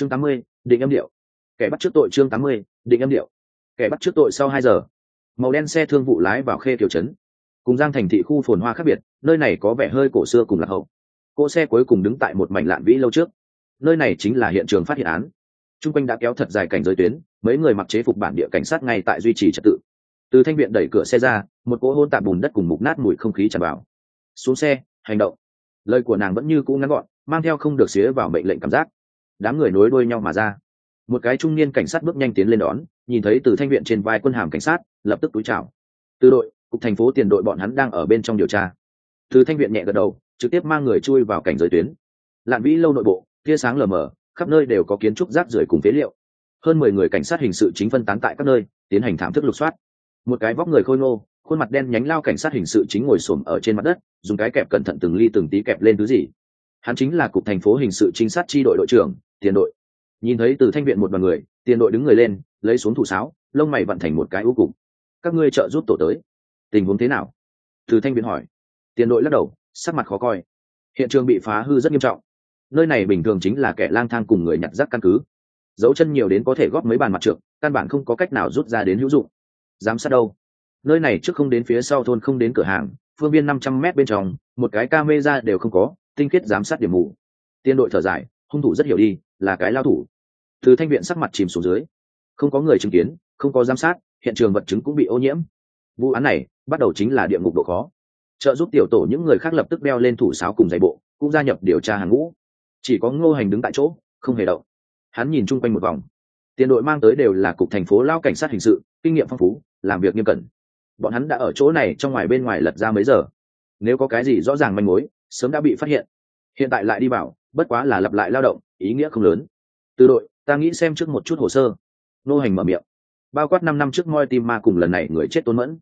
chương tám mươi, định âm điệu. Kẻ bắt trước tội chương tám mươi, định âm điệu. Kẻ bắt trước tội sau hai giờ. Màu đen xe thương vụ lái vào khê tiểu trấn. Cùng giang thành thị khu phồn hoa khác biệt, nơi này có vẻ hơi cổ xưa cùng lạc hậu. Cỗ xe cuối cùng đứng tại một mảnh lạn vĩ lâu trước. Nơi này chính là hiện trường phát hiện án. T r u n g quanh đã kéo thật dài cảnh giới tuyến, mấy người mặc chế phục bản địa cảnh sát ngay tại duy trì trật tự. Từ thanh viện đẩy cửa xe ra, một cỗ hôn tạp bùn đất cùng mục nát mùi không khí tràn vào. Xuống xe, hành động. Lời của nàng vẫn như cũ ngắn gọn, mang theo không được xía vào mệnh lệnh cảm giác đám người nối đuôi nhau mà ra. Một cái trung niên cảnh sát bước nhanh tiến lên đón, nhìn thấy từ thanh viện trên vai quân hàm cảnh sát, lập tức túi chào. Từ đội, cục thành phố tiền đội bọn hắn đang ở bên trong điều tra. Từ thanh viện nhẹ gật đầu, trực tiếp mang người chui vào cảnh giới tuyến. Lạn vĩ lâu nội bộ, tia sáng lờ mờ, khắp nơi đều có kiến trúc rác rưởi cùng phế liệu. Hơn mười người cảnh sát hình sự chính phân tán tại các nơi, tiến hành thảm thức lục soát. Một cái vóc người khôi ngô, khuôn mặt đen nhánh lao cảnh sát hình sự chính ngồi xổm ở trên mặt đất, dùng cái kẹp cẩn thận từng ly từng tí kẹp lên thứ gì. Hắn chính là cục thành phố hình sự trinh sát tri đội đội trưởng tiền đội. Nhìn thấy từ thanh viện một đoàn người, tiền đội đứng người lên, lấy xuống thủ sáo, lông mày vận thành một cái ưu cục. Các ngươi trợ giúp tổ tới. Tình huống thế nào? Từ thanh viện hỏi. Tiền đội lắc đầu, sắc mặt khó coi. Hiện trường bị phá hư rất nghiêm trọng. Nơi này bình thường chính là kẻ lang thang cùng người nhặt rác căn cứ. Dấu chân nhiều đến có thể góp mấy bàn mặt trượt căn bản không có cách nào rút ra đến hữu dụng. Giám sát đâu? Nơi này trước không đến phía sau thôn không đến cửa hàng, phương viên năm trăm m bên trong, một cái ca mê ra đều không có, tinh khiết giám sát điểm mù. Tiên đội thở dài, hung thủ rất hiểu đi là cái lao thủ. Từ thanh viện sắc mặt chìm xuống dưới. Không có người chứng kiến, không có giám sát, hiện trường vật chứng cũng bị ô nhiễm. Vụ án này bắt đầu chính là địa ngục độ khó. Trợ giúp tiểu tổ những người khác lập tức đeo lên thủ sáo cùng giày bộ, cũng gia nhập điều tra hàng ngũ. Chỉ có ngô hành đứng tại chỗ, không hề động. Hắn nhìn chung quanh một vòng. Tiền đội mang tới đều là cục thành phố lao cảnh sát hình sự, kinh nghiệm phong phú, làm việc nghiêm cẩn. Bọn hắn đã ở chỗ này trong ngoài bên ngoài lật ra mấy giờ. Nếu có cái gì rõ ràng manh mối, sớm đã bị phát hiện. Hiện tại lại đi bảo bất quá là lặp lại lao động, ý nghĩa không lớn. Từ đội, ta nghĩ xem trước một chút hồ sơ. Nô hành mở miệng. Bao quát năm năm trước moi tim ma cùng lần này người chết tôn mẫn.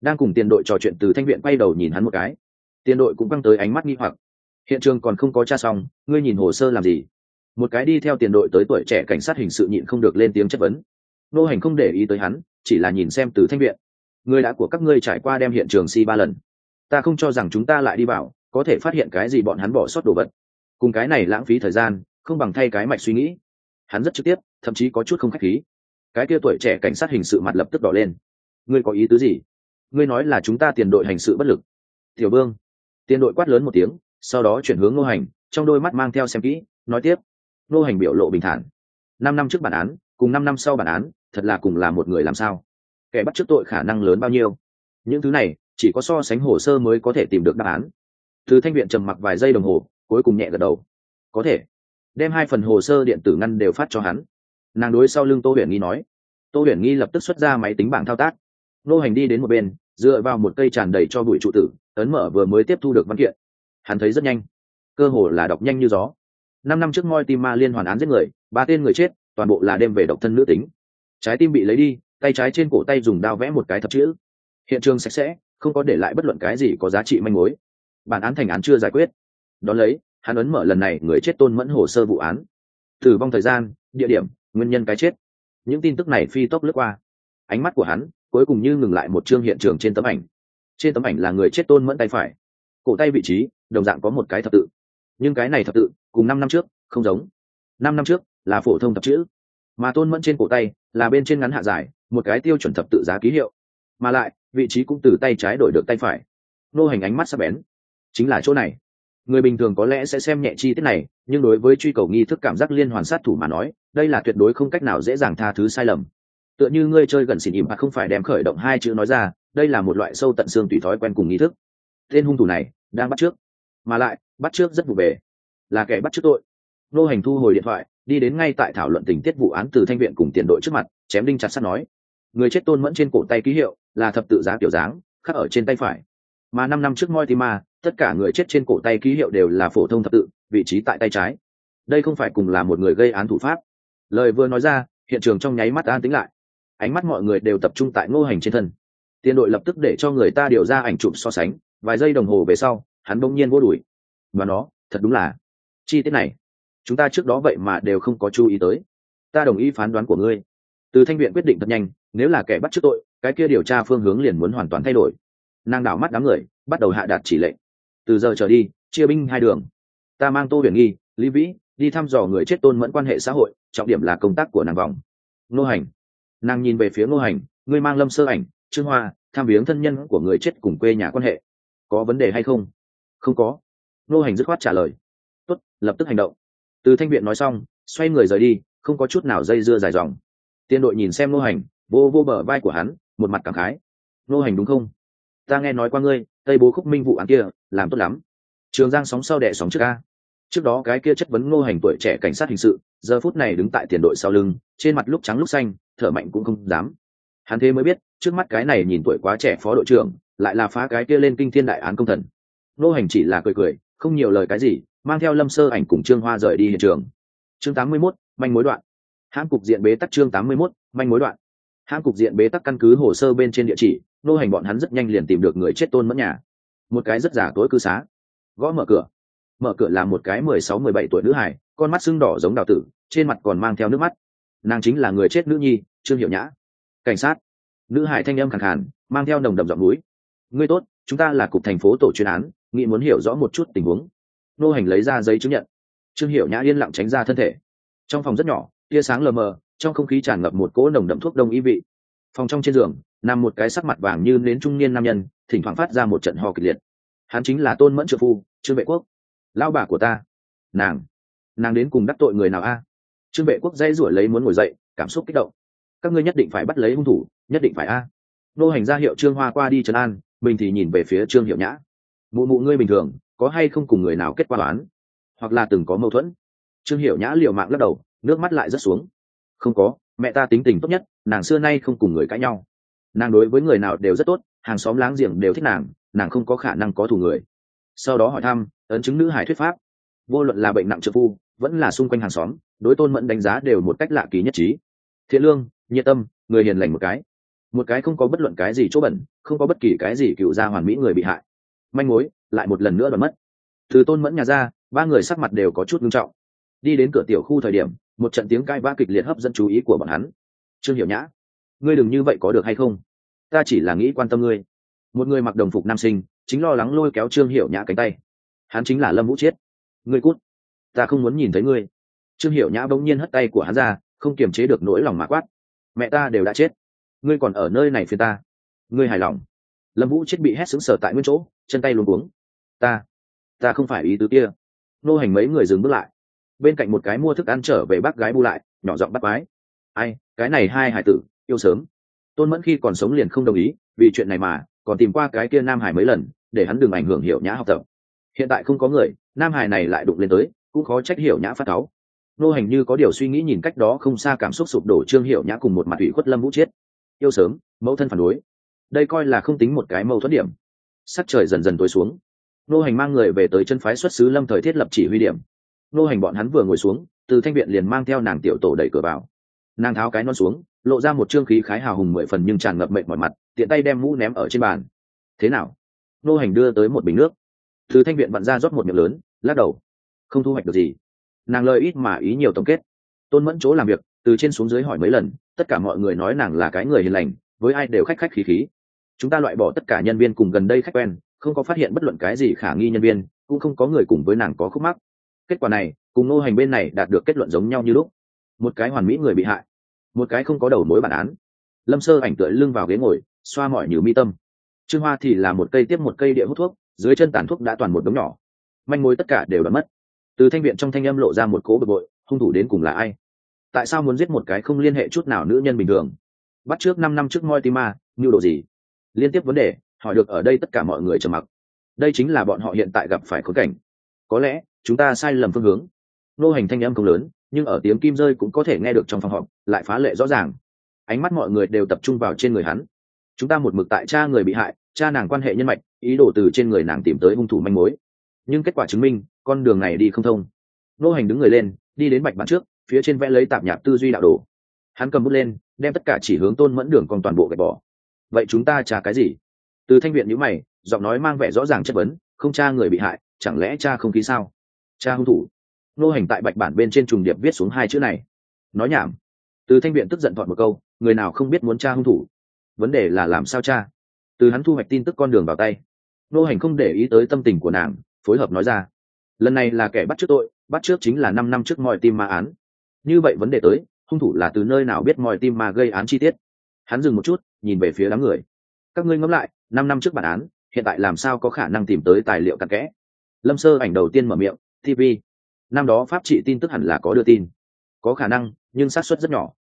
Đang cùng tiền đội trò chuyện từ thanh viện quay đầu nhìn hắn một cái. Tiền đội cũng căng tới ánh mắt nghi hoặc. Hiện trường còn không có cha xong, ngươi nhìn hồ sơ làm gì? Một cái đi theo tiền đội tới tuổi trẻ cảnh sát hình sự nhịn không được lên tiếng chất vấn. Nô hành không để ý tới hắn, chỉ là nhìn xem từ thanh viện. Người đã của các ngươi trải qua đem hiện trường si ba lần. Ta không cho rằng chúng ta lại đi vào, có thể phát hiện cái gì bọn hắn bỏ sót đồ vật cùng cái này lãng phí thời gian, không bằng thay cái mạch suy nghĩ. Hắn rất trực tiếp, thậm chí có chút không khách khí. Cái kia tuổi trẻ cảnh sát hình sự mặt lập tức đỏ lên. Ngươi có ý tứ gì? Ngươi nói là chúng ta tiền đội hành sự bất lực. Tiểu bương tiền đội quát lớn một tiếng, sau đó chuyển hướng ngô hành, trong đôi mắt mang theo xem kỹ, nói tiếp. Ngô hành biểu lộ bình thản. Năm năm trước bản án, cùng năm năm sau bản án, thật là cùng là một người làm sao? Kẻ bắt trước tội khả năng lớn bao nhiêu? Những thứ này, chỉ có so sánh hồ sơ mới có thể tìm được đáp án. Từ thanh viện trầm mặc vài giây đồng hồ cuối cùng nhẹ gật đầu. Có thể. Đem hai phần hồ sơ điện tử ngăn đều phát cho hắn. Nàng đối sau lưng tô huyền nghi nói. Tô huyền nghi lập tức xuất ra máy tính bảng thao tác. Nô hành đi đến một bên, dựa vào một cây tràn đầy cho bụi trụ tử, ấn mở vừa mới tiếp thu được văn kiện. Hắn thấy rất nhanh. Cơ hồ là đọc nhanh như gió. Năm năm trước moi tim ma liên hoàn án giết người, ba tên người chết, toàn bộ là đem về độc thân nữ tính. Trái tim bị lấy đi, tay trái trên cổ tay dùng đao vẽ một cái thập chữ. Hiện trường sạch sẽ, không có để lại bất luận cái gì có giá trị manh mối. Bản án thành án chưa giải quyết đón lấy, hắn ấn mở lần này người chết tôn mẫn hồ sơ vụ án. Tử vong thời gian, địa điểm, nguyên nhân cái chết. Những tin tức này phi tốc lướt qua. Ánh mắt của hắn cuối cùng như ngừng lại một chương hiện trường trên tấm ảnh. Trên tấm ảnh là người chết tôn mẫn tay phải. Cổ tay vị trí, đồng dạng có một cái thập tự. Nhưng cái này thập tự, cùng năm năm trước, không giống. Năm năm trước, là phổ thông thập chữ. Mà tôn mẫn trên cổ tay, là bên trên ngắn hạ dài, một cái tiêu chuẩn thập tự giá ký hiệu. Mà lại, vị trí cũng từ tay trái đổi được tay phải. Nô hành ánh mắt sắp bén. Chính là chỗ này người bình thường có lẽ sẽ xem nhẹ chi tiết này, nhưng đối với truy cầu nghi thức cảm giác liên hoàn sát thủ mà nói, đây là tuyệt đối không cách nào dễ dàng tha thứ sai lầm. Tựa như ngươi chơi gần xỉn ỉm mà không phải đem khởi động hai chữ nói ra, đây là một loại sâu tận xương tùy thói quen cùng nghi thức. Tên hung thủ này, đang bắt trước. Mà lại, bắt trước rất vụ bề. Là kẻ bắt trước tội. Nô hành thu hồi điện thoại, đi đến ngay tại thảo luận tình tiết vụ án từ thanh viện cùng tiền đội trước mặt, chém đinh chặt sắt nói. Người chết tôn mẫn trên cổ tay ký hiệu, là thập tự giá kiểu dáng, khắc ở trên tay phải. Mà năm năm trước moi thì mà tất cả người chết trên cổ tay ký hiệu đều là phổ thông thập tự, vị trí tại tay trái. Đây không phải cùng là một người gây án thủ pháp. Lời vừa nói ra, hiện trường trong nháy mắt an tính lại. Ánh mắt mọi người đều tập trung tại ngô hành trên thân. Tiền đội lập tức để cho người ta điều ra ảnh chụp so sánh, vài giây đồng hồ về sau, hắn bỗng nhiên vô đuổi. Và nó, thật đúng là chi tiết này. Chúng ta trước đó vậy mà đều không có chú ý tới. Ta đồng ý phán đoán của ngươi. Từ thanh viện quyết định thật nhanh, nếu là kẻ bắt trước tội, cái kia điều tra phương hướng liền muốn hoàn toàn thay đổi. Nàng đảo mắt đám người, bắt đầu hạ đạt chỉ lệnh từ giờ trở đi, chia binh hai đường. Ta mang tô huyền nghi, lý vĩ, đi thăm dò người chết tôn mẫn quan hệ xã hội, trọng điểm là công tác của nàng vòng. Nô hành. Nàng nhìn về phía ngô hành, ngươi mang lâm sơ ảnh, trương hoa, tham viếng thân nhân của người chết cùng quê nhà quan hệ. Có vấn đề hay không? Không có. Ngô hành dứt khoát trả lời. Tuất lập tức hành động. Từ thanh viện nói xong, xoay người rời đi, không có chút nào dây dưa dài dòng. Tiên đội nhìn xem ngô hành, vô vô bờ vai của hắn, một mặt cảm khái. Ngô hành đúng không? Ta nghe nói qua ngươi, tây bố khúc minh vụ án kia làm tốt lắm. Trường giang sóng sau đẻ sóng trước ca trước đó cái kia chất vấn ngô hành tuổi trẻ cảnh sát hình sự giờ phút này đứng tại tiền đội sau lưng trên mặt lúc trắng lúc xanh thở mạnh cũng không dám. Hắn thế mới biết trước mắt cái này nhìn tuổi quá trẻ phó đội trưởng lại là phá cái kia lên kinh thiên đại án công thần. Ngô hành chỉ là cười cười không nhiều lời cái gì mang theo lâm sơ ảnh cùng trương hoa rời đi hiện trường. Chương 81, manh mối đoạn. Hãng cục diện bế tắc chương 81, manh mối đoạn. Hãng cục diện bế tắc căn cứ hồ sơ bên trên địa chỉ nô hành bọn hắn rất nhanh liền tìm được người chết tôn mẫn nhà một cái rất giả tối cư xá. Gõ mở cửa. Mở cửa là một cái mười sáu, mười bảy tuổi nữ hải con mắt sưng đỏ giống đào tử, trên mặt còn mang theo nước mắt. Nàng chính là người chết nữ nhi, trương hiệu nhã. Cảnh sát. Nữ hải thanh âm khẳng khàn, mang theo nồng đậm giọng núi. Ngươi tốt, chúng ta là cục thành phố tổ chuyên án nghị muốn hiểu rõ một chút tình huống. Nô hành lấy ra giấy chứng nhận. Trương hiệu nhã yên lặng tránh ra thân thể. Trong phòng rất nhỏ, tia sáng lờ mờ, trong không khí tràn ngập một cỗ nồng đậm thuốc đông y vị. Phòng trong trên giường nằm một cái sắc mặt vàng như nến trung niên nam nhân, thỉnh thoảng phát ra một trận ho kịch liệt. Hắn chính là tôn mẫn trợ phu, trương vệ quốc. Lao bà của ta. Nàng. Nàng đến cùng đắc tội người nào a? Trương vệ quốc dây rủi lấy muốn ngồi dậy, cảm xúc kích động. Các ngươi nhất định phải bắt lấy hung thủ, nhất định phải a. Nô hành ra hiệu trương hoa qua đi trấn an, mình thì nhìn về phía trương hiệu nhã. Mụ mụ ngươi bình thường, có hay không cùng người nào kết quả đoán? Hoặc là từng có mâu thuẫn? Trương hiệu nhã liệu mạng lắc đầu, nước mắt lại rất xuống. Không có, mẹ ta tính tình tốt nhất, nàng xưa nay không cùng người cãi nhau nàng đối với người nào đều rất tốt, hàng xóm láng giềng đều thích nàng nàng không có khả năng có thù người. Sau đó hỏi thăm, ấn chứng nữ hải thuyết pháp. Vô luận là bệnh nặng trợ phu, vẫn là xung quanh hàng xóm, đối tôn mẫn đánh giá đều một cách lạ kỳ nhất trí. Thiện lương, nhiệt tâm, người hiền lành một cái. Một cái không có bất luận cái gì chỗ bẩn, không có bất kỳ cái gì cựu gia hoàn mỹ người bị hại. Manh mối, lại một lần nữa đoán mất. Từ tôn mẫn nhà ra, ba người sắc mặt đều có chút nghiêm trọng. Đi đến cửa tiểu khu thời điểm, một trận tiếng cai vã kịch liệt hấp dẫn chú ý của bọn hắn. Trương hiểu nhã ngươi đừng như vậy có được hay không? Ta chỉ là nghĩ quan tâm ngươi. Một người mặc đồng phục nam sinh, chính lo lắng lôi kéo trương hiểu nhã cánh tay. Hắn chính là lâm vũ chiết. Ngươi cút, ta không muốn nhìn thấy ngươi. Trương hiểu nhã bỗng nhiên hất tay của hắn ra, không kiềm chế được nỗi lòng mã quát. Mẹ ta đều đã chết. Ngươi còn ở nơi này phía ta. Ngươi hài lòng. Lâm vũ chết bị hét xứng sở tại nguyên chỗ, chân tay luôn cuống. Ta ta không phải ý tứ kia. Nô hành mấy người dừng bước lại. Bên cạnh một cái mua thức ăn trở về bác gái bu lại, nhỏ giọng bắt bái ai, cái này hai hải tử yêu sớm. Tôn mẫn khi còn sống liền không đồng ý, vì chuyện này mà, còn tìm qua cái kia nam hải mấy lần, để hắn đừng ảnh hưởng hiểu nhã học tập. Hiện tại không có người, nam hải này lại đụng lên tới, cũng khó trách hiểu nhã phát cáu. Nô hành như có điều suy nghĩ nhìn cách đó không xa cảm xúc sụp đổ trương hiểu nhã cùng một mặt ủy khuất lâm vũ chết. yêu sớm, mẫu thân phản đối. Đây coi là không tính một cái mâu thuẫn điểm. Sắc trời dần dần tối xuống. Nô hành mang người về tới chân phái xuất xứ lâm thời thiết lập chỉ huy điểm. Nô hành bọn hắn vừa ngồi xuống, từ thanh viện liền mang theo nàng tiểu tổ đẩy cửa vào. Nàng tháo cái non xuống lộ ra một trương khí khái hào hùng mười phần nhưng tràn ngập mệnh mọi mặt, tiện tay đem mũ ném ở trên bàn. Thế nào? Nô hành đưa tới một bình nước. Từ thanh viện vặn ra rót một miệng lớn, lắc đầu. Không thu hoạch được gì. Nàng lời ít mà ý nhiều tổng kết. Tôn mẫn chỗ làm việc, từ trên xuống dưới hỏi mấy lần, tất cả mọi người nói nàng là cái người hiền lành, với ai đều khách khách khí khí. Chúng ta loại bỏ tất cả nhân viên cùng gần đây khách quen, không có phát hiện bất luận cái gì khả nghi nhân viên, cũng không có người cùng với nàng có khúc mắc. Kết quả này, cùng nô hành bên này đạt được kết luận giống nhau như lúc. Một cái hoàn mỹ người bị hại một cái không có đầu mối bản án. Lâm sơ ảnh tựa lưng vào ghế ngồi, xoa mọi nhử mi tâm. Trương hoa thì là một cây tiếp một cây địa hút thuốc, dưới chân tàn thuốc đã toàn một đống nhỏ. Manh mối tất cả đều đã mất. Từ thanh viện trong thanh âm lộ ra một cố bực bội, hung thủ đến cùng là ai? Tại sao muốn giết một cái không liên hệ chút nào nữ nhân bình thường? Bắt trước năm năm trước moi tima như đồ gì? Liên tiếp vấn đề, hỏi được ở đây tất cả mọi người trầm mặc. Đây chính là bọn họ hiện tại gặp phải khốn cảnh. Có lẽ, chúng ta sai lầm phương hướng. Nô hành thanh âm không lớn nhưng ở tiếng kim rơi cũng có thể nghe được trong phòng họp, lại phá lệ rõ ràng. Ánh mắt mọi người đều tập trung vào trên người hắn. Chúng ta một mực tại cha người bị hại, cha nàng quan hệ nhân mạch, ý đồ từ trên người nàng tìm tới hung thủ manh mối. Nhưng kết quả chứng minh, con đường này đi không thông. Nô hành đứng người lên, đi đến bạch bản trước, phía trên vẽ lấy tạp nhạp tư duy đạo đồ. Hắn cầm bút lên, đem tất cả chỉ hướng tôn mẫn đường còn toàn bộ gạch bỏ. Vậy chúng ta trả cái gì? Từ thanh viện nhữ mày, giọng nói mang vẻ rõ ràng chất vấn, không cha người bị hại, chẳng lẽ cha không khí sao? Cha hung thủ nô hành tại bạch bản bên trên trùng điệp viết xuống hai chữ này. Nói nhảm. Từ thanh viện tức giận thọn một câu, người nào không biết muốn cha hung thủ? Vấn đề là làm sao cha từ hắn thu hoạch tin tức con đường vào tay. Nô hành không để ý tới tâm tình của nàng, phối hợp nói ra. Lần này là kẻ bắt trước tội, bắt trước chính là năm năm trước mọi tim ma án. Như vậy vấn đề tới, hung thủ là từ nơi nào biết mọi tim ma gây án chi tiết? Hắn dừng một chút, nhìn về phía đám người. Các ngươi ngẫm lại, năm năm trước bản án, hiện tại làm sao có khả năng tìm tới tài liệu cặn kẽ? Lâm sơ ảnh đầu tiên mở miệng tv năm đó pháp trị tin tức hẳn là có đưa tin. Có khả năng, nhưng xác suất rất nhỏ.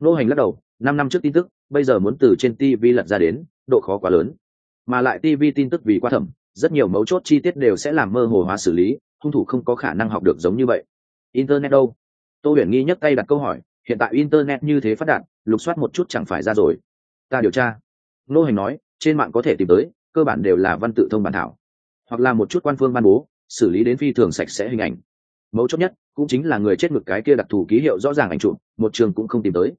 Nô hành lắc đầu, năm năm trước tin tức, bây giờ muốn từ trên tv lật ra đến, độ khó quá lớn. Mà lại tv tin tức vì qua thẩm, rất nhiều mấu chốt chi tiết đều sẽ làm mơ hồ hóa xử lý, hung thủ không có khả năng học được giống như vậy. Internet đâu? Tô huyền nghi nhấc tay đặt câu hỏi, hiện tại internet như thế phát đạt, lục soát một chút chẳng phải ra rồi. Ta điều tra. Nô hành nói, trên mạng có thể tìm tới, cơ bản đều là văn tự thông bản thảo. Hoặc là một chút quan phương ban bố, xử lý đến phi thường sạch sẽ hình ảnh mấu chốt nhất cũng chính là người chết ngực cái kia đặc thù ký hiệu rõ ràng ảnh chụp, một trường cũng không tìm tới.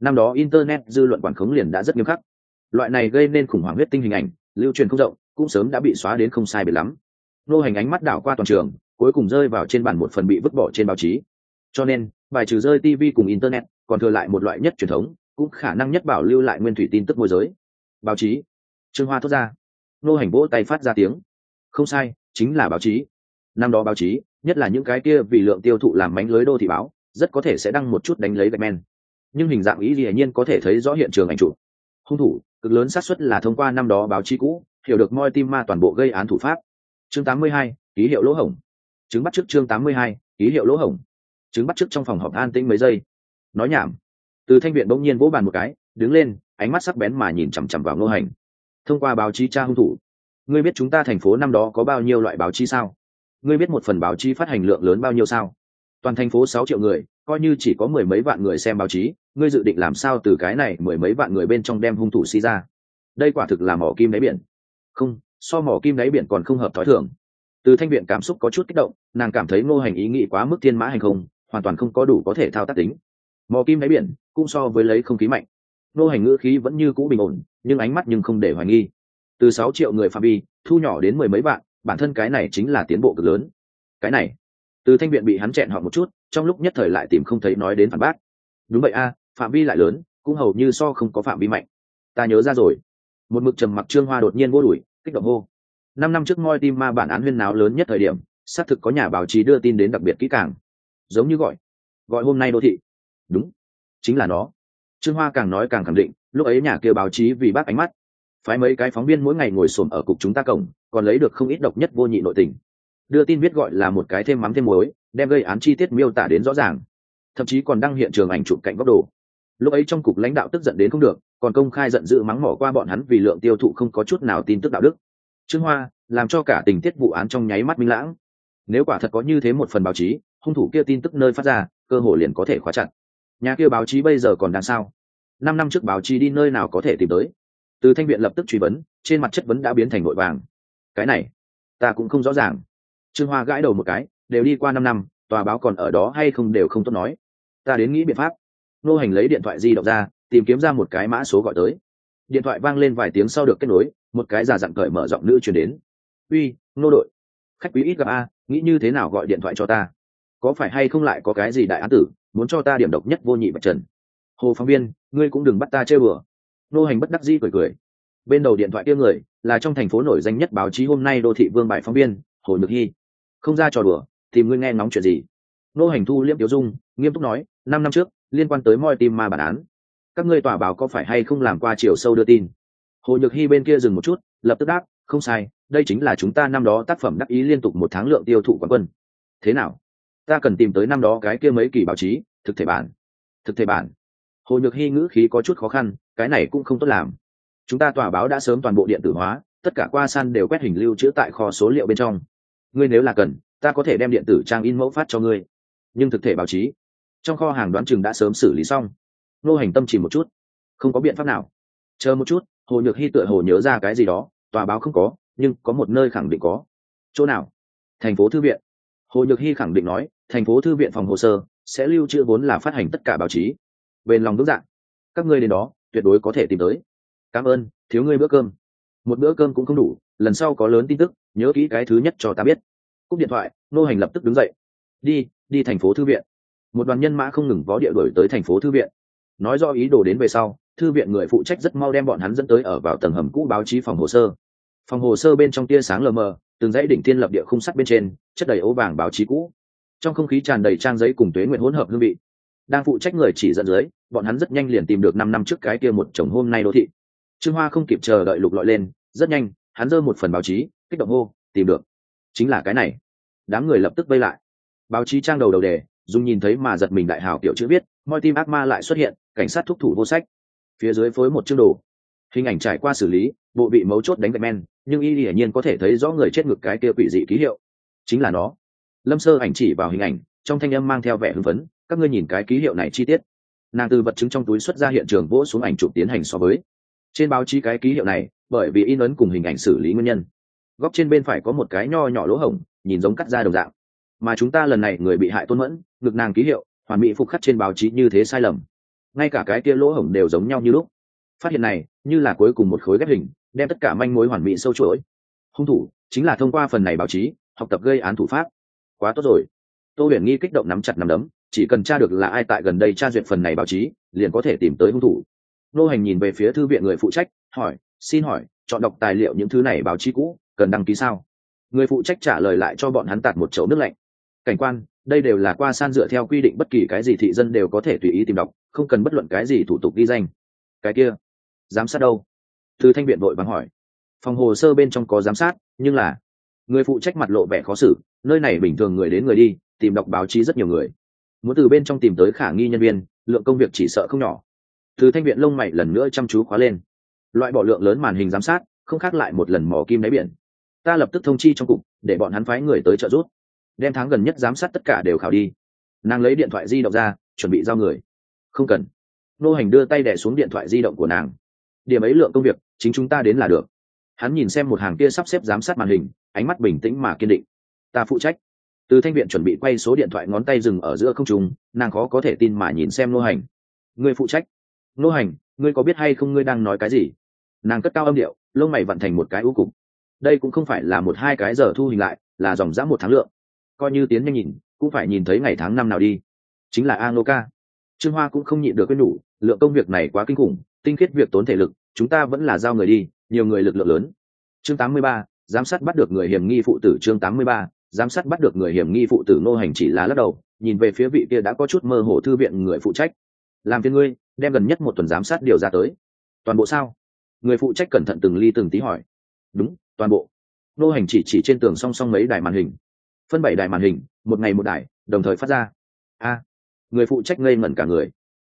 Năm đó internet dư luận quản khống liền đã rất nghiêm khắc. Loại này gây nên khủng hoảng huyết tinh hình ảnh, lưu truyền không rộng, cũng sớm đã bị xóa đến không sai biệt lắm. Nô hành ánh mắt đảo qua toàn trường, cuối cùng rơi vào trên bản một phần bị vứt bỏ trên báo chí. Cho nên, bài trừ rơi tv cùng internet, còn thừa lại một loại nhất truyền thống, cũng khả năng nhất bảo lưu lại nguyên thủy tin tức môi giới. Báo chí. Trương hoa thốt ra. Nô hành vỗ tay phát ra tiếng. Không sai, chính là báo chí năm đó báo chí nhất là những cái kia vì lượng tiêu thụ làm mánh lưới đô thị báo rất có thể sẽ đăng một chút đánh lấy gạch men. Nhưng hình dạng ý hiển nhiên có thể thấy rõ hiện trường ảnh chụp. Hung thủ cực lớn xác suất là thông qua năm đó báo chí cũ hiểu được moi tim ma toàn bộ gây án thủ pháp. Chương 82, ký hiệu lỗ hổng. Chứng bắt trước chương 82, ký hiệu lỗ hổng. Chứng bắt trước trong phòng họp an tĩnh mấy giây. Nói nhảm. Từ thanh viện bỗng nhiên vỗ bàn một cái đứng lên ánh mắt sắc bén mà nhìn chằm chằm vào ngô hành. Thông qua báo chí tra hung thủ. Ngươi biết chúng ta thành phố năm đó có bao nhiêu loại báo chí sao? Ngươi biết một phần báo chí phát hành lượng lớn bao nhiêu sao? Toàn thành phố sáu triệu người, coi như chỉ có mười mấy vạn người xem báo chí, ngươi dự định làm sao từ cái này mười mấy vạn người bên trong đem hung thủ xi ra? Đây quả thực là mỏ kim đáy biển. Không, so mỏ kim đáy biển còn không hợp thói thường. Từ thanh viện cảm xúc có chút kích động, nàng cảm thấy ngô hành ý nghĩ quá mức thiên mã hành không, hoàn toàn không có đủ có thể thao tác tính. Mỏ kim đáy biển cũng so với lấy không khí mạnh. Ngô hành ngữ khí vẫn như cũ bình ổn, nhưng ánh mắt nhưng không để hoài nghi. Từ sáu triệu người phạm vi, thu nhỏ đến mười mấy vạn bản thân cái này chính là tiến bộ cực lớn. Cái này, từ thanh viện bị hắn chẹn họ một chút, trong lúc nhất thời lại tìm không thấy nói đến phản bác. Đúng vậy a, phạm vi lại lớn, cũng hầu như so không có phạm vi mạnh. Ta nhớ ra rồi. Một mực trầm mặc trương hoa đột nhiên vô đuổi, kích động hô. Năm năm trước ngôi tim ma bản án huyên náo lớn nhất thời điểm, xác thực có nhà báo chí đưa tin đến đặc biệt kỹ càng. Giống như gọi gọi hôm nay đô thị. Đúng, chính là nó. Trương hoa càng nói càng khẳng định, lúc ấy nhà kia báo chí vì bác ánh mắt phái mấy cái phóng viên mỗi ngày ngồi xổm ở cục chúng ta cổng, còn lấy được không ít độc nhất vô nhị nội tình. Đưa tin viết gọi là một cái thêm mắm thêm muối, đem gây án chi tiết miêu tả đến rõ ràng. Thậm chí còn đăng hiện trường ảnh chụp cạnh góc đồ lúc ấy trong cục lãnh đạo tức giận đến không được, còn công khai giận dữ mắng mỏ qua bọn hắn vì lượng tiêu thụ không có chút nào tin tức đạo đức. Trương hoa, làm cho cả tình tiết vụ án trong nháy mắt minh lãng. Nếu quả thật có như thế một phần báo chí, hung thủ kia tin tức nơi phát ra, cơ hội liền có thể khóa chặt. Nhà kia báo chí bây giờ còn đang sao? Năm năm trước báo chí đi nơi nào có thể tìm tới? Từ thanh viện lập tức truy vấn, trên mặt chất vấn đã biến thành nội vàng. Cái này, ta cũng không rõ ràng. Trương hoa gãi đầu một cái, đều đi qua năm năm, tòa báo còn ở đó hay không đều không tốt nói. Ta đến nghĩ biện pháp. Nô hành lấy điện thoại di động ra, tìm kiếm ra một cái mã số gọi tới. Điện thoại vang lên vài tiếng sau được kết nối, một cái giả dặn cởi mở giọng nữ chuyển đến. Uy, nô đội, khách quý ít gặp a, nghĩ như thế nào gọi điện thoại cho ta? Có phải hay không lại có cái gì đại án tử, muốn cho ta điểm độc nhất vô nhị bạch trần? Hồ phóng viên ngươi cũng đừng bắt ta chơi bừa nô hành bất đắc di cười cười. Bên đầu điện thoại kia người, là trong thành phố nổi danh nhất báo chí hôm nay đô thị vương bài phóng viên, hồ nhược hy. Không ra trò đùa, tìm ngươi nghe ngóng chuyện gì? Nô hành thu liêm tiểu dung, nghiêm túc nói, năm năm trước, liên quan tới moi tim ma bản án. Các ngươi tòa báo có phải hay không làm qua chiều sâu đưa tin? Hồ nhược hy bên kia dừng một chút, lập tức đáp, không sai, đây chính là chúng ta năm đó tác phẩm đắc ý liên tục một tháng lượng tiêu thụ quán quân. Thế nào? Ta cần tìm tới năm đó cái kia mấy kỳ báo chí, thực thể bản. Thực thể bản hồ nhược hy ngữ khí có chút khó khăn, cái này cũng không tốt làm. Chúng ta tòa báo đã sớm toàn bộ điện tử hóa, tất cả qua san đều quét hình lưu trữ tại kho số liệu bên trong. Ngươi nếu là cần, ta có thể đem điện tử trang in mẫu phát cho ngươi. Nhưng thực thể báo chí, trong kho hàng đoán chừng đã sớm xử lý xong. Nô hành tâm chỉ một chút. Không có biện pháp nào. Chờ một chút, hồ nhược hy tựa hồ nhớ ra cái gì đó, tòa báo không có, nhưng có một nơi khẳng định có. Chỗ nào? Thành phố thư viện. Hồ nhược hy khẳng định nói, thành phố thư viện phòng hồ sơ, sẽ lưu trữ vốn là phát hành tất cả báo chí bên lòng đúng dạng các ngươi đến đó, tuyệt đối có thể tìm tới. Cảm ơn, thiếu ngươi bữa cơm. Một bữa cơm cũng không đủ, lần sau có lớn tin tức, nhớ kỹ cái thứ nhất cho ta biết. Cúp điện thoại, nô hành lập tức đứng dậy. Đi đi thành phố thư viện. Một đoàn nhân mã không ngừng vó địa đổi tới thành phố thư viện. Nói do ý đồ đến về sau, thư viện người phụ trách rất mau đem bọn hắn dẫn tới ở vào tầng hầm cũ báo chí phòng hồ sơ. Phòng hồ sơ bên trong tia sáng lờ mờ, từng dãy đỉnh tiên lập địa khung sắt bên trên, chất đầy ố vàng báo chí cũ. Trong không khí tràn đầy trang giấy cùng tuế nguyện hỗn hợp hương vị đang phụ trách người chỉ dẫn dưới, bọn hắn rất nhanh liền tìm được năm năm trước cái kia một chồng hôm nay đô thị. Trương hoa không kịp chờ đợi lục lọi lên, rất nhanh, hắn giơ một phần báo chí, kích động hô, tìm được. Chính là cái này. Đám người lập tức vây lại. Báo chí trang đầu đầu đề, dùng nhìn thấy mà giật mình đại hào kiểu chữ viết, mọi tim ác ma lại xuất hiện, cảnh sát thúc thủ vô sách. Phía dưới phối một chương đồ. Hình ảnh trải qua xử lý, bộ bị mấu chốt đánh gạch men, nhưng y hiển nhiên có thể thấy rõ người chết ngực cái kia quỷ dị ký hiệu. Chính là nó. Lâm sơ ảnh chỉ vào hình ảnh, trong thanh âm mang theo vẻ hưng phấn các ngươi nhìn cái ký hiệu này chi tiết. Nàng từ vật chứng trong túi xuất ra hiện trường vỗ xuống ảnh chụp tiến hành so với. Trên báo chí cái ký hiệu này, bởi vì in ấn cùng hình ảnh xử lý nguyên nhân. Góc trên bên phải có một cái nho nhỏ lỗ hổng, nhìn giống cắt ra đồng dạng. Mà chúng ta lần này, người bị hại tôn mẫn, ngực nàng ký hiệu, hoàn mỹ phục khắc trên báo chí như thế sai lầm. Ngay cả cái kia lỗ hổng đều giống nhau như lúc. Phát hiện này, như là cuối cùng một khối ghép hình, đem tất cả manh mối hoàn mỹ sâu chuỗi. Hung thủ, chính là thông qua phần này báo chí, học tập gây án thủ pháp. Quá tốt rồi. Tô huyền nghi kích động nắm chặt nắm đấm chỉ cần tra được là ai tại gần đây tra duyệt phần này báo chí, liền có thể tìm tới hung thủ. Nô hành nhìn về phía thư viện người phụ trách, hỏi, xin hỏi, chọn đọc tài liệu những thứ này báo chí cũ, cần đăng ký sao? Người phụ trách trả lời lại cho bọn hắn tạt một chậu nước lạnh. Cảnh quan, đây đều là qua san dựa theo quy định, bất kỳ cái gì thị dân đều có thể tùy ý tìm đọc, không cần bất luận cái gì thủ tục ghi danh. Cái kia, giám sát đâu? Thư thanh viện vội vắng hỏi. Phòng hồ sơ bên trong có giám sát, nhưng là người phụ trách mặt lộ vẻ khó xử, nơi này bình thường người đến người đi, tìm đọc báo chí rất nhiều người muốn từ bên trong tìm tới khả nghi nhân viên, lượng công việc chỉ sợ không nhỏ. Từ thanh viện lông mày lần nữa chăm chú khóa lên. Loại bỏ lượng lớn màn hình giám sát, không khác lại một lần mò kim đáy biển. Ta lập tức thông chi trong cục, để bọn hắn phái người tới trợ giúp. Đem tháng gần nhất giám sát tất cả đều khảo đi. Nàng lấy điện thoại di động ra, chuẩn bị giao người. Không cần. Nô hành đưa tay đẻ xuống điện thoại di động của nàng. Điểm ấy lượng công việc, chính chúng ta đến là được. Hắn nhìn xem một hàng kia sắp xếp giám sát màn hình, ánh mắt bình tĩnh mà kiên định. Ta phụ trách từ thanh viện chuẩn bị quay số điện thoại ngón tay dừng ở giữa không trùng, nàng khó có thể tin mà nhìn xem nô hành. Ngươi phụ trách. Nô hành ngươi có biết hay không ngươi đang nói cái gì? Nàng cất cao âm điệu lông mày vận thành một cái ưu cục. Đây cũng không phải là một hai cái giờ thu hình lại là dòng dã một tháng lượng. Coi như tiến nhanh nhìn cũng phải nhìn thấy ngày tháng năm nào đi. Chính là a nô ca. Trương hoa cũng không nhịn được quên nhủ lượng công việc này quá kinh khủng tinh khiết việc tốn thể lực chúng ta vẫn là giao người đi nhiều người lực lượng lớn. Chương 83, giám sát bắt được người hiểm nghi phụ tử chương 83, giám sát bắt được người hiểm nghi phụ tử Ngô hành chỉ là lắc đầu, nhìn về phía vị kia đã có chút mơ hồ thư viện người phụ trách. Làm phiên ngươi, đem gần nhất một tuần giám sát điều ra tới. Toàn bộ sao? Người phụ trách cẩn thận từng ly từng tí hỏi. Đúng, toàn bộ. Ngô hành chỉ chỉ trên tường song song mấy đài màn hình. Phân bảy đài màn hình, một ngày một đài, đồng thời phát ra. A, người phụ trách ngây ngẩn cả người.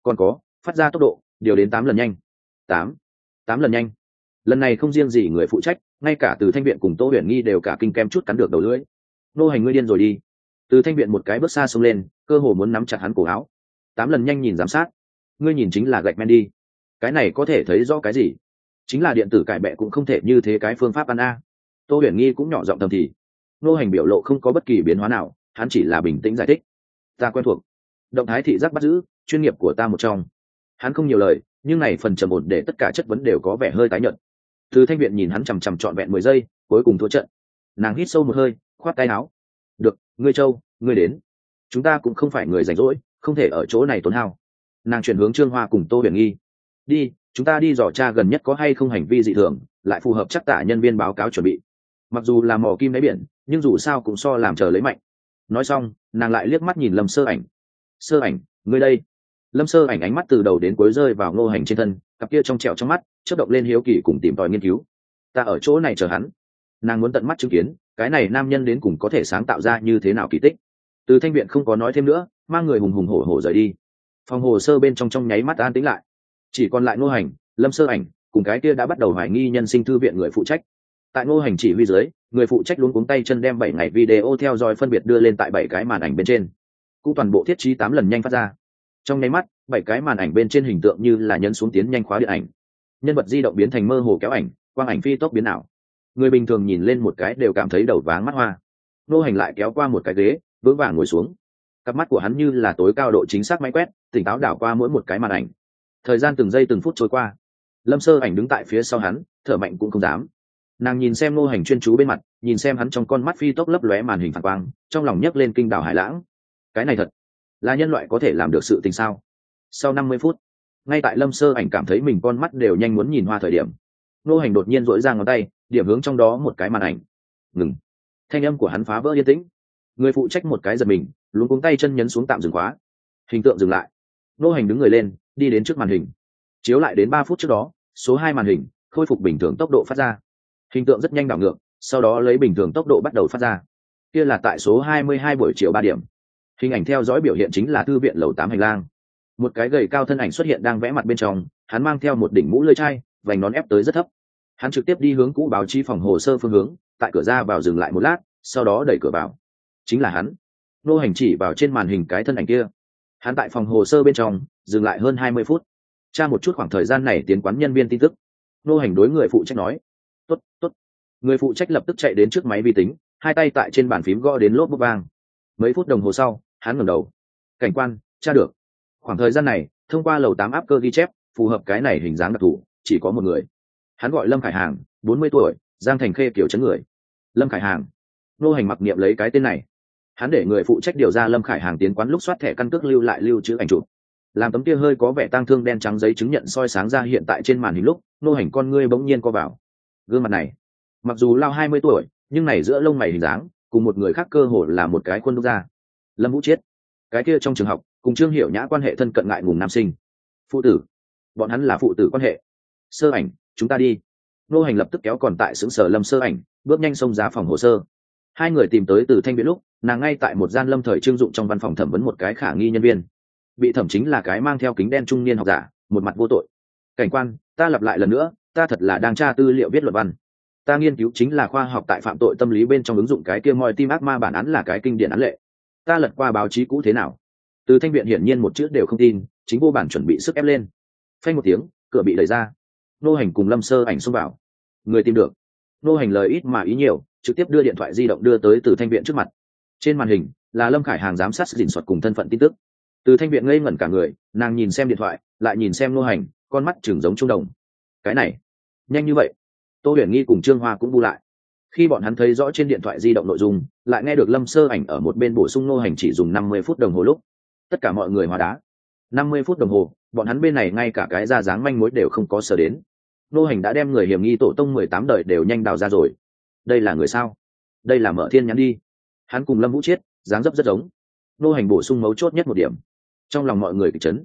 Còn có, phát ra tốc độ, điều đến tám lần nhanh. Tám tám lần nhanh. Lần này không riêng gì người phụ trách, ngay cả từ thanh viện cùng tô huyền nghi đều cả kinh kem chút cắn được đầu lưỡi nô hành ngươi điên rồi đi. Từ thanh viện một cái bước xa xông lên, cơ hồ muốn nắm chặt hắn cổ áo. Tám lần nhanh nhìn giám sát. Ngươi nhìn chính là gạch men đi. Cái này có thể thấy rõ cái gì? Chính là điện tử cải bẹ cũng không thể như thế cái phương pháp ăn a. Tô huyền nghi cũng nhỏ giọng thầm thì. Nô hành biểu lộ không có bất kỳ biến hóa nào, hắn chỉ là bình tĩnh giải thích. Ta quen thuộc. Động thái thị giác bắt giữ, chuyên nghiệp của ta một trong. Hắn không nhiều lời, nhưng này phần trầm ổn để tất cả chất vấn đều có vẻ hơi tái nhợt. Từ thanh viện nhìn hắn chằm chằm trọn vẹn mười giây, cuối cùng thua trận. Nàng hít sâu một hơi khoát tay áo. Được, ngươi châu, ngươi đến. Chúng ta cũng không phải người rảnh rỗi, không thể ở chỗ này tốn hao. Nàng chuyển hướng trương hoa cùng tô huyền nghi. Đi, chúng ta đi dò tra gần nhất có hay không hành vi dị thường, lại phù hợp chắc tả nhân viên báo cáo chuẩn bị. Mặc dù là mỏ kim đáy biển, nhưng dù sao cũng so làm chờ lấy mạnh. Nói xong, nàng lại liếc mắt nhìn lâm sơ ảnh. Sơ ảnh, ngươi đây. Lâm sơ ảnh ánh mắt từ đầu đến cuối rơi vào ngô hành trên thân, cặp kia trong trẹo trong mắt chất động lên hiếu kỳ cùng tìm tòi nghiên cứu. Ta ở chỗ này chờ hắn. Nàng muốn tận mắt chứng kiến cái này nam nhân đến cùng có thể sáng tạo ra như thế nào kỳ tích? Từ thanh viện không có nói thêm nữa, mang người hùng hùng hổ hổ rời đi. Phòng hồ sơ bên trong trong nháy mắt an tĩnh lại. Chỉ còn lại ngô hành, lâm sơ ảnh, cùng cái kia đã bắt đầu hoài nghi nhân sinh thư viện người phụ trách. Tại ngô hành chỉ huy dưới, người phụ trách luôn cuống tay chân đem bảy ngày video theo dõi phân biệt đưa lên tại bảy cái màn ảnh bên trên. Cũng toàn bộ thiết trí tám lần nhanh phát ra. Trong nháy mắt, bảy cái màn ảnh bên trên hình tượng như là nhân xuống tiến nhanh khóa điện ảnh. Nhân vật di động biến thành mơ hồ kéo ảnh, quang ảnh phi tốc biến ảo người bình thường nhìn lên một cái đều cảm thấy đầu váng mắt hoa. Nô hành lại kéo qua một cái ghế, vững vàng ngồi xuống. Cặp mắt của hắn như là tối cao độ chính xác máy quét, tỉnh táo đảo qua mỗi một cái màn ảnh. Thời gian từng giây từng phút trôi qua. Lâm sơ ảnh đứng tại phía sau hắn, thở mạnh cũng không dám. Nàng nhìn xem nô hành chuyên chú bên mặt, nhìn xem hắn trong con mắt phi tốc lấp lóe màn hình phản quang, trong lòng nhấc lên kinh đảo hải lãng. Cái này thật là nhân loại có thể làm được sự tình sao? Sau năm mươi phút, ngay tại lâm sơ ảnh cảm thấy mình con mắt đều nhanh muốn nhìn hoa thời điểm, nô hành đột nhiên dỗi ra ngón tay điểm hướng trong đó một cái màn ảnh. Ngừng. Thanh âm của hắn phá vỡ yên tĩnh. Người phụ trách một cái giật mình luôn cuống tay chân nhấn xuống tạm dừng khóa. Hình tượng dừng lại. Nô hành đứng người lên, đi đến trước màn hình. Chiếu lại đến ba phút trước đó, số hai màn hình, khôi phục bình thường tốc độ phát ra. Hình tượng rất nhanh đảo ngược, sau đó lấy bình thường tốc độ bắt đầu phát ra. Kia là tại số 22 buổi chiều ba điểm. Hình ảnh theo dõi biểu hiện chính là thư viện lầu tám hành lang. Một cái gầy cao thân ảnh xuất hiện đang vẽ mặt bên trong, hắn mang theo một đỉnh mũ lưỡi chai, vành nón ép tới rất thấp hắn trực tiếp đi hướng cũ báo chí phòng hồ sơ phương hướng, tại cửa ra vào dừng lại một lát, sau đó đẩy cửa vào. Chính là hắn. Nô hành chỉ vào trên màn hình cái thân ảnh kia. Hắn tại phòng hồ sơ bên trong, dừng lại hơn hai mươi phút. Tra một chút khoảng thời gian này tiến quán nhân viên tin tức. Nô hành đối người phụ trách nói. Tốt tốt. Người phụ trách lập tức chạy đến trước máy vi tính, hai tay tại trên bàn phím gõ đến lốp bút vang. Mấy phút đồng hồ sau, hắn ngẩng đầu. Cảnh quan, tra được. Khoảng thời gian này, thông qua lầu tám áp cơ ghi chép, phù hợp cái này hình dáng đặc thù, chỉ có một người hắn gọi lâm khải hàng, bốn mươi tuổi, giang thành khê kiểu chấn người. Lâm khải hàng. Nô hành mặc niệm lấy cái tên này. Hắn để người phụ trách điều ra lâm khải hàng tiến quán lúc soát thẻ căn cước lưu lại lưu trữ ảnh chụp. Làm tấm kia hơi có vẻ tang thương đen trắng giấy chứng nhận soi sáng ra hiện tại trên màn hình lúc, nô hành con ngươi bỗng nhiên co vào. Gương mặt này, mặc dù lao hai mươi tuổi, nhưng này giữa lông mày hình dáng, cùng một người khác cơ hồ là một cái quân đúc gia lâm vũ chiết. Cái kia trong trường học, cùng trương hiểu nhã quan hệ thân cận ngại ngùng nam sinh. Phụ tử. Bọn hắn là phụ tử quan hệ. Sơ ảnh chúng ta đi. Nô hành lập tức kéo còn tại xứng sở lâm sơ ảnh, bước nhanh xông ra phòng hồ sơ. Hai người tìm tới từ thanh viễn lúc, nàng ngay tại một gian lâm thời trưng dụng trong văn phòng thẩm vấn một cái khả nghi nhân viên. Bị thẩm chính là cái mang theo kính đen trung niên học giả, một mặt vô tội. Cảnh quan, ta lặp lại lần nữa, ta thật là đang tra tư liệu viết luật văn. Ta nghiên cứu chính là khoa học tại phạm tội tâm lý bên trong ứng dụng cái kia moi tim ác ma bản án là cái kinh điển án lệ. Ta lật qua báo chí cũ thế nào? Từ thanh viện hiển nhiên một chữ đều không tin, chính vô bản chuẩn bị sức ép lên. Phanh một tiếng, cửa bị đẩy ra nô hành cùng lâm sơ ảnh xông vào. Người tìm được. Nô hành lời ít mà ý nhiều, trực tiếp đưa điện thoại di động đưa tới từ thanh viện trước mặt. Trên màn hình, là lâm khải hàng giám sát dình soạt cùng thân phận tin tức. Từ thanh viện ngây ngẩn cả người, nàng nhìn xem điện thoại, lại nhìn xem nô hành, con mắt chừng giống trung đồng. Cái này, nhanh như vậy. Tô huyền nghi cùng trương hoa cũng bu lại. Khi bọn hắn thấy rõ trên điện thoại di động nội dung, lại nghe được lâm sơ ảnh ở một bên bổ sung nô hành chỉ dùng năm mươi phút đồng hồ lúc. Tất cả mọi người hóa đá. năm mươi phút đồng hồ, bọn hắn bên này ngay cả cái ra dáng manh mối đều không có sở đến nô hành đã đem người hiểm nghi tổ tông mười tám đời đều nhanh đào ra rồi. Đây là người sao? Đây là mở thiên nhắn đi. Hắn cùng lâm vũ chiết, dáng dấp rất giống. Nô hành bổ sung mấu chốt nhất một điểm. Trong lòng mọi người kịch chấn.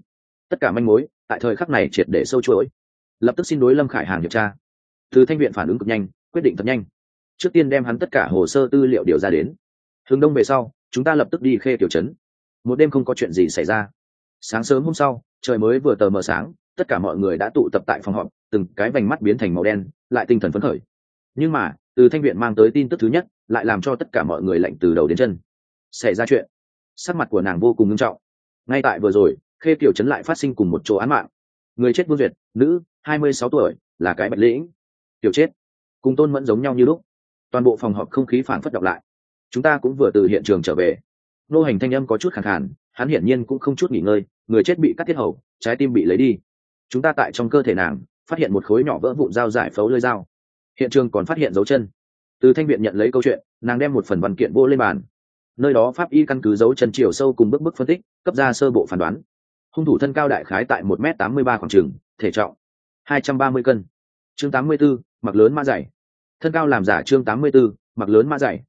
Tất cả manh mối, tại thời khắc này triệt để sâu chuỗi. Lập tức xin đối lâm khải hàng điều tra. Từ thanh viện phản ứng cực nhanh, quyết định thật nhanh. Trước tiên đem hắn tất cả hồ sơ tư liệu điều ra đến. Hướng đông về sau, chúng ta lập tức đi khê tiểu trấn. Một đêm không có chuyện gì xảy ra. Sáng sớm hôm sau, trời mới vừa tờ mờ sáng tất cả mọi người đã tụ tập tại phòng họp, từng cái vành mắt biến thành màu đen, lại tinh thần phấn khởi. Nhưng mà, từ thanh viện mang tới tin tức thứ nhất, lại làm cho tất cả mọi người lạnh từ đầu đến chân. Xảy ra chuyện. Sắc mặt của nàng vô cùng nghiêm trọng. Ngay tại vừa rồi, khê tiểu trấn lại phát sinh cùng một chỗ án mạng. Người chết vương duyệt, nữ, hai mươi sáu tuổi, là cái bạch lĩnh. Tiểu chết. Cùng tôn mẫn giống nhau như lúc. Toàn bộ phòng họp không khí phản phất đọc lại. Chúng ta cũng vừa từ hiện trường trở về. Nô hành thanh âm có chút khẳng hẳn hắn hiển nhiên cũng không chút nghỉ ngơi, người chết bị cắt tiết hầu, trái tim bị lấy đi chúng ta tại trong cơ thể nàng, phát hiện một khối nhỏ vỡ vụn dao giải phẫu lơi dao. Hiện trường còn phát hiện dấu chân. Từ thanh viện nhận lấy câu chuyện, nàng đem một phần văn kiện vô lên bàn. Nơi đó pháp y căn cứ dấu chân chiều sâu cùng bước bước phân tích, cấp ra sơ bộ phán đoán. Hung thủ thân cao đại khái tại một m tám mươi ba khoảng trừng thể trọng hai trăm ba mươi cân. Chương tám mươi b ố mặc lớn mã dày. Thân cao làm giả chương tám mươi b ố mặc lớn mã dày.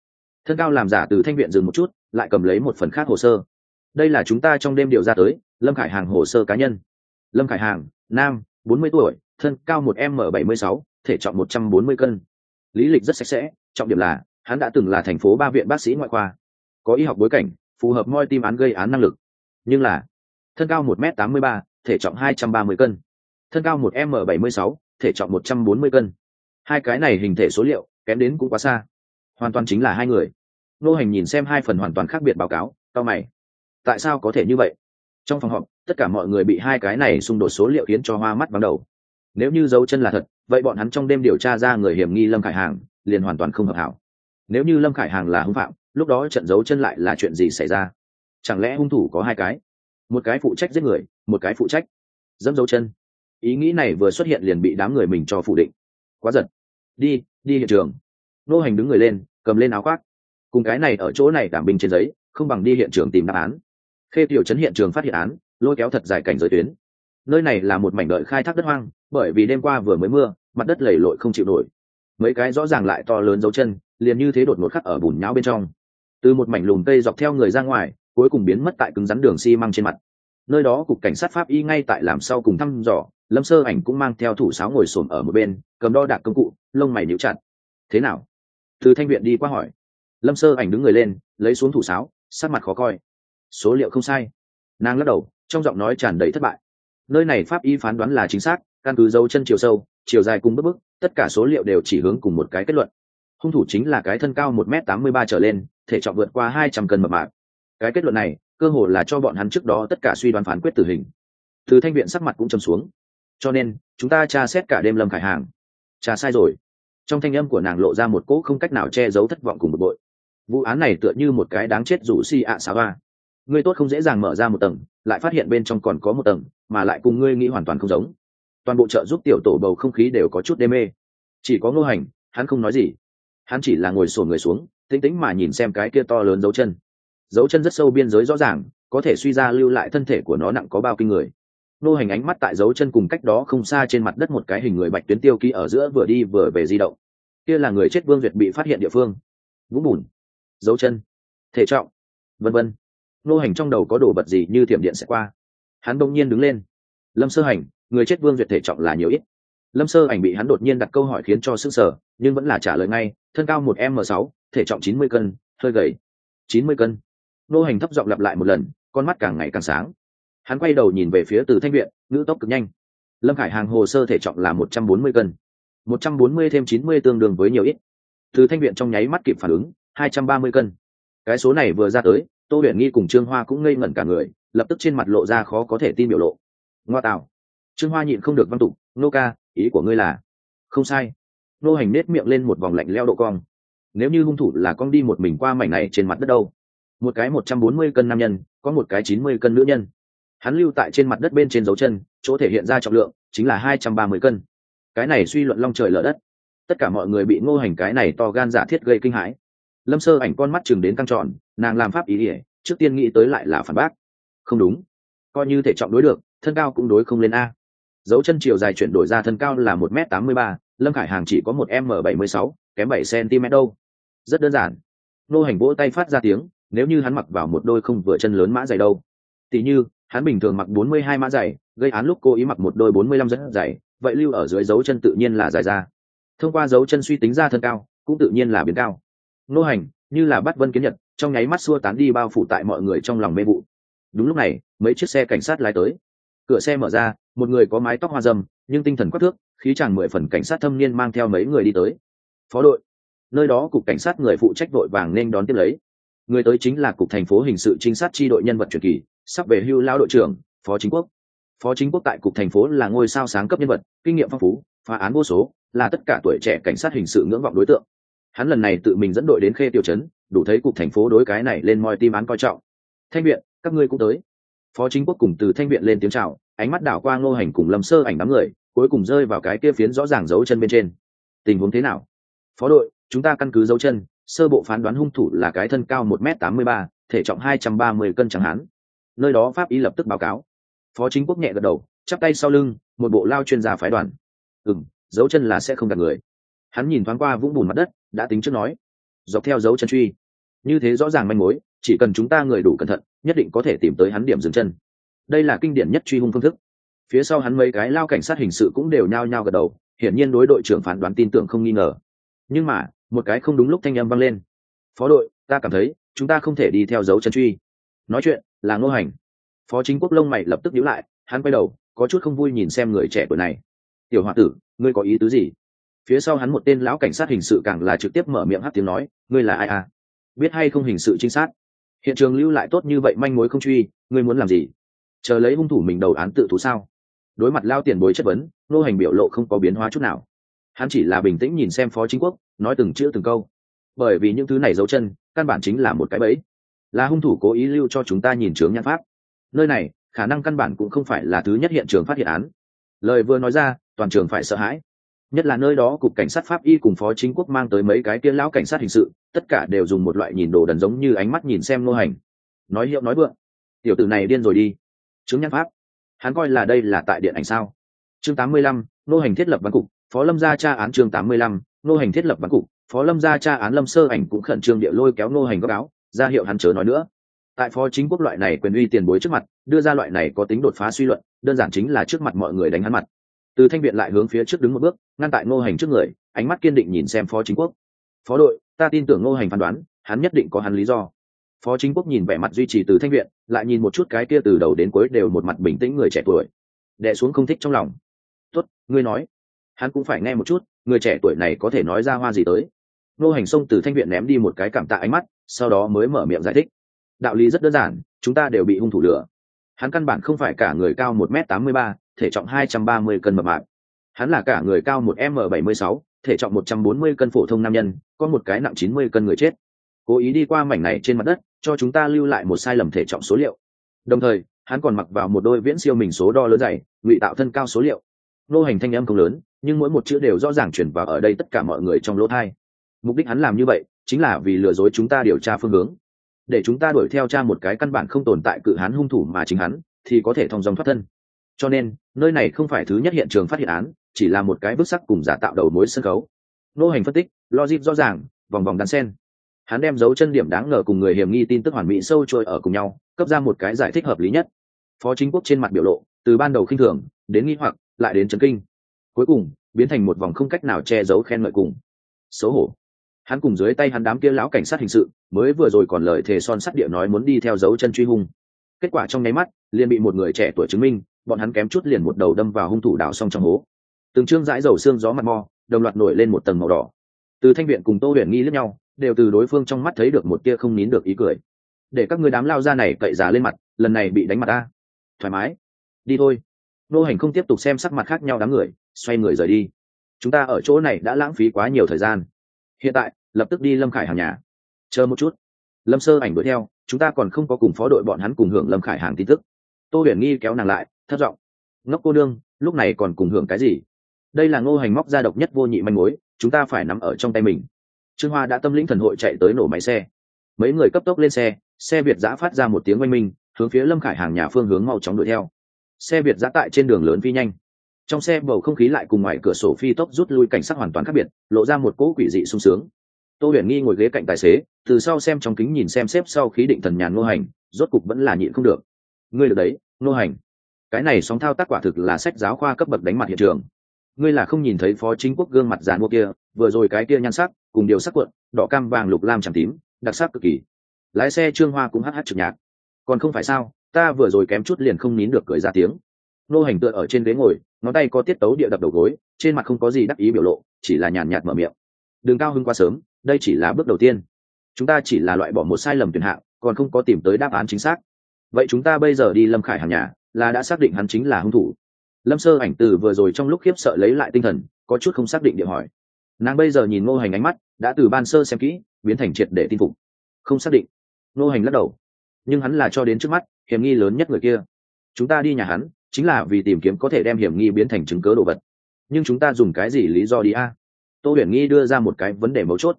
Thân cao làm giả từ thanh viện dừng một chút, lại cầm lấy một phần khác hồ sơ. Đây là chúng ta trong đêm điều ra tới, lâm khải hàng hồ sơ cá nhân. Lâm khải hàng nam, bốn mươi tuổi, thân cao một m bảy mươi sáu, thể trọng một trăm bốn mươi cân. Lý lịch rất sạch sẽ, trọng điểm là, hắn đã từng là thành phố ba viện bác sĩ ngoại khoa. Có y học bối cảnh, phù hợp moi tim án gây án năng lực. Nhưng là, thân cao một m tám mươi ba, thể trọng hai trăm ba mươi cân. Thân cao một m bảy mươi sáu, thể trọng một trăm bốn mươi cân. Hai cái này hình thể số liệu, kém đến cũng quá xa. Hoàn toàn chính là hai người. Nô hành nhìn xem hai phần hoàn toàn khác biệt báo cáo cao mày. Tại sao có thể như vậy? Trong phòng họp tất cả mọi người bị hai cái này xung đột số liệu khiến cho hoa mắt vắng đầu. Nếu như dấu chân là thật, vậy bọn hắn trong đêm điều tra ra người hiểm nghi lâm khải hàng, liền hoàn toàn không hợp hảo. Nếu như lâm khải hàng là hung phạm, lúc đó trận dấu chân lại là chuyện gì xảy ra? Chẳng lẽ hung thủ có hai cái? Một cái phụ trách giết người, một cái phụ trách dẫm dấu chân. Ý nghĩ này vừa xuất hiện liền bị đám người mình cho phủ định. Quá giật. Đi đi hiện trường. Nô hành đứng người lên, cầm lên áo khoác. Cùng cái này ở chỗ này đảm bình trên giấy, không bằng đi hiện trường tìm đáp án. Khê tiểu trấn hiện trường phát hiện án lôi kéo thật dài cảnh giới tuyến. Nơi này là một mảnh đợi khai thác đất hoang, bởi vì đêm qua vừa mới mưa, mặt đất lầy lội không chịu nổi. Mấy cái rõ ràng lại to lớn dấu chân, liền như thế đột ngột khắc ở bùn nhão bên trong. Từ một mảnh lùm cây dọc theo người ra ngoài, cuối cùng biến mất tại cứng rắn đường xi măng trên mặt. Nơi đó cục cảnh sát pháp y ngay tại làm sau cùng thăm dò, lâm sơ ảnh cũng mang theo thủ sáo ngồi xổm ở một bên, cầm đo đạc công cụ, lông mày níu chặt. Thế nào? Từ thanh viện đi qua hỏi. Lâm sơ ảnh đứng người lên, lấy xuống thủ sáo, sắc mặt khó coi. Số liệu không sai. Nàng lắc đầu trong giọng nói tràn đầy thất bại. Nơi này pháp y phán đoán là chính xác, căn cứ dấu chân chiều sâu, chiều dài cùng bước bước, tất cả số liệu đều chỉ hướng cùng một cái kết luận. Hung thủ chính là cái thân cao một m tám mươi ba trở lên, thể trọng vượt qua hai trăm cân mập mạc cái kết luận này, cơ hồ là cho bọn hắn trước đó tất cả suy đoán phán quyết tử hình. Từ thanh viện sắc mặt cũng trầm xuống. Cho nên, chúng ta tra xét cả đêm lâm khải hàng. Tra sai rồi. Trong thanh âm của nàng lộ ra một cỗ không cách nào che giấu thất vọng cùng một bội. Vụ án này tựa như một cái đáng chết rủ si ạ xá ba người tốt không dễ dàng mở ra một tầng lại phát hiện bên trong còn có một tầng, mà lại cùng ngươi nghĩ hoàn toàn không giống. Toàn bộ trợ giúp tiểu tổ bầu không khí đều có chút đê mê. Chỉ có ngô hành, hắn không nói gì. Hắn chỉ là ngồi sổn người xuống, tĩnh tĩnh mà nhìn xem cái kia to lớn dấu chân. Dấu chân rất sâu biên giới rõ ràng, có thể suy ra lưu lại thân thể của nó nặng có bao kinh người. Nô hành ánh mắt tại dấu chân cùng cách đó không xa trên mặt đất một cái hình người bạch tuyến tiêu ký ở giữa vừa đi vừa về di động. Kia là người chết vương duyệt bị phát hiện địa phương. Vũng bùn. Dấu chân. Thể trọng. Vân vân nô hành trong đầu có đồ vật gì như thiểm điện sẽ qua? Hắn đông nhiên đứng lên. Lâm sơ hành, người chết vương duyệt thể trọng là nhiều ít. Lâm sơ ảnh bị hắn đột nhiên đặt câu hỏi khiến cho sức sở nhưng vẫn là trả lời ngay, thân cao một m sáu, thể trọng chín mươi cân, hơi gầy. Chín mươi cân. Nô hành thấp giọng lặp lại một lần, con mắt càng ngày càng sáng. Hắn quay đầu nhìn về phía từ thanh viện, ngữ tốc cực nhanh. Lâm khải hàng hồ sơ thể trọng là một trăm bốn mươi cân. Một trăm bốn mươi thêm chín mươi tương đương với nhiều ít. Từ thanh viện trong nháy mắt kịp phản ứng, hai trăm ba mươi cân. Cái số này vừa ra tới tô huyền nghi cùng trương hoa cũng ngây ngẩn cả người, lập tức trên mặt lộ ra khó có thể tin biểu lộ. Ngoa tạo. Trương hoa nhịn không được văn tục, nô ca, ý của ngươi là? Không sai. Nô hành nết miệng lên một vòng lạnh leo độ cong. Nếu như hung thủ là con đi một mình qua mảnh này trên mặt đất đâu? Một cái một trăm bốn mươi cân nam nhân, có một cái chín mươi cân nữ nhân. Hắn lưu tại trên mặt đất bên trên dấu chân, chỗ thể hiện ra trọng lượng chính là hai trăm ba mươi cân. Cái này suy luận long trời lở đất. Tất cả mọi người bị ngô hành cái này to gan giả thiết gây kinh hãi lâm sơ ảnh con mắt chừng đến căng tròn, nàng làm pháp ý ỉa trước tiên nghĩ tới lại là phản bác. Không đúng. Coi như thể trọng đối được, thân cao cũng đối không lên a. Dấu chân chiều dài chuyển đổi ra thân cao là một m tám mươi ba, lâm khải hàng chỉ có một m bảy mươi sáu, kém bảy cm đâu. Rất đơn giản. Nô hành vỗ tay phát ra tiếng, nếu như hắn mặc vào một đôi không vừa chân lớn mã dày đâu. Tỉ như, hắn bình thường mặc bốn mươi hai mã dày, gây án lúc cô ý mặc một đôi bốn mươi lăm rất dày, vậy lưu ở dưới dấu chân tự nhiên là dài ra. Thông qua dấu chân suy tính ra thân cao, cũng tự nhiên là biến cao nô hành, như là bắt vân kiến nhật, trong nháy mắt xua tán đi bao phủ tại mọi người trong lòng mê vụ. Đúng lúc này, mấy chiếc xe cảnh sát lái tới. Cửa xe mở ra, một người có mái tóc hoa dâm, nhưng tinh thần quắc thước, khí chàng mười phần cảnh sát thâm niên mang theo mấy người đi tới. Phó đội. Nơi đó cục cảnh sát người phụ trách đội vàng nên đón tiếp lấy. Người tới chính là cục thành phố hình sự trinh sát tri đội nhân vật truyền kỳ, sắp về hưu lao đội trưởng, phó chính quốc. Phó chính quốc tại cục thành phố là ngôi sao sáng cấp nhân vật, kinh nghiệm phong phú, phá án vô số, là tất cả tuổi trẻ cảnh sát hình sự ngưỡng vọng đối tượng hắn lần này tự mình dẫn đội đến khê tiểu chấn đủ thấy cục thành phố đối cái này lên moi tim án coi trọng. Thanh viện, các ngươi cũng tới. Phó chính quốc cùng từ thanh viện lên tiếng chào, ánh mắt đảo qua ngô hành cùng lâm sơ ảnh đám người, cuối cùng rơi vào cái kia phiến rõ ràng dấu chân bên trên. Tình huống thế nào? Phó đội, chúng ta căn cứ dấu chân, sơ bộ phán đoán hung thủ là cái thân cao một m tám mươi ba, thể trọng hai trăm ba mươi cân chẳng hắn nơi đó pháp y lập tức báo cáo. Phó chính quốc nhẹ gật đầu, chắp tay sau lưng, một bộ lao chuyên gia phái đoàn. Ừ m dấu chân là sẽ không gặp người hắn nhìn thoáng qua vũng bùn mặt đất, đã tính trước nói, dọc theo dấu chân truy, như thế rõ ràng manh mối, chỉ cần chúng ta người đủ cẩn thận, nhất định có thể tìm tới hắn điểm dừng chân. Đây là kinh điển nhất truy hung phương thức. Phía sau hắn mấy cái lao cảnh sát hình sự cũng đều nhao nhao gật đầu, hiển nhiên đối đội trưởng phán đoán tin tưởng không nghi ngờ. Nhưng mà, một cái không đúng lúc thanh âm vang lên. Phó đội, ta cảm thấy, chúng ta không thể đi theo dấu chân truy. Nói chuyện, là ngô hành. Phó chính quốc lông mày lập tức nhíu lại, hắn quay đầu, có chút không vui nhìn xem người trẻ tuổi này. Tiểu h tử, ngươi có ý tứ gì? Phía sau hắn một tên lão cảnh sát hình sự càng là trực tiếp mở miệng hát tiếng nói, ngươi là ai à? Biết hay không hình sự trinh sát? Hiện trường lưu lại tốt như vậy manh mối không truy, ngươi muốn làm gì? Chờ lấy hung thủ mình đầu án tự thú sao? Đối mặt lao tiền bối chất vấn, nô hành biểu lộ không có biến hóa chút nào. Hắn chỉ là bình tĩnh nhìn xem phó chính quốc, nói từng chữ từng câu. Bởi vì những thứ này dấu chân, căn bản chính là một cái bẫy. Là hung thủ cố ý lưu cho chúng ta nhìn chướng nhãn pháp. Nơi này, khả năng căn bản cũng không phải là thứ nhất hiện trường phát hiện án. Lời vừa nói ra, toàn trường phải sợ hãi nhất là nơi đó cục cảnh sát pháp y cùng phó chính quốc mang tới mấy cái tiên lão cảnh sát hình sự, tất cả đều dùng một loại nhìn đồ đần giống như ánh mắt nhìn xem nô hành. Nói hiệu nói vượng. Tiểu tử này điên rồi đi. Chứng nhắc pháp. Hắn coi là đây là tại điện ảnh sao? Chương tám mươi lăm nô hành thiết lập văn cục, phó lâm gia tra án chương tám mươi lăm nô hành thiết lập văn cục, phó lâm gia tra án lâm sơ ảnh cũng khẩn trương địa lôi kéo nô hành góc áo, ra hiệu hắn chớ nói nữa. Tại phó chính quốc loại này quyền uy tiền bối trước mặt, đưa ra loại này có tính đột phá suy luận, đơn giản chính là trước mặt mọi người đánh hắn mặt từ thanh viện lại hướng phía trước đứng một bước ngăn tại ngô hành trước người ánh mắt kiên định nhìn xem phó chính quốc. Phó đội ta tin tưởng ngô hành phán đoán hắn nhất định có hắn lý do. Phó chính quốc nhìn vẻ mặt duy trì từ thanh viện lại nhìn một chút cái kia từ đầu đến cuối đều một mặt bình tĩnh người trẻ tuổi. Đẻ xuống không thích trong lòng. Tuất, ngươi nói. Hắn cũng phải nghe một chút người trẻ tuổi này có thể nói ra hoa gì tới. Ngô hành xông từ thanh viện ném đi một cái cảm tạ ánh mắt sau đó mới mở miệng giải thích. Đạo lý rất đơn giản chúng ta đều bị hung thủ lửa. Hắn căn bản không phải cả người cao một m tám mươi ba thể trọng hai trăm ba mươi cân mập mạp. Hắn là cả người cao 1m76, thể trọng một trăm bốn mươi cân phổ thông nam nhân có một cái nặng chín mươi cân người chết. Cố ý đi qua mảnh này trên mặt đất cho chúng ta lưu lại một sai lầm thể trọng số liệu. Đồng thời hắn còn mặc vào một đôi viễn siêu mình số đo lớn dày ngụy tạo thân cao số liệu. Nô hành thanh âm không lớn nhưng mỗi một chữ đều rõ ràng truyền vào ở đây tất cả mọi người trong lỗ tai. mục đích hắn làm như vậy chính là vì lừa dối chúng ta điều tra phương hướng. Để chúng ta đuổi theo tra một cái căn bản không tồn tại cự hán hung thủ mà chính hắn thì có thể thông dòng thoát thân cho nên, nơi này không phải thứ nhất hiện trường phát hiện án, chỉ là một cái bức sắc cùng giả tạo đầu mối sân khấu. Nô hành phân tích, logic rõ ràng, vòng vòng đan sen. Hắn đem dấu chân điểm đáng ngờ cùng người hiểm nghi tin tức hoàn mỹ sâu trôi ở cùng nhau, cấp ra một cái giải thích hợp lý nhất. Phó chính quốc trên mặt biểu lộ, từ ban đầu khinh thường, đến nghi hoặc, lại đến chấn kinh. Cuối cùng, biến thành một vòng không cách nào che giấu khen ngợi cùng. Xấu hổ. Hắn cùng dưới tay hắn đám kia lão cảnh sát hình sự, mới vừa rồi còn lời thề son sắt địa nói muốn đi theo dấu chân truy hung kết quả trong nháy mắt, liền bị một người trẻ tuổi chứng minh, bọn hắn kém chút liền một đầu đâm vào hung thủ đảo xong trong hố. Từng trương dãi dầu xương gió mặt mò đồng loạt nổi lên một tầng màu đỏ. Từ thanh viện cùng tô huyền nghi lẫn nhau, đều từ đối phương trong mắt thấy được một tia không nín được ý cười. Để các người đám lao ra này cậy giá lên mặt, lần này bị đánh mặt ta thoải mái. Đi thôi. Nô hành không tiếp tục xem sắc mặt khác nhau đám người, xoay người rời đi. Chúng ta ở chỗ này đã lãng phí quá nhiều thời gian. Hiện tại, lập tức đi lâm khải hàng nhà. Chờ một chút. Lâm sơ ảnh đuổi theo chúng ta còn không có cùng phó đội bọn hắn cùng hưởng lâm khải hàng tin tức. Tô huyền nghi kéo nàng lại thất giọng, ngốc cô đương lúc này còn cùng hưởng cái gì? Đây là ngô hành móc ra độc nhất vô nhị manh mối, chúng ta phải nắm ở trong tay mình. Trương hoa đã tâm lĩnh thần hội chạy tới nổ máy xe. Mấy người cấp tốc lên xe xe việt giã phát ra một tiếng oanh minh, hướng phía lâm khải hàng nhà phương hướng mau chóng đuổi theo. Xe việt giã tại trên đường lớn phi nhanh. Trong xe bầu không khí lại cùng ngoài cửa sổ phi tốc rút lui cảnh sát hoàn toàn khác biệt, lộ ra một cỗ quỷ dị sung sướng tô huyền nghi ngồi ghế cạnh tài xế, từ sau xem trong kính nhìn xem xếp sau khí định thần nhàn ngô hành, rốt cục vẫn là nhịn không được. Ngươi được đấy, ngô hành. Cái này sóng thao tác quả thực là sách giáo khoa cấp bậc đánh mặt hiện trường. Ngươi là không nhìn thấy phó chính quốc gương mặt giàn mua kia, vừa rồi cái kia nhan sắc, cùng điều sắc cuộn đỏ cam vàng lục lam tràm tím, đặc sắc cực kỳ. Lái xe trương hoa cũng hh trực nhạc. Còn không phải sao, ta vừa rồi kém chút liền không nín được cười ra tiếng. Nô hành tựa ở trên ghế ngồi, ngón tay có tiết tấu địa đập đầu gối, trên mặt không có gì đắc ý biểu lộ, chỉ là nhàn nhạt mở miệng đừng cao hơn quá sớm, đây chỉ là bước đầu tiên. Chúng ta chỉ là loại bỏ một sai lầm tuyển hạng, còn không có tìm tới đáp án chính xác. Vậy chúng ta bây giờ đi lâm khải hàng nhà, là đã xác định hắn chính là hung thủ. Lâm sơ ảnh từ vừa rồi trong lúc khiếp sợ lấy lại tinh thần, có chút không xác định địa hỏi. Nàng bây giờ nhìn ngô hành ánh mắt, đã từ ban sơ xem kỹ, biến thành triệt để tin phục. Không xác định. Ngô hành lắc đầu. Nhưng hắn là cho đến trước mắt, hiểm nghi lớn nhất người kia. Chúng ta đi nhà hắn, chính là vì tìm kiếm có thể đem hiểm nghi biến thành chứng cớ đồ vật. Nhưng chúng ta dùng cái gì lý do đi a? Tô huyền nghi đưa ra một cái vấn đề mấu chốt,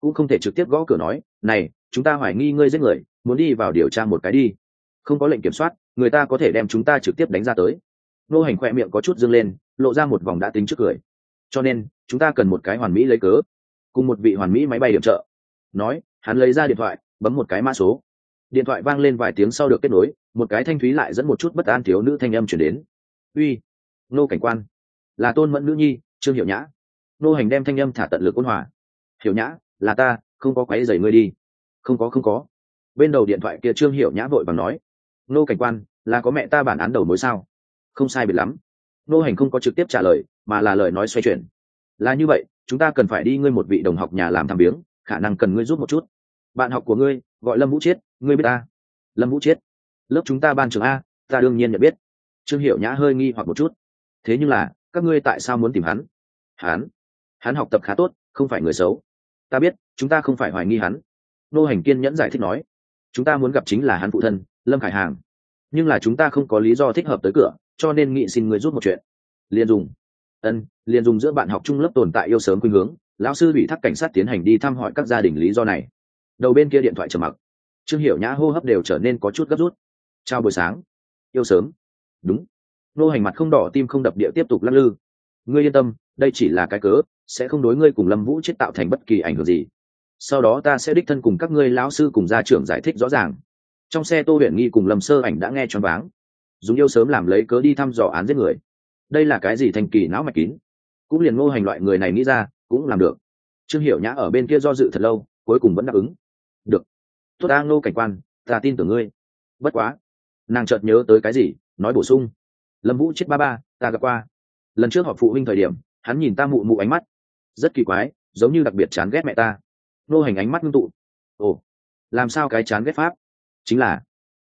cũng không thể trực tiếp gõ cửa nói, này, chúng ta hoài nghi ngươi giết người, muốn đi vào điều tra một cái đi. Không có lệnh kiểm soát, người ta có thể đem chúng ta trực tiếp đánh ra tới. Nô hành khoe miệng có chút dâng lên, lộ ra một vòng đã tính trước cười. Cho nên, chúng ta cần một cái hoàn mỹ lấy cớ, cùng một vị hoàn mỹ máy bay điểm trợ. Nói, hắn lấy ra điện thoại, bấm một cái mã số. Điện thoại vang lên vài tiếng sau được kết nối, một cái thanh thúy lại dẫn một chút bất an thiếu nữ thanh âm chuyển đến. Uy, nô cảnh quan, là tôn mẫn nữ nhi, trương hiệu nhã nô hành đem thanh âm thả tận lực ôn hòa. Hiểu nhã, là ta, không có quáy dày ngươi đi. Không có không có. Bên đầu điện thoại kia trương hiểu nhã vội bằng nói. Nô cảnh quan, là có mẹ ta bản án đầu mối sao? Không sai biệt lắm. Nô hành không có trực tiếp trả lời, mà là lời nói xoay chuyển. Là như vậy, chúng ta cần phải đi ngươi một vị đồng học nhà làm thăm biếng, khả năng cần ngươi giúp một chút. Bạn học của ngươi, gọi lâm vũ chiết, ngươi biết ta? Lâm vũ chiết. Lớp chúng ta ban trường a, ta đương nhiên nhận biết. Trương hiểu nhã hơi nghi hoặc một chút. Thế nhưng là, các ngươi tại sao muốn tìm hắn? Hắn? Hắn học tập khá tốt, không phải người xấu. Ta biết, chúng ta không phải hoài nghi hắn. Nô hành kiên nhẫn giải thích nói, chúng ta muốn gặp chính là hắn phụ thân, lâm khải hàng. Nhưng là chúng ta không có lý do thích hợp tới cửa, cho nên nghị xin người rút một chuyện. Liên dùng ân, liên dùng giữa bạn học trung lớp tồn tại yêu sớm khuynh hướng, lão sư bị thắc cảnh sát tiến hành đi thăm hỏi các gia đình lý do này. Đầu bên kia điện thoại trầm mặc. Trương hiểu nhã hô hấp đều trở nên có chút gấp rút. Chào buổi sáng. Yêu sớm. Đúng. Nô hành mặt không đỏ, tim không đập, địa tiếp tục lắc lư. Ngươi yên tâm đây chỉ là cái cớ, sẽ không đối ngươi cùng lâm vũ chết tạo thành bất kỳ ảnh hưởng gì. Sau đó ta sẽ đích thân cùng các ngươi lão sư cùng gia trưởng giải thích rõ ràng. Trong xe tô huyền nghi cùng lâm sơ ảnh đã nghe choáng váng. Dùng yêu sớm làm lấy cớ đi thăm dò án giết người. Đây là cái gì thành kỳ não mạch kín? Cũng liền ngô hành loại người này nghĩ ra, cũng làm được. Trương hiểu nhã ở bên kia do dự thật lâu, cuối cùng vẫn đáp ứng. Được. Tốt ta, ngô cảnh quan, ta tin tưởng ngươi. Bất quá, nàng chợt nhớ tới cái gì, nói bổ sung. Lâm vũ chết ba ba, ta gặp qua. Lần trước họp phụ huynh thời điểm hắn nhìn ta mụ mụ ánh mắt. Rất kỳ quái, giống như đặc biệt chán ghét mẹ ta. Nô hành ánh mắt ngưng tụ. Ồ, làm sao cái chán ghét pháp? Chính là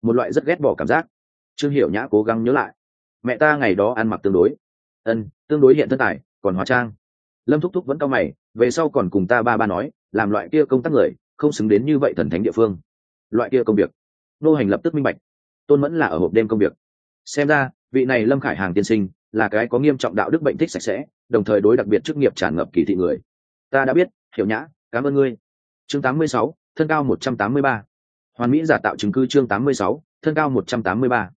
một loại rất ghét bỏ cảm giác. Trương hiểu nhã cố gắng nhớ lại. Mẹ ta ngày đó ăn mặc tương đối. Ân, tương đối hiện thân tài, còn hóa trang. Lâm thúc thúc vẫn cao mày, về sau còn cùng ta ba ba nói, làm loại kia công tác người, không xứng đến như vậy thần thánh địa phương. Loại kia công việc. Nô hành lập tức minh bạch. Tôn mẫn là ở hộp đêm công việc. Xem ra, vị này lâm khải hàng tiên sinh là cái có nghiêm trọng đạo đức bệnh thích sạch sẽ đồng thời đối đặc biệt chức nghiệp tràn ngập kỳ thị người. Ta đã biết hiểu nhã cảm ơn ngươi. Chương 86, thân cao 183. hoàn mỹ giả tạo chứng cứ chương 86, thân cao 183.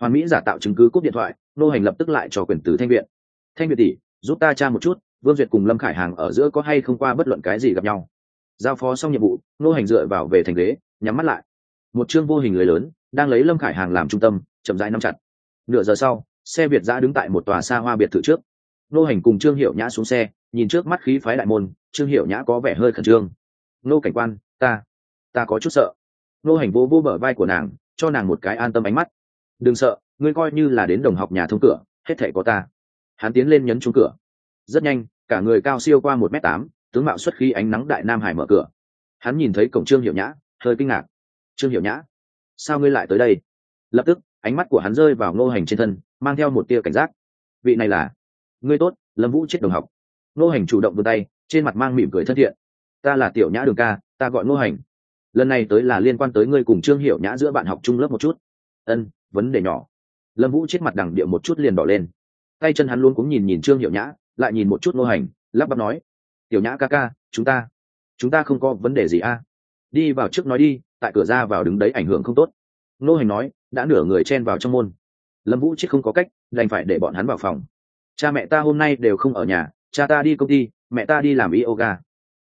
hoàn mỹ giả tạo chứng cứ cúp điện thoại nô hành lập tức lại cho quyền tử thanh viện. Thanh viện tỷ giúp ta tra một chút vương duyệt cùng lâm khải hàng ở giữa có hay không qua bất luận cái gì gặp nhau. Giao phó xong nhiệm vụ nô hành dựa vào về thành ghế nhắm mắt lại. Một chương vô hình người lớn đang lấy lâm khải hàng làm trung tâm chậm rãi nắm chặt. Nửa giờ sau xe việt giã đứng tại một tòa xa hoa biệt thự trước. Nô hành cùng trương hiệu nhã xuống xe, nhìn trước mắt khí phái đại môn, trương hiệu nhã có vẻ hơi khẩn trương. Nô cảnh quan, ta ta có chút sợ. Nô hành vô vô bờ vai của nàng, cho nàng một cái an tâm ánh mắt. Đừng sợ, ngươi coi như là đến đồng học nhà thông cửa, hết thể có ta. Hắn tiến lên nhấn trúng cửa. Rất nhanh, cả người cao siêu qua một m tám, tướng mạo xuất khi ánh nắng đại nam hải mở cửa. Hắn nhìn thấy cổng trương hiệu nhã, hơi kinh ngạc. Trương hiệu nhã, sao ngươi lại tới đây? Lập tức ánh mắt của hắn rơi vào ngô hành trên thân, mang theo một tia cảnh giác. Vị này là? Ngươi tốt, lâm vũ chết đồng học. Ngô hành chủ động vươn tay, trên mặt mang mỉm cười thân thiện. Ta là tiểu nhã đường ca, ta gọi ngô hành. Lần này tới là liên quan tới ngươi cùng trương hiệu nhã giữa bạn học chung lớp một chút. Ân, vấn đề nhỏ. Lâm vũ chết mặt đằng địa một chút liền đỏ lên. Tay chân hắn luôn cũng nhìn nhìn trương hiệu nhã, lại nhìn một chút ngô hành, lắp bắp nói, tiểu nhã ca ca, chúng ta chúng ta không có vấn đề gì a. Đi vào trước nói đi, tại cửa ra vào đứng đấy ảnh hưởng không tốt. Ngô hành nói đã nửa người chen vào trong môn. Lâm vũ chết không có cách, đành phải để bọn hắn vào phòng. Cha mẹ ta hôm nay đều không ở nhà, cha ta đi công ty, mẹ ta đi làm yoga.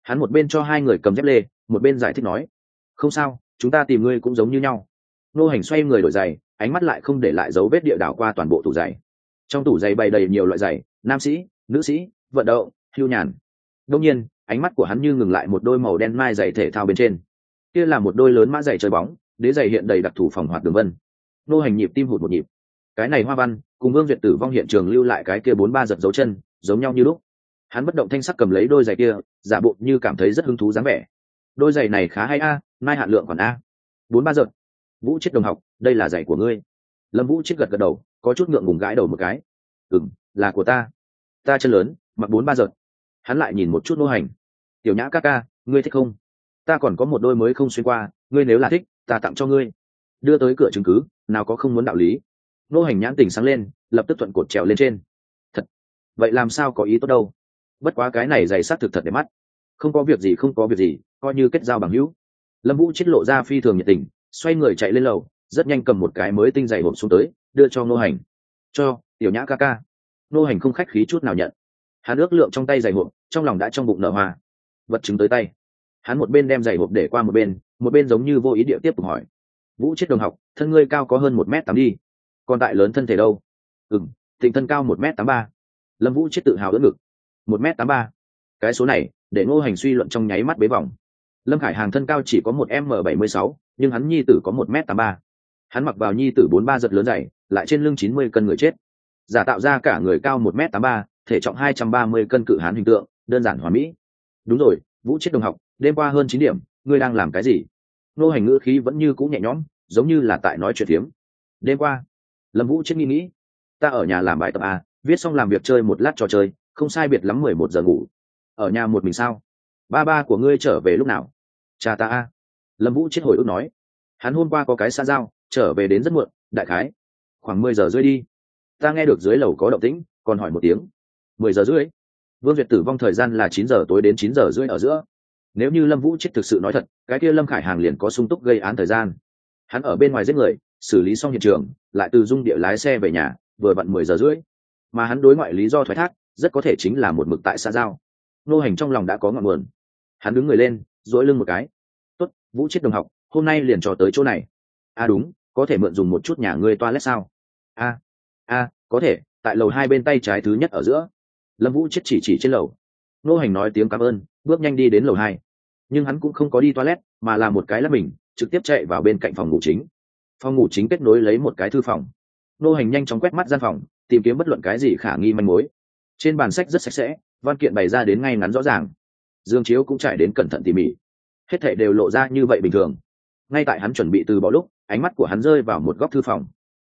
Hắn một bên cho hai người cầm dép lê, một bên giải thích nói, không sao, chúng ta tìm ngươi cũng giống như nhau. Nô hành xoay người đổi giày, ánh mắt lại không để lại dấu vết địa đảo qua toàn bộ tủ giày. Trong tủ giày bày đầy nhiều loại giày, nam sĩ, nữ sĩ, vận động, hưu nhàn. Đông nhiên, ánh mắt của hắn như ngừng lại một đôi màu đen mai giày thể thao bên trên. Kia là một đôi lớn mã giày chơi bóng, đế giày hiện đầy đặc thù phòng hoạt đường vân nô hành nhịp tim hụt một nhịp. Cái này hoa văn cùng vương duyệt tử vong hiện trường lưu lại cái kia bốn ba giật dấu chân giống nhau như lúc. Hắn bất động thanh sắc cầm lấy đôi giày kia giả bộ như cảm thấy rất hứng thú dáng vẻ. Đôi giày này khá hay a à, mai hạn lượng còn a. Bốn ba giật. Vũ chết đồng học đây là giày của ngươi. Lâm vũ chết gật gật đầu có chút ngượng ngùng gãi đầu một cái. Ừng là của ta. Ta chân lớn mặc bốn ba giật. Hắn lại nhìn một chút nô hành. Tiểu nhã ca ca ngươi thích không? Ta còn có một đôi mới không xuyên qua ngươi nếu là thích ta tặng cho ngươi. Đưa tới cửa chứng cứ nào có không muốn đạo lý. Nô hành nhãn tình sáng lên, lập tức thuận cột trèo lên trên. Thật, vậy làm sao có ý tốt đâu? Bất quá cái này dày sát thực thật để mắt. Không có việc gì, không có việc gì, coi như kết giao bằng hữu. Lâm vũ chết lộ ra phi thường nhiệt tình, xoay người chạy lên lầu, rất nhanh cầm một cái mới tinh dày hộp xuống tới, đưa cho nô hành. Cho, tiểu nhã ca ca. Nô hành không khách khí chút nào nhận. Hắn ước lượng trong tay dày hộp, trong lòng đã trong bụng nở hoa. Vật chứng tới tay. Hắn một bên đem giày hộp để qua một bên một bên giống như vô ý địa tiếp tục hỏi vũ chết đồng học, thân ngươi cao có hơn một m tám đi. Còn tại lớn thân thể đâu? Ừng thịnh thân cao một m tám ba. Lâm vũ chết tự hào đỡ ngực. Một m tám ba. Cái số này, để ngô hành suy luận trong nháy mắt bế vòng lâm khải hàng thân cao chỉ có một m bảy mươi sáu, nhưng hắn nhi tử có một m tám ba. Hắn mặc vào nhi tử bốn ba giật lớn dày, lại trên lưng chín mươi cân người chết. Giả tạo ra cả người cao một m tám ba, thể trọng hai trăm ba mươi cân cự hán hình tượng, đơn giản hoàn mỹ. Đúng rồi, vũ chết đồng học, đêm qua hơn chín điểm, ngươi đang làm cái gì? Nô hành ngữ khí vẫn như cũ nhẹ nhõm, giống như là tại nói chuyện tiếng đêm qua, lâm vũ chết nghĩ nghĩ, ta ở nhà làm bài tập a viết xong làm việc chơi một lát trò chơi, không sai biệt lắm mười một giờ ngủ. Ở nhà một mình sao? Ba ba của ngươi trở về lúc nào? Cha ta a. Lâm vũ chết hồi ức nói, hắn hôm qua có cái xa giao, trở về đến rất muộn, đại khái khoảng mười giờ rưỡi đi. Ta nghe được dưới lầu có động tĩnh, còn hỏi một tiếng, mười giờ rưỡi? Vương duyệt tử vong thời gian là chín giờ tối đến chín giờ rưỡi ở giữa nếu như lâm vũ chết thực sự nói thật cái kia lâm khải hàng liền có sung túc gây án thời gian. Hắn ở bên ngoài giết người xử lý xong hiện trường lại từ dung địa lái xe về nhà vừa vặn mười giờ rưỡi. Mà hắn đối ngoại lý do thoái thác rất có thể chính là một mực tại xã giao. Nô hành trong lòng đã có ngọn nguồn. Hắn đứng người lên dỗi lưng một cái. Tốt vũ chết đồng học hôm nay liền trò tới chỗ này. À đúng có thể mượn dùng một chút nhà ngươi toilet sao? A à, a à, có thể tại lầu hai bên tay trái thứ nhất ở giữa. Lâm vũ chết chỉ chỉ trên lầu nô hành nói tiếng cảm ơn, bước nhanh đi đến lầu hai. Nhưng hắn cũng không có đi toilet, mà là một cái lắp mình, trực tiếp chạy vào bên cạnh phòng ngủ chính. Phòng ngủ chính kết nối lấy một cái thư phòng. Nô hành nhanh chóng quét mắt gian phòng, tìm kiếm bất luận cái gì khả nghi manh mối. Trên bàn sách rất sạch sẽ, văn kiện bày ra đến ngay ngắn rõ ràng. Dương chiếu cũng trải đến cẩn thận tỉ mỉ. Hết thảy đều lộ ra như vậy bình thường. Ngay tại hắn chuẩn bị từ bỏ lúc, ánh mắt của hắn rơi vào một góc thư phòng.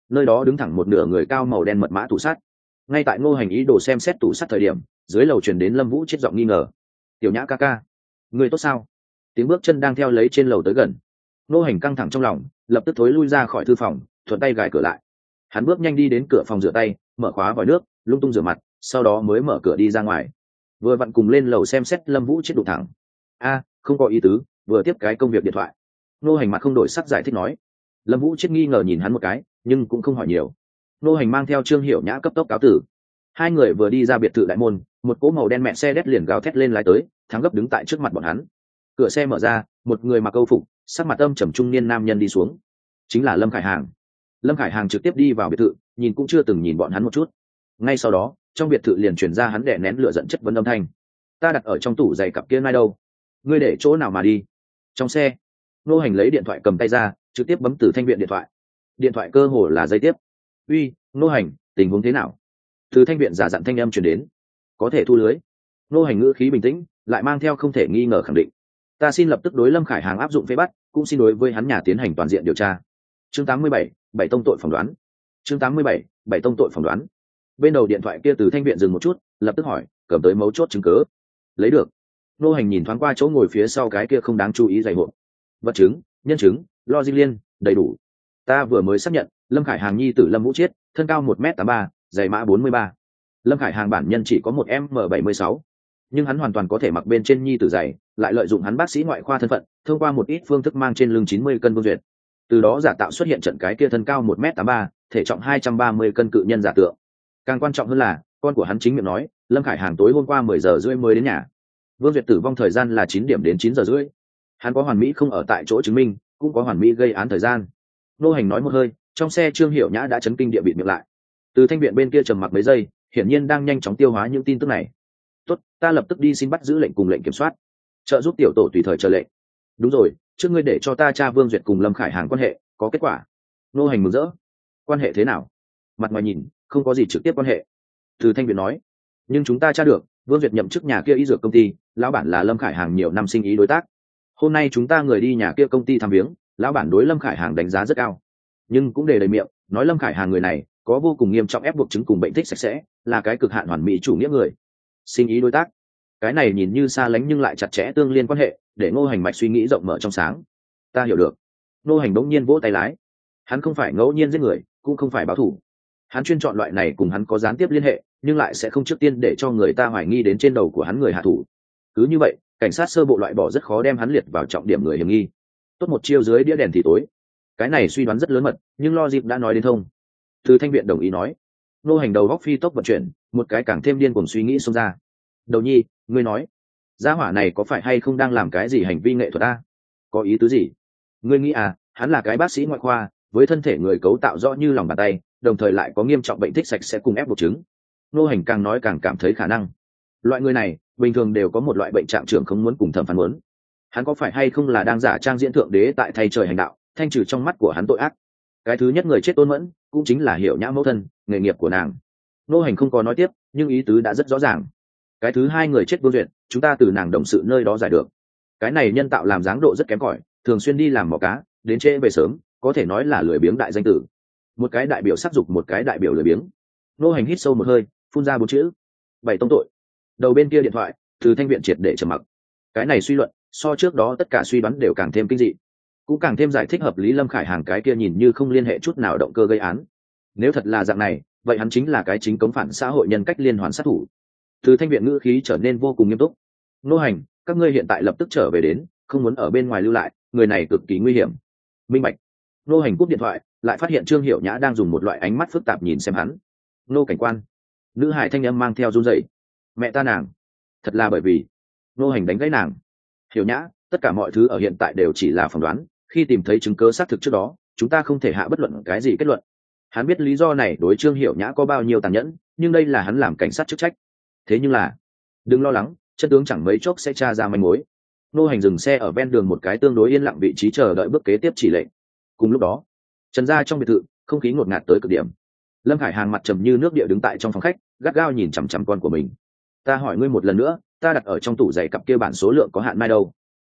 Nơi đó đứng thẳng một nửa người cao màu đen mật mã tủ sắt. Ngay tại ngô hành ý đồ xem xét tủ sắt thời điểm dưới lầu truyền đến lâm vũ chết giọng nghi ngờ. Tiểu nhã ca ca, người tốt sao? Tiếng bước chân đang theo lấy trên lầu tới gần. Ngô hành căng thẳng trong lòng, lập tức thối lui ra khỏi thư phòng, thuận tay gài cửa lại. Hắn bước nhanh đi đến cửa phòng rửa tay, mở khóa vòi nước, lung tung rửa mặt, sau đó mới mở cửa đi ra ngoài. Vừa vặn cùng lên lầu xem xét lâm vũ chết đụng thẳng. A, không có ý tứ, vừa tiếp cái công việc điện thoại. Nô hành mặt không đổi sắc giải thích nói. Lâm vũ chết nghi ngờ nhìn hắn một cái, nhưng cũng không hỏi nhiều. Nô hành mang theo trương hiệu nhã cấp tốc cáo tử hai người vừa đi ra biệt thự đại môn, một cỗ màu đen mẹ xe đét liền gào thét lên lái tới, thắng gấp đứng tại trước mặt bọn hắn. Cửa xe mở ra, một người mặc câu phục, sắc mặt âm trầm trung niên nam nhân đi xuống. Chính là lâm khải hàng. Lâm khải hàng trực tiếp đi vào biệt thự, nhìn cũng chưa từng nhìn bọn hắn một chút. Ngay sau đó, trong biệt thự liền chuyển ra hắn đẻ nén lửa dẫn chất vấn âm thanh. Ta đặt ở trong tủ giày cặp kia ngay đâu? Ngươi để chỗ nào mà đi? Trong xe, nô hành lấy điện thoại cầm tay ra, trực tiếp bấm từ thanh viện điện thoại. Điện thoại cơ hồ là dây tiếp. Uy, nô hành, tình huống thế nào? Từ thanh viện giả dặn thanh âm chuyển đến. Có thể thu lưới. Nô hành ngữ khí bình tĩnh lại mang theo không thể nghi ngờ khẳng định. Ta xin lập tức đối lâm khải hàng áp dụng phế bắt cũng xin đối với hắn nhà tiến hành toàn diện điều tra. Chương 87, bảy tông tội phỏng đoán. Chương 87, bảy tông tội phỏng đoán. Bên đầu điện thoại kia từ thanh viện dừng một chút lập tức hỏi cầm tới mấu chốt chứng cớ lấy được. Nô hành nhìn thoáng qua chỗ ngồi phía sau cái kia không đáng chú ý dày hộp. Vật chứng nhân chứng lo di liên đầy đủ. Ta vừa mới xác nhận lâm khải hàng nhi tử lâm vũ chiết thân cao một m tám ba giày mã bốn mươi ba. Lâm khải hàng bản nhân chỉ có một m bảy mươi sáu. Nhưng hắn hoàn toàn có thể mặc bên trên nhi tử giày, lại lợi dụng hắn bác sĩ ngoại khoa thân phận thông qua một ít phương thức mang trên lưng chín mươi cân vương duyệt. Từ đó giả tạo xuất hiện trận cái kia thân cao một m tám ba thể trọng hai trăm ba mươi cân cự nhân giả tượng. Càng quan trọng hơn là con của hắn chính miệng nói lâm khải hàng tối hôm qua mười giờ rưỡi mới đến nhà. Vương duyệt tử vong thời gian là chín điểm đến chín giờ rưỡi. Hắn có hoàn mỹ không ở tại chỗ chứng minh cũng có hoàn mỹ gây án thời gian. Nô hành nói một hơi trong xe trương hiểu nhã đã chấn kinh địa bị miệng lại từ thanh viện bên kia trầm mặc mấy giây, hiển nhiên đang nhanh chóng tiêu hóa những tin tức này. Tốt, ta lập tức đi xin bắt giữ lệnh cùng lệnh kiểm soát. Trợ giúp tiểu tổ tùy thời chờ lệnh. Đúng rồi, trước ngươi để cho ta cha vương duyệt cùng lâm khải hàng quan hệ, có kết quả. Nô hành mừng rỡ. Quan hệ thế nào? Mặt ngoài nhìn, không có gì trực tiếp quan hệ. Từ thanh viện nói, nhưng chúng ta tra được, vương duyệt nhậm chức nhà kia y dược công ty, lão bản là lâm khải hàng nhiều năm sinh ý đối tác. Hôm nay chúng ta người đi nhà kia công ty thăm viếng, lão bản đối lâm khải hàng đánh giá rất cao. Nhưng cũng để đầy miệng, nói lâm khải hàng người này có vô cùng nghiêm trọng ép buộc chứng cùng bệnh thích sạch sẽ, là cái cực hạn hoàn mỹ chủ nghĩa người. Sinh ý đối tác. Cái này nhìn như xa lánh nhưng lại chặt chẽ tương liên quan hệ, để ngô hành mạch suy nghĩ rộng mở trong sáng. Ta hiểu được. Ngô hành bỗng nhiên vỗ tay lái. Hắn không phải ngẫu nhiên giết người, cũng không phải báo thủ hắn chuyên chọn loại này cùng hắn có gián tiếp liên hệ, nhưng lại sẽ không trước tiên để cho người ta hoài nghi đến trên đầu của hắn người hạ thủ. Cứ như vậy, cảnh sát sơ bộ loại bỏ rất khó đem hắn liệt vào trọng điểm người hiểm nghi. Tốt một chiêu dưới đĩa đèn thì tối. Cái này suy đoán rất lớn mật, nhưng lo dịp đã nói đến thông thư thanh viện đồng ý nói. Nô hành đầu góc phi tốc vận chuyển, một cái càng thêm điên cùng suy nghĩ xông ra. Đầu nhi, ngươi nói, gia hỏa này có phải hay không đang làm cái gì hành vi nghệ thuật ta có ý tứ gì? Ngươi nghĩ à hắn là cái bác sĩ ngoại khoa, với thân thể người cấu tạo rõ như lòng bàn tay, đồng thời lại có nghiêm trọng bệnh thích sạch sẽ cùng ép buộc chứng. Nô hành càng nói càng cảm thấy khả năng. Loại người này, bình thường đều có một loại bệnh trạng trưởng không muốn cùng thẩm phán muốn. Hắn có phải hay không là đang giả trang diễn thượng đế tại thay trời hành đạo, thanh trừ trong mắt của hắn tội ác? Cái thứ nhất người chết tôn mẫn cũng chính là hiểu nhã mẫu thân, nghề nghiệp của nàng. Nô hành không có nói tiếp, nhưng ý tứ đã rất rõ ràng. Cái thứ hai người chết vô duyệt, chúng ta từ nàng đồng sự nơi đó giải được. Cái này nhân tạo làm dáng độ rất kém cỏi, thường xuyên đi làm mỏ cá, đến trễ về sớm, có thể nói là lười biếng đại danh tử. Một cái đại biểu sắc dục, một cái đại biểu lười biếng. Nô hành hít sâu một hơi, phun ra bốn chữ. Bảy tông tội. Đầu bên kia điện thoại, từ thanh viện triệt để trầm mặc. Cái này suy luận, so trước đó tất cả suy đoán đều càng thêm kinh dị cũng càng thêm giải thích hợp lý lâm khải hàng cái kia nhìn như không liên hệ chút nào động cơ gây án. Nếu thật là dạng này, vậy hắn chính là cái chính cống phản xã hội nhân cách liên hoàn sát thủ. Từ thanh viện ngữ khí trở nên vô cùng nghiêm túc. Nô hành, các ngươi hiện tại lập tức trở về đến, không muốn ở bên ngoài lưu lại, người này cực kỳ nguy hiểm. Minh bạch. Nô hành cúp điện thoại, lại phát hiện trương hiệu nhã đang dùng một loại ánh mắt phức tạp nhìn xem hắn. Nô cảnh quan. Nữ hải thanh âm mang theo run dậy mẹ ta nàng. Thật là bởi vì. Nô hành đánh gãy nàng. Hiểu nhã, tất cả mọi thứ ở hiện tại đều chỉ là phỏng đoán khi tìm thấy chứng cớ xác thực trước đó, chúng ta không thể hạ bất luận cái gì kết luận. Hắn biết lý do này đối trương hiểu nhã có bao nhiêu tàn nhẫn, nhưng đây là hắn làm cảnh sát chức trách. Thế nhưng là, đừng lo lắng, chân tướng chẳng mấy chốc sẽ tra ra manh mối. Nô hành dừng xe ở ven đường một cái tương đối yên lặng vị trí chờ đợi bước kế tiếp chỉ lệnh. Cùng lúc đó, trần ra trong biệt thự, không khí ngột ngạt tới cực điểm. Lâm hải hàng mặt trầm như nước địa đứng tại trong phòng khách, gắt gao nhìn chằm chằm con của mình. Ta hỏi ngươi một lần nữa, ta đặt ở trong tủ giày cặp kia bản số lượng có hạn mai đâu?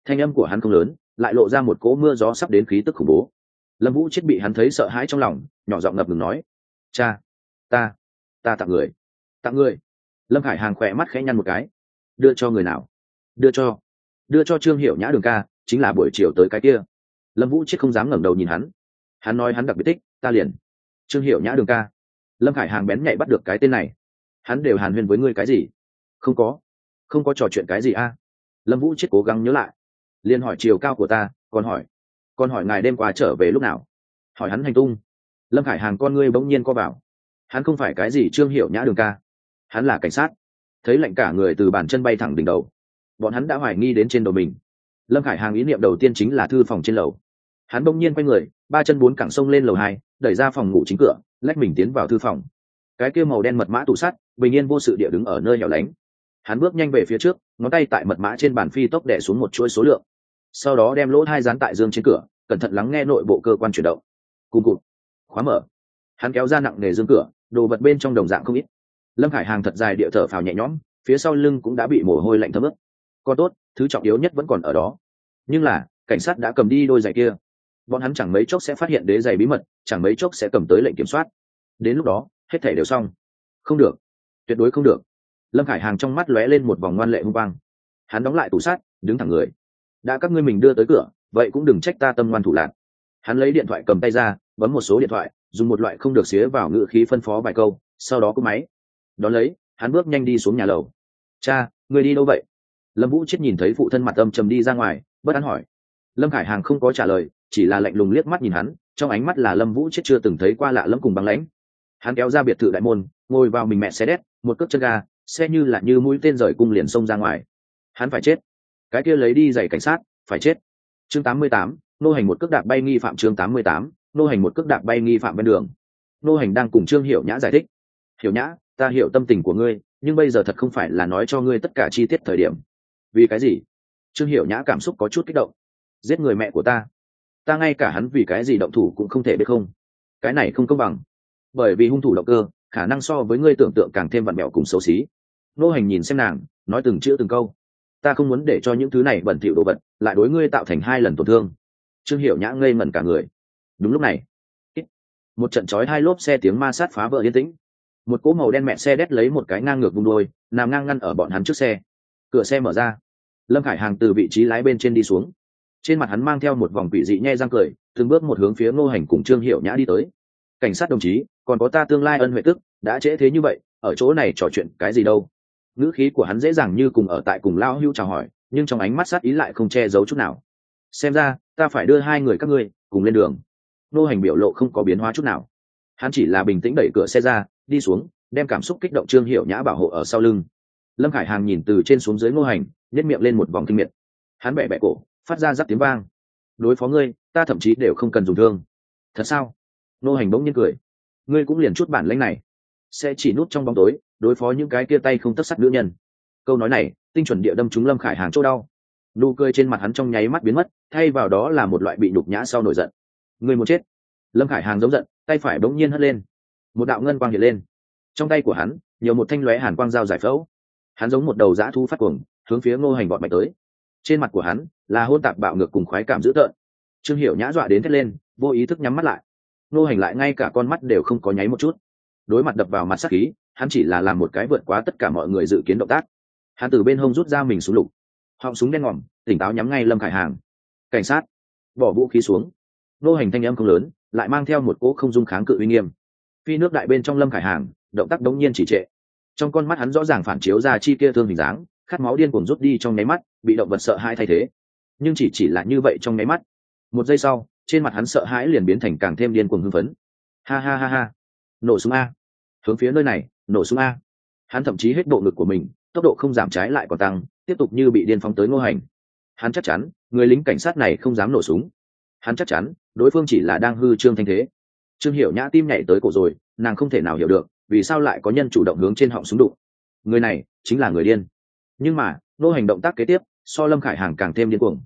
Thanh âm của hắn không lớn lại lộ ra một cỗ mưa gió sắp đến khí tức khủng bố. Lâm vũ chết bị hắn thấy sợ hãi trong lòng, nhỏ giọng ngập ngừng nói, cha, ta ta tặng người tặng người. Lâm hải hàng khỏe mắt khẽ nhăn một cái, đưa cho người nào? Đưa cho đưa cho trương hiểu nhã đường ca, chính là buổi chiều tới cái kia. Lâm vũ chết không dám ngẩng đầu nhìn hắn. Hắn nói hắn đặc biệt thích, ta liền, trương hiểu nhã đường ca. Lâm hải hàng bén nhạy bắt được cái tên này. Hắn đều hàn huyên với ngươi cái gì? Không có không có trò chuyện cái gì a. Lâm vũ chết cố gắng nhớ lại liền hỏi chiều cao của ta còn hỏi. Còn hỏi ngài đêm qua trở về lúc nào? Hỏi hắn hành tung. Lâm khải hàng con ngươi bỗng nhiên co vào. Hắn không phải cái gì trương hiểu nhã đường ca. Hắn là cảnh sát. Thấy lạnh cả người từ bàn chân bay thẳng đỉnh đầu. Bọn hắn đã hoài nghi đến trên đầu mình. Lâm khải hàng ý niệm đầu tiên chính là thư phòng trên lầu. Hắn bỗng nhiên quay người, ba chân bốn cẳng sông lên lầu hai, đẩy ra phòng ngủ chính cửa, lách mình tiến vào thư phòng. Cái kia màu đen mật mã tủ sắt, bình yên vô sự địa đứng ở nơi hẻo lánh. Hắn bước nhanh về phía trước, ngón tay tại mật mã trên bàn phi tốc đẻ xuống một chuỗi số lượng sau đó đem lỗ hai dán tại dương trên cửa cẩn thận lắng nghe nội bộ cơ quan chuyển động. Cùng cụt khóa mở. Hắn kéo ra nặng nề dương cửa đồ vật bên trong đồng dạng không ít. Lâm hải hàng thật dài địa thở phào nhẹ nhõm phía sau lưng cũng đã bị mồ hôi lạnh thấm ướt. Còn tốt thứ trọng yếu nhất vẫn còn ở đó. Nhưng là cảnh sát đã cầm đi đôi giày kia. Bọn hắn chẳng mấy chốc sẽ phát hiện đế giày bí mật chẳng mấy chốc sẽ cầm tới lệnh kiểm soát. Đến lúc đó hết thể đều xong. Không được. Tuyệt đối không được. Lâm khải hàng trong mắt lóe lên một vòng ngoan lệ hung vang, hắn đóng lại tủ sát đứng thẳng người đã các ngươi mình đưa tới cửa, vậy cũng đừng trách ta tâm ngoan thủ lạc. Hắn lấy điện thoại cầm tay ra, bấm một số điện thoại, dùng một loại không được xía vào ngự khí phân phó vài câu, sau đó cúp máy. Đón lấy, hắn bước nhanh đi xuống nhà lầu. Cha người đi đâu vậy? Lâm vũ chết nhìn thấy phụ thân mặt âm trầm đi ra ngoài, bất an hỏi. Lâm khải hàng không có trả lời, chỉ là lạnh lùng liếc mắt nhìn hắn, trong ánh mắt là lâm vũ chết chưa từng thấy qua lạ lẫm cùng băng lãnh. Hắn kéo ra biệt thự đại môn, ngồi vào mình mẹ xe đét, một cước chân ga, xe như là như mũi tên rời cung liền xông ra ngoài. Hắn phải chết cái kia lấy đi giày cảnh sát phải chết. Chương 88, nô hành một cước đạp bay nghi phạm chương 88, nô hành một cước đạp bay nghi phạm bên đường. Nô hành đang cùng trương hiểu nhã giải thích. Hiểu nhã ta hiểu tâm tình của ngươi nhưng bây giờ thật không phải là nói cho ngươi tất cả chi tiết thời điểm. Vì cái gì? Trương hiểu nhã cảm xúc có chút kích động. Giết người mẹ của ta. Ta ngay cả hắn vì cái gì động thủ cũng không thể biết không. Cái này không công bằng. Bởi vì hung thủ động cơ khả năng so với ngươi tưởng tượng càng thêm vặn mẹo cùng xấu xí. Nô hành nhìn xem nàng nói từng chữ từng câu ta không muốn để cho những thứ này bẩn thỉu đồ vật lại đối ngươi tạo thành hai lần tổn thương. Trương hiểu nhã ngây ngẩn cả người. Đúng lúc này, một trận chói hai lốp xe tiếng ma sát phá vỡ yên tĩnh. Một cỗ màu đen mẹ xe đét lấy một cái ngang ngược vung đôi nằm ngang ngăn ở bọn hắn trước xe. Cửa xe mở ra. Lâm khải hàng từ vị trí lái bên trên đi xuống. Trên mặt hắn mang theo một vòng quỷ dị nhe răng cười, từng bước một hướng phía ngô hành cùng trương hiểu nhã đi tới. Cảnh sát đồng chí, còn có ta tương lai ân huệ tức, đã trễ thế như vậy, ở chỗ này trò chuyện cái gì đâu? Ngữ khí của hắn dễ dàng như cùng ở tại cùng lao hưu chào hỏi, nhưng trong ánh mắt sát ý lại không che giấu chút nào. Xem ra, ta phải đưa hai người các ngươi cùng lên đường. Nô hành biểu lộ không có biến hóa chút nào. Hắn chỉ là bình tĩnh đẩy cửa xe ra, đi xuống, đem cảm xúc kích động trương hiệu nhã bảo hộ ở sau lưng. Lâm khải hàng nhìn từ trên xuống dưới ngô hành nhét miệng lên một vòng kinh miệt. Hắn bẹ bẹ cổ, phát ra giáp tiếng vang. Đối phó ngươi, ta thậm chí đều không cần dùng thương. Thật sao? Ngô hành bỗng nhiên cười. Ngươi cũng liền chút bản lãnh này, sẽ chỉ nút trong bóng tối đối phó những cái kia tay không tất sắt nữ nhân. Câu nói này, tinh chuẩn địa đâm chúng lâm khải hàng chỗ đau. Nụ cười trên mặt hắn trong nháy mắt biến mất, thay vào đó là một loại bị nhục nhã sau nổi giận. Người một chết. Lâm khải hàng giống giận, tay phải bỗng nhiên hất lên. Một đạo ngân quang hiện lên. Trong tay của hắn, nhiều một thanh lóe hàn quang dao giải phẫu. Hắn giống một đầu dã thu phát cuồng, hướng phía ngô hành bọn mạch tới. Trên mặt của hắn, là hôn tạp bạo ngược cùng khoái cảm dữ tợn. Trương hiểu nhã dọa đến thét lên, vô ý thức nhắm mắt lại. Ngô hành lại ngay cả con mắt đều không có nháy một chút đối mặt đập vào mặt sắc khí, hắn chỉ là làm một cái vượt quá tất cả mọi người dự kiến động tác. Hắn từ bên hông rút ra mình xuống lục. Họng súng đen ngòm, tỉnh táo nhắm ngay lâm khải hàng. Cảnh sát! Bỏ vũ khí xuống. Nô hành thanh âm không lớn, lại mang theo một cỗ không dung kháng cự uy nghiêm. Phi nước đại bên trong lâm khải hàng, động tác đống nhiên chỉ trệ. Trong con mắt hắn rõ ràng phản chiếu ra chi kia thương hình dáng, khát máu điên cuồng rút đi trong nháy mắt, bị động vật sợ hãi thay thế. Nhưng chỉ chỉ là như vậy trong nháy mắt. Một giây sau, trên mặt hắn sợ hãi liền biến thành càng thêm điên cuồng hưng phấn. Ha ha ha ha nổ súng a. Hướng phía nơi này, nổ súng a. Hắn thậm chí hết bộ ngực của mình, tốc độ không giảm trái lại còn tăng, tiếp tục như bị điên phóng tới ngô hành. Hắn chắc chắn, người lính cảnh sát này không dám nổ súng. Hắn chắc chắn, đối phương chỉ là đang hư trương thanh thế. Trương hiểu nhã tim nhảy tới cổ rồi, nàng không thể nào hiểu được, vì sao lại có nhân chủ động hướng trên họng súng đụng. Người này, chính là người điên. Nhưng mà nô hành động tác kế tiếp, so lâm khải hàng càng thêm điên cuồng.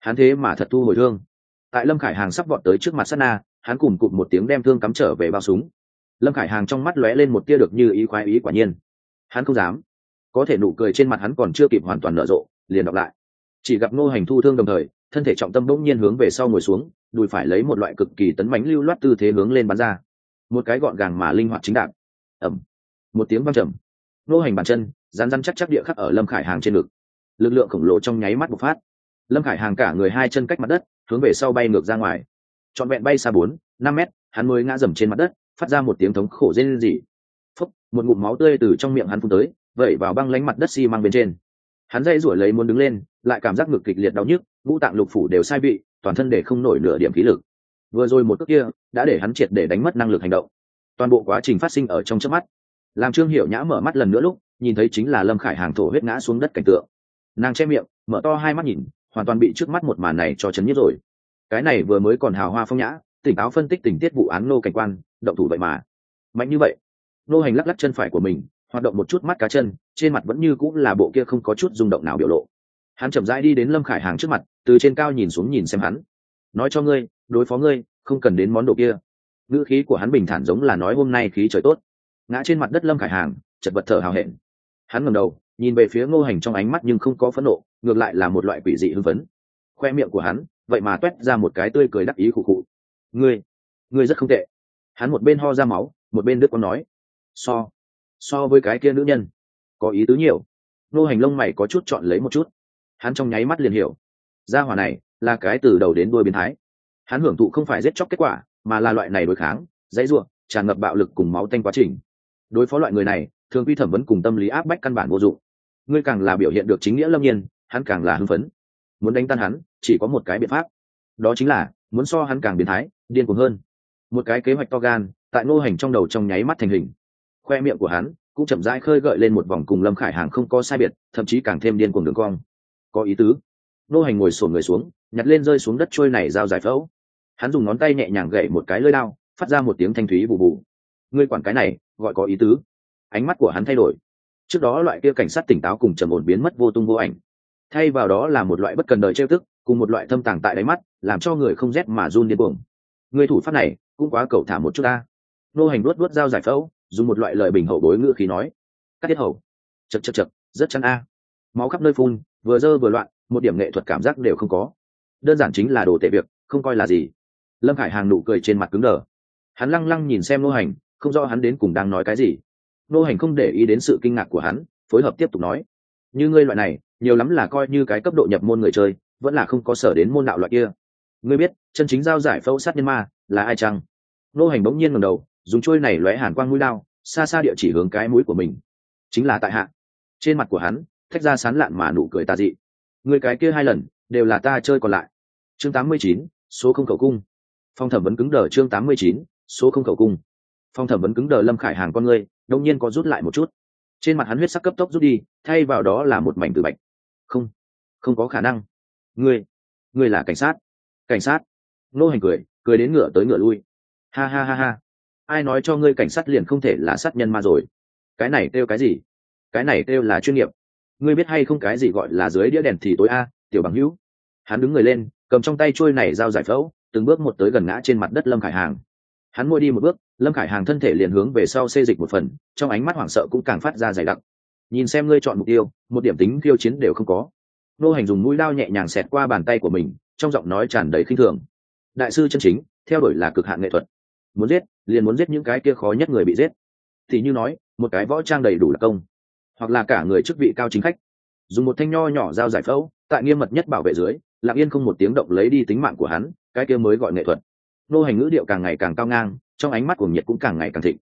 Hắn thế mà thật thu hồi thương. Tại lâm khải hàng sắp vọt tới trước mặt sắt na, hắn cùng cụt một tiếng đem thương cắm trở về bao súng lâm khải hàng trong mắt lóe lên một tia được như ý khoái ý quả nhiên. Hắn không dám. Có thể nụ cười trên mặt hắn còn chưa kịp hoàn toàn nở rộ, liền đọc lại. Chỉ gặp ngô hành thu thương đồng thời, thân thể trọng tâm bỗng nhiên hướng về sau ngồi xuống, đùi phải lấy một loại cực kỳ tấn bánh lưu loát tư thế hướng lên bắn ra. Một cái gọn gàng mà linh hoạt chính đạp. Ẩm một tiếng văng trầm. Ngô hành bàn chân rán rán chắc chắc địa khắc ở lâm khải hàng trên ngực. Lực lượng khổng lồ trong nháy mắt bộc phát. Lâm khải hàng cả người hai chân cách mặt đất, hướng về sau bay ngược ra ngoài. Trọn vẹn bay xa bốn, năm mét, hắn mới ngã dầm trên mặt đất phát ra một tiếng thống khổ rên rỉ. Phốc một ngụm máu tươi từ trong miệng hắn phun tới, vẩy vào băng lánh mặt đất xi mang bên trên. Hắn dây rủi lấy muốn đứng lên, lại cảm giác ngực kịch liệt đau nhức, ngũ tạng lục phủ đều sai bị toàn thân để không nổi nửa điểm khí lực. Vừa rồi một cước kia, đã để hắn triệt để đánh mất năng lực hành động. Toàn bộ quá trình phát sinh ở trong chớp mắt. Làm trương hiểu nhã mở mắt lần nữa lúc, nhìn thấy chính là lâm khải hàng thổ huyết ngã xuống đất cảnh tượng. Nàng che miệng, mở to hai mắt nhìn, hoàn toàn bị trước mắt một màn này cho chấn nhất rồi. Cái này vừa mới còn hào hoa phong nhã tỉnh táo phân tích tình tiết vụ án nô cảnh quan, động thủ vậy mà. Mạnh như vậy, nô hành lắc lắc chân phải của mình, hoạt động một chút mắt cá chân, trên mặt vẫn như cũng là bộ kia không có chút rung động nào biểu lộ. Hắn chậm rãi đi đến lâm khải hàng trước mặt, từ trên cao nhìn xuống nhìn xem hắn. Nói cho ngươi, đối phó ngươi, không cần đến món đồ kia. Ngữ khí của hắn bình thản giống là nói hôm nay khí trời tốt. Ngã trên mặt đất lâm khải hàng, chật vật thở hào hẹn. Hắn ngầm đầu, nhìn về phía ngô hành trong ánh mắt nhưng không có phẫn nộ, ngược lại là một loại quỷ dị hưng phấn. Khoe miệng của hắn, vậy mà t u é t ra một cái tươi cười đắc ý khụ khụ ngươi ngươi rất không tệ. Hắn một bên ho ra máu, một bên đức con nói. So so với cái kia nữ nhân, có ý tứ nhiều. Nô hành lông mày có chút chọn lấy một chút. Hắn trong nháy mắt liền hiểu. Gia hỏa này là cái từ đầu đến đuôi biến thái. Hắn hưởng thụ không phải giết chóc kết quả, mà là loại này đối kháng, dãy ruộng, tràn ngập bạo lực cùng máu tanh quá trình. Đối phó loại người này, thường quy thẩm vấn cùng tâm lý áp bách căn bản vô dụng. Ngươi càng là biểu hiện được chính nghĩa lâm nhiên, hắn càng là hưng phấn. Muốn đánh tan hắn, chỉ có một cái biện pháp. Đó chính là, muốn so hắn càng biến thái điên cuồng hơn. Một cái kế hoạch to gan, tại ngô hành trong đầu trong nháy mắt thành hình. Khoe miệng của hắn cũng chậm rãi khơi gợi lên một vòng cùng lâm khải hàng không có sai biệt, thậm chí càng thêm điên cuồng đường cong. Có ý tứ. Ngô hành ngồi sổn người xuống, nhặt lên rơi xuống đất trôi này dao giải phẫu. Hắn dùng ngón tay nhẹ nhàng gậy một cái lơi lao phát ra một tiếng thanh thúy bù bù. Ngươi quản cái này, gọi có ý tứ. Ánh mắt của hắn thay đổi. Trước đó loại kia cảnh sát tỉnh táo cùng trầm ổn biến mất vô tung vô ảnh. Thay vào đó là một loại bất cần đời trêu tức, cùng một loại thâm tàng tại đáy mắt, làm cho người không rét mà run điên cuồng người thủ pháp này, cũng quá cầu thả một chút ta. Nô hành luốt luốt dao giải phẫu, dùng một loại lời bình hậu bối ngữ khí nói, cắt tiết hậu chật chật chật rất chăn a. Máu khắp nơi phun, vừa dơ vừa loạn, một điểm nghệ thuật cảm giác đều không có. Đơn giản chính là đồ tệ việc, không coi là gì. Lâm khải hàng nụ cười trên mặt cứng đờ. Hắn lăng lăng nhìn xem nô hành, không rõ hắn đến cùng đang nói cái gì. Nô hành không để ý đến sự kinh ngạc của hắn, phối hợp tiếp tục nói, như ngươi loại này, nhiều lắm là coi như cái cấp độ nhập môn người chơi, vẫn là không có sở đến môn đạo loại kia ngươi biết, chân chính giao giải phẫu sát nhân ma là ai chăng? Nô hành bỗng nhiên ngầm đầu, dùng trôi này lóe hàn quang mũi lao xa xa địa chỉ hướng cái mũi của mình. Chính là tại hạ. Trên mặt của hắn, thách ra sán lạn mà nụ cười tà dị. Người cái kia hai lần, đều là ta chơi còn lại. Chương tám mươi chín, số không khẩu cung. Phong thẩm vấn cứng đờ chương tám mươi chín, số không khẩu cung. Phong thẩm vấn cứng đờ lâm khải hàng con ngươi đông nhiên có rút lại một chút. Trên mặt hắn huyết sắc cấp tốc rút đi, thay vào đó là một mảnh từ bạch. Không không có khả năng. Ngươi ngươi là cảnh sát cảnh sát. Nô hành cười cười đến ngựa tới ngựa lui. Ha ha ha ha. Ai nói cho ngươi cảnh sát liền không thể là sát nhân ma rồi? Cái này kêu cái gì? Cái này kêu là chuyên nghiệp. Ngươi biết hay không cái gì gọi là dưới đĩa đèn thì tối a, tiểu bằng hữu. Hắn đứng người lên, cầm trong tay trôi này dao giải phẫu, từng bước một tới gần ngã trên mặt đất lâm khải hàng. Hắn ngồi đi một bước, lâm khải hàng thân thể liền hướng về sau xê dịch một phần, trong ánh mắt hoảng sợ cũng càng phát ra dày đặc. Nhìn xem ngươi chọn mục tiêu, một điểm tính khiêu chiến đều không có. Nô hành dùng mũi lao nhẹ nhàng xẹt qua bàn tay của mình trong giọng nói tràn đầy khinh thường. Đại sư chân chính, theo đuổi là cực hạn nghệ thuật. Muốn giết, liền muốn giết những cái kia khó nhất người bị giết. Thì như nói, một cái võ trang đầy đủ là công. Hoặc là cả người chức vị cao chính khách. Dùng một thanh nho nhỏ dao giải phẫu, tại nghiêm mật nhất bảo vệ dưới, lặng yên không một tiếng động lấy đi tính mạng của hắn, cái kia mới gọi nghệ thuật. Nô hành ngữ điệu càng ngày càng cao ngang, trong ánh mắt của nhiệt cũng càng ngày càng thịnh.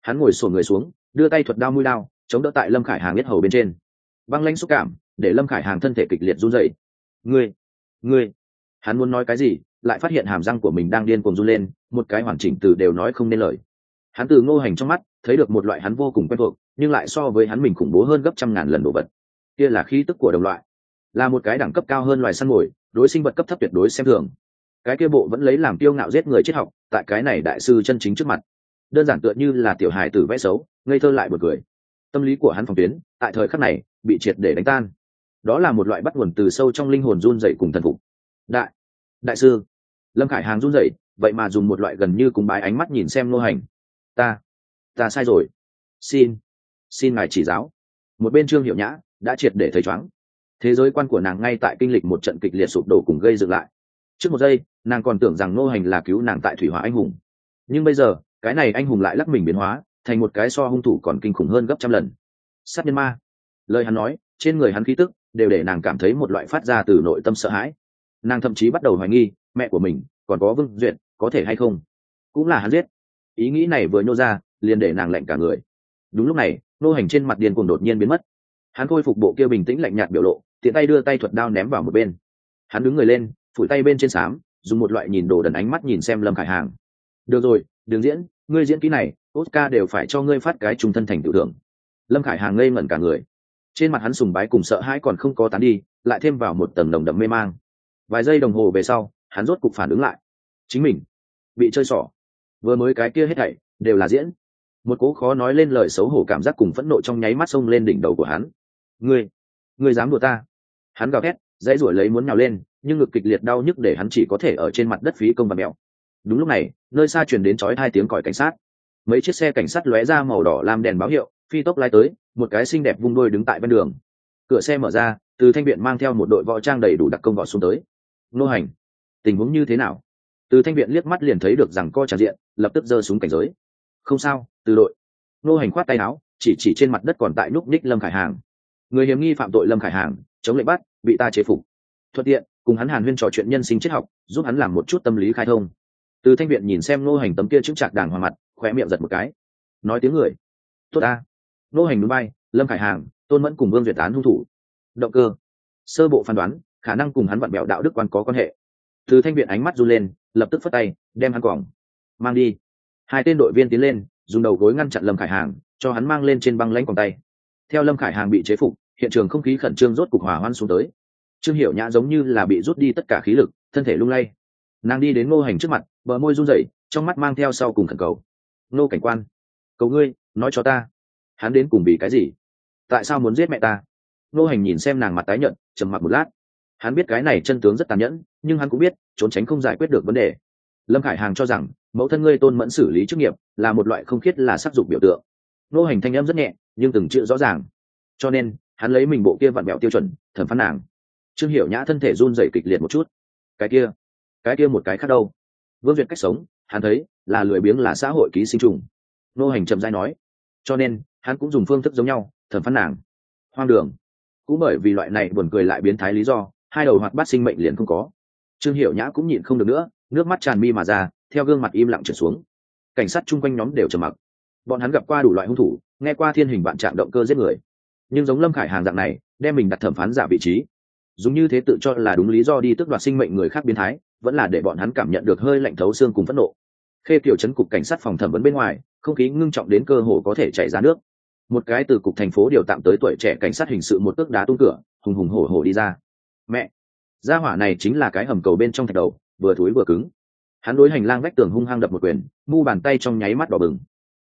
Hắn ngồi sổ người xuống, đưa tay thuật đao mũi đao, chống đỡ tại lâm khải hàng biết hầu bên trên. Băng lãnh xúc cảm, để lâm khải hàng thân thể kịch liệt run dậy ngươi ngươi hắn muốn nói cái gì, lại phát hiện hàm răng của mình đang điên cuồng run lên, một cái hoàn chỉnh từ đều nói không nên lời. Hắn từ ngô hành trong mắt, thấy được một loại hắn vô cùng quen thuộc, nhưng lại so với hắn mình khủng bố hơn gấp trăm ngàn lần đồ vật. Kia là khí tức của đồng loại. Là một cái đẳng cấp cao hơn loài săn mồi, đối sinh vật cấp thấp tuyệt đối xem thường. Cái kia bộ vẫn lấy làm tiêu ngạo giết người triết học, tại cái này đại sư chân chính trước mặt. Đơn giản tựa như là tiểu hài tử vẽ xấu, ngây thơ lại một cười. Tâm lý của hắn phòng tuyến, tại thời khắc này, bị triệt để đánh tan. Đó là một loại bắt nguồn từ sâu trong linh hồn run dậy cùng thần phục đại đại sư. Lâm khải hàng run rẩy, vậy mà dùng một loại gần như cùng bái ánh mắt nhìn xem nô hành. Ta ta sai rồi. Xin xin ngài chỉ giáo. Một bên trương hiệu nhã đã triệt để thấy chóng thế giới quan của nàng ngay tại kinh lịch một trận kịch liệt sụp đổ cùng gây dựng lại. Trước một giây nàng còn tưởng rằng nô hành là cứu nàng tại thủy hỏa anh hùng. Nhưng bây giờ cái này anh hùng lại lắc mình biến hóa thành một cái so hung thủ còn kinh khủng hơn gấp trăm lần. Sát nhân ma. Lời hắn nói trên người hắn khí tức đều để nàng cảm thấy một loại phát ra từ nội tâm sợ hãi nàng thậm chí bắt đầu hoài nghi, mẹ của mình còn có vương duyệt, có thể hay không? Cũng là hắn giết. Ý nghĩ này vừa nhô ra, liền để nàng lạnh cả người. Đúng lúc này, nô hành trên mặt điên cùng đột nhiên biến mất. Hắn khôi phục bộ kia bình tĩnh lạnh nhạt biểu lộ, tiện tay đưa tay thuật đao ném vào một bên. Hắn đứng người lên, phủi tay bên trên xám dùng một loại nhìn đồ đần ánh mắt nhìn xem lâm khải hàng. Được rồi, đừng diễn, ngươi diễn kỹ này, oscar đều phải cho ngươi phát cái trung thân thành tiểu thưởng. Lâm khải hàng ngây ngẩn cả người. Trên mặt hắn sùng bái cùng sợ hãi còn không có tán đi, lại thêm vào một tầng nồng đậm mê mang vài giây đồng hồ về sau, hắn rốt cục phản ứng lại. Chính mình bị chơi xỏ. Vừa mới cái kia hết thảy đều là diễn. Một cố khó nói lên lời xấu hổ cảm giác cùng phẫn nộ trong nháy mắt xông lên đỉnh đầu của hắn. Ngươi ngươi dám đùa ta? Hắn gào thét, dãy ruổi lấy muốn nhào lên, nhưng ngực kịch liệt đau nhức để hắn chỉ có thể ở trên mặt đất phí công và mèo đúng lúc này, nơi xa truyền đến chói hai tiếng còi cảnh sát. Mấy chiếc xe cảnh sát lóe ra màu đỏ làm đèn báo hiệu, phi tốc lai tới, một cái xinh đẹp vung đôi đứng tại bên đường. Cửa xe mở ra, từ thanh viện mang theo một đội võ trang đầy đủ đặc công vào xuống tới nô hành. Tình huống như thế nào? Từ thanh viện liếc mắt liền thấy được rằng co tràn diện, lập tức giơ súng cảnh giới. Không sao, từ đội. Nô hành khoát tay áo, chỉ chỉ trên mặt đất còn tại núp ních lâm khải hàng. Người hiếm nghi phạm tội lâm khải hàng, chống lệnh bắt, bị ta chế phục. Thuận tiện, cùng hắn hàn huyên trò chuyện nhân sinh triết học, giúp hắn làm một chút tâm lý khai thông. Từ thanh viện nhìn xem nô hành tấm kia trước trạc đàng hoàng mặt khoe miệng giật một cái. Nói tiếng người. Tốt ta. Nô hành núi bay, lâm khải hàng, tôn mẫn cùng vương duyệt tán hung thủ. Động cơ. Sơ bộ phán đoán khả năng cùng hắn vặn bẹo đạo đức quan có quan hệ. Từ thanh viện ánh mắt run lên, lập tức phất tay, đem hắn quòng. Mang đi. Hai tên đội viên tiến lên, dùng đầu gối ngăn chặn lâm khải hàng, cho hắn mang lên trên băng lãnh quòng tay. Theo lâm khải hàng bị chế phục, hiện trường không khí khẩn trương rốt cục hỏa hoan xuống tới. Trương hiểu nhã giống như là bị rút đi tất cả khí lực, thân thể lung lay. Nàng đi đến ngô hành trước mặt, bờ môi run rẩy, trong mắt mang theo sau cùng khẩn cầu. Ngô cảnh quan, cầu ngươi, nói cho ta, hắn đến cùng vì cái gì? Tại sao muốn giết mẹ ta? Ngô hành nhìn xem nàng mặt tái nhợt, trầm mặc một lát hắn biết cái này chân tướng rất tàn nhẫn, nhưng hắn cũng biết, trốn tránh không giải quyết được vấn đề. Lâm khải hàng cho rằng, mẫu thân ngươi tôn mẫn xử lý chức nghiệp là một loại không khiết là sắc dục biểu tượng. Nô hành thanh âm rất nhẹ, nhưng từng chữ rõ ràng. Cho nên, hắn lấy mình bộ kia vặn mẹo tiêu chuẩn, thẩm phán nàng. Trương hiểu nhã thân thể run rẩy kịch liệt một chút. Cái kia cái kia một cái khác đâu? Vương duyệt cách sống, hắn thấy, là lười biếng là xã hội ký sinh trùng. Nô hành trầm dai nói. Cho nên, hắn cũng dùng phương thức giống nhau, thẩm phán nàng. Hoang đường. Cũng bởi vì loại này buồn cười lại biến thái lý do hai đầu hoạt bát sinh mệnh liền không có. Trương hiểu nhã cũng nhịn không được nữa, nước mắt tràn mi mà ra, theo gương mặt im lặng trở xuống. Cảnh sát chung quanh nhóm đều trầm mặc. Bọn hắn gặp qua đủ loại hung thủ, nghe qua thiên hình bạn trạng động cơ giết người. Nhưng giống lâm khải hàng dạng này, đem mình đặt thẩm phán giả vị trí. Dùng như thế tự cho là đúng lý do đi tước đoạt sinh mệnh người khác biến thái, vẫn là để bọn hắn cảm nhận được hơi lạnh thấu xương cùng phẫn nộ. Khê kiểu chấn cục cảnh sát phòng thẩm vấn bên ngoài, không khí ngưng trọng đến cơ hồ có thể chảy ra nước. Một cái từ cục thành phố điều tạm tới tuổi trẻ cảnh sát hình sự một tước đá tung cửa, hùng hùng hổ hổ đi ra mẹ, gia hỏa này chính là cái hầm cầu bên trong thạch đầu, vừa thối vừa cứng. Hắn đối hành lang vách tường hung hăng đập một quyền, mu bàn tay trong nháy mắt đỏ bừng.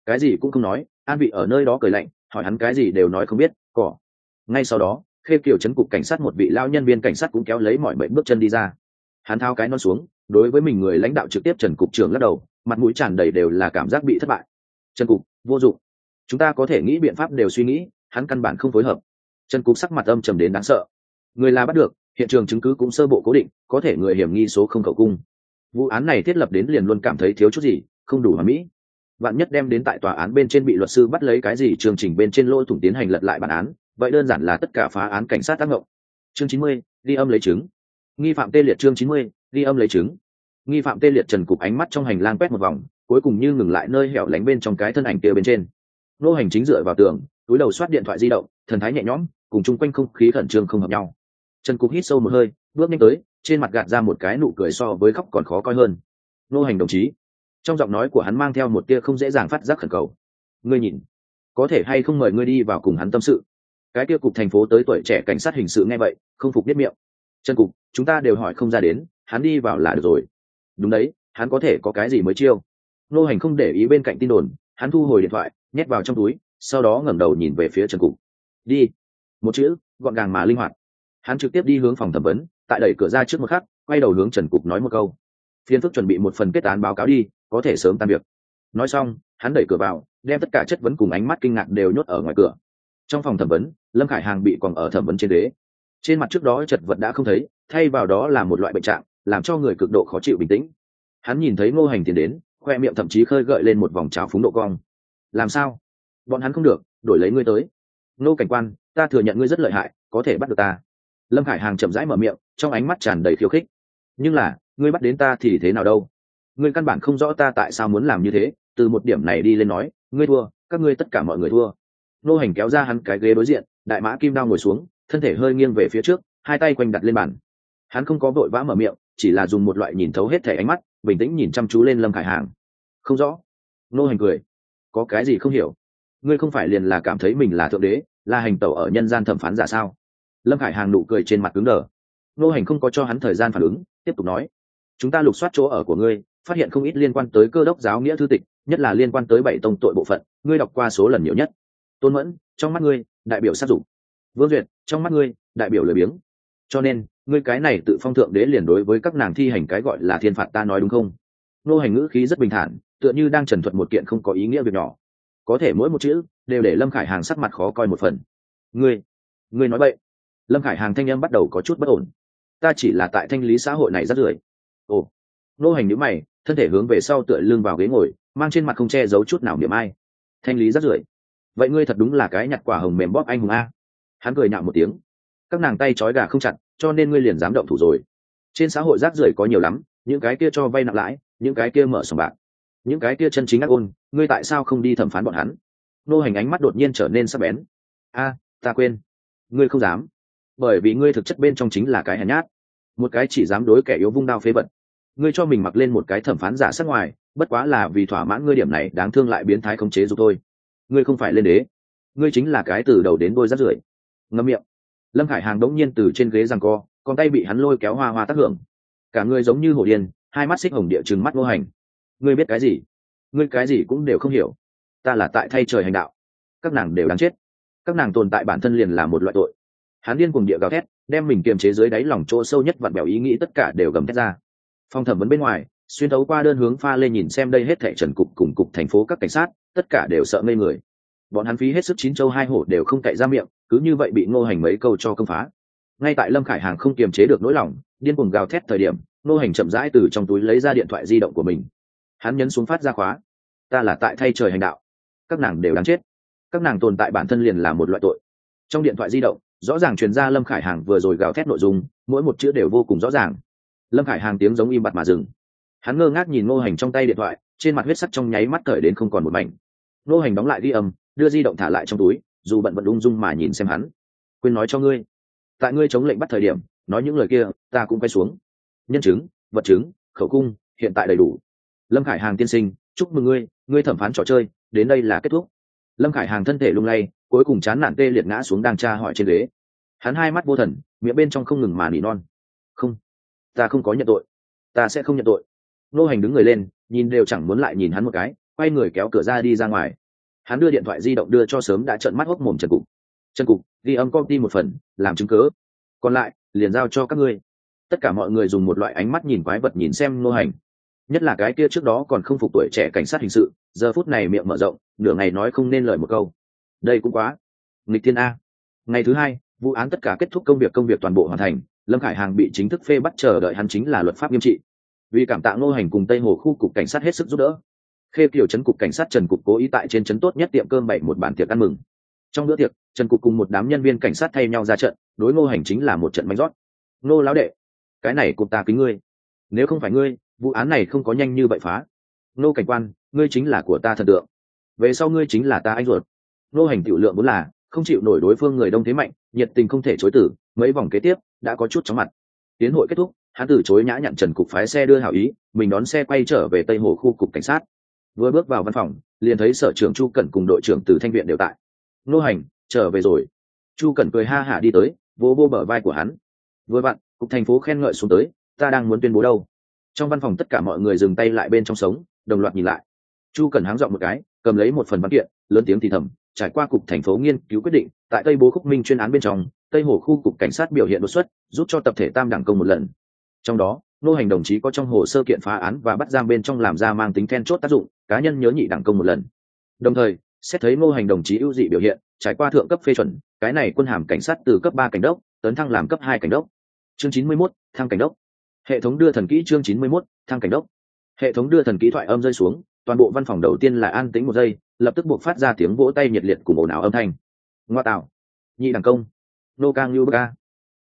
Cái gì cũng không nói, an vị ở nơi đó cười lạnh, hỏi hắn cái gì đều nói không biết, cỏ. Ngay sau đó, khê kiều chấn cục cảnh sát một vị lao nhân viên cảnh sát cũng kéo lấy mọi bệnh bước chân đi ra. Hắn thao cái non xuống, đối với mình người lãnh đạo trực tiếp trần cục trưởng lắc đầu, mặt mũi tràn đầy đều là cảm giác bị thất bại. Trần cục, vô dụng. Chúng ta có thể nghĩ biện pháp đều suy nghĩ, hắn căn bản không phối hợp. Trần cục sắc mặt âm trầm đến đáng sợ. Người là bắt được hiện trường chứng cứ cũng sơ bộ cố định, có thể người hiểm nghi số không khẩu cung. Vụ án này thiết lập đến liền luôn cảm thấy thiếu chút gì, không đủ hoàn mỹ. Bạn nhất đem đến tại tòa án bên trên bị luật sư bắt lấy cái gì, chương trình bên trên lỗ thủng tiến hành lật lại bản án, vậy đơn giản là tất cả phá án cảnh sát tác động. Chương chín mươi, đi âm lấy chứng. Nghi phạm tê liệt chương chín mươi, đi âm lấy chứng. Nghi phạm tê liệt trần cục ánh mắt trong hành lang quét một vòng, cuối cùng như ngừng lại nơi hẻo lánh bên trong cái thân ảnh kia bên trên. Nô hành chính dựa vào tường, túi đầu soát điện thoại di động, thần thái nhẹ nhõm, cùng chung quanh không khí khẩn trương không hợp nhau trần cục hít sâu một hơi, bước nhanh tới, trên mặt gạt ra một cái nụ cười so với khóc còn khó coi hơn. Nô hành đồng chí, trong giọng nói của hắn mang theo một tia không dễ dàng phát giác khẩn cầu. Ngươi nhìn, có thể hay không mời ngươi đi vào cùng hắn tâm sự? Cái kia cục thành phố tới tuổi trẻ cảnh sát hình sự nghe vậy, không phục biết miệng. Trần cục, chúng ta đều hỏi không ra đến, hắn đi vào là được rồi. Đúng đấy, hắn có thể có cái gì mới chiêu? Nô hành không để ý bên cạnh tin đồn, hắn thu hồi điện thoại, nhét vào trong túi, sau đó ngẩng đầu nhìn về phía trần cục. Đi, một chữ, gọn gàng mà linh hoạt hắn trực tiếp đi hướng phòng thẩm vấn, tại đẩy cửa ra trước một khắc, quay đầu hướng trần cục nói một câu. Phiên phức chuẩn bị một phần kết án báo cáo đi, có thể sớm tan việc. Nói xong, hắn đẩy cửa vào, đem tất cả chất vấn cùng ánh mắt kinh ngạc đều nhốt ở ngoài cửa. Trong phòng thẩm vấn, lâm khải hàng bị còn ở thẩm vấn trên đế trên mặt trước đó chật vật đã không thấy, thay vào đó là một loại bệnh trạng, làm cho người cực độ khó chịu bình tĩnh. Hắn nhìn thấy ngô hành tiến đến, khoe miệng thậm chí khơi gợi lên một vòng trào phúng độ cong. Làm sao? Bọn hắn không được, đổi lấy ngươi tới. Ngô cảnh quan, ta thừa nhận ngươi rất lợi hại, có thể bắt được ta lâm khải hàng chậm rãi mở miệng, trong ánh mắt tràn đầy khiêu khích. Nhưng là, ngươi bắt đến ta thì thế nào đâu? Ngươi căn bản không rõ ta tại sao muốn làm như thế, từ một điểm này đi lên nói, ngươi thua, các ngươi tất cả mọi người thua. Nô hành kéo ra hắn cái ghế đối diện, đại mã kim đao ngồi xuống, thân thể hơi nghiêng về phía trước, hai tay quanh đặt lên bàn. Hắn không có vội vã mở miệng, chỉ là dùng một loại nhìn thấu hết thể ánh mắt, bình tĩnh nhìn chăm chú lên lâm khải hàng. Không rõ. Nô hành cười. Có cái gì không hiểu? Ngươi không phải liền là cảm thấy mình là thượng đế, là hành tẩu ở nhân gian thẩm phán giả sao? Lâm khải hàng nụ cười trên mặt cứng đờ. Nô hành không có cho hắn thời gian phản ứng, tiếp tục nói. Chúng ta lục soát chỗ ở của ngươi, phát hiện không ít liên quan tới cơ đốc giáo nghĩa thư tịch, nhất là liên quan tới bảy tông tội bộ phận, ngươi đọc qua số lần nhiều nhất. Tôn mẫn, trong mắt ngươi, đại biểu sát dụng. Vương duyệt, trong mắt ngươi, đại biểu lười biếng. Cho nên, ngươi cái này tự phong thượng đế liền đối với các nàng thi hành cái gọi là thiên phạt ta nói đúng không? Nô hành ngữ khí rất bình thản, tựa như đang trần thuật một kiện không có ý nghĩa việc nhỏ. Có thể mỗi một chữ đều để lâm khải hàng sắc mặt khó coi một phần. Ngươi ngươi nói vậy lâm khải hàng thanh âm bắt đầu có chút bất ổn. Ta chỉ là tại thanh lý xã hội này rất rưởi. Ồ. Nô hành nhữ mày, thân thể hướng về sau tựa lưng vào ghế ngồi, mang trên mặt không che giấu chút nào niệm ai. Thanh lý rất rưởi. Vậy ngươi thật đúng là cái nhặt quả hồng mềm bóp anh hùng a. Hắn cười nhạo một tiếng. Các nàng tay trói gà không chặt, cho nên ngươi liền dám động thủ rồi. Trên xã hội rác rưởi có nhiều lắm, những cái kia cho vay nặng lãi, những cái kia mở sòng bạc, những cái kia chân chính ác ôn, ngươi tại sao không đi thẩm phán bọn hắn? Nô hành ánh mắt đột nhiên trở nên sắc bén. A, ta quên. Ngươi không dám bởi vì ngươi thực chất bên trong chính là cái hèn nhát. Một cái chỉ dám đối kẻ yếu vung đao phế vật. Ngươi cho mình mặc lên một cái thẩm phán giả sắc ngoài, bất quá là vì thỏa mãn ngươi điểm này, đáng thương lại biến thái khống chế giúp thôi. Ngươi không phải lên đế. Ngươi chính là cái từ đầu đến đôi rắt rưởi. Ngâm miệng. Lâm khải hàng đống nhiên từ trên ghế rằng co, con tay bị hắn lôi kéo hoa hoa tác hưởng. Cả người giống như hổ điên, hai mắt xích hồng địa chừng mắt ngô hành. Ngươi biết cái gì? Ngươi cái gì cũng đều không hiểu. Ta là tại thay trời hành đạo. Các nàng đều đáng chết. Các nàng tồn tại bản thân liền là một loại tội hắn điên cùng địa gào thét, đem mình kiềm chế dưới đáy lòng chỗ sâu nhất vặn bèo ý nghĩ tất cả đều gầm thét ra. Phong thẩm vấn bên ngoài, xuyên thấu qua đơn hướng pha lên nhìn xem đây hết thệ trần cục cùng cục thành phố các cảnh sát, tất cả đều sợ ngây người. Bọn hắn phí hết sức chín châu hai hổ đều không cậy ra miệng, cứ như vậy bị ngô hành mấy câu cho công phá. Ngay tại lâm khải hàng không kiềm chế được nỗi lòng, điên cuồng gào thét thời điểm, ngô hành chậm rãi từ trong túi lấy ra điện thoại di động của mình. Hắn nhấn xuống phát ra khóa. Ta là tại thay trời hành đạo. Các nàng đều đáng chết. Các nàng tồn tại bản thân liền là một loại tội. Trong điện thoại di động rõ ràng truyền ra lâm khải hàng vừa rồi gào thét nội dung, mỗi một chữ đều vô cùng rõ ràng. Lâm khải hàng tiếng giống im bặt mà dừng. Hắn ngơ ngác nhìn ngô hành trong tay điện thoại, trên mặt huyết sắc trong nháy mắt thời đến không còn một mảnh. Ngô hành đóng lại ghi âm, đưa di động thả lại trong túi, dù bận bận ung dung mà nhìn xem hắn. Quên nói cho ngươi. Tại ngươi chống lệnh bắt thời điểm, nói những lời kia, ta cũng quay xuống. Nhân chứng, vật chứng, khẩu cung, hiện tại đầy đủ. Lâm khải hàng tiên sinh, chúc mừng ngươi ngươi thẩm phán trò chơi, đến đây là kết thúc. Lâm khải hàng thân thể lung lay cuối cùng chán nản tê liệt ngã xuống đang tra hỏi trên ghế. Hắn hai mắt vô thần, miệng bên trong không ngừng mà nỉ non. Không, ta không có nhận tội. Ta sẽ không nhận tội. Nô hành đứng người lên, nhìn đều chẳng muốn lại nhìn hắn một cái, quay người kéo cửa ra đi ra ngoài. Hắn đưa điện thoại di động đưa cho sớm đã trợn mắt hốc mồm trần cục. Trần cục, ghi âm công ty một phần, làm chứng cớ còn lại, liền giao cho các ngươi. Tất cả mọi người dùng một loại ánh mắt nhìn quái vật nhìn xem nô hành. Nhất là cái kia trước đó còn không phục tuổi trẻ cảnh sát hình sự, giờ phút này miệng mở rộng, nửa ngày nói không nên lời một câu đây cũng quá. Nghịch thiên a. Ngày thứ hai, vụ án tất cả kết thúc công việc công việc toàn bộ hoàn thành, lâm khải hàng bị chính thức phê bắt chờ đợi hắn chính là luật pháp nghiêm trị. Vì cảm tạ ngô hành cùng tây hồ khu cục cảnh sát hết sức giúp đỡ. Khê kiểu trấn cục cảnh sát trần cục cố ý tại trên trấn tốt nhất tiệm cơm bảy một bản tiệc ăn mừng. Trong bữa tiệc, trần cục cùng một đám nhân viên cảnh sát thay nhau ra trận, đối ngô hành chính là một trận manh rót. Ngô lão đệ, cái này cục ta kính ngươi. Nếu không phải ngươi, vụ án này không có nhanh như vậy phá. Ngô cảnh quan, ngươi chính là của ta thần tượng. Về sau ngươi chính là ta anh ruột nô hành tiểu lượng vốn là, không chịu nổi đối phương người đông thế mạnh, nhiệt tình không thể chối tử mấy vòng kế tiếp, đã có chút chóng mặt. Tiến hội kết thúc, hắn từ chối nhã nhặn trần cục phái xe đưa hảo ý, mình đón xe quay trở về tây hồ khu cục cảnh sát. Vừa bước vào văn phòng, liền thấy sở trưởng chu cẩn cùng đội trưởng từ thanh viện đều tại. Nô hành, trở về rồi. Chu cẩn cười ha hả đi tới vô vô bờ vai của hắn. Vừa vặn, cục thành phố khen ngợi xuống tới, ta đang muốn tuyên bố đâu. Trong văn phòng tất cả mọi người dừng tay lại bên trong sống, đồng loạt nhìn lại. Chu cần háng dọn một cái, cầm lấy một phần văn kiện, lớn tiếng thì thầm trải qua cục thành phố nghiên cứu quyết định tại tây bố khúc minh chuyên án bên trong tây hồ khu cục cảnh sát biểu hiện đột xuất giúp cho tập thể tam đẳng công một lần. Trong đó nô hành đồng chí có trong hồ sơ kiện phá án và bắt giam bên trong làm ra mang tính then chốt tác dụng cá nhân nhớ nhị đẳng công một lần. Đồng thời xét thấy ngô hành đồng chí ưu dị biểu hiện trải qua thượng cấp phê chuẩn cái này quân hàm cảnh sát từ cấp ba cảnh đốc tấn thăng làm cấp hai cảnh đốc. Chương chín mươi 91, thăng cảnh đốc. Hệ thống đưa thần kỹ chương chín mươi 91, thăng cảnh đốc. Hệ thống đưa thần kỹ thoại âm rơi xuống toàn bộ văn phòng đầu tiên là an tĩnh một giây lập tức buộc phát ra tiếng vỗ tay nhiệt liệt cùng ồn ào âm thanh. Ngoa tạo. Nhị đẳng công. Nô cang như ca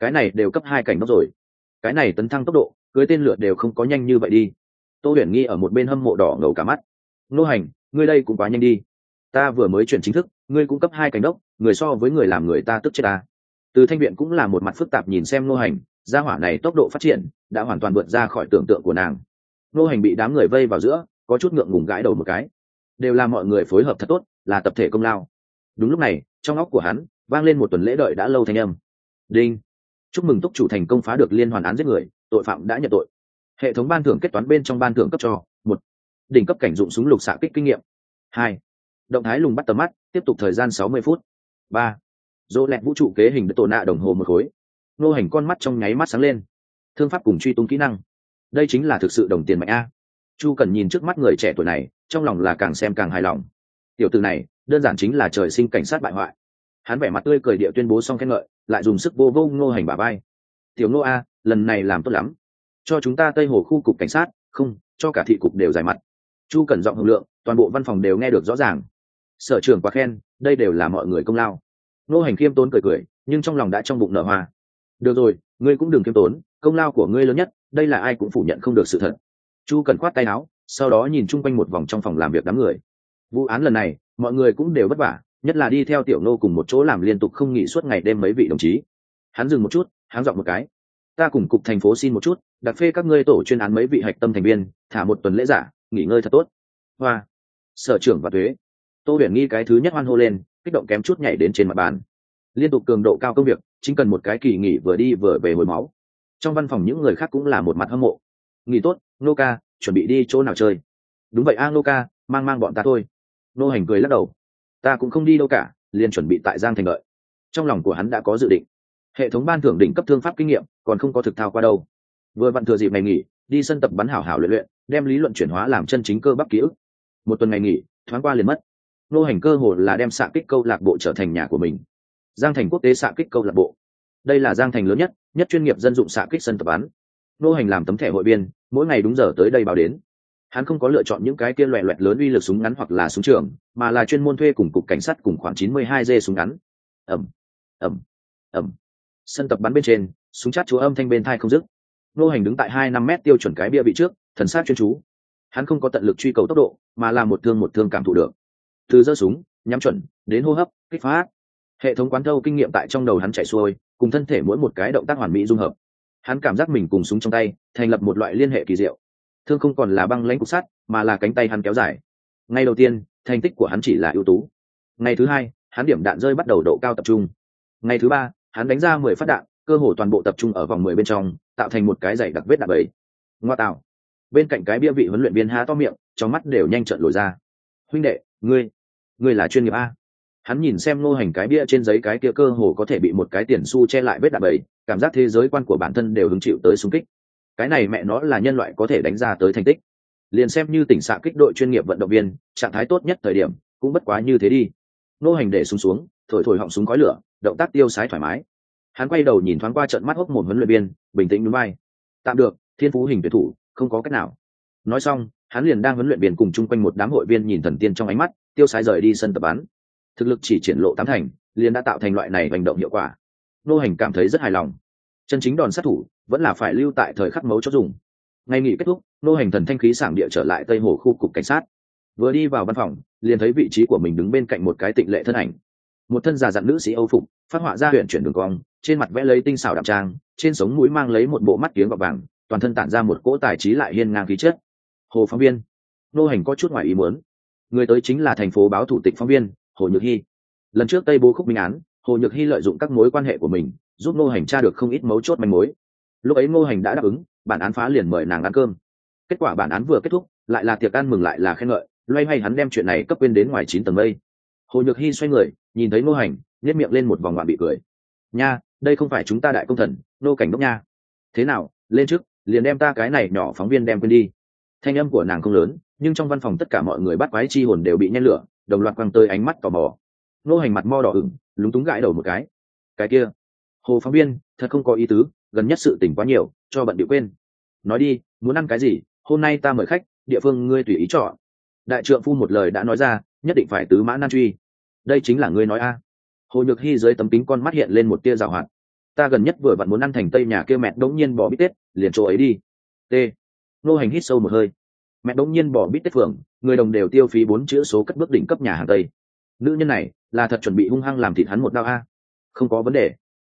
cái này đều cấp hai cảnh nóc rồi. Cái này tấn thăng tốc độ, cưới tên lửa đều không có nhanh như vậy đi. Tô huyền nghi ở một bên hâm mộ đỏ ngầu cả mắt. Nô hành, ngươi đây cũng quá nhanh đi. Ta vừa mới chuyển chính thức, ngươi cũng cấp hai cảnh đốc, người so với người làm người ta tức chết ta. Từ thanh viện cũng là một mặt phức tạp nhìn xem nô hành, gia hỏa này tốc độ phát triển, đã hoàn toàn vượt ra khỏi tưởng tượng của nàng. Nô hành bị đám người vây vào giữa, có chút ngượng ngùng gãi đầu một cái đều là mọi người phối hợp thật tốt, là tập thể công lao. Đúng lúc này, trong óc của hắn vang lên một tuần lễ đợi đã lâu thanh âm. Đinh. Chúc mừng túc chủ thành công phá được liên hoàn án giết người, tội phạm đã nhận tội. Hệ thống ban thưởng kết toán bên trong ban thưởng cấp cho, một. Đỉnh cấp cảnh dụng súng lục xạ kích kinh nghiệm, hai. Động thái lùng bắt tầm mắt, tiếp tục thời gian sáu mươi phút, ba. Dỗ lẹt vũ trụ kế hình đất tổ nạ đồng hồ một khối. Nô hành con mắt trong nháy mắt sáng lên. Thương pháp cùng truy tung kỹ năng. Đây chính là thực sự đồng tiền mạnh a. Chu cần nhìn trước mắt người trẻ tuổi này trong lòng là càng xem càng hài lòng. Tiểu từ này, đơn giản chính là trời sinh cảnh sát bại hoại. Hắn vẻ mặt tươi cười địa tuyên bố xong khen ngợi, lại dùng sức vô vô ngô hành bà bay tiểu ngô a, lần này làm tốt lắm. Cho chúng ta tây hồ khu cục cảnh sát, không, cho cả thị cục đều dài mặt. Chu cẩn giọng hồng lượng, toàn bộ văn phòng đều nghe được rõ ràng. Sở trường quá khen, đây đều là mọi người công lao. Nô hành khiêm tốn cười cười, nhưng trong lòng đã trong bụng nở hoa. Được rồi, ngươi cũng đừng khiêm tốn, công lao của ngươi lớn nhất, đây là ai cũng phủ nhận không được sự thật. Chu cần khoát tay áo sau đó nhìn chung quanh một vòng trong phòng làm việc đám người. Vụ án lần này, mọi người cũng đều vất vả, nhất là đi theo tiểu nô cùng một chỗ làm liên tục không nghỉ suốt ngày đêm mấy vị đồng chí. Hắn dừng một chút, hắn dọn một cái. Ta cùng cục thành phố xin một chút đặt phê các ngươi tổ chuyên án mấy vị hạch tâm thành viên, thả một tuần lễ giả, nghỉ ngơi thật tốt. Hoa. Sở trưởng và thuế. Tô huyền nghi cái thứ nhất hoan hô lên, kích động kém chút nhảy đến trên mặt bàn. Liên tục cường độ cao công việc, chính cần một cái kỳ nghỉ vừa đi vừa về hồi máu. Trong văn phòng những người khác cũng là một mặt hâm mộ. Nghỉ tốt, nô ca chuẩn bị đi chỗ nào chơi. Đúng vậy a nô ca, mang mang bọn ta thôi. Nô hành cười lắc đầu. Ta cũng không đi đâu cả, liền chuẩn bị tại giang thành lợi trong lòng của hắn đã có dự định. Hệ thống ban thưởng đỉnh cấp thương pháp kinh nghiệm, còn không có thực thao qua đâu. Vừa vặn thừa dịp ngày nghỉ, đi sân tập bắn hảo hảo luyện luyện, đem lý luận chuyển hóa làm chân chính cơ bắp ký ức. Một tuần ngày nghỉ, thoáng qua liền mất. Nô hành cơ hồ là đem xạ kích câu lạc bộ trở thành nhà của mình. Giang thành quốc tế xạ kích câu lạc bộ. Đây là giang thành lớn nhất nhất chuyên nghiệp dân dụng xạ kích sân tập bắn. Nô hành làm tấm thẻ hội viên mỗi ngày đúng giờ tới đây báo đến. Hắn không có lựa chọn những cái kia loẹ loẹt lớn uy lực súng ngắn hoặc là súng trường, mà là chuyên môn thuê cùng cục cảnh sát cùng khoảng chín mươi hai dê súng ngắn. Ẩm ẩm ẩm sân tập bắn bên trên, súng chát chúa âm thanh bên thai không dứt. Nô hành đứng tại hai năm mét tiêu chuẩn cái bia vị trước, thần sát chuyên chú. Hắn không có tận lực truy cầu tốc độ, mà là một thương một thương cảm thụ được. Từ giơ súng, nhắm chuẩn, đến hô hấp, kích phát. Hệ thống quán thâu kinh nghiệm tại trong đầu hắn chạy xuôi, cùng thân thể mỗi một cái động tác hoàn mỹ dung hợp hắn cảm giác mình cùng súng trong tay, thành lập một loại liên hệ kỳ diệu. Thương không còn là băng lãnh cục sắt, mà là cánh tay hắn kéo dài. Ngay đầu tiên, thành tích của hắn chỉ là ưu tú. Ngày thứ hai, hắn điểm đạn rơi bắt đầu độ cao tập trung. Ngày thứ ba, hắn đánh ra mười phát đạn, cơ hồ toàn bộ tập trung ở vòng mười bên trong, tạo thành một cái dày đặc vết đạn bầy. Ngoa tạo. Bên cạnh cái bia vị huấn luyện viên há to miệng, trong mắt đều nhanh trận lồi ra. Huynh đệ, ngươi ngươi là chuyên nghiệp a? Hắn nhìn xem ngô hành cái bia trên giấy cái kia cơ hồ có thể bị một cái tiền xu che lại vết đạn bầy, cảm giác thế giới quan của bản thân đều hứng chịu tới xung kích. Cái này mẹ nó là nhân loại có thể đánh ra tới thành tích. Liền xem như tỉnh xạ kích đội chuyên nghiệp vận động viên, trạng thái tốt nhất thời điểm, cũng bất quá như thế đi. Ngô hành để súng xuống, thổi thổi họng súng khói lửa, động tác tiêu sái thoải mái. Hắn quay đầu nhìn thoáng qua trận mắt hốc một huấn luyện viên, bình tĩnh núi bay tạm được, thiên phú hình tuyển thủ, không có cách nào. Nói xong, hắn liền đang huấn luyện viên cùng chung quanh một đám hội viên nhìn thần tiên trong ánh mắt, tiêu sái rời đi sân tập bắn thực lực chỉ triển lộ tám thành, liền đã tạo thành loại này hành động hiệu quả. Nô hành cảm thấy rất hài lòng. Chân chính đòn sát thủ vẫn là phải lưu tại thời khắc mấu chốt dùng. Ngày nghỉ kết thúc, nô hành thần thanh khí sảng địa trở lại tây hồ khu cục cảnh sát. Vừa đi vào văn phòng, liền thấy vị trí của mình đứng bên cạnh một cái tịnh lệ thân ảnh. Một thân già dặn nữ sĩ âu phục, phát họa ra huyện chuyển đường cong, trên mặt vẽ lấy tinh xảo đạm trang, trên sống mũi mang lấy một bộ mắt kiếng gọc vàng, toàn thân tản ra một cỗ tài trí lại hiên ngang khí chất. Hồ phóng viên. Nô hành có chút ngoài ý muốn. Người tới chính là thành phố báo thủ tịch phóng viên hồ nhược hy lần trước tây bố khúc minh án, hồ nhược hy lợi dụng các mối quan hệ của mình, giúp ngô hành tra được không ít mấu chốt manh mối. Lúc ấy ngô hành đã đáp ứng, bản án phá liền mời nàng ăn cơm. Kết quả bản án vừa kết thúc, lại là tiệc ăn mừng lại là khen ngợi, loay hoay hắn đem chuyện này cấp quên đến ngoài chín tầng mây. Hồ nhược hy xoay người, nhìn thấy ngô hành nhét miệng lên một vòng ngoạn bị cười. Nha, đây không phải chúng ta đại công thần, nô cảnh đốc nha. Thế nào, lên trước, liền đem ta cái này nhỏ phóng viên đem quên đi. Thanh âm của nàng không lớn, nhưng trong văn phòng tất cả mọi người bắt quái chi hồn đều bị nhen lửa đồng loạt quăng tới ánh mắt tò mò. Nô hành mặt mo đỏ ửng, lúng túng gãi đầu một cái. Cái kia, hồ phóng viên thật không có ý tứ, gần nhất sự tỉnh quá nhiều, cho bận điệu quên. Nói đi, muốn ăn cái gì, hôm nay ta mời khách, địa phương ngươi tùy ý chọn. Đại trượng phu một lời đã nói ra, nhất định phải tứ mã nan truy. Đây chính là ngươi nói a. Hồ nhược hy dưới tấm kính con mắt hiện lên một tia rào hoạt. Ta gần nhất vừa vặn muốn ăn thành tây nhà kêu mẹ đống nhiên bỏ bít tết, liền chỗ ấy đi. T. Nô hành hít sâu một hơi. Mẹ đống nhiên bỏ bít tết phường người đồng đều tiêu phí bốn chữ số cất bước đỉnh cấp nhà hàng tây. Nữ nhân này là thật chuẩn bị hung hăng làm thịt hắn một đau a. Không có vấn đề.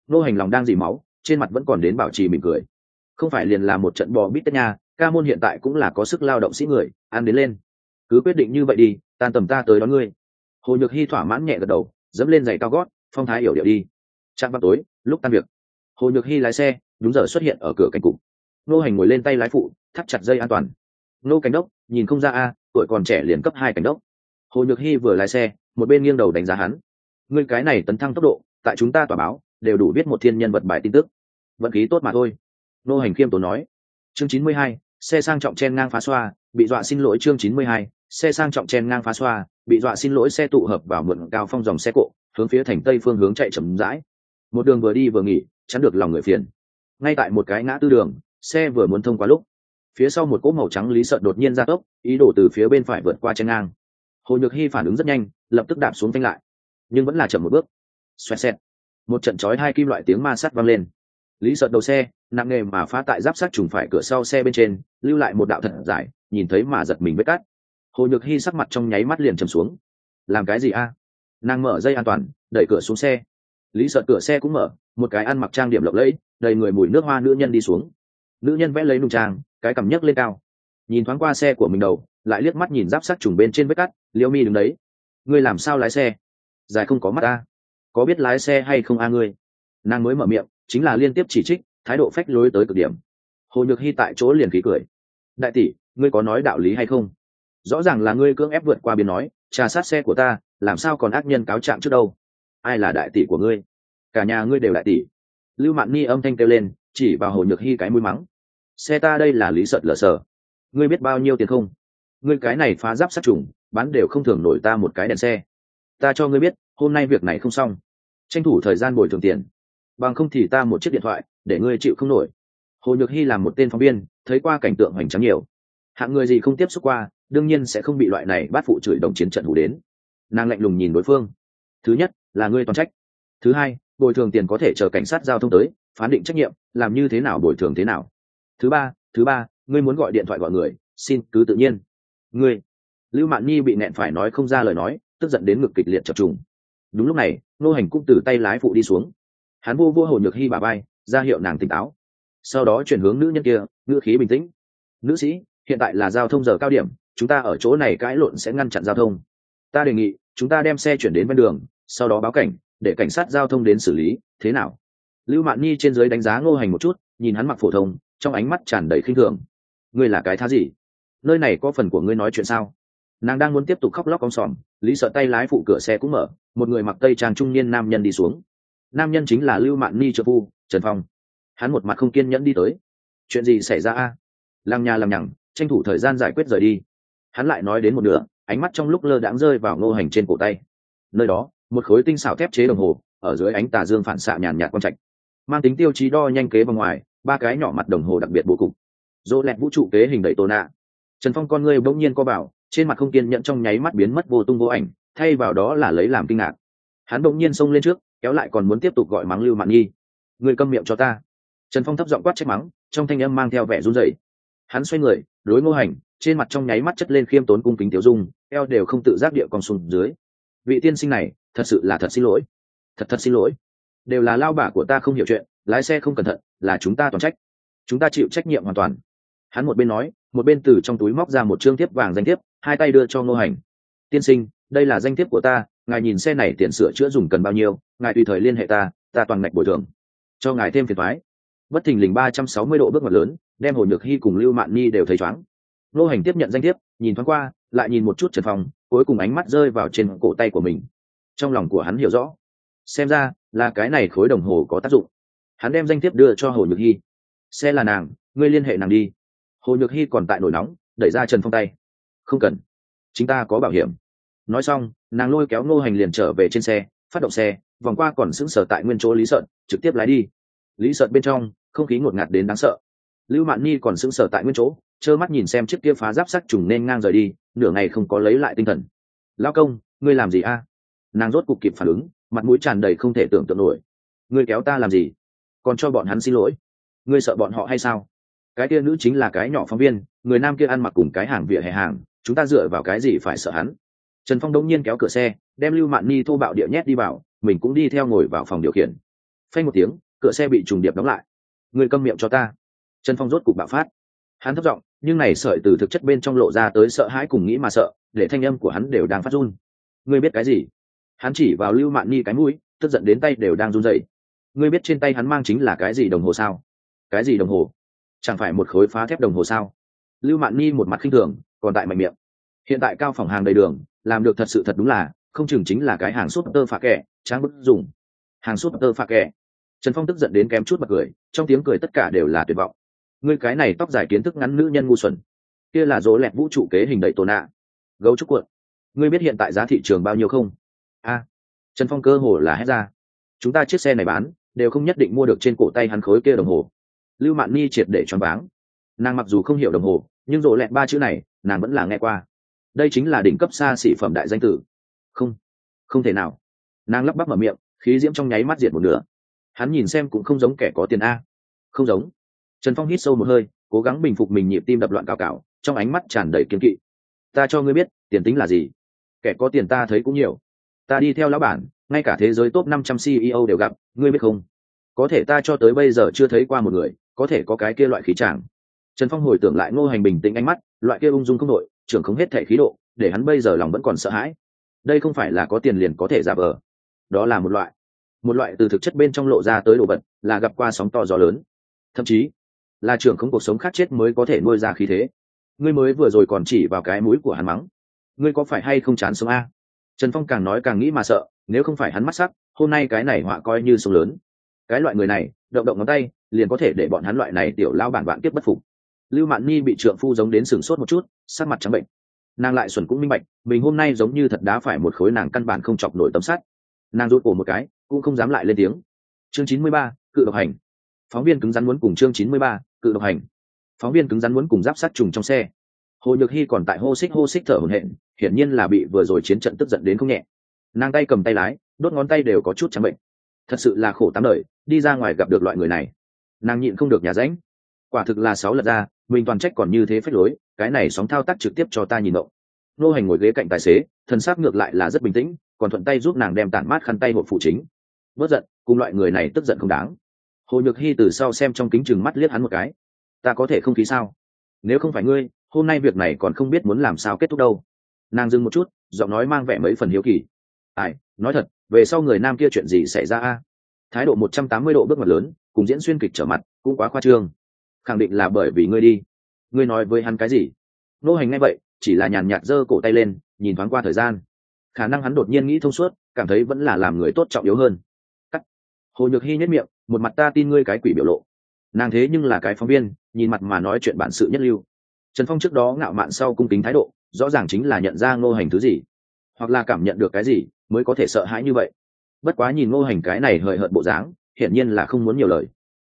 Nô hành lòng đang dì máu, trên mặt vẫn còn đến bảo trì mỉm cười. Không phải liền là một trận bò bít tết nha, ca môn hiện tại cũng là có sức lao động sĩ người, ăn đến lên. Cứ quyết định như vậy đi, tan tầm ta tới đón ngươi. Hồ nhược hy thỏa mãn nhẹ gật đầu, dẫm lên giày cao gót, phong thái hiểu điệu đi. Trạm vào tối, lúc tan việc, hồ nhược hy lái xe, đúng giờ xuất hiện ở cửa cảnh cục nô hành ngồi lên tay lái phụ, thắt chặt dây an toàn. Nô cảnh đốc, nhìn không ra a tuổi còn trẻ liền cấp hai cảnh đốc. Hồ nhược hy vừa lái xe, một bên nghiêng đầu đánh giá hắn. Ngươi cái này tấn thăng tốc độ, tại chúng ta tòa báo, đều đủ biết một thiên nhân vật bài tin tức. Vận khí tốt mà thôi. Nô hành khiêm tốn nói. Chương chín mươi hai, xe sang trọng chen ngang phá xoa, bị dọa xin lỗi chương chín mươi hai, xe sang trọng chen ngang phá xoa, bị dọa xin lỗi xe tụ hợp vào mượn cao phong dòng xe cộ, hướng phía thành tây phương hướng chạy chậm rãi. Một đường vừa đi vừa nghỉ, chắn được lòng người phiền. Ngay tại một cái ngã tư đường, xe vừa muốn thông qua lúc phía sau một cỗ màu trắng lý sợ đột nhiên ra tốc, ý đồ từ phía bên phải vượt qua chen ngang. Hồ nhược hy phản ứng rất nhanh, lập tức đạp xuống phanh lại, nhưng vẫn là chậm một bước. Xoẹt xẹt. Một trận chói hai kim loại tiếng ma sắt vang lên. Lý sợ đầu xe, nặng nề mà phá tại giáp sát trùng phải cửa sau xe bên trên, lưu lại một đạo thật dài, nhìn thấy mà giật mình vết cắt hồ nhược hy sắc mặt trong nháy mắt liền trầm xuống. Làm cái gì a? Nàng mở dây an toàn, đẩy cửa xuống xe. Lý sợ cửa xe cũng mở, một cái ăn mặc trang điểm lộng lẫy, đầy người mùi nước hoa nữ nhân đi xuống. Nữ nhân vẽ lấy nung trang cái cằm nhấc lên cao. Nhìn thoáng qua xe của mình đầu, lại liếc mắt nhìn giáp sát trùng bên trên vết cắt, liễu mi đứng đấy. Ngươi làm sao lái xe? Dài không có mắt a có biết lái xe hay không a ngươi? Nàng mới mở miệng, chính là liên tiếp chỉ trích, thái độ phách lối tới cực điểm. Hồ nhược hy tại chỗ liền khí cười. Đại tỷ, ngươi có nói đạo lý hay không? Rõ ràng là ngươi cưỡng ép vượt qua biến nói, trà sát xe của ta, làm sao còn ác nhân cáo trạng trước đâu? Ai là đại tỷ của ngươi? Cả nhà ngươi đều đại tỷ. Lưu mạn ni âm thanh kêu lên, chỉ vào hồ nhược hy cái mũi mắng xe ta đây là lý sợt lờ sờ. Ngươi biết bao nhiêu tiền không? Ngươi cái này phá giáp sát trùng, bán đều không thường nổi ta một cái đèn xe. Ta cho ngươi biết, hôm nay việc này không xong. Tranh thủ thời gian bồi thường tiền. Bằng không thì ta một chiếc điện thoại, để ngươi chịu không nổi. Hồ nhược hy là một tên phóng viên, thấy qua cảnh tượng hoành tráng nhiều. Hạng người gì không tiếp xúc qua, đương nhiên sẽ không bị loại này bắt phụ chửi đồng chiến trận hủ đến. Nàng lạnh lùng nhìn đối phương. Thứ nhất, là ngươi toàn trách. Thứ hai, bồi thường tiền có thể chờ cảnh sát giao thông tới, phán định trách nhiệm, làm như thế nào bồi thường thế nào thứ ba thứ ba, ngươi muốn gọi điện thoại gọi người, xin cứ tự nhiên. Ngươi, lưu mạn nhi bị nẹn phải nói không ra lời nói, tức giận đến ngực kịch liệt chập trùng. Đúng lúc này nô hành cũng từ tay lái phụ đi xuống. Hắn vô vô hồ nhược hy bà bay ra hiệu nàng tỉnh táo. Sau đó chuyển hướng nữ nhân kia, ngữ khí bình tĩnh. Nữ sĩ, hiện tại là giao thông giờ cao điểm, chúng ta ở chỗ này cãi lộn sẽ ngăn chặn giao thông. Ta đề nghị, chúng ta đem xe chuyển đến ven đường, sau đó báo cảnh, để cảnh sát giao thông đến xử lý. Thế nào? Lưu mạn nhi trên dưới đánh giá ngô hành một chút, nhìn hắn mặc phổ thông trong ánh mắt tràn đầy khinh thường. Ngươi là cái thá gì? Nơi này có phần của ngươi nói chuyện sao? Nàng đang muốn tiếp tục khóc lóc con sòm, lý sợ tay lái phụ cửa xe cũng mở, một người mặc tây trang trung niên nam nhân đi xuống. Nam nhân chính là lưu mạn ni trợ phu, trần phong. Hắn một mặt không kiên nhẫn đi tới. Chuyện gì xảy ra a? Làng nhà làm nhằng, tranh thủ thời gian giải quyết rời đi. Hắn lại nói đến một nửa, ánh mắt trong lúc lơ đãng rơi vào ngô hành trên cổ tay. Nơi đó, một khối tinh xảo thép chế đồng hồ, ở dưới ánh tà dương phản xạ nhàn nhạt quang trạch. Mang tính tiêu chí đo nhanh kế vào ngoài ba cái nhỏ mặt đồng hồ đặc biệt bố cục. Dỗ lẹt vũ trụ kế hình đẩy tô nạ. Trần phong con ngươi bỗng nhiên co bảo trên mặt không kiên nhẫn trong nháy mắt biến mất vô tung vô ảnh, thay vào đó là lấy làm kinh ngạc. Hắn bỗng nhiên xông lên trước, kéo lại còn muốn tiếp tục gọi mắng lưu mạn nhi. Người câm miệng cho ta. Trần phong thấp giọng quát trách mắng, trong thanh âm mang theo vẻ run rẩy. Hắn xoay người, đối ngô hành, trên mặt trong nháy mắt chất lên khiêm tốn cung kính tiểu dung, eo đều không tự giác địa còn sùng dưới. Vị tiên sinh này, thật sự là thật xin lỗi. Thật thật xin lỗi. Đều là lao bả của ta không hiểu chuyện lái xe không cẩn thận, là chúng ta toàn trách. Chúng ta chịu trách nhiệm hoàn toàn. Hắn một bên nói, một bên từ trong túi móc ra một chương thiếp vàng danh thiếp, hai tay đưa cho ngô hành. Tiên sinh, đây là danh thiếp của ta, ngài nhìn xe này tiền sửa chữa dùng cần bao nhiêu, ngài tùy thời liên hệ ta ta toàn ngạch bồi thường. Cho ngài thêm phiền thoái bất thình lình ba trăm sáu mươi độ bước ngoặt lớn, đem hồ nhược hy cùng lưu mạn ni đều thấy chóng Ngô hành tiếp nhận danh thiếp, nhìn thoáng qua, lại nhìn một chút trần phong, cuối cùng ánh mắt rơi vào trên cổ tay của mình. Trong lòng của hắn hiểu rõ. Xem ra, là cái này khối đồng hồ có tác dụng hắn đem danh thiếp đưa cho hồ nhược hy xe là nàng, ngươi liên hệ nàng đi. Hồ nhược hy còn tại nổi nóng, đẩy ra trần phong tay. Không cần chúng ta có bảo hiểm. Nói xong, nàng lôi kéo ngô hành liền trở về trên xe, phát động xe, vòng qua còn sững sờ tại nguyên chỗ lý sợn trực tiếp lái đi. Lý sợn bên trong, không khí ngột ngạt đến đáng sợ. Lưu mạn nhi còn sững sờ tại nguyên chỗ, trơ mắt nhìn xem chiếc kia phá giáp sắc trùng nên ngang rời đi, nửa ngày không có lấy lại tinh thần. Lao công, ngươi làm gì a? Nàng rốt cục kịp phản ứng, mặt mũi tràn đầy không thể tưởng tượng nổi. Ngươi kéo ta làm gì? Còn cho bọn hắn xin lỗi. Ngươi sợ bọn họ hay sao? Cái kia nữ chính là cái nhỏ phóng viên, người nam kia ăn mặc cùng cái hàng vỉa hè hàng, chúng ta dựa vào cái gì phải sợ hắn? Trần phong đông nhiên kéo cửa xe, đem lưu mạn ni thô bạo địa nhét đi vào, mình cũng đi theo ngồi vào phòng điều khiển. Phanh một tiếng, cửa xe bị trùng điệp đóng lại. Người câm miệng cho ta. Trần phong rốt cục bạo phát. Hắn thất giọng, nhưng này sợi từ thực chất bên trong lộ ra tới sợ hãi cùng nghĩ mà sợ, để thanh âm của hắn đều đang phát run. Ngươi biết cái gì? Hắn chỉ vào lưu mạn ni cái mũi, tức giận đến tay đều đang run rẩy ngươi biết trên tay hắn mang chính là cái gì đồng hồ sao? Cái gì đồng hồ? Chẳng phải một khối phá thép đồng hồ sao? Lưu mạn ni một mặt khinh thường, còn tại mạnh miệng. Hiện tại cao phòng hàng đầy đường, làm được thật sự thật đúng là, không chừng chính là cái hàng súp tơ phá kẻ trang bức dùng. Hàng súp tơ phá kẻ trần phong tức giận đến kém chút bật cười, trong tiếng cười tất cả đều là tuyệt vọng. Ngươi cái này tóc dài kiến thức ngắn nữ nhân ngu xuẩn. Kia là dỗ lẹt vũ trụ kế hình đầy tổ nạ. Gấu trúc cuộn. Ngươi biết hiện tại giá thị trường bao nhiêu không? A. Trần phong cơ hồ là hết ra. Chúng ta chiếc xe này bán đều không nhất định mua được trên cổ tay hắn khối kia đồng hồ. Lưu mạn ni triệt để choáng váng. Nàng mặc dù không hiểu đồng hồ, nhưng rộ lẹt ba chữ này, nàng vẫn là nghe qua. Đây chính là đỉnh cấp xa xỉ phẩm đại danh tử. Không không thể nào. Nàng lắp bắp mở miệng, khí diễm trong nháy mắt diệt một nửa. Hắn nhìn xem cũng không giống kẻ có tiền a. Không giống. Trần phong hít sâu một hơi, cố gắng bình phục mình nhịp tim đập loạn cao cào, trong ánh mắt tràn đầy kiên kỵ. Ta cho ngươi biết, tiền tính là gì. Kẻ có tiền ta thấy cũng nhiều. Ta đi theo lão bản ngay cả thế giới top năm trăm ceo đều gặp, ngươi biết không? Có thể ta cho tới bây giờ chưa thấy qua một người, có thể có cái kia loại khí chàng. trần phong hồi tưởng lại ngô hành bình tĩnh ánh mắt, loại kia ung dung không đội trưởng không hết thể khí độ, để hắn bây giờ lòng vẫn còn sợ hãi. Đây không phải là có tiền liền có thể giả vờ. Đó là một loại một loại từ thực chất bên trong lộ ra tới đồ vật, là gặp qua sóng to gió lớn. Thậm chí, là trưởng không cuộc sống khác chết mới có thể nuôi ra khí thế. Ngươi mới vừa rồi còn chỉ vào cái mũi của hắn mắng. Ngươi có phải hay không chán sống a? Trần phong càng nói càng nghĩ mà sợ nếu không phải hắn mắt sắc, hôm nay cái này họa coi như sông lớn. Cái loại người này, động động ngón tay, liền có thể để bọn hắn loại này tiểu lao bản bạn tiếp bất phục. Lưu mạn Nhi bị trượng phu giống đến sừng sốt một chút, sắc mặt trắng bệnh. Nàng lại xuẩn cũng minh bạch, mình hôm nay giống như thật đá phải một khối nàng căn bản không chọc nổi tấm sắt. Nàng rút cổ một cái, cũng không dám lại lên tiếng. Chương chín mươi ba, cự độc hành. Phóng viên cứng rắn muốn cùng chương chín mươi ba, cự độc hành. Phóng viên cứng rắn muốn cùng giáp sát trùng trong xe. Hồ nhược hy còn tại hô xích hô xích thở hổn hển, hiển nhiên là bị vừa rồi chiến trận tức giận đến không nhẹ nàng tay cầm tay lái, đốt ngón tay đều có chút trắng bệnh. Thật sự là khổ tám đời, đi ra ngoài gặp được loại người này. Nàng nhịn không được nhà ránh. Quả thực là sáu lật ra, mình toàn trách còn như thế phép lối, cái này sóng thao tác trực tiếp cho ta nhìn động. Nô hành ngồi ghế cạnh tài xế thần sắc ngược lại là rất bình tĩnh, còn thuận tay giúp nàng đem tản mát khăn tay hộp phụ chính. Bớt giận, cùng loại người này tức giận không đáng. Hồ nhược hy từ sau xem trong kính chừng mắt liếc hắn một cái. Ta có thể không khí sao? Nếu không phải ngươi, hôm nay việc này còn không biết muốn làm sao kết thúc đâu. Nàng dừng một chút, giọng nói mang vẻ mấy phần hiếu kỳ ai, nói thật, về sau người nam kia chuyện gì xảy ra a? Thái độ một trăm tám mươi độ bước mặt lớn, cùng diễn xuyên kịch trở mặt, cũng quá khoa trương. Khẳng định là bởi vì ngươi đi. Ngươi nói với hắn cái gì? Nô hành ngay vậy, chỉ là nhàn nhạt giơ cổ tay lên, nhìn thoáng qua thời gian. Khả năng hắn đột nhiên nghĩ thông suốt, cảm thấy vẫn là làm người tốt trọng yếu hơn. Cắt. Hồ nhược hy nhất miệng, một mặt ta tin ngươi cái quỷ biểu lộ. Nàng thế nhưng là cái phóng viên, nhìn mặt mà nói chuyện bản sự nhất lưu. Trần phong trước đó ngạo mạn sau cung kính thái độ, rõ ràng chính là nhận ra ngô hành thứ gì, hoặc là cảm nhận được cái gì mới có thể sợ hãi như vậy. Bất quá nhìn ngô hành cái này hời hợt bộ dáng, hiển nhiên là không muốn nhiều lời.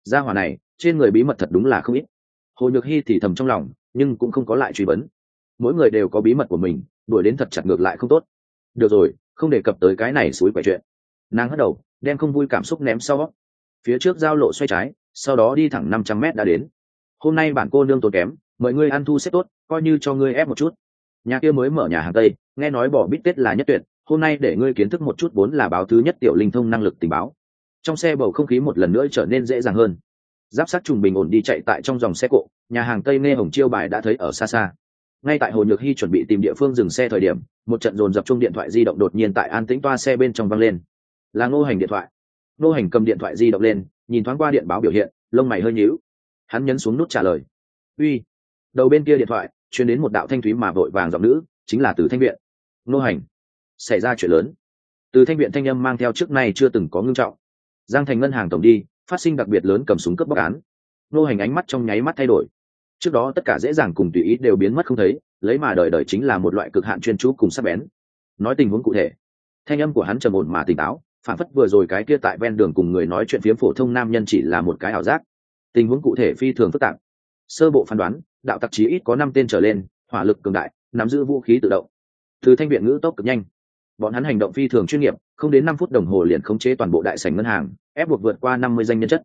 Gia hỏa này, trên người bí mật thật đúng là không ít. Hồ nhược hy thì thầm trong lòng, nhưng cũng không có lại truy vấn. Mỗi người đều có bí mật của mình, đuổi đến thật chặt ngược lại không tốt. Được rồi, không đề cập tới cái này suối quậy chuyện. Nàng hất đầu, đem không vui cảm xúc ném sau phía trước giao lộ xoay trái, sau đó đi thẳng năm trăm mét đã đến. Hôm nay bản cô nương tốn kém, mời ngươi ăn thu xếp tốt, coi như cho ngươi ép một chút. Nhà kia mới mở nhà hàng tây, nghe nói bỏ bít tết là nhất tuyệt hôm nay để ngươi kiến thức một chút vốn là báo thứ nhất tiểu linh thông năng lực tình báo. Trong xe bầu không khí một lần nữa trở nên dễ dàng hơn. Giáp sát trùng bình ổn đi chạy tại trong dòng xe cộ, nhà hàng tây nghe hồng chiêu bài đã thấy ở xa xa. Ngay tại hồ nhược hy chuẩn bị tìm địa phương dừng xe thời điểm, một trận dồn dập chung điện thoại di động đột nhiên tại an tĩnh toa xe bên trong văng lên. Là ngô hành điện thoại. Ngô hành cầm điện thoại di động lên, nhìn thoáng qua điện báo biểu hiện, lông mày hơi nhíu. Hắn nhấn xuống nút trả lời. Uy. Đầu bên kia điện thoại, truyền đến một đạo thanh thúy mà vội vàng giọng nữ, chính là từ thanh viện. Nô hành xảy ra chuyện lớn. Từ thanh viện thanh âm mang theo trước nay chưa từng có ngưng trọng. Giang thành ngân hàng tổng đi, phát sinh đặc biệt lớn cầm súng cướp bóc án. Nô hành ánh mắt trong nháy mắt thay đổi. Trước đó tất cả dễ dàng cùng tùy ý đều biến mất không thấy, lấy mà đời đời chính là một loại cực hạn chuyên chú cùng sắc bén. Nói tình huống cụ thể. Thanh âm của hắn trầm ổn mà tỉnh táo, phản phất vừa rồi cái kia tại ven đường cùng người nói chuyện phiếm phổ thông nam nhân chỉ là một cái ảo giác. Tình huống cụ thể phi thường phức tạp. Sơ bộ phán đoán, đạo tặc chí ít có năm tên trở lên, hỏa lực cường đại, nắm giữ vũ khí tự động. Từ thanh viện ngữ tốc cực nhanh bọn hắn hành động phi thường chuyên nghiệp, không đến năm phút đồng hồ liền khống chế toàn bộ đại sảnh ngân hàng, ép buộc vượt qua năm mươi danh nhân chất.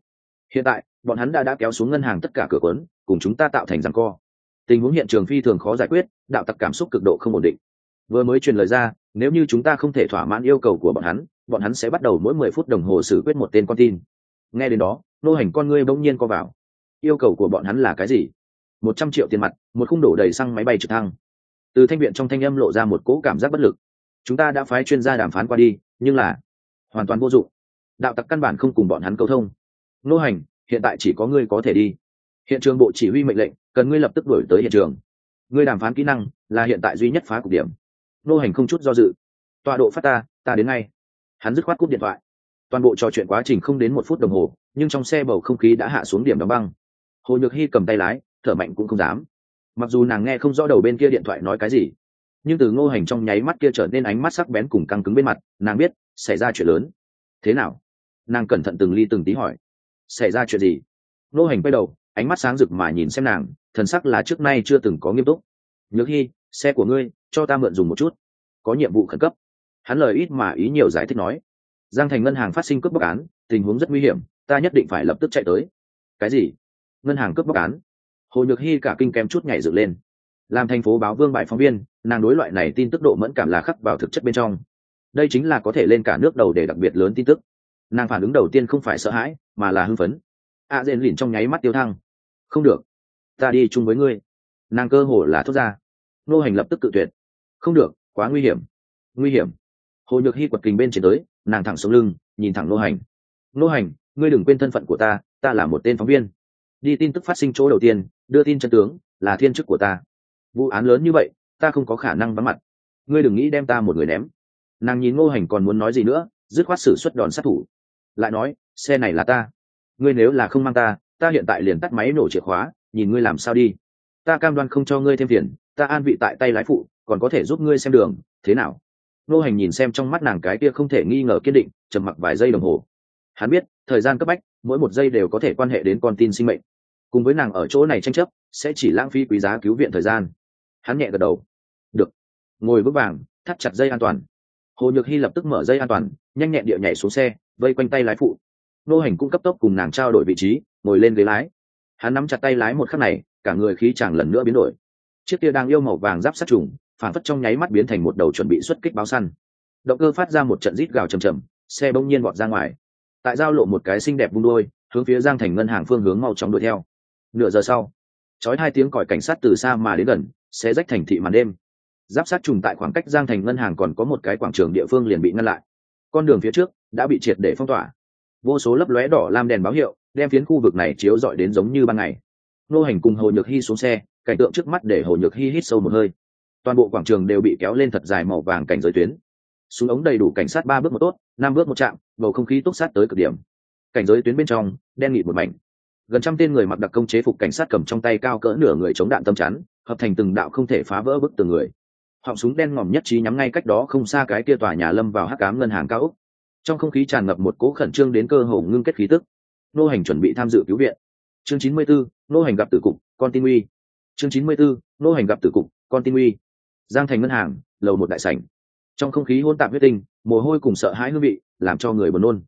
Hiện tại, bọn hắn đã đã kéo xuống ngân hàng tất cả cửa quấn cùng chúng ta tạo thành rằng co. Tình huống hiện trường phi thường khó giải quyết, đạo tặc cảm xúc cực độ không ổn định. Vừa mới truyền lời ra, nếu như chúng ta không thể thỏa mãn yêu cầu của bọn hắn bọn hắn sẽ bắt đầu mỗi mười phút đồng hồ xử quyết một tên con tin. Nghe đến đó, nô hành con ngươi bỗng nhiên co vào. Yêu cầu của bọn hắn là cái gì? Một trăm triệu tiền mặt, một khung đổ đầy xăng máy bay trực thăng. Từ thanh viện trong thanh âm lộ ra một cỗ cảm giác bất lực chúng ta đã phái chuyên gia đàm phán qua đi, nhưng là hoàn toàn vô dụng. Đạo tặc căn bản không cùng bọn hắn cầu thông. Nô hành, hiện tại chỉ có ngươi có thể đi. Hiện trường bộ chỉ huy mệnh lệnh, cần ngươi lập tức đổi tới hiện trường. Ngươi đàm phán kỹ năng là hiện tại duy nhất phá cục điểm. Nô hành không chút do dự. Tọa độ phát ta ta đến ngay. Hắn dứt khoát cúp điện thoại. Toàn bộ trò chuyện quá trình không đến một phút đồng hồ, nhưng trong xe bầu không khí đã hạ xuống điểm đóng băng. Hồ nhược hy cầm tay lái, thở mạnh cũng không dám. Mặc dù nàng nghe không rõ đầu bên kia điện thoại nói cái gì nhưng từ ngô hành trong nháy mắt kia trở nên ánh mắt sắc bén cùng căng cứng bên mặt, nàng biết, xảy ra chuyện lớn. Thế nào? Nàng cẩn thận từng ly từng tí hỏi. Xảy ra chuyện gì? Ngô hành quay đầu, ánh mắt sáng rực mà nhìn xem nàng, thần sắc là trước nay chưa từng có nghiêm túc. Nhược hy xe của ngươi, cho ta mượn dùng một chút. Có nhiệm vụ khẩn cấp. Hắn lời ít mà ý nhiều giải thích nói. Giang thành ngân hàng phát sinh cướp bóc án, tình huống rất nguy hiểm, ta nhất định phải lập tức chạy tới. Cái gì? Ngân hàng cướp bóc án. Hồ nhược hy cả kinh kém chút nhảy dựng lên làm thành phố báo vương bại phóng viên nàng đối loại này tin tức độ mẫn cảm là khắc vào thực chất bên trong. Đây chính là có thể lên cả nước đầu để đặc biệt lớn tin tức. Nàng phản ứng đầu tiên không phải sợ hãi mà là hưng phấn. A à, dền lìn trong nháy mắt tiêu thăng. Không được. Ta đi chung với ngươi. Nàng cơ hồ là thốt ra. Nô hành lập tức cự tuyệt. Không được quá nguy hiểm. Nguy hiểm. Hồ nhược hy quật kình bên trên tới nàng thẳng xuống lưng nhìn thẳng nô hành. Nô hành ngươi đừng quên thân phận của ta ta là một tên phóng viên. Đi tin tức phát sinh chỗ đầu tiên đưa tin chân tướng là thiên chức của ta vụ án lớn như vậy, ta không có khả năng vắng mặt. Ngươi đừng nghĩ đem ta một người ném. Nàng nhìn ngô hành còn muốn nói gì nữa, dứt khoát xử suất đòn sát thủ. Lại nói, xe này là ta. Ngươi nếu là không mang ta ta hiện tại liền tắt máy nổ chìa khóa, nhìn ngươi làm sao đi. Ta cam đoan không cho ngươi thêm tiền, ta an vị tại tay lái phụ, còn có thể giúp ngươi xem đường, thế nào? Ngô hành nhìn xem trong mắt nàng cái kia không thể nghi ngờ kiên định, trầm mặc vài giây đồng hồ. Hắn biết, thời gian cấp bách, mỗi một giây đều có thể quan hệ đến con tin sinh mệnh. Cùng với nàng ở chỗ này tranh chấp, sẽ chỉ lãng phí quý giá cứu viện thời gian hắn nhẹ gật đầu. Được. Ngồi vững vàng, thắt chặt dây an toàn. Hồ nhược hy lập tức mở dây an toàn, nhanh nhẹn địa nhảy xuống xe, vây quanh tay lái phụ. Nô hành cũng cấp tốc cùng nàng trao đổi vị trí, ngồi lên ghế lái. Hắn nắm chặt tay lái một khắc này, cả người khí chàng lần nữa biến đổi. Chiếc kia đang yêu màu vàng giáp sát trùng phản phất trong nháy mắt biến thành một đầu chuẩn bị xuất kích báo săn. Động cơ phát ra một trận rít gào chầm chầm xe bỗng nhiên vọt ra ngoài. Tại giao lộ một cái xinh đẹp bung đôi, hướng phía giang thành ngân hàng phương hướng mau chóng đuổi theo. Nửa giờ sau chói hai tiếng còi cảnh sát từ xa mà đến gần, sẽ rách thành thị màn đêm. Giáp sát trùng tại khoảng cách giang thành ngân hàng còn có một cái quảng trường địa phương liền bị ngăn lại. Con đường phía trước đã bị triệt để phong tỏa. Vô số lấp lóe đỏ lam đèn báo hiệu, đem phiến khu vực này chiếu rọi đến giống như ban ngày. Nô hành cùng hồ nhược hy xuống xe, cảnh tượng trước mắt để hồ nhược hy hít sâu một hơi. Toàn bộ quảng trường đều bị kéo lên thật dài màu vàng cảnh giới tuyến. Xuống ống đầy đủ cảnh sát ba bước một tốt, năm bước một chạm, bầu không khí túc sát tới cực điểm. Cảnh giới tuyến bên trong, đen nghịt một mảnh gần trăm tên người mặc đặc công chế phục cảnh sát cầm trong tay cao cỡ nửa người chống đạn tâm chắn hợp thành từng đạo không thể phá vỡ bức từng người. Họng súng đen ngòm nhất trí nhắm ngay cách đó không xa cái kia tòa nhà lâm vào hắc cám ngân hàng cao úc trong không khí tràn ngập một cố khẩn trương đến cơ hồ ngưng kết khí tức. Nô hành chuẩn bị tham dự cứu viện. Chương chín mươi 94, nô hành gặp tử cục con tin uy. Chương chín mươi 94, nô hành gặp tử cục con tin uy. Giang thành ngân hàng lầu một đại sảnh. Trong không khí hôn tạp huyết tinh mồ hôi cùng sợ hãi hương vị làm cho người buồn nôn.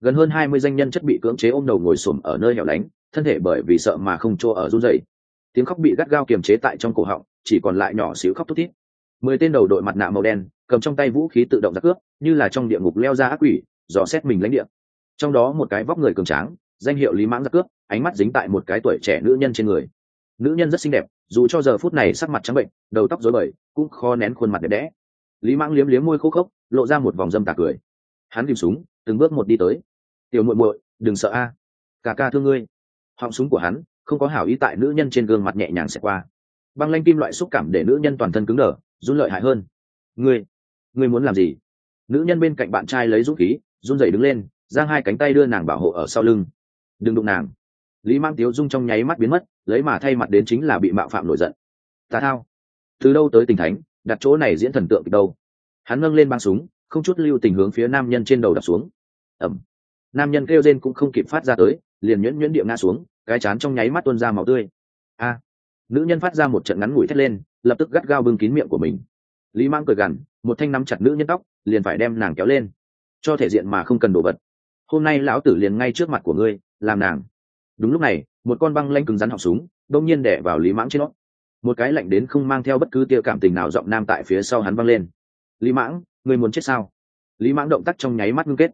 Gần hơn hai mươi danh nhân chất bị cưỡng chế ôm đầu ngồi xổm ở nơi hẻo lánh thân thể bởi vì sợ mà không chỗ ở run rẩy. Tiếng khóc bị gắt gao kiềm chế tại trong cổ họng, chỉ còn lại nhỏ xíu khóc thút thít. Mười tên đầu đội mặt nạ màu đen, cầm trong tay vũ khí tự động ra cướp, như là trong địa ngục leo ra ác quỷ, dò xét mình lãnh địa. Trong đó một cái vóc người cường tráng, danh hiệu lý mãng ra cướp, ánh mắt dính tại một cái tuổi trẻ nữ nhân trên người. Nữ nhân rất xinh đẹp, dù cho giờ phút này sắc mặt trắng bệnh, đầu tóc rối bời, cũng khó nén khuôn mặt đẹp đẽ. Lý mãng liếm liếm môi khô khốc, lộ ra một vòng dâm tà cười. Hắn tìm súng, từng bước một đi tới. Tiểu muội muội, đừng sợ a. Cả ca thương ngươi họng súng của hắn, không có hảo ý tại nữ nhân trên gương mặt nhẹ nhàng xẹt qua. Băng lanh kim loại xúc cảm để nữ nhân toàn thân cứng đờ, run lợi hại hơn. Ngươi ngươi muốn làm gì? Nữ nhân bên cạnh bạn trai lấy dũng khí, run rẩy đứng lên, giang hai cánh tay đưa nàng bảo hộ ở sau lưng. Đừng đụng nàng. Lý mang tiếu dung trong nháy mắt biến mất, lấy mà thay mặt đến chính là bị mạo phạm nổi giận. Tà thao, từ đâu tới tình thánh, đặt chỗ này diễn thần tượng đâu? Hắn nâng lên băng súng, không chút lưu tình hướng phía nam nhân trên đầu đập xuống. Ẩm. Nam nhân kêu rên cũng không kịp phát ra tới liền nhuyễn nhuyễn địa ngã xuống, cái chán trong nháy mắt tuôn ra máu tươi. A! Nữ nhân phát ra một trận ngắn ngủi thét lên, lập tức gắt gao bưng kín miệng của mình. Lý mang cười gằn, một thanh nắm chặt nữ nhân tóc, liền phải đem nàng kéo lên. Cho thể diện mà không cần đổ vật. Hôm nay lão tử liền ngay trước mặt của ngươi, làm nàng. Đúng lúc này, một con băng lanh cứng rắn họng súng, đông nhiên đẻ vào lý mãng trên nó. Một cái lạnh đến không mang theo bất cứ tia cảm tình nào giọng nam tại phía sau hắn văng lên. Lý mãng người muốn chết sao? Lý mãng động tác trong nháy mắt ngưng kết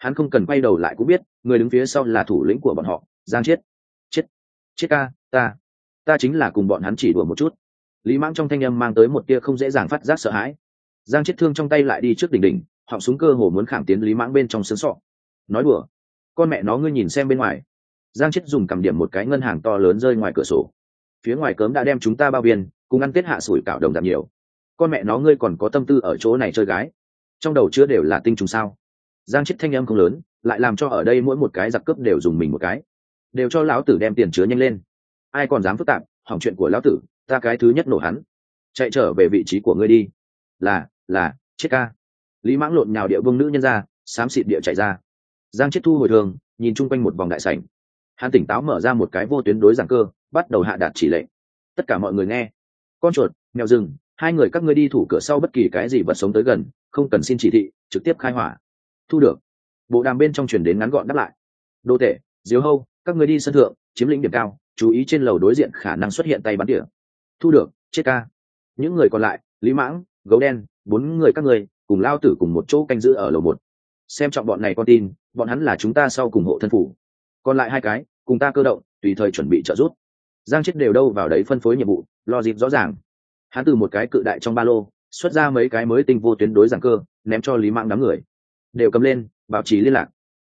hắn không cần quay đầu lại cũng biết, người đứng phía sau là thủ lĩnh của bọn họ, giang chết chết chết ca, ta ta chính là cùng bọn hắn chỉ đùa một chút. Lý mãng trong thanh âm mang tới một tia không dễ dàng phát giác sợ hãi. Giang chết thương trong tay lại đi trước đỉnh đỉnh, họng súng cơ hồ muốn khảm tiến lý mãng bên trong sướng sọ. Nói đùa, con mẹ nó ngươi nhìn xem bên ngoài. Giang chết dùng cầm điểm một cái ngân hàng to lớn rơi ngoài cửa sổ. Phía ngoài cớm đã đem chúng ta bao biên, cùng ăn tết hạ sủi cạo đồng giảm nhiều. Con mẹ nó ngươi còn có tâm tư ở chỗ này chơi gái. Trong đầu chứa đều là tinh trùng sao? Giang chết thanh âm không lớn, lại làm cho ở đây mỗi một cái giặc cướp đều dùng mình một cái. Đều cho lão tử đem tiền chứa nhanh lên. Ai còn dám phức tạp, hỏng chuyện của lão tử, ta cái thứ nhất nổ hắn. Chạy trở về vị trí của ngươi đi. Là là chết ca. Lý mãng lộn nhào địa vương nữ nhân ra, xám xịt địa chạy ra. Giang chết thu hồi thường, nhìn chung quanh một vòng đại sảnh. Hắn tỉnh táo mở ra một cái vô tuyến đối giảng cơ, bắt đầu hạ đạt chỉ lệnh. Tất cả mọi người nghe. Con chuột, mèo rừng, hai người các ngươi đi thủ cửa sau bất kỳ cái gì vật sống tới gần, không cần xin chỉ thị, trực tiếp khai hỏa thu được. Bộ đàm bên trong chuyển đến ngắn gọn đáp lại. Đô tệ diếu hâu, các ngươi đi sân thượng, chiếm lĩnh điểm cao, chú ý trên lầu đối diện khả năng xuất hiện tay bắn tỉa. Thu được, chết ca. Những người còn lại, lý mãng, gấu đen, bốn người các người, cùng lao tử cùng một chỗ canh giữ ở lầu một. Xem trọng bọn này con tin, bọn hắn là chúng ta sau cùng hộ thân phủ. Còn lại hai cái, cùng ta cơ động, tùy thời chuẩn bị trợ giúp. Giang chết đều đâu vào đấy phân phối nhiệm vụ, lo dịp rõ ràng. Hắn từ một cái cự đại trong ba lô, xuất ra mấy cái mới tinh vô tuyến đối giảng cơ, ném cho lý mạng đám người đều cầm lên, bảo trì liên lạc.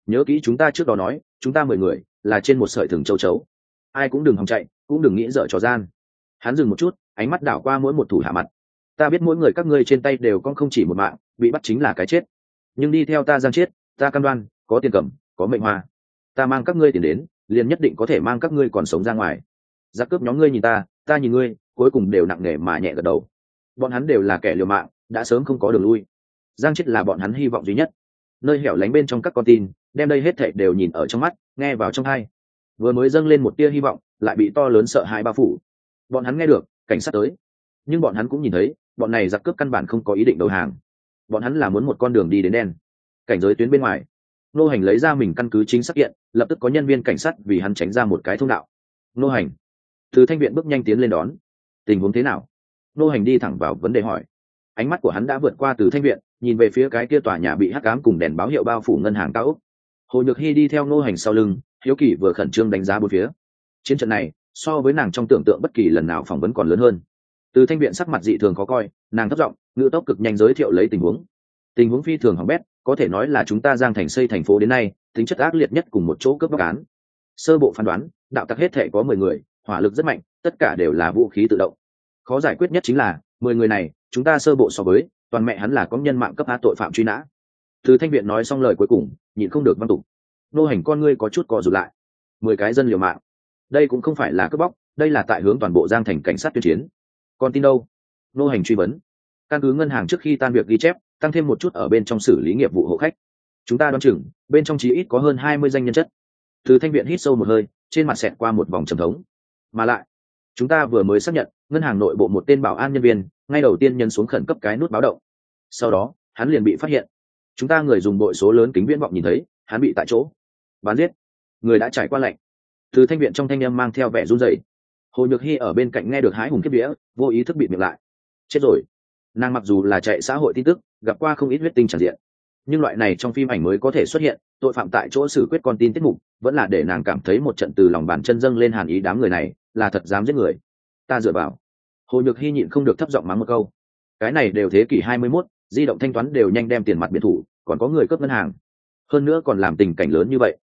Nhớ kỹ chúng ta trước đó nói, chúng ta mười người, là trên một sợi thừng châu chấu. Ai cũng đừng hòng chạy, cũng đừng nghĩ dở trò gian. Hắn dừng một chút, ánh mắt đảo qua mỗi một thủ hạ mặt. Ta biết mỗi người các ngươi trên tay đều con không chỉ một mạng, bị bắt chính là cái chết. Nhưng đi theo ta giang chết, ta cam đoan, có tiền cầm, có mệnh hoa. Ta mang các ngươi tiền đến, liền nhất định có thể mang các ngươi còn sống ra ngoài. Giặc cướp nhóm ngươi nhìn ta ta nhìn ngươi, cuối cùng đều nặng nề mà nhẹ gật đầu. Bọn hắn đều là kẻ liều mạng, đã sớm không có đường lui. Giang chết là bọn hắn hy vọng duy nhất nơi hẻo lánh bên trong các con tin, đem đây hết thảy đều nhìn ở trong mắt, nghe vào trong hai vừa mới dâng lên một tia hy vọng, lại bị to lớn sợ hãi bao phủ. Bọn hắn nghe được, cảnh sát tới. Nhưng bọn hắn cũng nhìn thấy, bọn này giặc cướp căn bản không có ý định đầu hàng. Bọn hắn là muốn một con đường đi đến đen. Cảnh giới tuyến bên ngoài. Nô hành lấy ra mình căn cứ chính xác hiện lập tức có nhân viên cảnh sát vì hắn tránh ra một cái thông đạo. Nô hành. Từ thanh viện bước nhanh tiến lên đón. Tình huống thế nào? Nô hành đi thẳng vào vấn đề hỏi ánh mắt của hắn đã vượt qua từ thanh viện, nhìn về phía cái kia tòa nhà bị hắc cám cùng đèn báo hiệu bao phủ ngân hàng cao úc hồ nhược hy đi theo nô hành sau lưng, hiếu kỳ vừa khẩn trương đánh giá bốn phía. Chiến trận này, so với nàng trong tưởng tượng bất kỳ lần nào phỏng vấn còn lớn hơn. Từ thanh viện sắc mặt dị thường khó coi, nàng thất giọng, ngữ tốc cực nhanh giới thiệu lấy tình huống. Tình huống phi thường hỏng bét, có thể nói là chúng ta giang thành xây thành phố đến nay, tính chất ác liệt nhất cùng một chỗ cướp bóc án. Sơ bộ phán đoán, đạo tặc hết thể có mười người, hỏa lực rất mạnh, tất cả đều là vũ khí tự động. Khó giải quyết nhất chính là mười người này, chúng ta sơ bộ so với, toàn mẹ hắn là có nhân mạng cấp á tội phạm truy nã. Từ thanh viện nói xong lời cuối cùng, nhịn không được văn tục. Nô hành con ngươi có chút cò rụt lại. Mười cái dân liều mạng. Đây cũng không phải là cướp bóc, đây là tại hướng toàn bộ giang thành cảnh sát tuyên chiến. Còn tin đâu? Nô hành truy vấn. Căn cứ ngân hàng trước khi tan việc ghi chép, tăng thêm một chút ở bên trong xử lý nghiệp vụ hộ khách. Chúng ta đoán chừng, bên trong chí ít có hơn hai mươi danh nhân chất. Từ thanh viện hít sâu một hơi, trên mặt xẹt qua một vòng trầm thống. Mà lại chúng ta vừa mới xác nhận, ngân hàng nội bộ một tên bảo an nhân viên, ngay đầu tiên nhân xuống khẩn cấp cái nút báo động. Sau đó, hắn liền bị phát hiện. Chúng ta người dùng đội số lớn kính viễn vọng nhìn thấy, hắn bị tại chỗ. Bán giết. Người đã trải qua lệnh từ thanh viện trong thanh â mang theo vẻ run rẩy. Hồ nhược hy ở bên cạnh nghe được hái hùng kiếp đĩa vô ý thức bị miệng lại. Chết rồi. Nàng mặc dù là chạy xã hội tin tức, gặp qua không ít huyết tinh tràn diện. Nhưng loại này trong phim ảnh mới có thể xuất hiện, tội phạm tại chỗ xử quyết con tin tiết mục, vẫn là để nàng cảm thấy một trận từ lòng bàn chân dâng lên hàn ý đám người này là thật dám giết người. Ta dựa vào. Hồ nhược hy nhịn không được thấp giọng mắng một câu. Cái này đều thế kỷ hai mươi 21, di động thanh toán đều nhanh đem tiền mặt biệt thủ còn có người cướp ngân hàng. Hơn nữa còn làm tình cảnh lớn như vậy.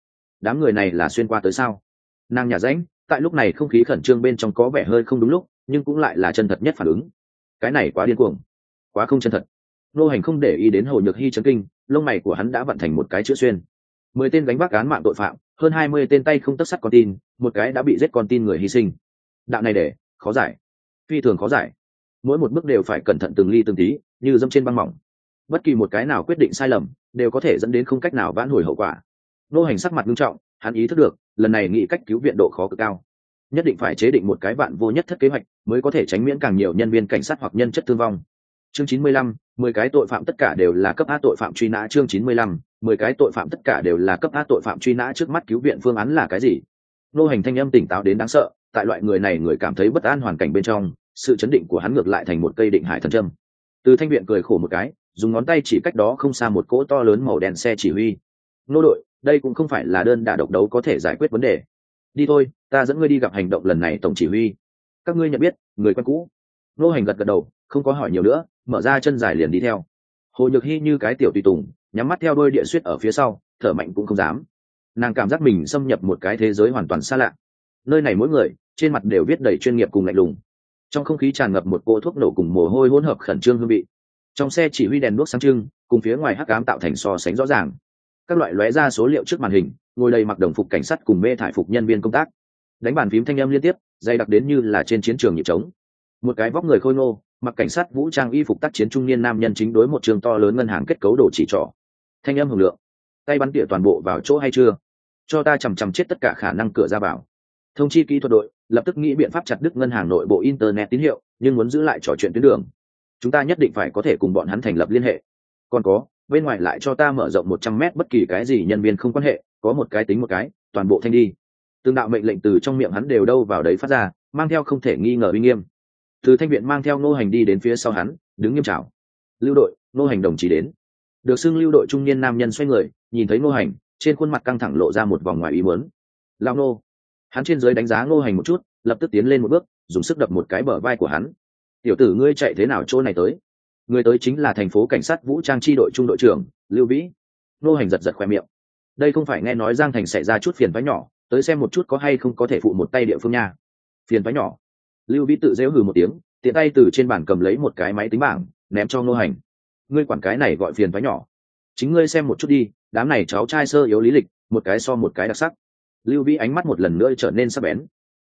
Đám người này là xuyên qua tới sao? Nàng nhà rãnh tại lúc này không khí khẩn trương bên trong có vẻ hơi không đúng lúc nhưng cũng lại là chân thật nhất phản ứng. Cái này quá điên cuồng. Quá không chân thật. Nô hành không để ý đến hồ nhược hy chấn kinh lông mày của hắn đã vận thành một cái chữ xuyên mười tên gánh vác án mạng tội phạm, hơn hai mươi tên tay không tất sắt con tin, một cái đã bị giết con tin người hy sinh. Đạo này để, khó giải. Phi thường khó giải. Mỗi một bước đều phải cẩn thận từng ly từng tí, như dâm trên băng mỏng. Bất kỳ một cái nào quyết định sai lầm, đều có thể dẫn đến không cách nào vãn hồi hậu quả. Nô hành sắc mặt nghiêm trọng, hắn ý thức được, lần này nghĩ cách cứu viện độ khó cực cao. Nhất định phải chế định một cái vạn vô nhất thất kế hoạch, mới có thể tránh miễn càng nhiều nhân viên cảnh sát hoặc nhân chất thương vong. Chương chín mươi lăm mười cái tội phạm tất cả đều là cấp a tội phạm truy nã chương chín mươi lăm, mười cái tội phạm tất cả đều là cấp a tội phạm truy nã trước mắt cứu viện phương án là cái gì? Nô hành thanh âm tỉnh táo đến đáng sợ, tại loại người này người cảm thấy bất an hoàn cảnh bên trong, sự chấn định của hắn ngược lại thành một cây định hải thần trâm từ thanh viện cười khổ một cái, dùng ngón tay chỉ cách đó không xa một cỗ to lớn màu đen xe chỉ huy. Nô đội, đây cũng không phải là đơn đả độc đấu có thể giải quyết vấn đề. Đi thôi, ta dẫn ngươi đi gặp hành động lần này tổng chỉ huy. Các ngươi nhận biết, người quen cũ. Nô hành gật gật đầu, không có hỏi nhiều nữa mở ra chân dài liền đi theo. Hồ nhược hy như cái tiểu tùy tùng, nhắm mắt theo đôi địa suýt ở phía sau, thở mạnh cũng không dám. Nàng cảm giác mình xâm nhập một cái thế giới hoàn toàn xa lạ. Nơi này mỗi người, trên mặt đều viết đầy chuyên nghiệp cùng lạnh lùng. Trong không khí tràn ngập một cỗ thuốc nổ cùng mồ hôi hỗn hợp khẩn trương hương vị. Trong xe chỉ huy đèn đuốc sáng trưng, cùng phía ngoài hắc ám tạo thành so sánh rõ ràng. Các loại lóe ra số liệu trước màn hình, ngồi đầy mặc đồng phục cảnh sát cùng mê thải phục nhân viên công tác. Đánh bàn phím thanh âm liên tiếp, dày đặc đến như là trên chiến trường nhịp trống. Một cái vóc người khôi ngô mặc cảnh sát vũ trang y phục tác chiến trung niên nam nhân chính đối một trường to lớn ngân hàng kết cấu đồ chỉ trỏ. Thanh âm hưởng lượng. Tay bắn tỉa toàn bộ vào chỗ hay chưa? Cho ta chằm chằm chết tất cả khả năng cửa ra vào. Thông chi kỹ thuật đội, lập tức nghĩ biện pháp chặt đứt ngân hàng nội bộ internet tín hiệu, nhưng muốn giữ lại trò chuyện tuyến đường. Chúng ta nhất định phải có thể cùng bọn hắn thành lập liên hệ. Còn có, bên ngoài lại cho ta mở rộng một trăm mét bất kỳ cái gì nhân viên không quan hệ, có một cái tính một cái, toàn bộ thanh đi. Tương đạo mệnh lệnh từ trong miệng hắn đều đâu vào đấy phát ra, mang theo không thể nghi ngờ uy nghiêm từ thanh viện mang theo nô hành đi đến phía sau hắn, đứng nghiêm trào lưu đội nô hành đồng chí đến. Được xưng lưu đội trung niên nam nhân xoay người, nhìn thấy nô hành, trên khuôn mặt căng thẳng lộ ra một vòng ngoài ý muốn. Lao nô. Hắn trên dưới đánh giá nô hành một chút, lập tức tiến lên một bước, dùng sức đập một cái bờ vai của hắn. Tiểu tử ngươi chạy thế nào chỗ này tới? Người tới chính là thành phố cảnh sát vũ trang tri đội trung đội trưởng, lưu vĩ. Nô hành giật giật khoe miệng. Đây không phải nghe nói giang thành xảy ra chút phiền phái nhỏ, tới xem một chút có hay không có thể phụ một tay địa phương nha. Phiền phái nhỏ? Lưu vĩ tự dễu hừ một tiếng, tiện tay từ trên bàn cầm lấy một cái máy tính bảng, ném cho nô hành. Ngươi quản cái này gọi phiền phái nhỏ. Chính ngươi xem một chút đi, đám này cháu trai sơ yếu lý lịch, một cái so một cái đặc sắc. Lưu vĩ ánh mắt một lần nữa trở nên sắc bén.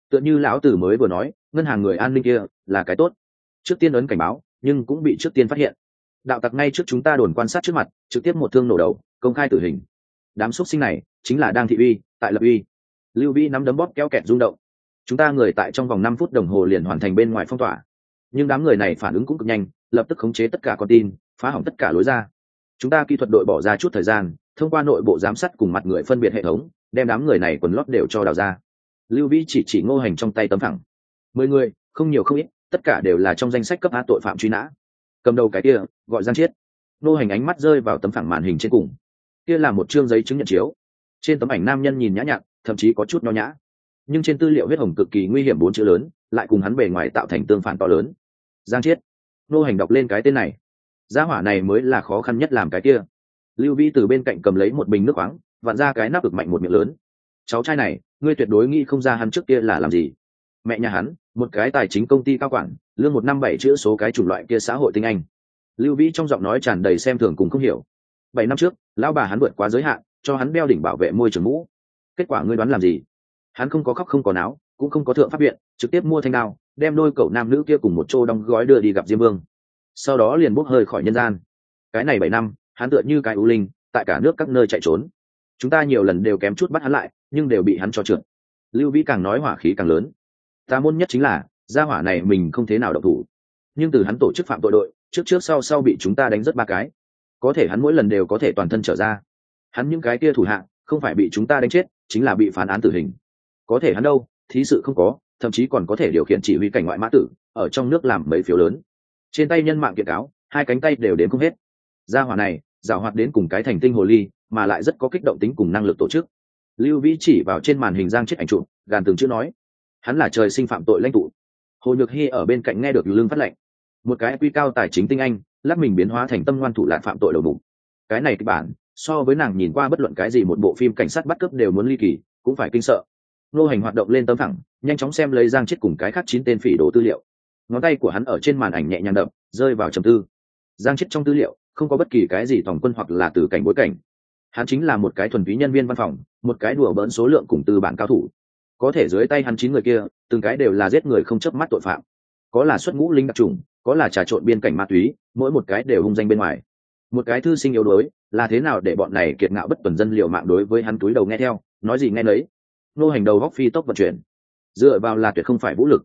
Tựa như lão tử mới vừa nói, ngân hàng người an ninh kia, là cái tốt. Trước tiên ấn cảnh báo, nhưng cũng bị trước tiên phát hiện. Đạo tặc ngay trước chúng ta đồn quan sát trước mặt, trực tiếp một thương nổ đầu, công khai tử hình. Đám xúc sinh này, chính là đang thị uy, tại lập uy. Lưu vi nắm đấm bóp kéo kẹt rung động chúng ta người tại trong vòng năm phút đồng hồ liền hoàn thành bên ngoài phong tỏa. Nhưng đám người này phản ứng cũng cực nhanh, lập tức khống chế tất cả con tin, phá hỏng tất cả lối ra. Chúng ta kỹ thuật đội bỏ ra chút thời gian, thông qua nội bộ giám sát cùng mặt người phân biệt hệ thống, đem đám người này quần lót đều cho đào ra. Lưu vi chỉ chỉ ngô hành trong tay tấm thẳng mười người, không nhiều không ít, tất cả đều là trong danh sách cấp á tội phạm truy nã. Cầm đầu cái kia, gọi giang chiết. Ngô hành ánh mắt rơi vào tấm phẳng màn hình trên cùng. Kia là một chương giấy chứng nhận chiếu. Trên tấm ảnh nam nhân nhìn nhã nhặn, thậm chí có chút nho nhã nhưng trên tư liệu huyết hồng cực kỳ nguy hiểm bốn chữ lớn, lại cùng hắn bề ngoài tạo thành tương phản to lớn. Giang chiết, nô hành đọc lên cái tên này. Gia hỏa này mới là khó khăn nhất làm cái kia. Lưu vi từ bên cạnh cầm lấy một bình nước khoáng, vặn ra cái nắp ực mạnh một miệng lớn. Cháu trai này, ngươi tuyệt đối nghĩ không ra hắn trước kia là làm gì. Mẹ nhà hắn, một cái tài chính công ty cao quản, lương một năm bảy chữ số cái chủng loại kia xã hội tinh anh. Lưu vĩ trong giọng nói tràn đầy xem thường cùng không hiểu. Bảy năm trước, lão bà hắn vượt quá giới hạn, cho hắn đeo đỉnh bảo vệ môi trường mũ. Kết quả ngươi đoán làm gì? Hắn không có khóc không có náo, cũng không có thượng pháp viện, trực tiếp mua thanh đao, đem đôi cậu nam nữ kia cùng một chỗ đóng gói đưa đi gặp diêm vương. Sau đó liền bốc hơi khỏi nhân gian. Cái này bảy năm, hắn tựa như cái ưu linh, tại cả nước các nơi chạy trốn. Chúng ta nhiều lần đều kém chút bắt hắn lại, nhưng đều bị hắn cho trượt. Lưu vĩ càng nói hỏa khí càng lớn. Ta môn nhất chính là, gia hỏa này mình không thế nào độc thủ. Nhưng từ hắn tổ chức phạm tội đội, trước trước sau sau bị chúng ta đánh rất ba cái. Có thể hắn mỗi lần đều có thể toàn thân trở ra. Hắn những cái kia thủ hạng không phải bị chúng ta đánh chết, chính là bị phán án tử hình có thể hắn đâu, thí sự không có, thậm chí còn có thể điều khiển chỉ huy cảnh ngoại mã tử, ở trong nước làm mấy phiếu lớn. Trên tay nhân mạng kiện cáo, hai cánh tay đều đến không hết. Gia hỏa này giảo hoạt đến cùng cái thành tinh hồ ly, mà lại rất có kích động tính cùng năng lực tổ chức. Lưu vĩ chỉ vào trên màn hình giang chết ảnh chụp, gàn từng chữ nói, hắn là trời sinh phạm tội lãnh tụ. Hồ nhược hy ở bên cạnh nghe được lương phát lệnh. Một cái quy cao tài chính tinh anh lắp mình biến hóa thành tâm ngoan thủ lạc phạm tội đầu bụng cái này kịch bản, so với nàng nhìn qua bất luận cái gì một bộ phim cảnh sát bắt cướp đều muốn ly kỳ, cũng phải kinh sợ nô hành hoạt động lên tấm thẳng nhanh chóng xem lấy giang chết cùng cái khác chín tên phỉ đồ tư liệu. Ngón tay của hắn ở trên màn ảnh nhẹ nhàng đập, rơi vào trầm tư. Giang chết trong tư liệu, không có bất kỳ cái gì tổng quân hoặc là từ cảnh bối cảnh. Hắn chính là một cái thuần túy nhân viên văn phòng, một cái đùa bỡn số lượng cùng từ bản cao thủ. Có thể dưới tay hắn chín người kia, từng cái đều là giết người không chớp mắt tội phạm. Có là xuất ngũ linh đặc trùng, có là trà trộn biên cảnh ma túy, mỗi một cái đều hung danh bên ngoài. Một cái thư sinh yếu đuối, là thế nào để bọn này kiệt ngạo bất tuần dân liệu mạng đối với hắn túi đầu nghe theo, nói gì nghe nấy nô hành đầu góc phi tốc vận chuyển. Dựa vào là tuyệt không phải vũ lực.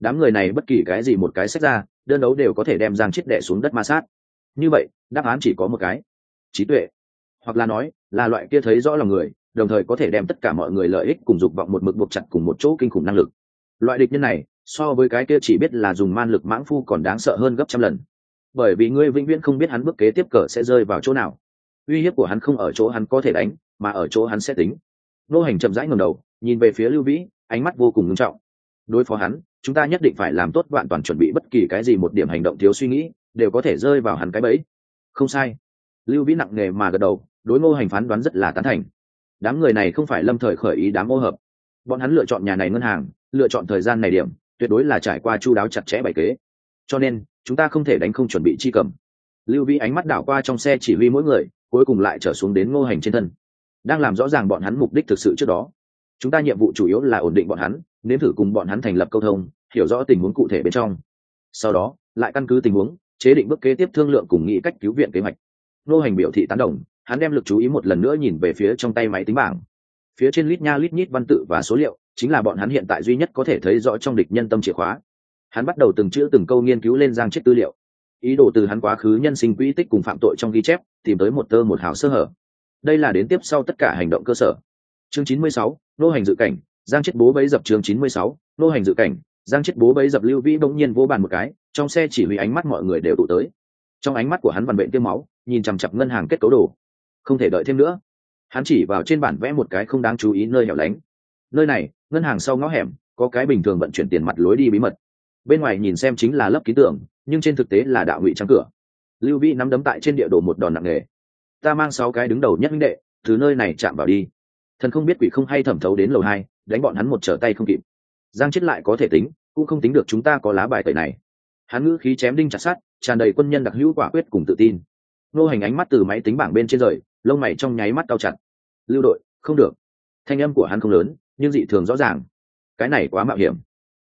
Đám người này bất kỳ cái gì một cái sách ra, đơn đấu đều có thể đem giang chết đẻ xuống đất ma sát. Như vậy, đáp án chỉ có một cái. Trí tuệ. Hoặc là nói, là loại kia thấy rõ lòng người, đồng thời có thể đem tất cả mọi người lợi ích cùng dục vọng một mực buộc chặt cùng một chỗ kinh khủng năng lực. Loại địch nhân này, so với cái kia chỉ biết là dùng man lực mãng phu còn đáng sợ hơn gấp trăm lần. Bởi vì ngươi vĩnh viễn không biết hắn bước kế tiếp cờ sẽ rơi vào chỗ nào. Uy hiếp của hắn không ở chỗ hắn có thể đánh, mà ở chỗ hắn sẽ tính. Nô hành chậm rãi ngầm đầu nhìn về phía lưu vĩ, ánh mắt vô cùng nghiêm trọng. Đối phó hắn, chúng ta nhất định phải làm tốt vạn toàn chuẩn bị bất kỳ cái gì một điểm hành động thiếu suy nghĩ, đều có thể rơi vào hắn cái bẫy. Không sai. Lưu vĩ nặng nề mà gật đầu, đối ngô hành phán đoán rất là tán thành. Đám người này không phải lâm thời khởi ý đám ô hợp. Bọn hắn lựa chọn nhà này ngân hàng, lựa chọn thời gian này điểm, tuyệt đối là trải qua chu đáo chặt chẽ bài kế. Cho nên, chúng ta không thể đánh không chuẩn bị chi cầm. Lưu vĩ ánh mắt đảo qua trong xe chỉ huy mỗi người, cuối cùng lại trở xuống đến ngô hành trên thân. Đang làm rõ ràng bọn hắn mục đích thực sự trước đó chúng ta nhiệm vụ chủ yếu là ổn định bọn hắn, nếm thử cùng bọn hắn thành lập câu thông, hiểu rõ tình huống cụ thể bên trong. Sau đó, lại căn cứ tình huống, chế định bước kế tiếp thương lượng cùng nghĩ cách cứu viện kế hoạch. Nô hành biểu thị tán đồng, hắn đem lực chú ý một lần nữa nhìn về phía trong tay máy tính bảng. Phía trên lít nha lít nhít văn tự và số liệu, chính là bọn hắn hiện tại duy nhất có thể thấy rõ trong địch nhân tâm chìa khóa. Hắn bắt đầu từng chữ từng câu nghiên cứu lên giang chết tư liệu. Ý đồ từ hắn quá khứ nhân sinh quỹ tích cùng phạm tội trong ghi chép, tìm tới một tơ một hào sơ hở. Đây là đến tiếp sau tất cả hành động cơ sở chương 96, nô hành dự cảnh giang chết bố bấy dập chương 96, nô hành dự cảnh giang chết bố bấy dập lưu vĩ bỗng nhiên vỗ bàn một cái trong xe chỉ huy ánh mắt mọi người đều tụ tới. Trong ánh mắt của hắn vằn bệnh tiêu máu nhìn chằm chặp ngân hàng kết cấu đồ. Không thể đợi thêm nữa. Hắn chỉ vào trên bản vẽ một cái không đáng chú ý nơi hẻo lánh. Nơi này ngân hàng sau ngõ hẻm có cái bình thường vận chuyển tiền mặt lối đi bí mật. Bên ngoài nhìn xem chính là lớp ký tưởng nhưng trên thực tế là đạo ngụy trắng cửa. Lưu vĩ nắm đấm tại trên địa đồ một đòn nặng nề. Ta mang sáu cái đứng đầu nhất minh đệ từ nơi này chạm vào đi thần không biết quỷ không hay thẩm thấu đến lầu hai, đánh bọn hắn một trở tay không kịp. Giang chết lại có thể tính, cũng không tính được chúng ta có lá bài tẩy này. Hắn ngữ khí chém đinh chặt sát tràn đầy quân nhân đặc hữu quả quyết cùng tự tin. Nô hành ánh mắt từ máy tính bảng bên trên rời, lông mày trong nháy mắt cao chặt. Lưu đội, không được. Thanh âm của hắn không lớn, nhưng dị thường rõ ràng. Cái này quá mạo hiểm.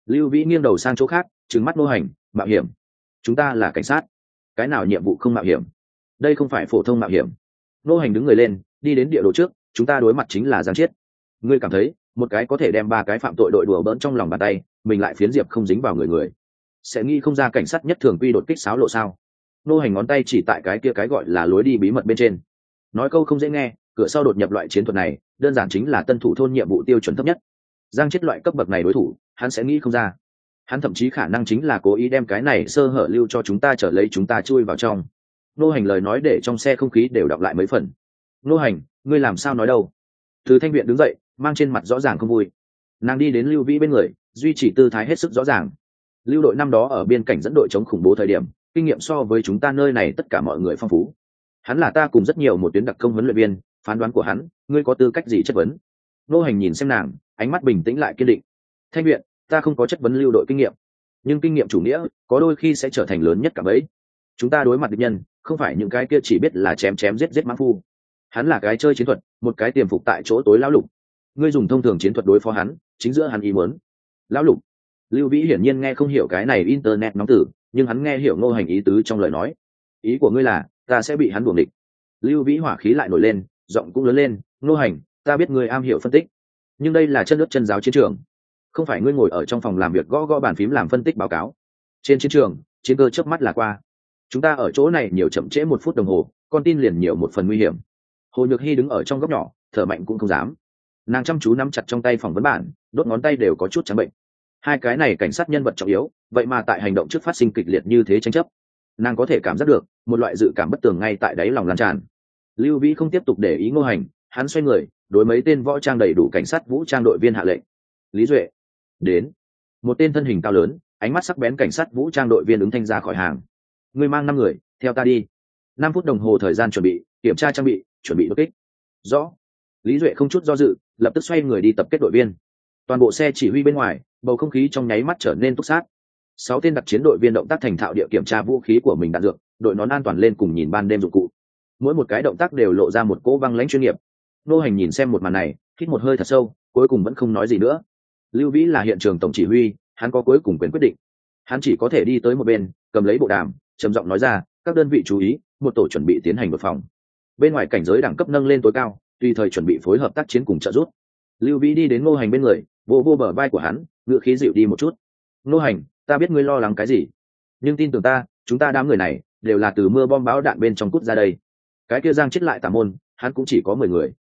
Lưu vĩ nghiêng đầu sang chỗ khác, trừng mắt nô hành, mạo hiểm? Chúng ta là cảnh sát. Cái nào nhiệm vụ không mạo hiểm? Đây không phải phổ thông mạo hiểm. Nô hành đứng người lên, đi đến địa đồ trước chúng ta đối mặt chính là giang chiết. Ngươi cảm thấy, một cái có thể đem ba cái phạm tội đội đùa bỡn trong lòng bàn tay, mình lại phiến diệp không dính vào người người. Sẽ nghĩ không ra cảnh sát nhất thường quy đột kích sáo lộ sao? Nô hành ngón tay chỉ tại cái kia cái gọi là lối đi bí mật bên trên. Nói câu không dễ nghe, cửa sau đột nhập loại chiến thuật này, đơn giản chính là tân thủ thôn nhiệm vụ tiêu chuẩn thấp nhất. Giang chết loại cấp bậc này đối thủ, hắn sẽ nghĩ không ra. Hắn thậm chí khả năng chính là cố ý đem cái này sơ hở lưu cho chúng ta trở lấy chúng ta chui vào trong. Nô hành lời nói để trong xe không khí đều đọc lại mấy phần. Nô hành ngươi làm sao nói đâu? Từ thanh viện đứng dậy, mang trên mặt rõ ràng không vui. Nàng đi đến lưu vĩ bên người, duy trì tư thái hết sức rõ ràng. Lưu đội năm đó ở biên cảnh dẫn đội chống khủng bố thời điểm, kinh nghiệm so với chúng ta nơi này tất cả mọi người phong phú. Hắn là ta cùng rất nhiều một tuyến đặc công huấn luyện viên, phán đoán của hắn, ngươi có tư cách gì chất vấn? Nô hành nhìn xem nàng, ánh mắt bình tĩnh lại kiên định. Thanh viện, ta không có chất vấn lưu đội kinh nghiệm. Nhưng kinh nghiệm chủ nghĩa, có đôi khi sẽ trở thành lớn nhất cả bấy. Chúng ta đối mặt địch nhân, không phải những cái kia chỉ biết là chém chém giết giết mãn phu hắn là cái chơi chiến thuật, một cái tiềm phục tại chỗ tối lão lục. Ngươi dùng thông thường chiến thuật đối phó hắn, chính giữa hắn ý muốn. Lão lục. Lưu vĩ hiển nhiên nghe không hiểu cái này internet nóng tử, nhưng hắn nghe hiểu ngô hành ý tứ trong lời nói. Ý của ngươi là, ta sẽ bị hắn buồng địch lưu vĩ hỏa khí lại nổi lên, giọng cũng lớn lên, ngô hành, ta biết ngươi am hiểu phân tích, nhưng đây là chân nước chân giáo chiến trường. Không phải ngươi ngồi ở trong phòng làm việc gõ gõ bàn phím làm phân tích báo cáo. Trên chiến trường, chiến cơ chớp mắt là qua. Chúng ta ở chỗ này nhiều chậm trễ một phút đồng hồ, con tin liền nhiều một phần nguy hiểm hồ nhược hy đứng ở trong góc nhỏ, thở mạnh cũng không dám. Nàng chăm chú nắm chặt trong tay phòng vấn bản, đốt ngón tay đều có chút trắng bệnh. Hai cái này cảnh sát nhân vật trọng yếu, vậy mà tại hành động trước phát sinh kịch liệt như thế tranh chấp. Nàng có thể cảm giác được, một loại dự cảm bất tường ngay tại đáy lòng lan tràn. Lưu vĩ không tiếp tục để ý ngô hành, hắn xoay người, đối mấy tên võ trang đầy đủ cảnh sát vũ trang đội viên hạ lệnh. Lý duệ, đến. Một tên thân hình cao lớn, ánh mắt sắc bén cảnh sát vũ trang đội viên ứng thanh ra khỏi hàng. Người mang năm người, theo ta đi. Năm phút đồng hồ thời gian chuẩn bị, kiểm tra trang bị chuẩn bị đột kích. Rõ. Lý duệ không chút do dự, lập tức xoay người đi tập kết đội viên. Toàn bộ xe chỉ huy bên ngoài, bầu không khí trong nháy mắt trở nên túc sát. Sáu tên đặc chiến đội viên động tác thành thạo địa kiểm tra vũ khí của mình đạn dược, đội nón an toàn lên cùng nhìn ban đêm dụng cụ. Mỗi một cái động tác đều lộ ra một cỗ băng lãnh chuyên nghiệp. Nô hành nhìn xem một màn này, hít một hơi thật sâu, cuối cùng vẫn không nói gì nữa. Lưu vĩ là hiện trường tổng chỉ huy, hắn có cuối cùng quyền quyết định. Hắn chỉ có thể đi tới một bên, cầm lấy bộ đàm, trầm giọng nói ra, các đơn vị chú ý, một tổ chuẩn bị tiến hành một phòng bên ngoài cảnh giới đẳng cấp nâng lên tối cao tùy thời chuẩn bị phối hợp tác chiến cùng trợ giúp. Lưu vĩ đi đến ngô hành bên người vô vô bờ vai của hắn ngựa khí dịu đi một chút. Ngô hành ta biết ngươi lo lắng cái gì nhưng tin tưởng ta chúng ta đám người này đều là từ mưa bom bão đạn bên trong cút ra đây. Cái kia giang chết lại tà môn hắn cũng chỉ có mười người.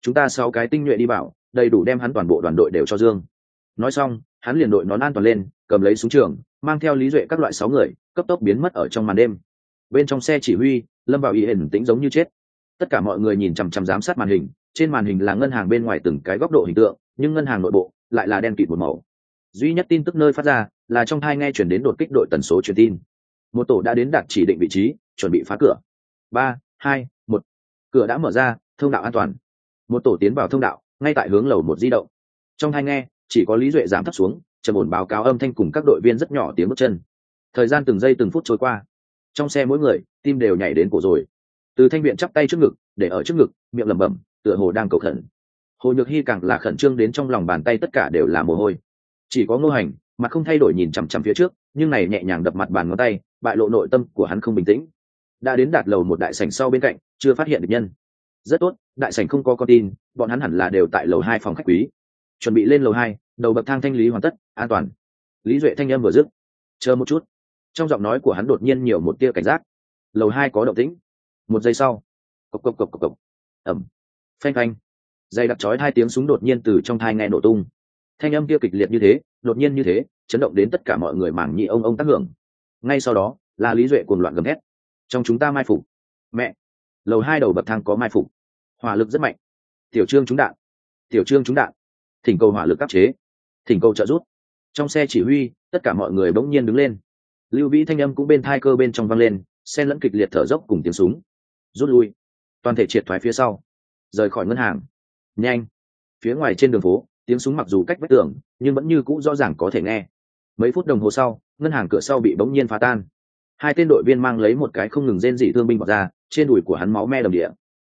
Chúng ta sáu cái tinh nhuệ đi bảo, đầy đủ đem hắn toàn bộ đoàn đội đều cho dương. Nói xong hắn liền đội nón an toàn lên cầm lấy súng trường mang theo lý duệ các loại sáu người cấp tốc biến mất ở trong màn đêm. Bên trong xe chỉ huy lâm vào ý hình tĩnh giống như chết tất cả mọi người nhìn chằm chằm giám sát màn hình, trên màn hình là ngân hàng bên ngoài từng cái góc độ hình tượng, nhưng ngân hàng nội bộ lại là đen kịt một màu. Duy nhất tin tức nơi phát ra là trong hai nghe chuyển đến đột kích đội tần số truyền tin. Một tổ đã đến đạt chỉ định vị trí, chuẩn bị phá cửa. Ba, hai, một. Cửa đã mở ra, thông đạo an toàn. Một tổ tiến vào thông đạo, ngay tại hướng lầu một di động. Trong hai nghe, chỉ có lý duệ giảm thấp xuống, trầm ổn báo cáo âm thanh cùng các đội viên rất nhỏ tiếng bước chân. Thời gian từng giây từng phút trôi qua. Trong xe mỗi người, tim đều nhảy đến cổ rồi từ thanh viện chắp tay trước ngực, để ở trước ngực, miệng lẩm bẩm, tựa hồ đang cầu khẩn. Hồ nhược hy càng là khẩn trương đến trong lòng bàn tay tất cả đều là mồ hôi. Chỉ có ngô hành mặt không thay đổi nhìn chằm chằm phía trước, nhưng này nhẹ nhàng đập mặt bàn ngón tay, bại lộ nội tâm của hắn không bình tĩnh. Đã đến đạt lầu một đại sảnh sau bên cạnh, chưa phát hiện được nhân. Rất tốt, đại sảnh không có con tin, bọn hắn hẳn là đều tại lầu hai phòng khách quý. Chuẩn bị lên lầu hai, đầu bậc thang thanh lý hoàn tất, an toàn. Lý duệ thanh âm vừa dứt. Chờ một chút. Trong giọng nói của hắn đột nhiên nhiều một tia cảnh giác. Lầu hai có động tĩnh một giây sau, cộc cộc cộc cộc cộc. Ẩm phanh phanh. Dây đặc chói hai tiếng súng đột nhiên từ trong thai nghe nổ tung. Thanh âm kia kịch liệt như thế, đột nhiên như thế, chấn động đến tất cả mọi người mảng nhị ông ông tác hưởng. Ngay sau đó, là lý duệ cuồng loạn gầm hét trong chúng ta mai phục. Mẹ. Lầu hai đầu bậc thang có mai phục. Hỏa lực rất mạnh. Tiểu trương trúng đạn. Tiểu trương trúng đạn. Thỉnh cầu hỏa lực áp chế. Thỉnh cầu trợ giúp. Trong xe chỉ huy, tất cả mọi người bỗng nhiên đứng lên. Lưu vĩ thanh âm cũng bên thai cơ bên trong văng lên, xen lẫn kịch liệt thở dốc cùng tiếng súng rút lui. Toàn thể triệt thoái phía sau. Rời khỏi ngân hàng. Nhanh. Phía ngoài trên đường phố, tiếng súng mặc dù cách vách tường, nhưng vẫn như cũ rõ ràng có thể nghe. Mấy phút đồng hồ sau, ngân hàng cửa sau bị bỗng nhiên phá tan. Hai tên đội viên mang lấy một cái không ngừng rên dị thương binh vào ra, trên đùi của hắn máu me đầm địa.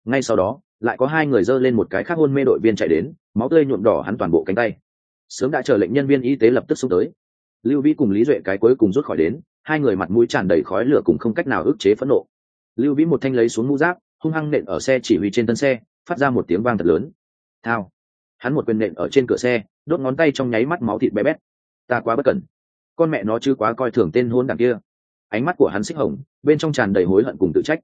Ngay sau đó, lại có hai người dơ lên một cái khác hôn mê đội viên chạy đến, máu tươi nhuộm đỏ hắn toàn bộ cánh tay. Sớm đã chờ lệnh nhân viên y tế lập tức xông tới. Lưu vĩ cùng lý duệ cái cuối cùng rút khỏi đến, hai người mặt mũi tràn đầy khói lửa cùng không cách nào ức chế phẫn nộ lưu vĩ một thanh lấy xuống mũ giáp, hung hăng nện ở xe chỉ huy trên thân xe, phát ra một tiếng vang thật lớn. Thao. Hắn một quyền nện ở trên cửa xe, đốt ngón tay trong nháy mắt máu thịt bé bét. Ta quá bất cẩn. Con mẹ nó chứ quá coi thường tên hôn đằng kia. Ánh mắt của hắn xích hồng, bên trong tràn đầy hối hận cùng tự trách.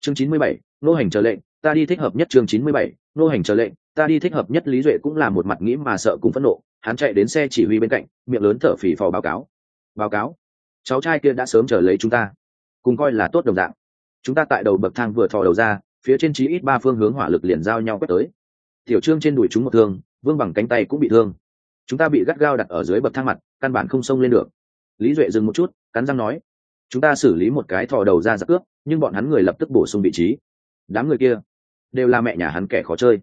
Chương chín mươi bảy, nô hành chờ lệnh, ta đi thích hợp nhất chương chín mươi bảy, nô hành chờ lệnh, ta đi thích hợp nhất lý duệ cũng là một mặt nghĩ mà sợ cùng phẫn nộ. Hắn chạy đến xe chỉ huy bên cạnh, miệng lớn thở phì phò báo cáo. Báo cáo. Cháu trai kia đã sớm chờ lấy chúng ta. Cùng coi là tốt đồng dạng chúng ta tại đầu bậc thang vừa thò đầu ra, phía trên chí ít ba phương hướng hỏa lực liền giao nhau quét tới. Tiểu trương trên đùi chúng một thương, vương bằng cánh tay cũng bị thương. Chúng ta bị gắt gao đặt ở dưới bậc thang mặt, căn bản không xông lên được. Lý duệ dừng một chút, cắn răng nói, chúng ta xử lý một cái thò đầu ra giặc cướp, nhưng bọn hắn người lập tức bổ sung vị trí. Đám người kia đều là mẹ nhà hắn kẻ khó chơi.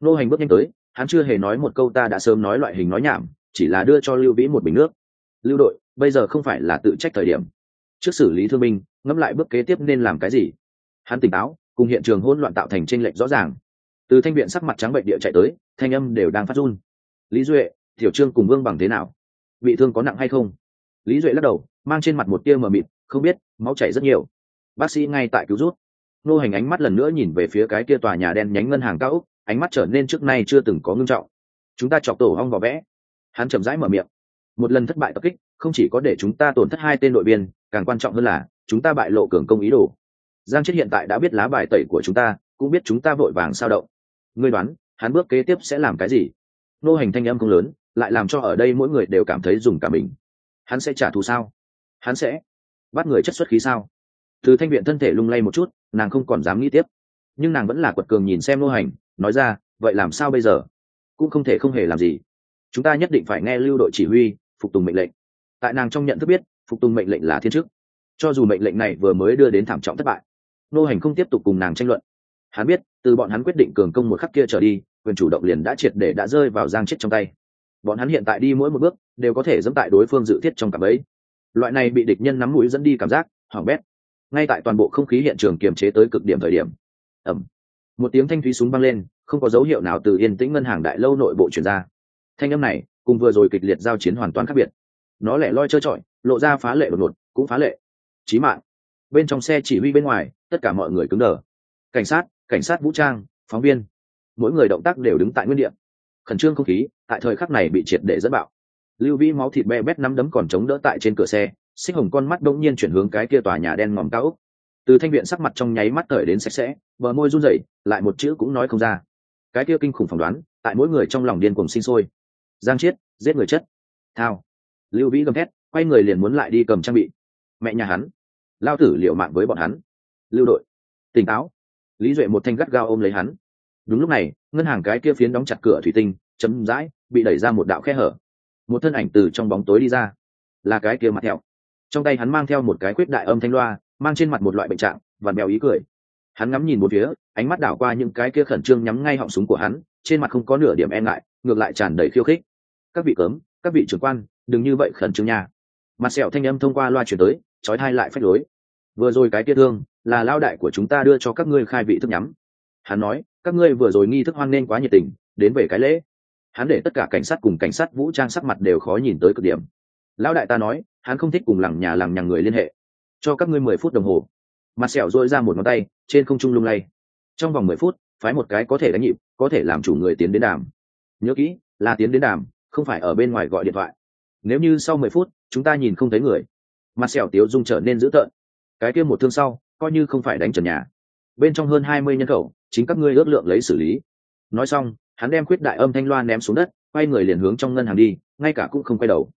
Nô hành bước nhanh tới, hắn chưa hề nói một câu ta đã sớm nói loại hình nói nhảm, chỉ là đưa cho lưu vĩ một bình nước. Lưu đội, bây giờ không phải là tự trách thời điểm. Trước xử lý thương binh ngẫm lại bước kế tiếp nên làm cái gì. Hắn tỉnh táo, cùng hiện trường hỗn loạn tạo thành tranh lệch rõ ràng. Từ thanh viện sắc mặt trắng bệnh địa chạy tới, thanh âm đều đang phát run. Lý duệ, tiểu trương cùng vương bằng thế nào? Bị thương có nặng hay không? Lý duệ lắc đầu, mang trên mặt một tia mờ mịt, không biết, máu chảy rất nhiều. Bác sĩ ngay tại cứu rút nô hành ánh mắt lần nữa nhìn về phía cái kia tòa nhà đen nhánh ngân hàng cao úc ánh mắt trở nên trước nay chưa từng có ngưng trọng. Chúng ta chọc tổ hong vào vẽ hắn chậm rãi mở miệng. Một lần thất bại tập kích, không chỉ có để chúng ta tổn thất hai tên đội viên, càng quan trọng hơn là chúng ta bại lộ cường công ý đồ. Giang chết hiện tại đã biết lá bài tẩy của chúng ta, cũng biết chúng ta vội vàng sao động. Ngươi đoán, hắn bước kế tiếp sẽ làm cái gì? Nô hành thanh âm không lớn, lại làm cho ở đây mỗi người đều cảm thấy dùng cả mình. Hắn sẽ trả thù sao? Hắn sẽ bắt người chất xuất khí sao? Từ thanh viện thân thể lung lay một chút, nàng không còn dám nghĩ tiếp. Nhưng nàng vẫn là quật cường nhìn xem nô hành, nói ra, vậy làm sao bây giờ? Cũng không thể không hề làm gì. Chúng ta nhất định phải nghe lưu đội chỉ huy, phục tùng mệnh lệnh. Tại nàng trong nhận thức biết, phục tùng mệnh lệnh là thiên chức cho dù mệnh lệnh này vừa mới đưa đến thảm trọng thất bại, nô hành không tiếp tục cùng nàng tranh luận. Hắn biết, từ bọn hắn quyết định cường công một khắc kia trở đi, quyền chủ động liền đã triệt để đã rơi vào giang chết trong tay. Bọn hắn hiện tại đi mỗi một bước, đều có thể dẫm tại đối phương dự thiết trong cảm ấy. Loại này bị địch nhân nắm mũi dẫn đi cảm giác hỏng bét. Ngay tại toàn bộ không khí hiện trường kiềm chế tới cực điểm thời điểm ẩm một tiếng thanh thúy súng băng lên, không có dấu hiệu nào từ yên tĩnh ngân hàng đại lâu nội bộ chuyển ra. Thanh âm này, cùng vừa rồi kịch liệt giao chiến hoàn toàn khác biệt. Nó lẻ loi trơ trọi, lộ ra phá lệ đột ngột, cũng phá lệ chí mạng. Bên trong xe chỉ huy bên ngoài, tất cả mọi người cứng đờ. Cảnh sát cảnh sát vũ trang, phóng viên. Mỗi người động tác đều đứng tại nguyên địa. Khẩn trương không khí, tại thời khắc này bị triệt để dẫn bạo. Lưu vĩ máu thịt be bét năm đấm còn chống đỡ tại trên cửa xe, xích hồng con mắt đông nhiên chuyển hướng cái kia tòa nhà đen ngòm cao ốc. Từ thanh viện sắc mặt trong nháy mắt cởi đến sạch sẽ, bờ môi run rẩy, lại một chữ cũng nói không ra. Cái kia kinh khủng phỏng đoán, tại mỗi người trong lòng điên cuồng sinh sôi. Giang chiết, giết người chất. Thao. Lưu vĩ gầm thét, quay người liền muốn lại đi cầm trang bị. Mẹ nhà hắn lao tử liệu mạng với bọn hắn. Lưu đội, tỉnh táo. Lý duệ một thanh gắt gao ôm lấy hắn. Đúng lúc này, ngân hàng cái kia phiến đóng chặt cửa thủy tinh chấm dãi bị đẩy ra một đạo khe hở. Một thân ảnh từ trong bóng tối đi ra. Là cái kia mặt thẹo. trong tay hắn mang theo một cái quyết đại âm thanh loa, mang trên mặt một loại bệnh trạng và mèo ý cười. Hắn ngắm nhìn một phía, ánh mắt đảo qua những cái kia khẩn trương nhắm ngay họng súng của hắn, trên mặt không có nửa điểm e ngại, ngược lại tràn đầy khiêu khích. Các vị cấm, các vị trưởng quan, đừng như vậy khẩn trương nha. Mặt sẹo thanh âm thông qua loa chuyển tới trói thai lại phách lối. Vừa rồi cái kia thương là lao đại của chúng ta đưa cho các ngươi khai vị thức nhắm. Hắn nói, các ngươi vừa rồi nghi thức hoan nên quá nhiệt tình, đến về cái lễ. Hắn để tất cả cảnh sát cùng cảnh sát vũ trang sắc mặt đều khó nhìn tới cực điểm. Lão đại ta nói, hắn không thích cùng lằng nhà lằng nhằng người liên hệ. Cho các ngươi mười phút đồng hồ. Mặt sẹo dôi ra một ngón tay, trên không trung lung lay. Trong vòng mười phút, phái một cái có thể đánh nhịp, có thể làm chủ người tiến đến đàm. Nhớ kỹ, là tiến đến đàm, không phải ở bên ngoài gọi điện thoại. Nếu như sau mười phút, chúng ta nhìn không thấy người mặt sẹo tiếu dung trở nên dữ tợn. Cái kia một thương sau, coi như không phải đánh trần nhà. Bên trong hơn hai mươi nhân khẩu, chính các ngươi ước lượng lấy xử lý. Nói xong, hắn đem khuyết đại âm thanh loa ném xuống đất, quay người liền hướng trong ngân hàng đi, ngay cả cũng không quay đầu.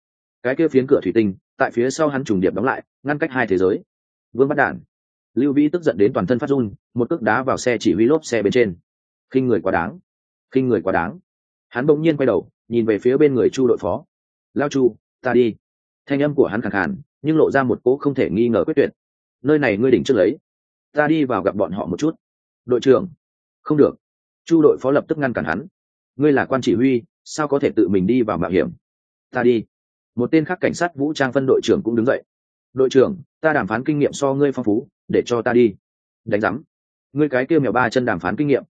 Cái kia phiến cửa thủy tinh, tại phía sau hắn trùng điệp đóng lại, ngăn cách hai thế giới. Vương bắt đản. Lưu vĩ tức giận đến toàn thân phát run, một cước đá vào xe chỉ huy lốp xe bên trên. Khinh người quá đáng. Khinh người quá đáng. Hắn bỗng nhiên quay đầu, nhìn về phía bên người chu đội phó. Lao chu, ta đi. Thanh âm của hắn khẳng khàn nhưng lộ ra một cỗ không thể nghi ngờ quyết tuyệt. Nơi này ngươi đỉnh trước lấy. Ta đi vào gặp bọn họ một chút. Đội trưởng. Không được. Chu đội phó lập tức ngăn cản hắn. Ngươi là quan chỉ huy, sao có thể tự mình đi vào mạo hiểm? Ta đi. Một tên khác cảnh sát vũ trang phân đội trưởng cũng đứng dậy. Đội trưởng, ta đàm phán kinh nghiệm so ngươi phong phú, để cho ta đi. Đánh giám. Ngươi cái kêu mèo ba chân đàm phán kinh nghiệm.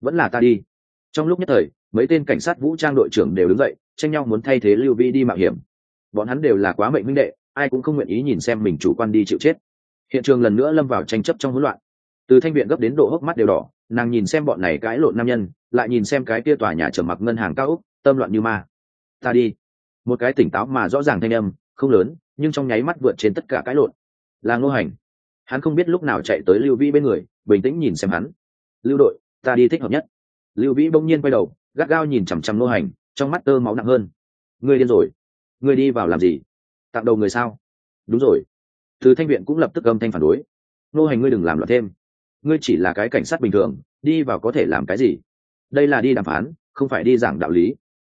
Vẫn là ta đi. Trong lúc nhất thời, mấy tên cảnh sát vũ trang đội trưởng đều đứng dậy, tranh nhau muốn thay thế lưu vi đi mạo hiểm. Bọn hắn đều là quá mệnh minh đệ ai cũng không nguyện ý nhìn xem mình chủ quan đi chịu chết. Hiện trường lần nữa lâm vào tranh chấp trong hỗn loạn. Từ thanh viện gấp đến độ hốc mắt đều đỏ, nàng nhìn xem bọn này cãi lộn nam nhân, lại nhìn xem cái kia tòa nhà trở mặc ngân hàng cao úc tâm loạn như ma. Ta đi. Một cái tỉnh táo mà rõ ràng thanh âm, không lớn, nhưng trong nháy mắt vượt trên tất cả cãi lộn. Là ngô hành. Hắn không biết lúc nào chạy tới lưu vĩ bên người, bình tĩnh nhìn xem hắn. Lưu đội, ta đi thích hợp nhất. Lưu vĩ bỗng nhiên quay đầu, gắt gao nhìn chằm chằm ngô hành, trong mắt tơ máu nặng hơn. Ngươi điên rồi. Ngươi đi vào làm gì? Tặng đầu người sao? Đúng rồi. Từ thanh viện cũng lập tức âm thanh phản đối. Nô hành ngươi đừng làm loạn thêm. Ngươi chỉ là cái cảnh sát bình thường, đi vào có thể làm cái gì? Đây là đi đàm phán, không phải đi giảng đạo lý.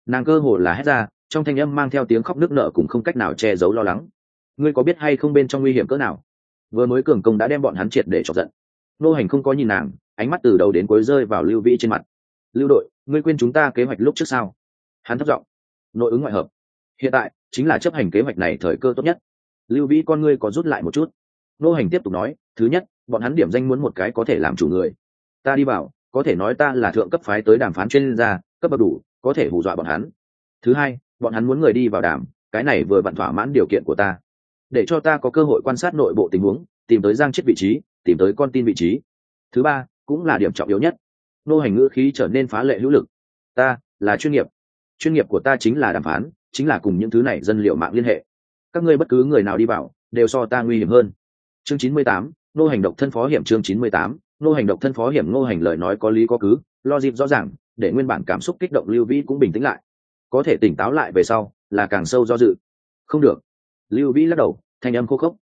Nàng cơ hồ là hét ra, trong thanh âm mang theo tiếng khóc nước nợ cũng không cách nào che giấu lo lắng. Ngươi có biết hay không bên trong nguy hiểm cỡ nào? Vừa mới cường công đã đem bọn hắn triệt để chọc giận. Nô hành không có nhìn nàng, ánh mắt từ đầu đến cuối rơi vào lưu vĩ trên mặt. Lưu đội, ngươi quên chúng ta kế hoạch lúc trước sao? Hắn thất giọng. Nội ứng ngoại hợp hiện tại, chính là chấp hành kế hoạch này thời cơ tốt nhất. Lưu vĩ con ngươi có rút lại một chút. Nô hành tiếp tục nói, thứ nhất, bọn hắn điểm danh muốn một cái có thể làm chủ người. Ta đi vào có thể nói ta là thượng cấp phái tới đàm phán chuyên gia, cấp bậc đủ, có thể hù dọa bọn hắn. Thứ hai, bọn hắn muốn người đi vào đàm, cái này vừa vặn thỏa mãn điều kiện của ta. Để cho ta có cơ hội quan sát nội bộ tình huống, tìm tới giang chết vị trí, tìm tới con tin vị trí. Thứ ba, cũng là điểm trọng yếu nhất. Nô hành ngữ khí trở nên phá lệ hữu lực. Ta là chuyên nghiệp. Chuyên nghiệp của ta chính là đàm phán chính là cùng những thứ này dân liệu mạng liên hệ. Các ngươi bất cứ người nào đi vào, đều so ta nguy hiểm hơn. Chương chín mươi tám, nô hành độc thân phó hiểm chương chín mươi tám, nô hành độc thân phó hiểm nô hành lời nói có lý có cứ, lo dịp rõ ràng, để nguyên bản cảm xúc kích động lưu vĩ cũng bình tĩnh lại. Có thể tỉnh táo lại về sau, là càng sâu do dự. Không được. Lưu vĩ lắc đầu, thanh âm khô khốc.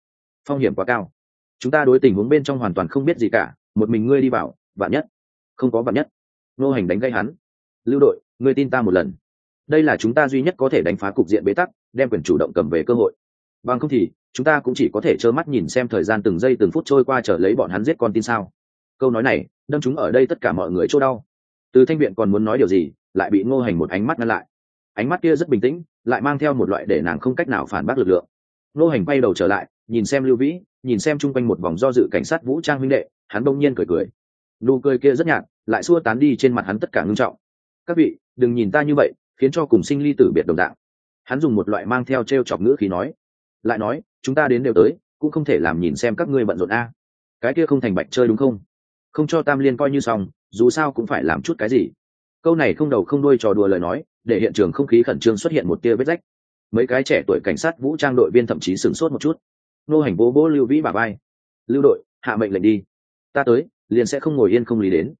Phong hiểm quá cao. Chúng ta đối tình huống bên trong hoàn toàn không biết gì cả, một mình ngươi đi vào, vạn nhất. Không có vạn nhất. Nô hành đánh gây hắn. Lưu đội, ngươi tin ta một lần đây là chúng ta duy nhất có thể đánh phá cục diện bế tắc, đem quyền chủ động cầm về cơ hội. Bằng không thì, chúng ta cũng chỉ có thể trơ mắt nhìn xem thời gian từng giây từng phút trôi qua chờ lấy bọn hắn giết con tin sao. Câu nói này, đâm chúng ở đây tất cả mọi người chỗ đau. Từ thanh viện còn muốn nói điều gì, lại bị ngô hành một ánh mắt ngăn lại. Ánh mắt kia rất bình tĩnh, lại mang theo một loại để nàng không cách nào phản bác lực lượng. Ngô hành quay đầu trở lại, nhìn xem lưu vĩ, nhìn xem chung quanh một vòng do dự cảnh sát vũ trang huynh đệ, hắn bỗng nhiên cười cười. Nụ cười kia rất nhạt, lại xua tán đi trên mặt hắn tất cả ngưng trọng. Các vị, đừng nhìn ta như vậy khiến cho cùng sinh ly tử biệt đồng dạng. Hắn dùng một loại mang theo t r e o chọc ngữ khí nói, lại nói, chúng ta đến đều tới, cũng không thể làm nhìn xem các ngươi bận rộn a. Cái kia không thành bạch chơi đúng không? Không cho tam liên coi như xong, dù sao cũng phải làm chút cái gì. Câu này không đầu không đuôi trò đùa lời nói, để hiện trường không khí khẩn trương xuất hiện một tia vết rách. Mấy cái trẻ tuổi cảnh sát vũ trang đội viên thậm chí sửng sốt một chút. Nô hành bố bố lưu vĩ bà vai. Lưu đội, hạ mệnh lệnh đi. Ta tới, liền sẽ không ngồi yên không lý đến.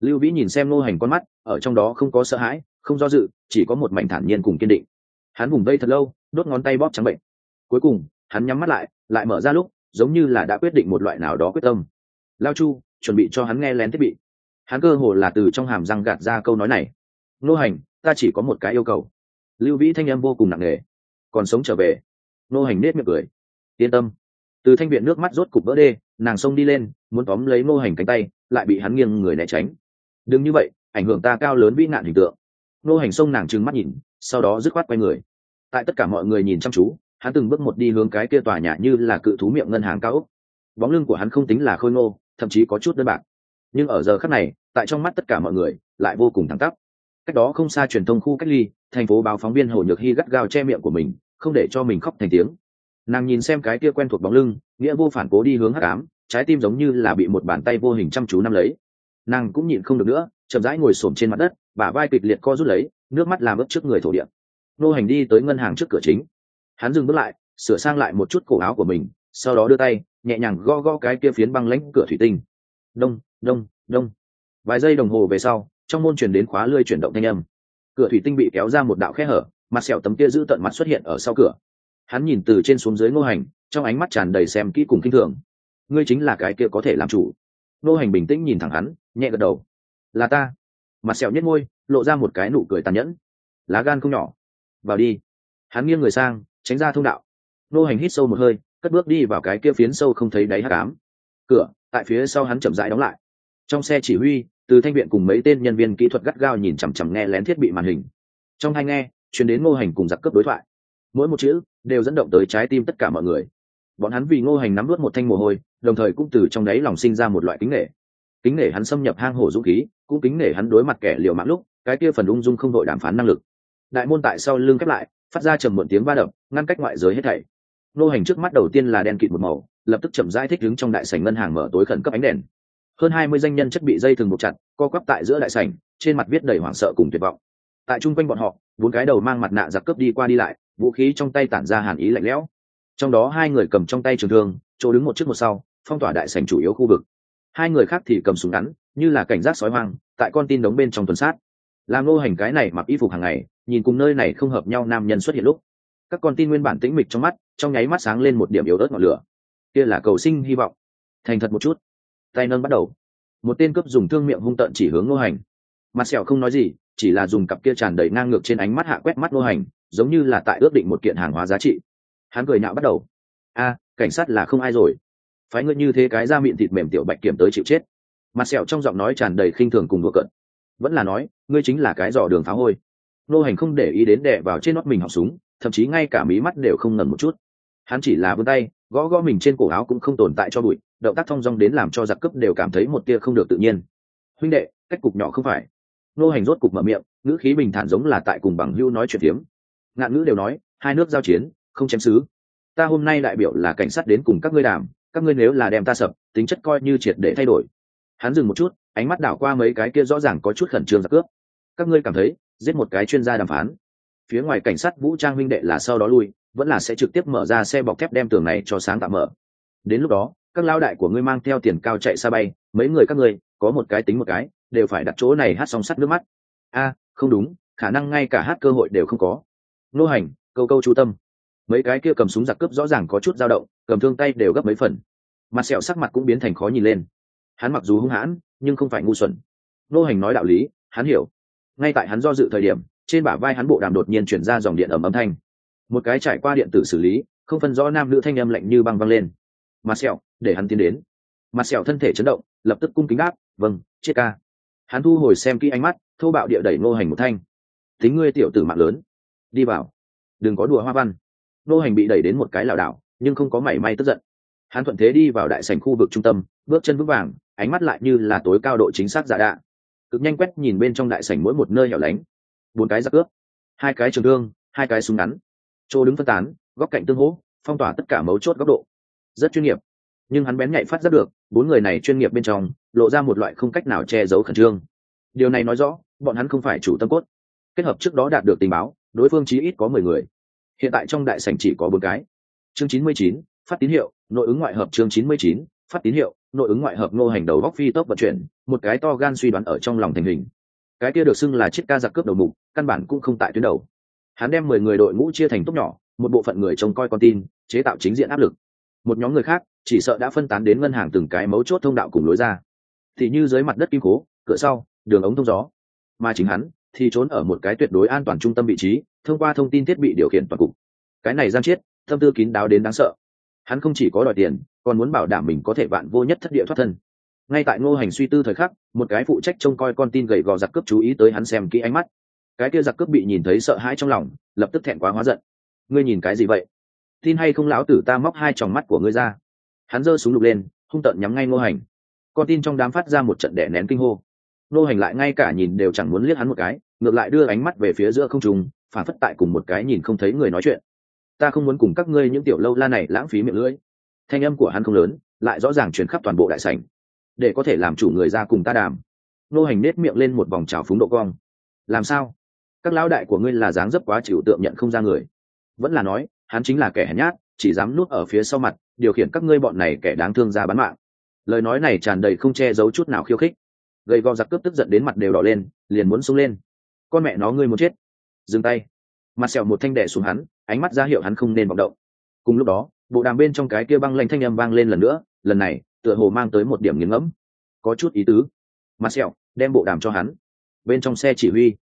Lưu vĩ nhìn xem nô hành con mắt, ở trong đó không có sợ hãi không do dự, chỉ có một mảnh thản nhiên cùng kiên định. Hắn vùng vây thật lâu, đốt ngón tay bóp trắng bệnh. Cuối cùng, hắn nhắm mắt lại lại mở ra lúc, giống như là đã quyết định một loại nào đó quyết tâm. Lao chu, chuẩn bị cho hắn nghe lén thiết bị. Hắn cơ hồ là từ trong hàm răng gạt ra câu nói này. Nô hành, ta chỉ có một cái yêu cầu. Lưu vĩ thanh em vô cùng nặng nề. Còn sống trở về. Nô hành nết miệng cười. Yên tâm. Từ thanh viện nước mắt rốt cục vỡ đê, nàng xông đi lên, muốn tóm lấy nô hành cánh tay, lại bị hắn nghiêng người né tránh. Đừng như vậy, ảnh hưởng ta cao lớn vĩ nạn hình tượng nô hành xông nàng trừng mắt nhìn, sau đó dứt khoát quay người. Tại tất cả mọi người nhìn chăm chú, hắn từng bước một đi hướng cái kia tòa nhà như là cự thú miệng ngân hàng cao ốc. Bóng lưng của hắn không tính là khôi ngô, thậm chí có chút đơn bạc. Nhưng ở giờ khắc này, tại trong mắt tất cả mọi người, lại vô cùng thẳng tắp. Cách đó không xa truyền thông khu cách ly, thành phố báo phóng viên hồ nhược hy gắt gao che miệng của mình, không để cho mình khóc thành tiếng. Nàng nhìn xem cái kia quen thuộc bóng lưng, nghĩa vô phản cố đi hướng hắc ám, trái tim giống như là bị một bàn tay vô hình chăm chú nắm lấy. Nàng cũng nhịn không được nữa chậm rãi ngồi xổm trên mặt đất, bả vai kịch liệt co rút lấy, nước mắt làm ướt trước người thổ địa. Nô hành đi tới ngân hàng trước cửa chính. Hắn dừng bước lại, sửa sang lại một chút cổ áo của mình, sau đó đưa tay, nhẹ nhàng go go cái kia phiến băng lãnh cửa thủy tinh. Đông đông đông. Vài giây đồng hồ về sau, trong môn chuyển đến khóa lươi chuyển động thanh âm. Cửa thủy tinh bị kéo ra một đạo khe hở, mặt sẹo tấm kia giữ tận mặt xuất hiện ở sau cửa. Hắn nhìn từ trên xuống dưới ngô hành, trong ánh mắt tràn đầy xem kỹ cùng kinh thường. Ngươi chính là cái kia có thể làm chủ. Ngô hành bình tĩnh nhìn thẳng hắn, nhẹ gật đầu là ta. Mặt sẹo nhất ngôi lộ ra một cái nụ cười tàn nhẫn. Lá gan không nhỏ. Vào đi. Hắn nghiêng người sang, tránh ra thông đạo. Ngô hành hít sâu một hơi, cất bước đi vào cái kia phiến sâu không thấy đáy hát cám cửa, tại phía sau hắn chậm rãi đóng lại. Trong xe chỉ huy, từ thanh viện cùng mấy tên nhân viên kỹ thuật gắt gao nhìn chằm chằm nghe lén thiết bị màn hình. Trong hai nghe chuyển đến ngô hành cùng giặc cướp đối thoại. Mỗi một chữ, đều dẫn động tới trái tim tất cả mọi người. Bọn hắn vì ngô hành nắm vớt một thanh mồ hôi, đồng thời cũng từ trong đáy lòng sinh ra một loại kính nghệ kính nể hắn xâm nhập hang hổ dũng khí, cũng kính nể hắn đối mặt kẻ liều mạng lúc, cái kia phần ung dung không đội đàm phán năng lực. Đại môn tại sau lưng khép lại, phát ra trầm muộn tiếng va đập, ngăn cách ngoại giới hết thảy. Nô hành trước mắt đầu tiên là đen kịt một màu, lập tức chậm rãi thích đứng trong đại sảnh ngân hàng mở tối khẩn cấp ánh đèn. Hơn hai mươi danh nhân chất bị dây thừng buộc chặt, co quắp tại giữa đại sảnh, trên mặt viết đầy hoảng sợ cùng tuyệt vọng. Tại chung quanh bọn họ, bốn cái đầu mang mặt nạ giặc cướp đi qua đi lại, vũ khí trong tay tản ra hàn ý lạnh lẽo. Trong đó hai người cầm trong tay trường thương, chỗ đứng một trước một sau, phong tỏa đại sảnh chủ yếu khu vực hai người khác thì cầm súng ngắn, như là cảnh giác sói hoang, tại con tin đóng bên trong tuần sát. Làm nô hành cái này mặc y phục hàng ngày, nhìn cùng nơi này không hợp nhau nam nhân xuất hiện lúc. Các con tin nguyên bản tĩnh mịch trong mắt, trong nháy mắt sáng lên một điểm yếu ớt ngọn lửa. Kia là cầu sinh hy vọng. Thành thật một chút. Tay nâng bắt đầu. Một tên cướp dùng thương miệng hung tợn chỉ hướng nô hành. Mặt sẹo không nói gì, chỉ là dùng cặp kia tràn đầy ngang ngược trên ánh mắt hạ quét mắt nô hành, giống như là tại ước định một kiện hàng hóa giá trị. Hắn cười nhạo bắt đầu. A, cảnh sát là không ai rồi phái ngươi như thế cái ra miệng thịt mềm tiểu bạch kiểm tới chịu chết. Mặt sẹo trong giọng nói tràn đầy khinh thường cùng đùa cận vẫn là nói, ngươi chính là cái dò đường phá hôi. Nô hành không để ý đến đè vào trên nót mình học súng, thậm chí ngay cả mí mắt đều không ngẩn một chút. Hắn chỉ là vươn tay, gõ gõ mình trên cổ áo cũng không tồn tại cho bụi, động tác thong dong đến làm cho giặc cướp đều cảm thấy một tia không được tự nhiên. Huynh đệ, cách cục nhỏ không phải. Nô hành rốt cục mở miệng, ngữ khí bình thản giống là tại cùng bằng hưu nói chuyện tiếm. ngạn ngữ đều nói, hai nước giao chiến, không chém xứ. Ta hôm nay đại biểu là cảnh sát đến cùng các ngươi đàm các ngươi nếu là đem ta sập, tính chất coi như triệt để thay đổi. Hắn dừng một chút, ánh mắt đảo qua mấy cái kia rõ ràng có chút khẩn trương giặc cướp. Các ngươi cảm thấy, giết một cái chuyên gia đàm phán. Phía ngoài cảnh sát vũ trang huynh đệ là sau đó lui, vẫn là sẽ trực tiếp mở ra xe bọc thép đem tường này cho sáng tạm mở. Đến lúc đó, các lao đại của ngươi mang theo tiền cao chạy xa bay, mấy người các ngươi, có một cái tính một cái, đều phải đặt chỗ này hát song sắt nước mắt. A, không đúng, khả năng ngay cả hát cơ hội đều không có. Nô hành, câu câu chú tâm. Mấy cái kia cầm súng giặc cướp rõ ràng có chút dao động cầm thương tay đều gấp mấy phần. Mặt sẹo sắc mặt cũng biến thành khó nhìn lên. Hắn mặc dù hung hãn nhưng không phải ngu xuẩn. Nô hành nói đạo lý hắn hiểu. Ngay tại hắn do dự thời điểm trên bả vai hắn bộ đàm đột nhiên chuyển ra dòng điện ẩm âm thanh. Một cái trải qua điện tử xử lý không phân rõ nam nữ thanh âm lạnh như băng văng lên. Mặt sẹo để hắn tiến đến. Mặt sẹo thân thể chấn động lập tức cung kính áp, vâng chết ca. Hắn thu hồi xem kỹ ánh mắt thô bạo địa đẩy ngô hành một thanh. Tính ngươi tiểu tử mạng lớn. Đi vào. Đừng có đùa hoa văn. Ngô hành bị đẩy đến một cái lảo đảo nhưng không có mảy may tức giận. Hắn thuận thế đi vào đại sảnh khu vực trung tâm, bước chân vững vàng, ánh mắt lại như là tối cao độ chính xác giả đạ. Cực nhanh quét nhìn bên trong đại sảnh mỗi một nơi hẻo lánh. Bốn cái giặc ướp hai cái trường thương, hai cái súng ngắn. Chỗ đứng phân tán, góc cạnh tương hỗ, phong tỏa tất cả mấu chốt góc độ. Rất chuyên nghiệp, nhưng hắn bén nhạy phát giác được, bốn người này chuyên nghiệp bên trong, lộ ra một loại không cách nào che giấu khẩn trương. Điều này nói rõ, bọn hắn không phải chủ tâm cốt. Kết hợp trước đó đạt được tình báo, đối phương chí ít có mười người. Hiện tại trong đại sảnh chỉ có bốn cái chương chín mươi chín, phát tín hiệu, nội ứng ngoại hợp chương chín mươi chín, phát tín hiệu, nội ứng ngoại hợp ngô hành đầu góc phi tốc vận chuyển, một cái to gan suy đoán ở trong lòng thành hình. Cái kia được xưng là chiếc ca giặc cướp đầu mục, căn bản cũng không tại tuyến đầu. Hắn đem mười người đội ngũ chia thành tốc nhỏ, một bộ phận người trông coi con tin, chế tạo chính diện áp lực. Một nhóm người khác, chỉ sợ đã phân tán đến ngân hàng từng cái mấu chốt thông đạo cùng lối ra. Thì như dưới mặt đất kim cố, cửa sau, đường ống thông gió. Mà chính hắn, thì trốn ở một cái tuyệt đối an toàn trung tâm vị trí, thông qua thông tin thiết bị điều khiển toàn cục. Cái này gian chiết tâm tư kín đáo đến đáng sợ. Hắn không chỉ có đòi tiền, còn muốn bảo đảm mình có thể vạn vô nhất thất địa thoát thân. Ngay tại ngô hành suy tư thời khắc, một cái phụ trách trông coi con tin gầy gò giặc cướp chú ý tới hắn xem kỹ ánh mắt. Cái kia giặc cướp bị nhìn thấy sợ hãi trong lòng, lập tức thẹn quá hóa giận. Ngươi nhìn cái gì vậy? Tin hay không lão tử ta móc hai tròng mắt của ngươi ra. Hắn giơ súng lục lên, hung tợn nhắm ngay ngô hành. Con tin trong đám phát ra một trận đẻ nén kinh hô. Ngô hành lại ngay cả nhìn đều chẳng muốn liếc hắn một cái, ngược lại đưa ánh mắt về phía giữa không trùng phản phất tại cùng một cái nhìn không thấy người nói chuyện ta không muốn cùng các ngươi những tiểu lâu la này lãng phí miệng lưỡi. Thanh âm của hắn không lớn, lại rõ ràng chuyển khắp toàn bộ đại sảnh, để có thể làm chủ người ra cùng ta đàm. Nô hành nết miệng lên một vòng trào phúng độ cong. Làm sao? Các lão đại của ngươi là dáng dấp quá chịu tượng nhận không ra người. Vẫn là nói, hắn chính là kẻ hèn nhát, chỉ dám nuốt ở phía sau mặt, điều khiển các ngươi bọn này kẻ đáng thương ra bán mạng. Lời nói này tràn đầy không che giấu chút nào khiêu khích. Gầy gò giặc cướp tức giận đến mặt đều đỏ lên, liền muốn sung lên. Con mẹ nó ngươi muốn chết. Dừng tay mặt sẹo một thanh đẻ xuống hắn, ánh mắt ra hiệu hắn không nên vọng động. Cùng lúc đó, bộ đàm bên trong cái kia băng lanh thanh âm vang lên lần nữa, lần này, tựa hồ mang tới một điểm nghiền ngẫm. Có chút ý tứ. Mặt sẹo, đem bộ đàm cho hắn. Bên trong xe chỉ huy,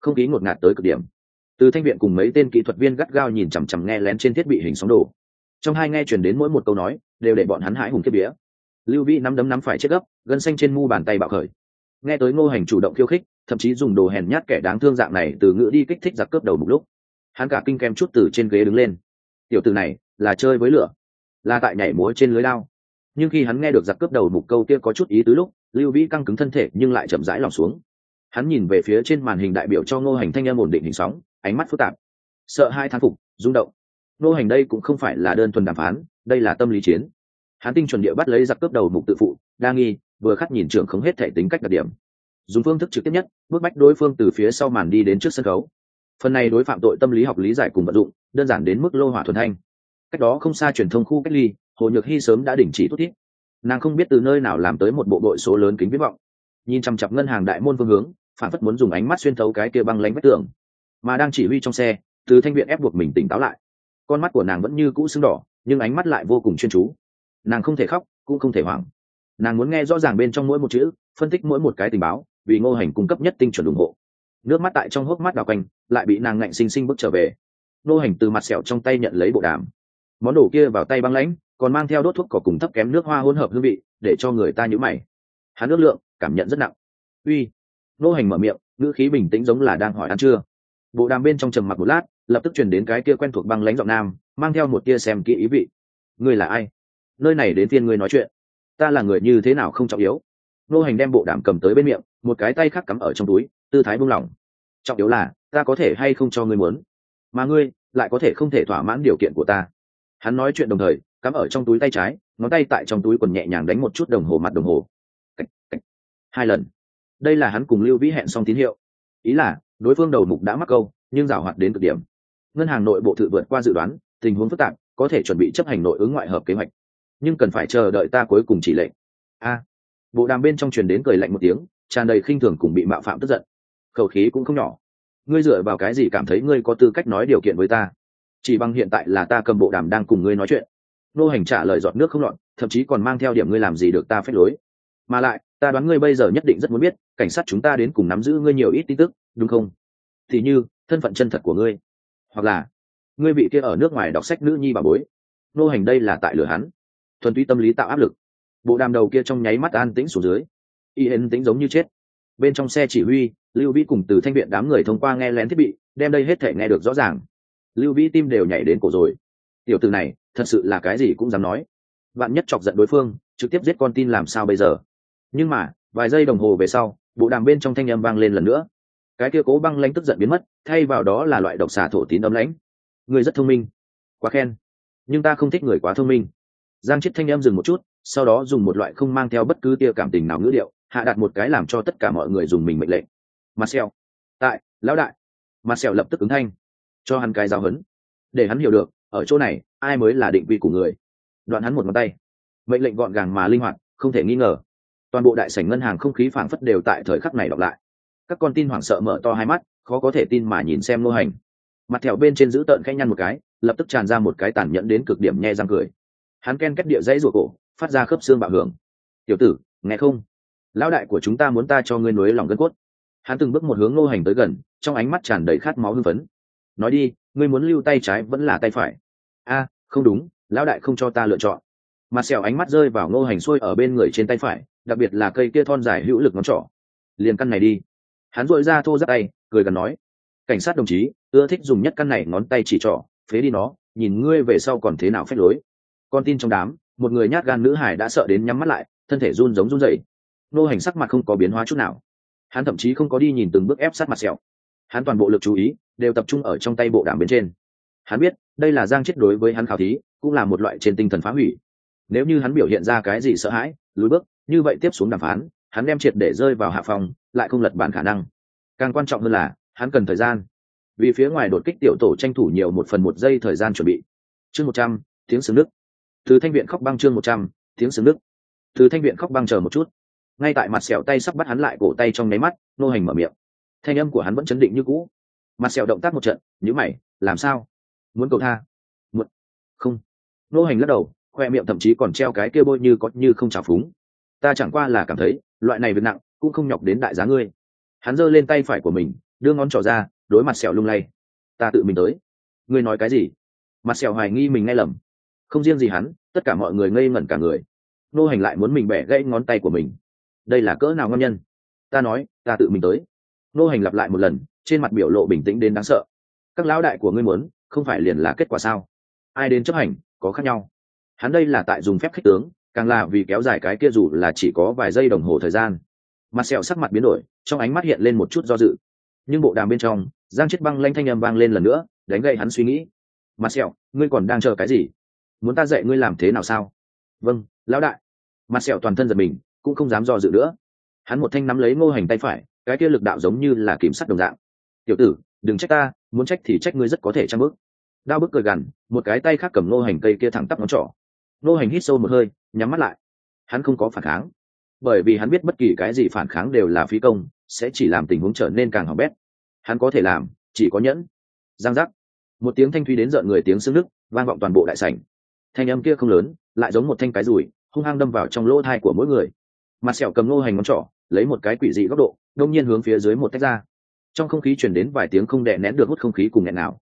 không khí ngột ngạt tới cực điểm. Từ thanh viện cùng mấy tên kỹ thuật viên gắt gao nhìn chằm chằm nghe lén trên thiết bị hình sóng đồ. Trong hai nghe chuyển đến mỗi một câu nói, đều để bọn hắn hãi hùng kiếp vía. Lưu vĩ nắm đấm nắm phải chết gấp, gân xanh trên mu bàn tay bạo khởi. Nghe tới ngô hành chủ động khiêu khích, thậm chí dùng đồ hèn nhát kẻ đáng thương dạng này từ ngữ đi kích thích giặc cướp đầu một lúc hắn cả kinh kem chút từ trên ghế đứng lên. Tiểu từ này, là chơi với lửa, là tại nhảy múa trên lưới lao nhưng khi hắn nghe được giặc cướp đầu mục câu kia có chút ý tứ lúc, lưu vĩ căng cứng thân thể nhưng lại chậm rãi lòng xuống. Hắn nhìn về phía trên màn hình đại biểu cho ngô hành thanh em ổn định hình sóng, ánh mắt phức tạp. Sợ hai thán phục, rung động. Ngô hành đây cũng không phải là đơn thuần đàm phán, đây là tâm lý chiến. Hắn tinh chuẩn địa bắt lấy giặc cướp đầu mục tự phụ, đa nghi, vừa khắc nhìn trưởng không hết thể tính cách đặc điểm. Dùng phương thức trực tiếp nhất bước bách đối phương từ phía sau màn đi đến trước sân khấu phần này đối phạm tội tâm lý học lý giải cùng vận dụng, đơn giản đến mức lô hỏa thuần thanh. Cách đó không xa truyền thông khu cách ly, hồ nhược hy sớm đã đình chỉ tốt thiết nàng không biết từ nơi nào làm tới một bộ đội số lớn kính viết vọng. Nhìn chằm chặp ngân hàng đại môn phương hướng, phản phất muốn dùng ánh mắt xuyên thấu cái kia băng lánh vách tường. Mà đang chỉ huy trong xe, từ thanh viện ép buộc mình tỉnh táo lại. Con mắt của nàng vẫn như cũ sưng đỏ, nhưng ánh mắt lại vô cùng chuyên chú. Nàng không thể khóc, cũng không thể hoảng. Nàng muốn nghe rõ ràng bên trong mỗi một chữ, phân tích mỗi một cái tình báo, vì ngô hành cung cấp nhất tinh chuẩn ủng hộ nước mắt tại trong hốc mắt đào quanh, lại bị nàng ngạnh xinh xinh bước trở về. Nô hành từ mặt sẹo trong tay nhận lấy bộ đàm. Món đồ kia vào tay băng lãnh, còn mang theo đốt thuốc cỏ cùng thấp kém nước hoa hỗn hợp hương vị, để cho người ta nhữ mày. Hắn ước lượng, cảm nhận rất nặng. Uy. Nô hành mở miệng, ngữ khí bình tĩnh giống là đang hỏi ăn chưa bộ đàm bên trong trầm mặc một lát, lập tức chuyển đến cái kia quen thuộc băng lãnh giọng nam, mang theo một tia xem kỹ ý vị. Ngươi là ai? Nơi này đến tiên ngươi nói chuyện. Ta là người như thế nào không trọng yếu. Nô hành đem bộ đàm cầm tới bên miệng, một cái tay khác cắm ở trong túi tư thái buông lỏng. Trọng yếu là ta có thể hay không cho ngươi muốn? Mà ngươi lại có thể không thể thỏa mãn điều kiện của ta. Hắn nói chuyện đồng thời cắm ở trong túi tay trái ngón tay tại trong túi quần nhẹ nhàng đánh một chút đồng hồ mặt đồng hồ. Cách, cách. hai lần. Đây là hắn cùng lưu vĩ hẹn xong tín hiệu. Ý là đối phương đầu mục đã mắc câu nhưng giảo hoạt đến cực điểm. Ngân hàng nội bộ thự vượt qua dự đoán tình huống phức tạp có thể chuẩn bị chấp hành nội ứng ngoại hợp kế hoạch. Nhưng cần phải chờ đợi ta cuối cùng chỉ lệnh. A. Bộ đàm bên trong truyền đến cười lạnh một tiếng tràn đầy khinh thường cùng bị mạo phạm tức giận khẩu khí cũng không nhỏ. Ngươi dựa vào cái gì cảm thấy ngươi có tư cách nói điều kiện với ta? Chỉ bằng hiện tại là ta cầm bộ đàm đang cùng ngươi nói chuyện. Nô hành trả lời giọt nước không lọt, thậm chí còn mang theo điểm ngươi làm gì được ta phép lối. Mà lại, ta đoán ngươi bây giờ nhất định rất muốn biết, cảnh sát chúng ta đến cùng nắm giữ ngươi nhiều ít tin tức, đúng không? Thì như, thân phận chân thật của ngươi. Hoặc là, ngươi bị kia ở nước ngoài đọc sách nữ nhi bà bối. Nô hành đây là tại lửa hắn. Thuần túy tâm lý tạo áp lực. Bộ đàm đầu kia trong nháy mắt an tĩnh xuống dưới. Y hên tĩnh giống như chết. Bên trong xe chỉ huy lưu vĩ cùng từ thanh viện đám người thông qua nghe lén thiết bị, đem đây hết thể nghe được rõ ràng. Lưu vĩ tim đều nhảy đến cổ rồi. Tiểu từ này, thật sự là cái gì cũng dám nói. Vạn nhất chọc giận đối phương, trực tiếp giết con tin làm sao bây giờ? Nhưng mà, vài giây đồng hồ về sau, bộ đàm bên trong thanh âm vang lên lần nữa. Cái kia cố băng lãnh tức giận biến mất, thay vào đó là loại độc xà thổ tín ấm lãnh. Người rất thông minh. Quá khen. Nhưng ta không thích người quá thông minh. Giang chết thanh âm dừng một chút, sau đó dùng một loại không mang theo bất cứ tia cảm tình nào ngữ điệu, hạ đặt một cái làm cho tất cả mọi người dùng mình mệnh lệnh marcel tại, lão đại. Marcel lập tức ứng thanh. Cho hắn cái giáo hấn để hắn hiểu được, ở chỗ này, ai mới là định vị của người. Đoạn hắn một ngón tay. Mệnh lệnh gọn gàng mà linh hoạt, không thể nghi ngờ. Toàn bộ đại sảnh ngân hàng không khí phảng phất đều tại thời khắc này đọc lại. Các con tin hoảng sợ mở to hai mắt, khó có thể tin mà nhìn xem nô hành. Mặt thẹo bên trên giữ tợn khẽ nhăn một cái, lập tức tràn ra một cái tàn nhẫn đến cực điểm nhe răng cười. Hắn ken kết địa dãy ruột cổ, phát ra khớp xương bạo hưởng. Tiểu tử, nghe không? Lão đại của chúng ta muốn ta cho ngươi nối lòng gân cốt hắn từng bước một hướng Ngô hành tới gần, trong ánh mắt tràn đầy khát máu hưng phấn. Nói đi, ngươi muốn lưu tay trái vẫn là tay phải. A, không đúng, lão đại không cho ta lựa chọn. Mặt sẹo ánh mắt rơi vào Ngô hành xuôi ở bên người trên tay phải, đặc biệt là cây kia thon dài hữu lực ngón trỏ. Liền căn này đi. Hắn dội ra thô giáp tay, cười gần nói. Cảnh sát đồng chí, ưa thích dùng nhất căn này ngón tay chỉ trỏ, phế đi nó, nhìn ngươi về sau còn thế nào phép lối. Con tin trong đám, một người nhát gan nữ hải đã sợ đến nhắm mắt lại, thân thể run giống run dậy nô hành sắc mặt không có biến hóa chút nào hắn thậm chí không có đi nhìn từng bước ép sát mặt sẹo. Hắn toàn bộ lực chú ý đều tập trung ở trong tay bộ đàm bên trên. Hắn biết, đây là giang chết đối với hắn khảo thí cũng là một loại trên tinh thần phá hủy. Nếu như hắn biểu hiện ra cái gì sợ hãi, lùi bước, như vậy tiếp xuống đàm phán, hắn đem triệt để rơi vào hạ phòng, lại không lật bản khả năng. Càng quan trọng hơn là, hắn cần thời gian. Vì phía ngoài đột kích tiểu tổ tranh thủ nhiều một phần một giây thời gian chuẩn bị. Chương một trăm, tiếng xứng nước từ thanh viện khóc băng chương một trăm, tiếng xứng nước từ thanh viện khóc băng chờ một chút ngay tại mặt sẹo tay sắp bắt hắn lại cổ tay trong nháy mắt, nô hành mở miệng. Thanh âm của hắn vẫn chấn định như cũ. Mặt sẹo động tác một trận nhữ mày, làm sao? Muốn cầu tha? Một không. Nô hành lắc đầu, khoe miệng thậm chí còn treo cái kia bôi như có như không trào phúng. Ta chẳng qua là cảm thấy, loại này việc nặng cũng không nhọc đến đại giá ngươi. Hắn giơ lên tay phải của mình, đưa ngón trỏ ra, đối mặt sẹo lung lay. Ta tự mình tới. Ngươi nói cái gì? Mặt sẹo hoài nghi mình nghe lầm. Không riêng gì hắn, tất cả mọi người ngây ngẩn cả người. Nô hành lại muốn mình bẻ gãy ngón tay của mình đây là cỡ nào ngon nhân? Ta nói, ta tự mình tới. Nô hành lặp lại một lần, trên mặt biểu lộ bình tĩnh đến đáng sợ. Các lão đại của ngươi muốn, không phải liền là kết quả sao? Ai đến chấp hành, có khác nhau. Hắn đây là tại dùng phép khích tướng, càng là vì kéo dài cái kia dù là chỉ có vài giây đồng hồ thời gian. Mặt sẹo sắc mặt biến đổi, trong ánh mắt hiện lên một chút do dự. Nhưng bộ đàm bên trong, giang chết băng lanh thanh â m vang lên lần nữa, đánh gậy hắn suy nghĩ. Mặt sẹo, ngươi còn đang chờ cái gì? Muốn ta dạy ngươi làm thế nào sao? Vâng lão đại. Mặt sẹo toàn thân giật mình cũng không dám do dự nữa. Hắn một thanh nắm lấy ngô hành tay phải cái kia lực đạo giống như là kiểm sắt đồng dạng. Tiểu tử đừng trách ta muốn trách thì trách ngươi rất có thể trang bước. Đao bức cười gằn một cái tay khác cầm ngô hành cây kia thẳng tắp ngón trỏ. Ngô hành hít sâu một hơi nhắm mắt lại. Hắn không có phản kháng bởi vì hắn biết bất kỳ cái gì phản kháng đều là phí công sẽ chỉ làm tình huống trở nên càng hỏng bét. Hắn có thể làm chỉ có nhẫn. Giang giác. Một tiếng thanh thúy đến rợn người tiếng xương nước, vang vọng toàn bộ đại sảnh. Thanh âm kia không lớn lại giống một thanh cái rùi hung hăng đâm vào trong lỗ thai của mỗi người mặt sẹo cầm nô hành ngón trỏ, lấy một cái quỷ dị góc độ, đông nhiên hướng phía dưới một tách ra. Trong không khí chuyển đến vài tiếng không đè nén được hút không khí cùng nghẹn nào.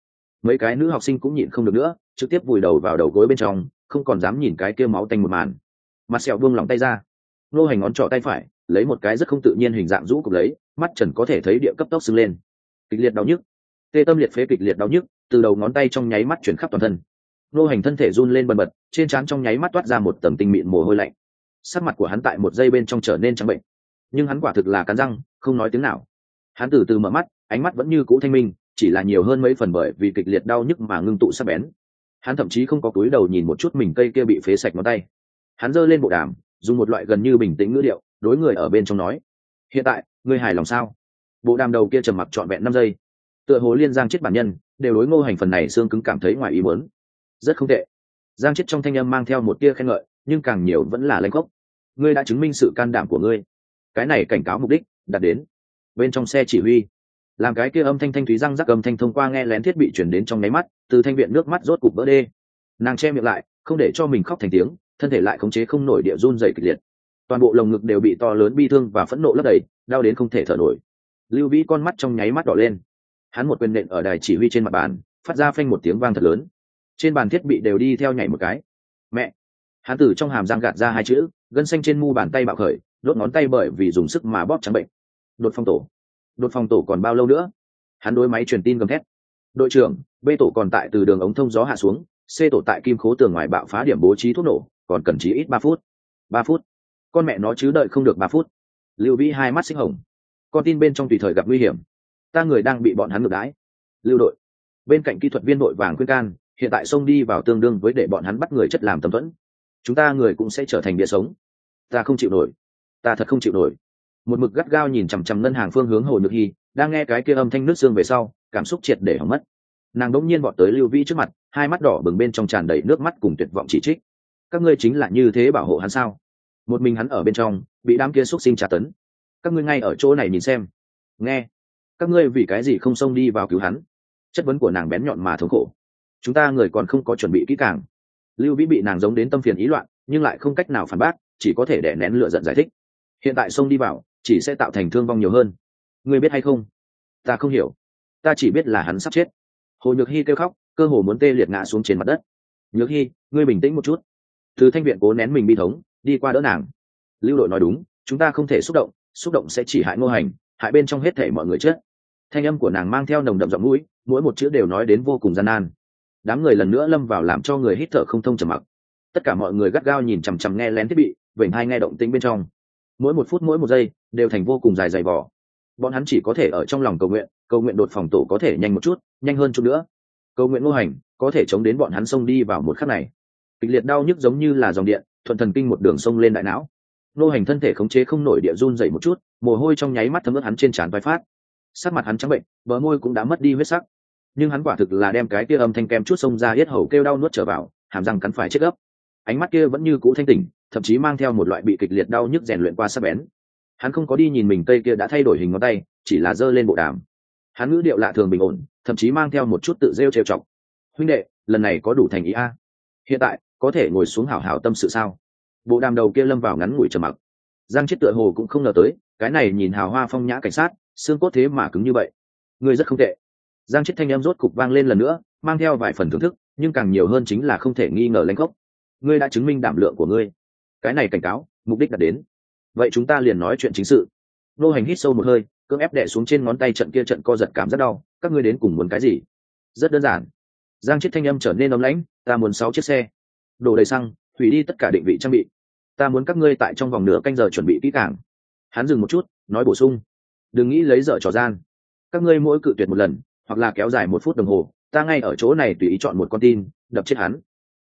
Mấy cái nữ học sinh cũng nhịn không được nữa, trực tiếp vùi đầu vào đầu gối bên trong, không còn dám nhìn cái kia máu tanh một màn. Mặt sẹo buông lòng tay ra. Nô hành ngón trỏ tay phải, lấy một cái rất không tự nhiên hình dạng rũ cục lấy, mắt trần có thể thấy địa cấp tốc sưng lên. Kịch liệt đau nhức. Tê tâm liệt phế kịch liệt đau nhức, từ đầu ngón tay trong nháy mắt chuyển khắp toàn thân. Nô hành thân thể run lên bần bật, trên trán trong nháy mắt toát ra một tầm tinh mịn mồ hôi lạnh sắc mặt của hắn tại một giây bên trong trở nên trắng bệnh. Nhưng hắn quả thực là cắn răng, không nói tiếng nào. Hắn từ từ mở mắt, ánh mắt vẫn như cũ thanh minh, chỉ là nhiều hơn mấy phần bởi vì kịch liệt đau nhức mà ngưng tụ sắc bén. Hắn thậm chí không có túi đầu nhìn một chút mình cây kia bị phế sạch ngón tay. Hắn giơ lên bộ đàm, dùng một loại gần như bình tĩnh ngữ điệu, đối người ở bên trong nói, hiện tại, ngươi hài lòng sao? Bộ đàm đầu kia trầm mặc trọn vẹn năm giây. Tựa hồ liên giang chết bản nhân, đều đối ngô hành phần này xương cứng cảm thấy ngoài ý muốn. Rất không tệ. Giang chết trong thanh âm mang theo một tia khen ngợi, nhưng càng nhiều vẫn là lãnh gốc ngươi đã chứng minh sự can đảm của ngươi. Cái này cảnh cáo mục đích, đặt đến. Bên trong xe chỉ huy. Làm cái kia âm thanh thanh thúy răng rắc âm thanh thông qua nghe lén thiết bị chuyển đến trong nháy mắt, từ thanh viện nước mắt rốt cục vỡ đê. Nàng che miệng lại, không để cho mình khóc thành tiếng, thân thể lại khống chế không nổi địa run dày kịch liệt. Toàn bộ lồng ngực đều bị to lớn bi thương và phẫn nộ lấp đầy, đau đến không thể thở nổi. Lưu vĩ con mắt trong nháy mắt đỏ lên. Hắn một quyền nện ở đài chỉ huy trên mặt bàn, phát ra phanh một tiếng vang thật lớn. Trên bàn thiết bị đều đi theo nhảy một cái. Mẹ! Hắn tử trong hàm răng gạt ra hai chữ gân xanh trên mu bàn tay bạo khởi, đốt ngón tay bởi vì dùng sức mà bóp trắng bệnh. Đột phong tổ. Đột phong tổ còn bao lâu nữa? Hắn đối máy truyền tin gầm thét. Đội trưởng b tổ còn tại từ đường ống thông gió hạ xuống c tổ tại kim khố tường ngoài bạo phá điểm bố trí thuốc nổ, còn cần chỉ ít ba phút. Ba phút. Con mẹ nó chứ đợi không được ba phút. Lưu vĩ hai mắt xích hồng. Con tin bên trong tùy thời gặp nguy hiểm. Ta người đang bị bọn hắn ngược đãi. Lưu đội. Bên cạnh kỹ thuật viên đội vàng khuyên can, hiện tại xông đi vào tương đương với để bọn hắn bắt người chất làm tầm thuẫn chúng ta người cũng sẽ trở thành địa sống. Ta không chịu nổi. Ta thật không chịu nổi. Một mực gắt gao nhìn chằm chằm ngân hàng phương hướng hồ nhược hy, đang nghe cái kia âm thanh nước xương về sau, cảm xúc triệt để hỏng mất. Nàng đỗng nhiên vọt tới lưu vĩ trước mặt, hai mắt đỏ bừng bên trong tràn đầy nước mắt cùng tuyệt vọng chỉ trích. Các ngươi chính là như thế bảo hộ hắn sao? Một mình hắn ở bên trong, bị đám kia xúc sinh tra tấn. Các ngươi ngay ở chỗ này nhìn xem. Nghe. Các ngươi vì cái gì không xông đi vào cứu hắn? Chất vấn của nàng bén nhọn mà thống khổ. Chúng ta người còn không có chuẩn bị kỹ càng lưu vĩ bị nàng giống đến tâm phiền ý loạn, nhưng lại không cách nào phản bác, chỉ có thể đẻ nén lựa giận giải thích. Hiện tại xông đi vào, chỉ sẽ tạo thành thương vong nhiều hơn. Ngươi biết hay không? Ta không hiểu. Ta chỉ biết là hắn sắp chết. Hồ nhược hy kêu khóc, cơ hồ muốn tê liệt ngã xuống trên mặt đất. Nhược hy ngươi bình tĩnh một chút. Từ thanh viện cố nén mình bi thống, đi qua đỡ nàng. Lưu đội nói đúng, chúng ta không thể xúc động xúc động sẽ chỉ hại ngô hành, hại bên trong hết thể mọi người chết. Thanh âm của nàng mang theo nồng đậm giọng mũi, mỗi một chữ đều nói đến vô cùng gian nan đám người lần nữa lâm vào làm cho người hít thở không thông trầm mặc. Tất cả mọi người gắt gao nhìn chằm chằm nghe lén thiết bị, vểnh hai nghe động tĩnh bên trong. Mỗi một phút mỗi một giây, đều thành vô cùng dài dày vỏ bọn hắn chỉ có thể ở trong lòng cầu nguyện cầu nguyện đột phòng tổ có thể nhanh một chút, nhanh hơn chút nữa. Cầu nguyện ngô hành, có thể chống đến bọn hắn xông đi vào một khắc này. Kịch liệt đau nhức giống như là dòng điện, thuận thần kinh một đường sông lên đại não. Ngô hành thân thể khống chế không nổi địa run dậy một chút, mồ hôi trong nháy mắt thấm ướt hắn trên trán vai phát. Sắc mặt hắn trắng bệnh, bờ môi cũng đã mất đi huyết sắc nhưng hắn quả thực là đem cái kia âm thanh kem chút sông ra yết hầu kêu đau nuốt trở vào, hàm răng cắn phải chết gấp. Ánh mắt kia vẫn như cũ thanh tỉnh, thậm chí mang theo một loại bị kịch liệt đau nhức rèn luyện qua sắc bén. Hắn không có đi nhìn mình cây kia đã thay đổi hình ngón tay, chỉ là giơ lên bộ đàm. Hắn ngữ điệu lạ thường bình ổn, thậm chí mang theo một chút tự rêu trêu chọc. Huynh đệ, lần này có đủ thành ý a? Hiện tại, có thể ngồi xuống hảo hảo tâm sự sao? Bộ đàm đầu kia lâm vào ngắn ngủi trầm mặc. Giang chết tựa hồ cũng không ngờ tới, cái này nhìn hào hoa phong nhã cảnh sát, xương cốt thế mà cứng như vậy. Người rất không tệ giang chết thanh em rốt cục vang lên lần nữa, mang theo vài phần thưởng thức, nhưng càng nhiều hơn chính là không thể nghi ngờ lãnh gốc ngươi đã chứng minh đảm lượng của ngươi. Cái này cảnh cáo, mục đích đã đến. Vậy chúng ta liền nói chuyện chính sự. Nô hành hít sâu một hơi, cưỡng ép đẻ xuống trên ngón tay trận kia trận co giật cảm rất đau, các ngươi đến cùng muốn cái gì? Rất đơn giản. Giang chiết thanh âm trở nên ấm lãnh, ta muốn sáu chiếc xe. Đổ đầy xăng hủy đi tất cả định vị trang bị. Ta muốn các ngươi tại trong vòng nửa canh giờ chuẩn bị kỹ càng. Hắn dừng một chút, nói bổ sung. Đừng nghĩ lấy dở trò gian. Các ngươi mỗi cự tuyệt một lần hoặc là kéo dài một phút đồng hồ, ta ngay ở chỗ này tùy ý chọn một con tin, đập chết hắn.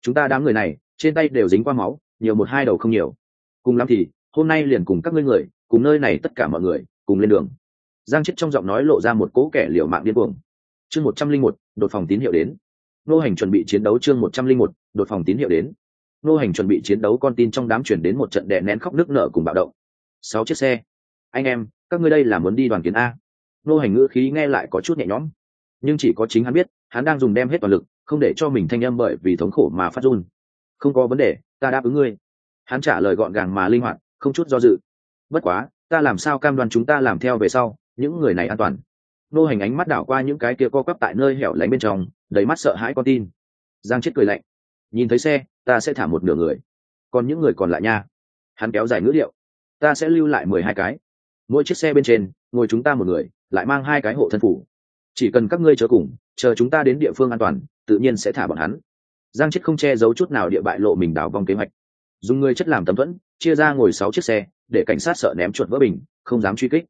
Chúng ta đám người này, trên tay đều dính qua máu, nhiều một hai đầu không nhiều. Cùng lắm thì, hôm nay liền cùng các ngươi người, cùng nơi này tất cả mọi người, cùng lên đường. Giang chết trong giọng nói lộ ra một cỗ kẻ liều mạng điên cuồng. Chương một trăm linh một, đột phòng tín hiệu đến. Nô hành chuẩn bị chiến đấu chương một trăm linh một, đột phòng tín hiệu đến. Nô hành chuẩn bị chiến đấu con tin trong đám chuyển đến một trận đè nén khóc nước nở cùng bạo động. Sáu chiếc xe. Anh em, các ngươi đây là muốn đi đoàn kiến a. Nô hành ngữ khí nghe lại có chút nhẹ nhõm nhưng chỉ có chính hắn biết, hắn đang dùng đem hết toàn lực, không để cho mình thanh âm bởi vì thống khổ mà phát run. Không có vấn đề, ta đáp ứng ngươi. Hắn trả lời gọn gàng mà linh hoạt, không chút do dự. Bất quá, ta làm sao cam đoan chúng ta làm theo về sau, những người này an toàn? Nô hành ánh mắt đảo qua những cái kia co quắp tại nơi hẻo lánh bên trong, đầy mắt sợ hãi con tin. Giang chết cười lạnh. Nhìn thấy xe, ta sẽ thả một nửa người. Còn những người còn lại nha. Hắn kéo dài ngữ liệu ta sẽ lưu lại mười hai cái. Mỗi chiếc xe bên trên, ngồi chúng ta một người, lại mang hai cái hộ thân phủ chỉ cần các ngươi chờ cùng, chờ chúng ta đến địa phương an toàn, tự nhiên sẽ thả bọn hắn. Giang chết không che giấu chút nào địa bại lộ mình đào vong kế hoạch. Dùng người chất làm tấm thuẫn, chia ra ngồi sáu chiếc xe, để cảnh sát sợ ném chuột vỡ bình, không dám truy kích.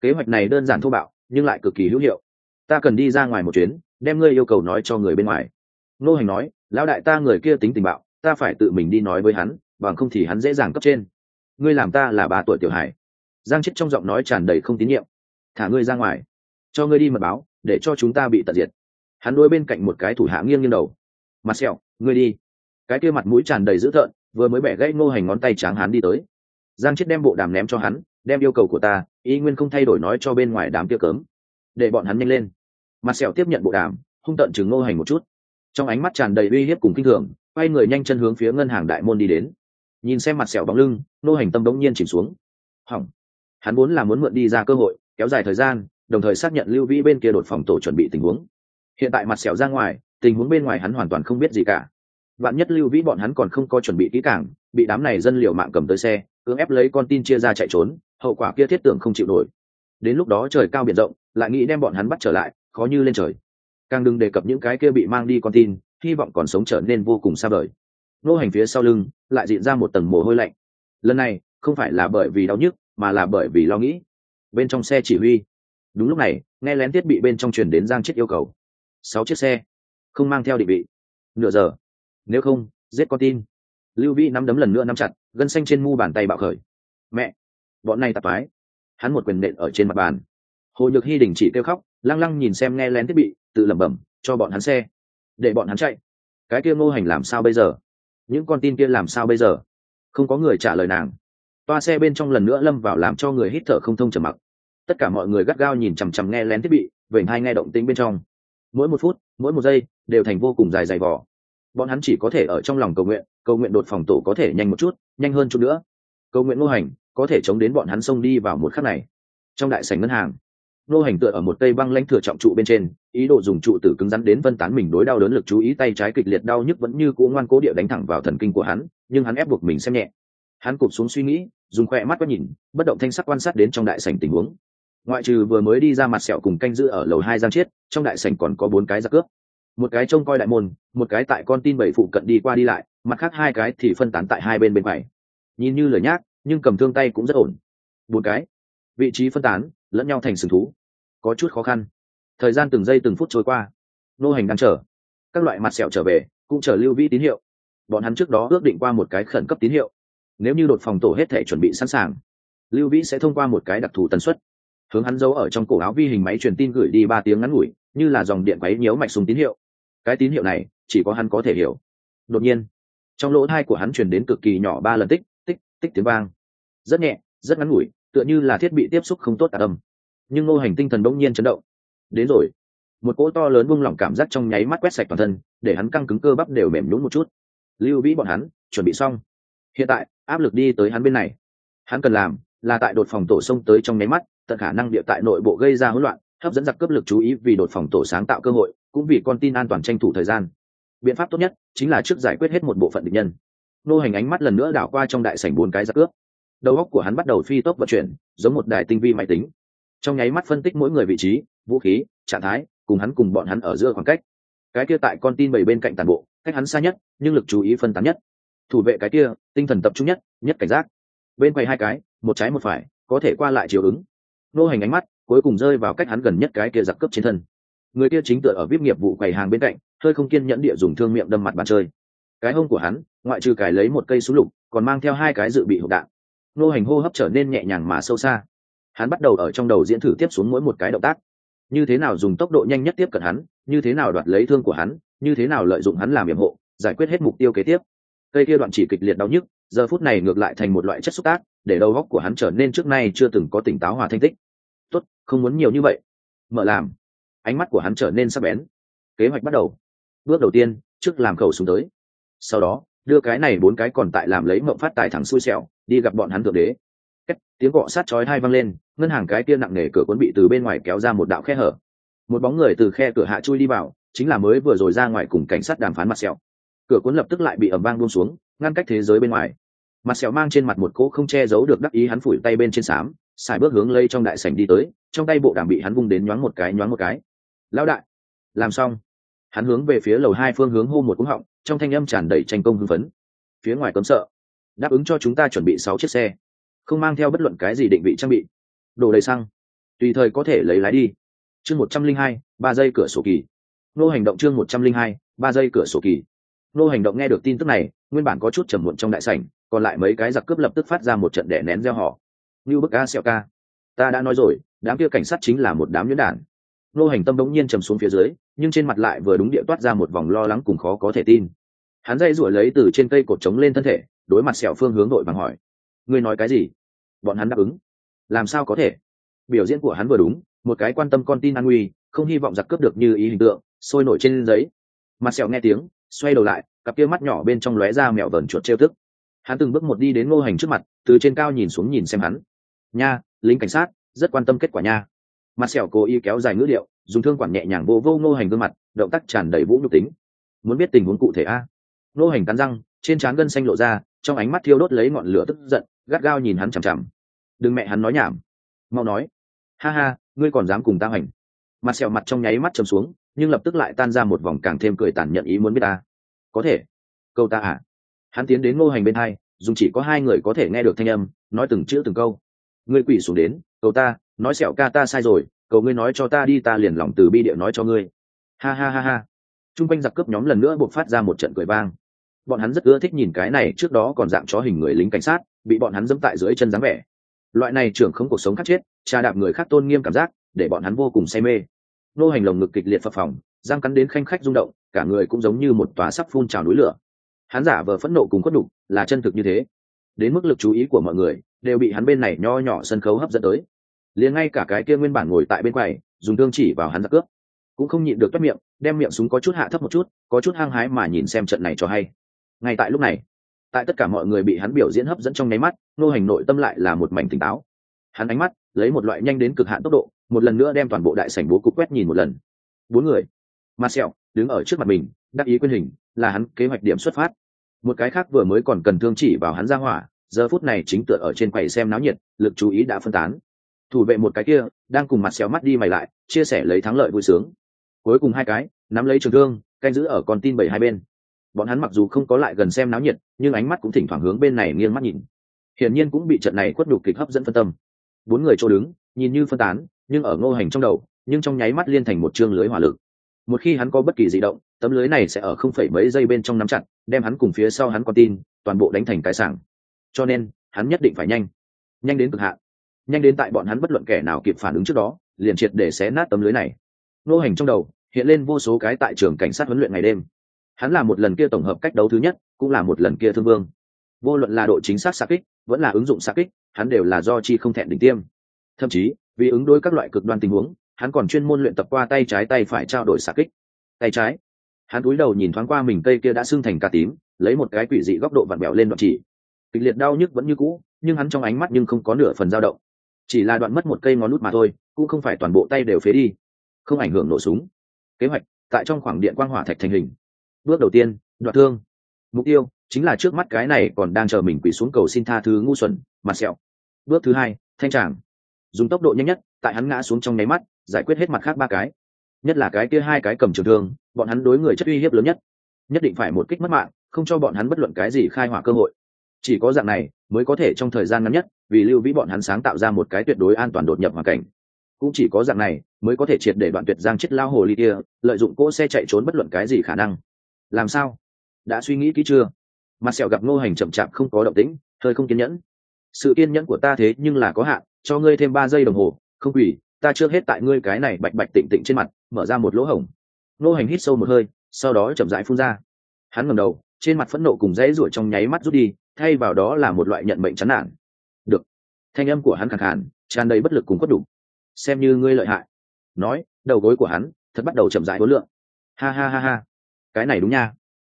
Kế hoạch này đơn giản thô bạo, nhưng lại cực kỳ hữu hiệu. Ta cần đi ra ngoài một chuyến, đem ngươi yêu cầu nói cho người bên ngoài. Nô hành nói, lão đại ta người kia tính tình bạo, ta phải tự mình đi nói với hắn, bằng không thì hắn dễ dàng cấp trên. Ngươi làm ta là ba tuổi tiểu hải giang chết trong giọng nói tràn đầy không tín nhiệm. Thả ngươi ra ngoài, cho ngươi đi mật báo để cho chúng ta bị tận diệt. Hắn đuôi bên cạnh một cái thủ hạ nghiêng nghiêng đầu. Mặt sẹo, ngươi đi. Cái kia mặt mũi tràn đầy dữ thợn vừa mới bẻ gãy ngô hành ngón tay tráng hắn đi tới. Giang chết đem bộ đàm ném cho hắn, đem yêu cầu của ta, y nguyên không thay đổi nói cho bên ngoài đám kia cớm để bọn hắn nhanh lên. Mặt sẹo tiếp nhận bộ đàm, hung tận chừng ngô hành một chút. Trong ánh mắt tràn đầy uy hiếp cùng kinh thường, quay người nhanh chân hướng phía ngân hàng đại môn đi đến. Nhìn xem mặt sẹo bóng lưng, ngô hành tâm đống nhiên chìm xuống. Hỏng. Hắn vốn là muốn mượn đi ra cơ hội, kéo dài thời gian đồng thời xác nhận lưu vĩ bên kia đột phòng tổ chuẩn bị tình huống. Hiện tại mặt sẹo ra ngoài, tình huống bên ngoài hắn hoàn toàn không biết gì cả. Bạn nhất lưu vĩ bọn hắn còn không có chuẩn bị kỹ càng, bị đám này dân liều mạng cầm tới xe, cưỡng ép lấy con tin chia ra chạy trốn, hậu quả kia thiết tưởng không chịu nổi. Đến lúc đó trời cao biển rộng, lại nghĩ đem bọn hắn bắt trở lại, khó như lên trời. Càng đừng đề cập những cái kia bị mang đi con tin, hy vọng còn sống trở nên vô cùng xa vời. Nô hành phía sau lưng, lại diện ra một tầng mồ hôi lạnh. Lần này, không phải là bởi vì đau nhức, mà là bởi vì lo nghĩ. Bên trong xe chỉ huy đúng lúc này, nghe lén thiết bị bên trong truyền đến giang chết yêu cầu. Sáu chiếc xe. Không mang theo định vị. Nửa giờ. Nếu không, giết con tin. Lưu vĩ nắm đấm lần nữa nắm chặt, gân xanh trên mu bàn tay bạo khởi. Mẹ! Bọn này tạp mái hắn một quyền nện ở trên mặt bàn. Hồ nhược hy đình chỉ kêu khóc, lăng lăng nhìn xem nghe lén thiết bị, tự lẩm bẩm, cho bọn hắn xe. Để bọn hắn chạy. Cái kia ngô hành làm sao bây giờ? Những con tin kia làm sao bây giờ? Không có người trả lời nàng. Toa xe bên trong lần nữa lâm vào làm cho người hít thở không thông trầm mặc tất cả mọi người gắt gao nhìn chằm chằm nghe lén thiết bị, vểnh hai nghe động tĩnh bên trong. Mỗi một phút, mỗi một giây, đều thành vô cùng dài dài vỏ bọn hắn chỉ có thể ở trong lòng cầu nguyện cầu nguyện đột phòng tổ có thể nhanh một chút, nhanh hơn chút nữa. Cầu nguyện ngô hành, có thể chống đến bọn hắn xông đi vào một khắc này. Trong đại sảnh ngân hàng, ngô hành tựa ở một cây băng lãnh thừa trọng trụ bên trên, ý đồ dùng trụ tử cứng rắn đến vân tán mình đối đau đớn lực chú ý, tay trái kịch liệt đau nhức vẫn như cũ ngoan cố địa đánh thẳng vào thần kinh của hắn, nhưng hắn ép buộc mình xem nhẹ. Hắn cụp xuống suy nghĩ, dùng khoe mắt quét nhìn, bất động thanh sắc quan sát đến trong đại sảnh tình huống ngoại trừ vừa mới đi ra mặt sẹo cùng canh giữ ở lầu hai giang chiết, trong đại sảnh còn có bốn cái giặc cướp. Một cái trông coi đại môn, một cái tại con tin bảy phụ cận đi qua đi lại, mặt khác hai cái thì phân tán tại hai bên bên phải nhìn như lời nhác, nhưng cầm thương tay cũng rất ổn. Bốn cái, vị trí phân tán, lẫn nhau thành sừng thú. Có chút khó khăn. Thời gian từng giây từng phút trôi qua. Nô hành đang chờ. Các loại mặt sẹo trở về, cũng chờ lưu vĩ tín hiệu. Bọn hắn trước đó ước định qua một cái khẩn cấp tín hiệu. Nếu như đột phòng tổ hết thể chuẩn bị sẵn sàng, lưu vĩ sẽ thông qua một cái đặc thù tần suất hướng hắn giấu ở trong cổ áo vi hình máy truyền tin gửi đi ba tiếng ngắn ngủi, như là dòng điện quấy nhiễu mạch súng tín hiệu. Cái tín hiệu này, chỉ có hắn có thể hiểu. Đột nhiên, trong lỗ thai của hắn truyền đến cực kỳ nhỏ ba lần tích tích tích tiếng vang. Rất nhẹ, rất ngắn ngủi, tựa như là thiết bị tiếp xúc không tốt tà âm. Nhưng ngô hành tinh thần bỗng nhiên chấn động. Đến rồi. Một cỗ to lớn buông lỏng cảm giác trong nháy mắt quét sạch toàn thân, để hắn căng cứng cơ bắp đều mềm nhún một chút. Lưu vĩ bọn hắn, chuẩn bị xong. Hiện tại, áp lực đi tới hắn bên này. Hắn cần làm là tại đột phòng tổ sông tới trong nháy mắt tận khả năng địa tại nội bộ gây ra hỗn loạn, hấp dẫn giặc cướp lực chú ý vì đột phòng tổ sáng tạo cơ hội, cũng vì con tin an toàn tranh thủ thời gian. Biện pháp tốt nhất chính là trước giải quyết hết một bộ phận địch nhân. Nô hành ánh mắt lần nữa đảo qua trong đại sảnh bốn cái giặc cướp. Đầu óc của hắn bắt đầu phi tốc vận chuyển, giống một đài tinh vi máy tính. Trong nháy mắt phân tích mỗi người vị trí, vũ khí, trạng thái, cùng hắn cùng bọn hắn ở giữa khoảng cách. Cái kia tại con tin bảy bên cạnh tàn bộ, cách hắn xa nhất, nhưng lực chú ý phân tán nhất. Thủ vệ cái kia, tinh thần tập trung nhất nhất cảnh giác. Bên quầy hai cái, một trái một phải, có thể qua lại chiều ứng nô hành ánh mắt, cuối cùng rơi vào cách hắn gần nhất cái kia giặc cướp trên thân. Người kia chính tựa ở vip nghiệp vụ quầy hàng bên cạnh, hơi không kiên nhẫn địa dùng thương miệng đâm mặt bàn chơi. Cái hông của hắn, ngoại trừ cài lấy một cây súng lục, còn mang theo hai cái dự bị hộp đạn. Nô hành hô hấp trở nên nhẹ nhàng mà sâu xa. Hắn bắt đầu ở trong đầu diễn thử tiếp xuống mỗi một cái động tác. Như thế nào dùng tốc độ nhanh nhất tiếp cận hắn, như thế nào đoạt lấy thương của hắn, như thế nào lợi dụng hắn làm nhiệm hộ giải quyết hết mục tiêu kế tiếp. Cây kia đoạn chỉ kịch liệt đau nhức giờ phút này ngược lại thành một loại chất xúc tác để đầu góc của hắn trở nên trước nay chưa từng có tỉnh táo hòa thanh tích. Tốt không muốn nhiều như vậy. Mở làm. Ánh mắt của hắn trở nên sắc bén. Kế hoạch bắt đầu. Bước đầu tiên trước làm khẩu súng tới. Sau đó đưa cái này bốn cái còn tại làm lấy mộng phát tài thẳng xui xẻo đi gặp bọn hắn thượng đế. Kết, tiếng cọ sát chói hai văng lên ngân hàng cái kia nặng nề cửa cuốn bị từ bên ngoài kéo ra một đạo khe hở. Một bóng người từ khe cửa hạ chui đi vào chính là mới vừa rồi ra ngoài cùng cảnh sát đàm phán mặt sẹo. Cửa cuốn lập tức lại bị ẩm vang buông xuống ngăn cách thế giới bên ngoài mặt sẹo mang trên mặt một cỗ không che giấu được đắc ý hắn phủi tay bên trên xám xài bước hướng lây trong đại sảnh đi tới, trong tay bộ đàm bị hắn vung đến nhoáng một cái, nhoáng một cái. Lão đại, làm xong. Hắn hướng về phía lầu hai phương hướng hô một cúng họng, trong thanh âm tràn đầy tranh công hưng phấn. Phía ngoài cấm sợ. Đáp ứng cho chúng ta chuẩn bị sáu chiếc xe. Không mang theo bất luận cái gì định vị trang bị. Đổ đầy xăng. Tùy thời có thể lấy lái đi. Chương một trăm linh hai, ba giây cửa sổ kỳ. Nô hành động chương một trăm linh hai, ba giây cửa sổ kỳ. Nô hành động nghe được tin tức này, nguyên bản có chút trầm muộn trong đại sảnh còn lại mấy cái giặc cướp lập tức phát ra một trận đẻ nén gieo họ. Như bức ca xẹo ca. Ta đã nói rồi, đám kia cảnh sát chính là một đám nhuyễn đản. Nô hành tâm đống nhiên trầm xuống phía dưới, nhưng trên mặt lại vừa đúng địa toát ra một vòng lo lắng cùng khó có thể tin. Hắn dây rủi lấy từ trên cây cột trống lên thân thể, đối mặt sẹo phương hướng đội bằng hỏi. Ngươi nói cái gì? Bọn hắn đáp ứng. Làm sao có thể? Biểu diễn của hắn vừa đúng, một cái quan tâm con tin an nguy, không hy vọng giặc cướp được như ý hình tượng, sôi nổi trên giấy. Mặt sẹo nghe tiếng, xoay đầu lại, cặp kia mắt nhỏ bên trong lóe ra mẹo vờn chuột trêu tức hắn từng bước một đi đến ngô hành trước mặt, từ trên cao nhìn xuống nhìn xem hắn. Nha, lính cảnh sát, rất quan tâm kết quả nha. Mặt sẹo cố ý kéo dài ngữ điệu, dùng thương quản nhẹ nhàng vô vô ngô hành gương mặt, động tác tràn đầy vũ nhục tính. Muốn biết tình huống cụ thể a? Ngô hành cắn răng, trên trán gân xanh lộ ra, trong ánh mắt thiêu đốt lấy ngọn lửa tức giận, gắt gao nhìn hắn chằm chằm. Đừng mẹ hắn nói nhảm. Mau nói. Ha ha, ngươi còn dám cùng ta hành? Mặt sẹo mặt trong nháy mắt chầm xuống, nhưng lập tức lại tan ra một vòng càng thêm cười tàn nhận ý muốn biết ta. Có thể. Câu ta à? Hắn tiến đến ngô hành bên hai, dùng chỉ có hai người có thể nghe được thanh âm, nói từng chữ từng câu. Ngươi quỷ xuống đến, cầu ta, nói sẹo ca ta sai rồi, cầu ngươi nói cho ta đi, ta liền lòng từ bi địa nói cho ngươi. Ha ha ha ha. T r u n g quanh giặc cướp nhóm lần nữa buộc phát ra một trận cười vang. Bọn hắn rất ưa thích nhìn cái này, trước đó còn dạng chó hình người lính cảnh sát, bị bọn hắn dẫm tại dưới chân dáng vẻ. Loại này trưởng không cuộc sống khắc chết trà đạp người khác tôn nghiêm cảm giác, để bọn hắn vô cùng say mê. Nô hành lồng ngực kịch liệt phập phòng giang cắn đến khanh khách rung động, cả người cũng giống như một tòa sắp phun trào núi lửa hắn giả vờ phẫn nộ cùng khuất đục là chân thực như thế. Đến mức lực chú ý của mọi người đều bị hắn bên này nho nhỏ sân khấu hấp dẫn tới. Liền ngay cả cái kia nguyên bản ngồi tại bên quầy, dùng thương chỉ vào hắn giặc cướp, cũng không nhịn được toát miệng, đem miệng súng có chút hạ thấp một chút, có chút hăng hái mà nhìn xem trận này cho hay. Ngay tại lúc này, tại tất cả mọi người bị hắn biểu diễn hấp dẫn trong nháy mắt, nô hành nội tâm lại là một mảnh tỉnh táo. Hắn ánh mắt lấy một loại nhanh đến cực hạn tốc độ, một lần nữa đem toàn bộ đại sảnh bố cục quét nhìn một lần. Bốn người. Marcel đứng ở trước mặt mình, đắc ý quyên hình, là hắn kế hoạch điểm xuất phát một cái khác vừa mới còn cần thương chỉ vào hắn ra hỏa, giờ phút này chính tựa ở trên quầy xem náo nhiệt, lực chú ý đã phân tán. Thủ vệ một cái kia, đang cùng mặt xéo mắt đi mày lại, chia sẻ lấy thắng lợi vui sướng. Cuối cùng hai cái, nắm lấy trường thương, canh giữ ở con tin bảy hai bên. Bọn hắn mặc dù không có lại gần xem náo nhiệt, nhưng ánh mắt cũng thỉnh thoảng hướng bên này nghiêng mắt nhìn. Hiển nhiên cũng bị trận này khuất đục kịch hấp dẫn phân tâm. Bốn người chỗ đứng, nhìn như phân tán, nhưng ở ngô hành trong đầu, nhưng trong nháy mắt liên thành một chương lưới hỏa lực một khi hắn có bất kỳ di động, tấm lưới này sẽ ở không phải mấy giây bên trong nắm chặt, đem hắn cùng phía sau hắn con tin, toàn bộ đánh thành cái sảng. Cho nên, hắn nhất định phải nhanh. Nhanh đến cực hạn. Nhanh đến tại bọn hắn bất luận kẻ nào kịp phản ứng trước đó, liền triệt để xé nát tấm lưới này. Nô hành trong đầu, hiện lên vô số cái tại trường cảnh sát huấn luyện ngày đêm. Hắn là một lần kia tổng hợp cách đấu thứ nhất, cũng là một lần kia thương vương. Vô luận là độ chính xác xa kích, vẫn là ứng dụng xa kích, hắn đều là do chi không thẹn đỉnh tiêm. Thậm chí, vì ứng đối các loại cực đoan tình huống hắn còn chuyên môn luyện tập qua tay trái tay phải trao đổi xạ kích. Tay trái. Hắn cúi đầu nhìn thoáng qua mình cây kia đã sưng thành cà tím, lấy một cái quỷ dị góc độ vặn bẹo lên đoạn chỉ. Kịch liệt đau nhức vẫn như cũ, nhưng hắn trong ánh mắt nhưng không có nửa phần dao động. Chỉ là đoạn mất một cây ngón nút mà thôi, cũng không phải toàn bộ tay đều phế đi. Không ảnh hưởng nổ súng. Kế hoạch, tại trong khoảng điện quang hỏa thạch thành hình. Bước đầu tiên, đoạn thương. Mục tiêu, chính là trước mắt cái này còn đang chờ mình quỳ xuống cầu xin tha thứ ngu xuẩn, mặt sẹo. Bước thứ hai, thanh tràng. Dùng tốc độ nhanh nhất, tại hắn ngã xuống trong nháy mắt giải quyết hết mặt khác ba cái. Nhất là cái kia hai cái cầm trường thương, bọn hắn đối người chất uy hiếp lớn nhất. Nhất định phải một kích mất mạng, không cho bọn hắn bất luận cái gì khai hỏa cơ hội. Chỉ có dạng này, mới có thể trong thời gian ngắn nhất, vì lưu vĩ bọn hắn sáng tạo ra một cái tuyệt đối an toàn đột nhập hoàn cảnh. Cũng chỉ có dạng này, mới có thể triệt để đoạn tuyệt giang chết lao hồ ly kia, lợi dụng cỗ xe chạy trốn bất luận cái gì khả năng. Làm sao? Đã suy nghĩ kỹ chưa? Mặt sẹo gặp ngô hành chậm chạp không có động tĩnh, hơi không kiên nhẫn. Sự kiên nhẫn của ta thế nhưng là có hạn, cho ngươi thêm ba giây đồng hồ, không quỷ ta chưa hết tại ngươi cái này bạch bạch tịnh tịnh trên mặt, mở ra một lỗ hổng. Nô hành hít sâu một hơi, sau đó chậm rãi phun ra. Hắn ngầm đầu, trên mặt phẫn nộ cùng dãy ruổi trong nháy mắt rút đi, thay vào đó là một loại nhận mệnh chán nản. Được. Thanh âm của hắn khẳng hẳn tràn đầy bất lực cùng quất đủ. Xem như ngươi lợi hại. Nói, đầu gối của hắn, thật bắt đầu chậm rãi hối lượng ha ha ha ha. Cái này đúng nha.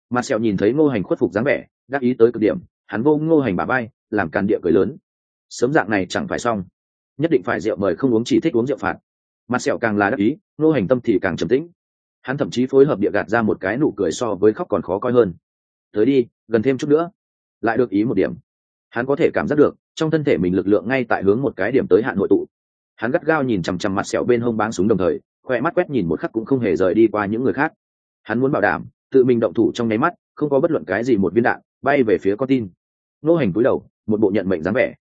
Mặt sẹo nhìn thấy ngô hành khuất phục dáng vẻ, đắc ý tới cực điểm, hắn vô ngô hành bà bay làm càn địa cười lớn. Sớm dạng này chẳng phải xong nhất định phải rượu mời không uống chỉ thích uống rượu phạt. Mặt sẹo càng là đắc ý, nô hành tâm thì càng trầm tĩnh. Hắn thậm chí phối hợp địa gạt ra một cái nụ cười so với khóc còn khó coi hơn. Tới đi, gần thêm chút nữa. Lại được ý một điểm. Hắn có thể cảm giác được, trong thân thể mình lực lượng ngay tại hướng một cái điểm tới hạn hội tụ. Hắn gắt gao nhìn chằm chằm mặt sẹo bên hông báng súng đồng thời, khoe mắt quét nhìn một khắc cũng không hề rời đi qua những người khác. Hắn muốn bảo đảm, tự mình động thủ trong nháy mắt, không có bất luận cái gì một viên đạn, bay về phía con tin. Nô hành cúi đầu, một bộ nhận mệnh dáng vẻ.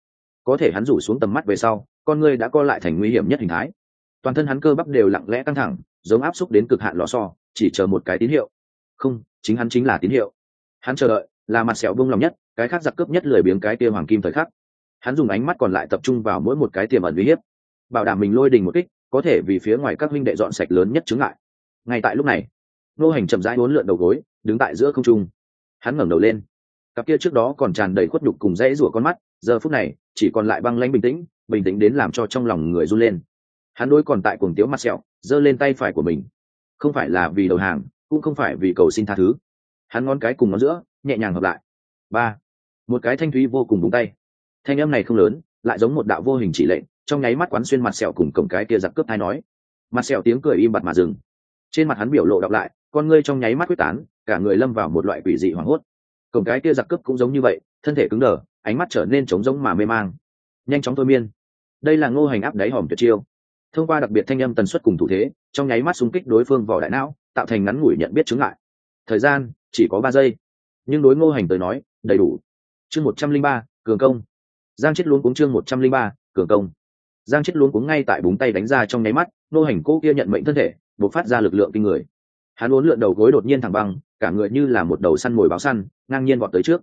Có thể hắn rủ xuống tầm mắt về sau con người đã co lại thành nguy hiểm nhất hình thái. Toàn thân hắn cơ bắp đều lặng lẽ căng thẳng, giống áp xúc đến cực hạn lò so chỉ chờ một cái tín hiệu. Không, chính hắn chính là tín hiệu. Hắn chờ đợi, là mặt sẹo bông lòng nhất, cái khác giặc cướp nhất lười biếng cái kia hoàng kim thời khắc. Hắn dùng ánh mắt còn lại tập trung vào mỗi một cái tiềm ẩn uy hiếp. Bảo đảm mình lôi đình một kích, có thể vì phía ngoài các huynh đệ dọn sạch lớn nhất chứng ngại. Ngay tại lúc này, nô hành chậm rãi uốn lượn đầu gối, đứng tại giữa không trung. Hắn ngẩng đầu lên cặp kia trước đó còn tràn đầy khuất nhục cùng rẽ rủa con mắt, giờ phút này, chỉ còn lại băng lãnh bình tĩnh bình tĩnh đến làm cho trong lòng người run lên. Hắn đôi còn tại cuồng tiếu mặt sẹo, giơ lên tay phải của mình. Không phải là vì đầu hàng, cũng không phải vì cầu xin tha thứ. Hắn ngón cái cùng ngón giữa, nhẹ nhàng hợp lại. Ba. Một cái thanh thúy vô cùng đúng tay. Thanh âm này không lớn, lại giống một đạo vô hình chỉ lệnh, trong nháy mắt quán xuyên mặt sẹo cùng cổng cái kia giặc cướp thai nói. Mặt sẹo tiếng cười im bặt mà dừng. Trên mặt hắn biểu lộ đọc lại, con ngươi trong nháy mắt quyết tán, cả người lâm vào một loại quỷ dị hoảng hốt cổng cái kia giặc cướp cũng giống như vậy, thân thể cứng đờ, ánh mắt trở nên trống rỗng mà mê mang. Nhanh chóng thôi miên. Đây là ngô hành áp đáy hòm tuyệt chiêu. Thông qua đặc biệt thanh âm tần suất cùng thủ thế, trong nháy mắt xung kích đối phương vỏ đại não, tạo thành ngắn ngủi nhận biết chứng lại thời gian chỉ có ba giây. Nhưng đối ngô hành tới nói, đầy đủ. Chương một trăm linh ba, cường công. Giang chết luôn cuống chương một trăm linh ba, cường công. Giang chết luôn cuống ngay tại búng tay đánh ra trong nháy mắt, ngô hành cô kia nhận mệnh thân thể buộc phát ra lực lượng kinh người. Hắn uốn lượn đầu gối đột nhiên thẳng băng cả người như là một đầu săn mồi báo săn, ngang nhiên vọt tới trước.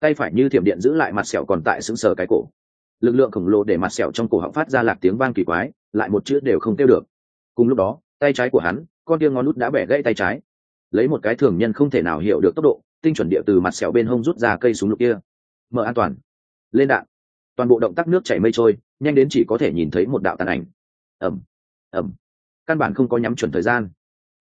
Tay phải như thiểm điện giữ lại mặt sẹo còn tại sững sờ cái cổ. Lực lượng khổng lồ để mặt sẹo trong cổ họng phát ra lạc tiếng vang kỳ quái, lại một chữ đều không tiêu được. Cùng lúc đó, tay trái của hắn, con tia ngón nút đã bẻ gãy tay trái. Lấy một cái thường nhân không thể nào hiểu được tốc độ, tinh chuẩn địa từ mặt sẹo bên hông rút ra cây súng lục kia. Mở an toàn. Lên đạn. Toàn bộ động tác nước chảy mây trôi, nhanh đến chỉ có thể nhìn thấy một đạo tàn ảnh. Ẩm ẩm căn bản không có nhắm chuẩn thời gian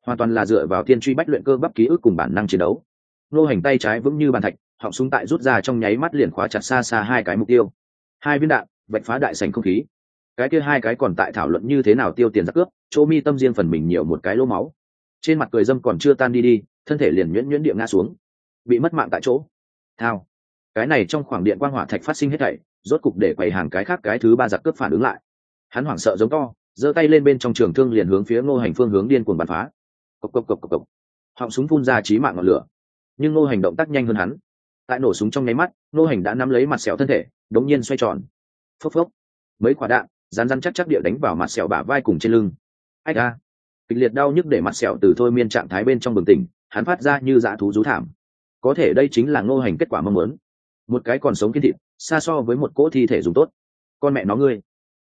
hoàn toàn là dựa vào tiên truy bách luyện cơ bắp ký ức cùng bản năng chiến đấu. Nô hành tay trái vững như bàn thạch, họng súng tại rút ra trong nháy mắt liền khóa chặt xa xa hai cái mục tiêu. Hai viên đạn, vạch phá đại sành không khí. Cái kia hai cái còn tại thảo luận như thế nào tiêu tiền giặc cướp, chỗ mi tâm riêng phần mình nhiều một cái lỗ máu. Trên mặt cười dâm còn chưa tan đi đi, thân thể liền nhuyễn nhuyễn địa ngã xuống. Bị mất mạng tại chỗ. Thao. Cái này trong khoảng điện quang hỏa thạch phát sinh hết thảy, rốt cục để quầy hàng cái khác cái thứ ba giặc cướp phản ứng lại. Hắn hoảng sợ giống to, giơ tay lên bên trong trường thương liền hướng phía ngô hành phương hướng điên cuồng bắn phá cộc cộc cộc cộc cộc. Họng súng phun ra trí mạng ngọn lửa. Nhưng ngô hành động tác nhanh hơn hắn. Tại nổ súng trong nháy mắt, ngô hành đã nắm lấy mặt sẹo thân thể, đống nhiên xoay tròn. Phốc phốc. Mấy quả đạn rán rán chắc chắc địa đánh vào mặt sẹo bả vai cùng trên lưng. Ách a kịch liệt đau nhức để mặt sẹo từ thôi miên trạng thái bên trong bừng tỉnh, hắn phát ra như dã thú rú thảm. Có thể đây chính là ngô hành kết quả mong muốn. Một cái còn sống kiên thịt, xa so với một cỗ thi thể dùng tốt. Con mẹ nó ngươi.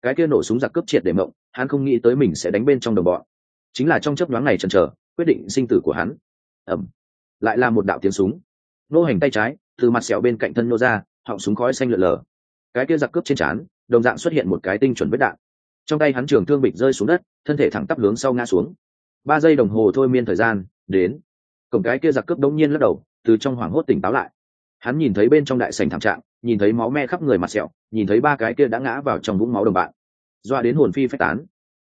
Cái kia nổ súng giặc cướp triệt để mộng, hắn không nghĩ tới mình sẽ đánh bên trong đồng bọn. Chính là trong chấp nhoáng này chần chờ quyết định sinh tử của hắn. Ẩm lại là một đạo tiếng súng. Nô hành tay trái, từ mặt sẹo bên cạnh thân nô ra, họng súng khói xanh lượn lờ. Cái kia giặc cướp trên trán, đồng dạng xuất hiện một cái tinh chuẩn vết đạn. Trong tay hắn trường thương bịch rơi xuống đất, thân thể thẳng tắp hướng sau ngã xuống. Ba giây đồng hồ thôi miên thời gian, đến. Cổng cái kia giặc cướp đống nhiên lắc đầu, từ trong hoảng hốt tỉnh táo lại. Hắn nhìn thấy bên trong đại sành thảm trạng, nhìn thấy máu me khắp người mặt sẹo, nhìn thấy ba cái kia đã ngã vào trong vũng máu đồng bạn. Doa đến hồn phi phách tán.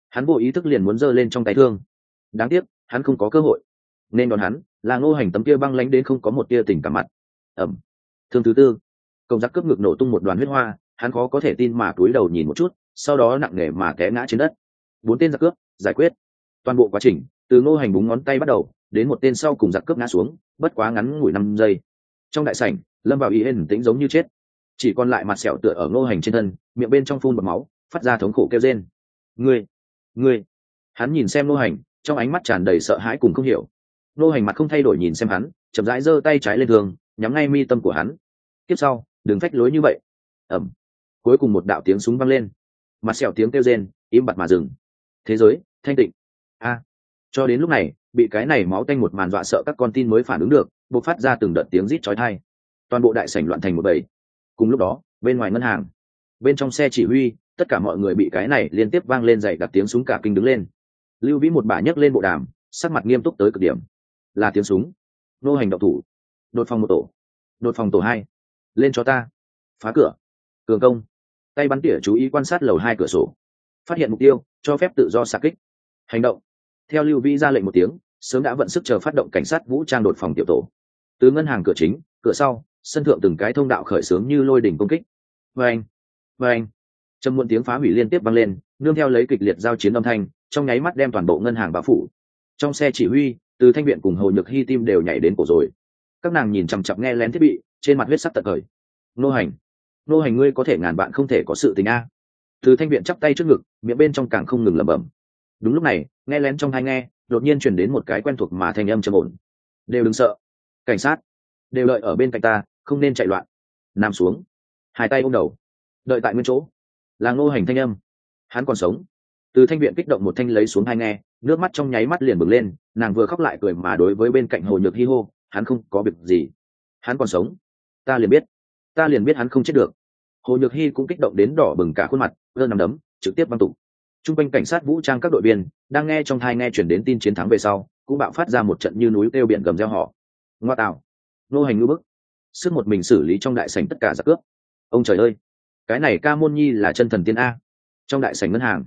Hắn vô ý thức liền muốn giơ lên trong tay thương. Đáng tiếc hắn không có cơ hội. Nên đón hắn là ngô hành tấm kia băng lánh đến không có một tia tình cảm mặt. Ẩm. Thương thứ tư. Công giác cướp ngực nổ tung một đoàn huyết hoa hắn khó có thể tin mà túi đầu nhìn một chút sau đó nặng nề mà té ngã trên đất. Bốn tên giặc cướp giải quyết. Toàn bộ quá trình từ ngô hành búng ngón tay bắt đầu đến một tên sau cùng giặc cướp ngã xuống bất quá ngắn ngủi năm giây. Trong đại sảnh lâm vào ý hên tĩnh giống như chết. Chỉ còn lại mặt sẹo tựa ở ngô hành trên thân miệng bên trong phun bọt máu phát ra thống khổ kêu rên. Người, người, hắn nhìn xem ngô hành trong ánh mắt tràn đầy sợ hãi cùng không hiểu. Nô hành mặt không thay đổi nhìn xem hắn, chậm rãi giơ tay trái lên thường nhắm ngay mi tâm của hắn. Tiếp sau, đừng phách lối như vậy. Ẩm cuối cùng một đạo tiếng súng vang lên. Mặt sẹo tiếng kêu rên, im bặt mà dừng. Thế giới, thanh tịnh. A. Cho đến lúc này, bị cái này máu tanh một màn dọa sợ các con tin mới phản ứng được, bộc phát ra từng đợt tiếng rít chói tai. Toàn bộ đại sảnh loạn thành một bầy. Cùng lúc đó, bên ngoài ngân hàng, bên trong xe chỉ huy, tất cả mọi người bị cái này liên tiếp vang lên dày đặt tiếng súng cả kinh đứng lên lưu vĩ một bà nhấc lên bộ đàm, sắc mặt nghiêm túc tới cực điểm. Là tiếng súng. Nô hành động thủ. Đột phòng một tổ. Đột phòng tổ hai. Lên cho ta. Phá cửa. Cường công. Tay bắn tỉa chú ý quan sát lầu hai cửa sổ. Phát hiện mục tiêu, cho phép tự do xa kích. Hành động. Theo lưu vĩ ra lệnh một tiếng, sớm đã vận sức chờ phát động cảnh sát vũ trang đột phòng tiểu tổ. Từ ngân hàng cửa chính, cửa sau, sân thượng từng cái thông đạo khởi xướng như lôi đỉnh công kích. Vâng. Vâng. Vê anh vê anh trầm muộn tiếng phá hủy liên tiếp vang lên, nương theo lấy kịch liệt giao chiến âm thanh trong nháy mắt đem toàn bộ ngân hàng bao phủ. Trong xe chỉ huy, từ thanh viện cùng hồ nhược hy tim đều nhảy đến cổ rồi. Các nàng nhìn chằm chặp nghe lén thiết bị, trên mặt huyết sắc tật thời. Nô hành nô hành ngươi có thể ngàn bạn không thể có sự tình a. Từ thanh viện chắp tay trước ngực, miệng bên trong càng không ngừng lẩm bẩm. Đúng lúc này, nghe lén trong hai nghe, đột nhiên chuyển đến một cái quen thuộc mà thanh âm trầm ổn. Đều đừng sợ. Cảnh sát, đều đợi ở bên cạnh ta, không nên chạy loạn. Nằm xuống. Hai tay ôm đầu. Đợi tại nguyên chỗ. Là ngô hành thanh âm. Hắn còn sống từ thanh viện kích động một thanh lấy xuống hai nghe, nước mắt trong nháy mắt liền bừng lên, nàng vừa khóc lại cười mà đối với bên cạnh hồ nhược hi hô, hắn không có việc gì. Hắn còn sống. Ta liền biết. Ta liền biết hắn không chết được. Hồ nhược hi cũng kích động đến đỏ bừng cả khuôn mặt ơ nằm đấm, trực tiếp băng tụ. T r u n g quanh cảnh sát vũ trang các đội viên, đang nghe trong thai nghe chuyển đến tin chiến thắng về sau, cũng bạo phát ra một trận như núi kêu biển gầm gieo họ ngoa tạo. Nô hành ngư bức. Sức một mình xử lý trong đại sảnh tất cả giặc cướp. Ông trời ơi. Cái này ca môn nhi là chân thần tiên a. Trong đại sảnh ngân hàng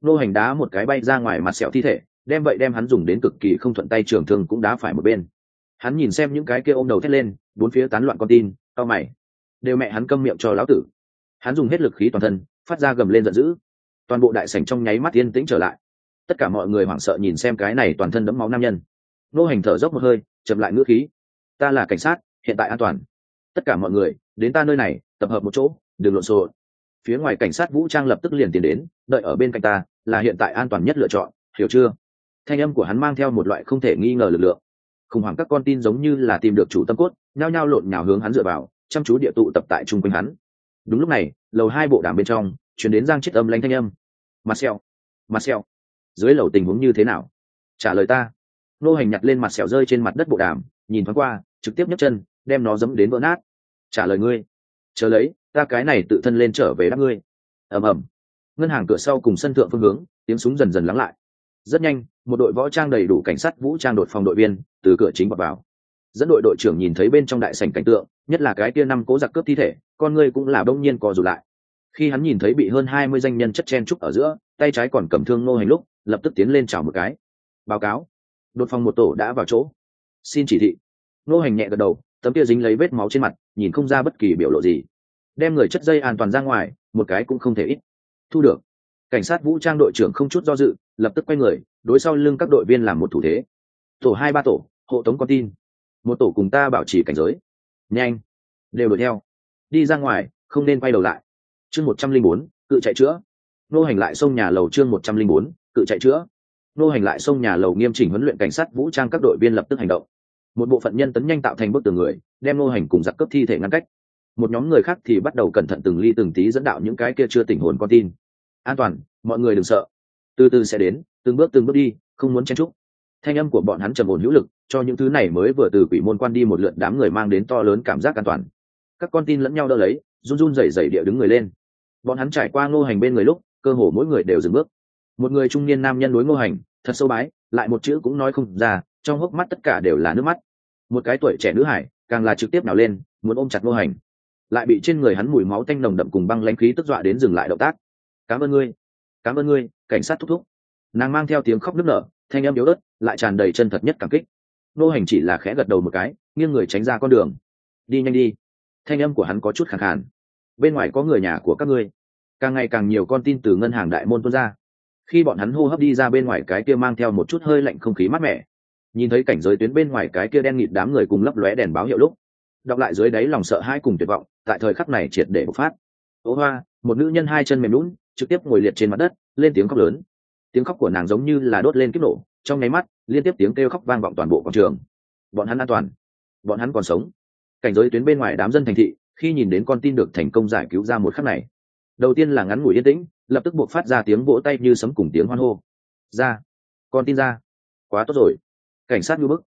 nô hành đá một cái bay ra ngoài mặt sẹo thi thể, đem vậy đem hắn dùng đến cực kỳ không thuận tay trường thương cũng đá phải một bên. Hắn nhìn xem những cái kia ôm đầu thét lên, bốn phía tán loạn con tin tao mày. Đều mẹ hắn câm miệng cho lão tử. Hắn dùng hết lực khí toàn thân, phát ra gầm lên giận dữ. Toàn bộ đại sảnh trong nháy mắt yên tĩnh trở lại. Tất cả mọi người hoảng sợ nhìn xem cái này toàn thân đẫm máu nam nhân. Nô hành thở dốc một hơi, chậm lại ngữ khí. Ta là cảnh sát, hiện tại an toàn. Tất cả mọi người, đến ta nơi này, tập hợp một chỗ, đừng lộn xộn phía ngoài cảnh sát vũ trang lập tức liền tiến đến, đợi ở bên cạnh ta, là hiện tại an toàn nhất lựa chọn, hiểu chưa? Thanh âm của hắn mang theo một loại không thể nghi ngờ lực lượng. Khủng hoảng các con tin giống như là tìm được chủ tâm cốt, nhao nhao lộn nhào hướng hắn dựa vào, chăm chú địa tụ tập tại chung quanh hắn. Đúng lúc này, lầu hai bộ đàm bên trong chuyển đến giang chết âm lanh thanh âm. Marcel marcel dưới lầu tình huống như thế nào? Trả lời ta. Nô hành nhặt lên mặt sẹo rơi trên mặt đất bộ đàm, nhìn thoáng qua, trực tiếp nhấc chân, đem nó dẫm đến vỡ nát. Trả lời ngươi. Chờ lấy ta cái này tự thân lên trở về đáp ngươi. Ầm ầm. Ngân hàng cửa sau cùng sân thượng phương hướng, tiếng súng dần dần lắng lại. Rất nhanh, một đội võ trang đầy đủ cảnh sát vũ trang đột phòng đội viên từ cửa chính vào vào. Dẫn đội đội trưởng nhìn thấy bên trong đại sảnh cảnh tượng, nhất là cái kia năm cố giặc cướp thi thể, con ngươi cũng là đông nhiên co rụt lại. Khi hắn nhìn thấy bị hơn hai mươi danh nhân chất chen trúc ở giữa, tay trái còn cầm thương nô hành lúc, lập tức tiến lên chào một cái. Báo cáo. Đột phòng một tổ đã vào chỗ. Xin chỉ thị. Nô hành nhẹ gật đầu, tấm kia dính lấy vết máu trên mặt, nhìn không ra bất kỳ biểu lộ gì đem người chất dây an toàn ra ngoài, một cái cũng không thể ít. Thu được. Cảnh sát vũ trang đội trưởng không chút do dự, lập tức quay người, đối sau lưng các đội viên làm một thủ thế. Tổ hai ba tổ, hộ tống con tin. Một tổ cùng ta bảo trì cảnh giới. Nhanh. Đều đuổi theo. Đi ra ngoài, không nên quay đầu lại. Chương một trăm linh bốn, cự chạy chữa. Nô hành lại sông nhà lầu chương một trăm linh bốn, cự chạy chữa. Nô hành lại sông nhà lầu nghiêm chỉnh huấn luyện cảnh sát vũ trang các đội viên lập tức hành động. Một bộ phận nhân tấn nhanh tạo thành bức tường người, đem nô hành cùng giặc cấp thi thể ngăn cách một nhóm người khác thì bắt đầu cẩn thận từng ly từng tí dẫn đạo những cái kia chưa tỉnh hồn con tin. An toàn, mọi người đừng sợ. Từ từ sẽ đến, từng bước từng bước đi, không muốn chen trúc thanh âm của bọn hắn trầm ổn hữu lực, cho những thứ này mới vừa từ quỷ môn quan đi một lượt đám người mang đến to lớn cảm giác an toàn. Các con tin lẫn nhau đỡ lấy, run run rẩy rẩy địa đứng người lên. Bọn hắn trải qua ngô hành bên người lúc, cơ hồ mỗi người đều dừng bước. Một người trung niên nam nhân đối ngô hành, thật sâu bái, lại một chữ cũng nói không ra, trong hốc mắt tất cả đều là nước mắt. Một cái tuổi trẻ nữ hải, càng là trực tiếp nào lên, muốn ôm chặt ngô hành lại bị trên người hắn mùi máu tanh nồng đậm cùng băng lãnh khí tức dọa đến dừng lại động tác. Cảm ơn ngươi, cảm ơn ngươi, cảnh sát thúc thúc. Nàng mang theo tiếng khóc nức nở, thanh âm yếu ớt, lại tràn đầy chân thật nhất cảm kích. Nô hành chỉ là khẽ gật đầu một cái, nghiêng người tránh ra con đường. Đi nhanh đi. Thanh âm của hắn có chút khẳng khàn. Bên ngoài có người nhà của các ngươi. Càng ngày càng nhiều con tin từ ngân hàng đại môn tuôn ra. Khi bọn hắn hô hấp đi ra bên ngoài cái kia mang theo một chút hơi lạnh không khí mát mẻ. Nhìn thấy cảnh giới tuyến bên ngoài cái kia đen nghịt đám người cùng lấp lóe đèn báo hiệu lúc, đọc lại dưới đáy lòng sợ hai cùng tuyệt vọng tại thời khắc này triệt để bộc phát. Ố hoa, một nữ nhân hai chân mềm lún trực tiếp ngồi liệt trên mặt đất, lên tiếng khóc lớn. Tiếng khóc của nàng giống như là đốt lên kiếp nổ, trong nháy mắt, liên tiếp tiếng kêu khóc vang vọng toàn bộ quảng trường. Bọn hắn an toàn. Bọn hắn còn sống. Cảnh giới tuyến bên ngoài đám dân thành thị, khi nhìn đến con tin được thành công giải cứu ra một khắc này, đầu tiên là ngắn ngủi yên tĩnh, lập tức buộc phát ra tiếng vỗ tay như sấm cùng tiếng hoan hô. Ra. Con tin ra. Quá tốt rồi. Cảnh sát ngư bức.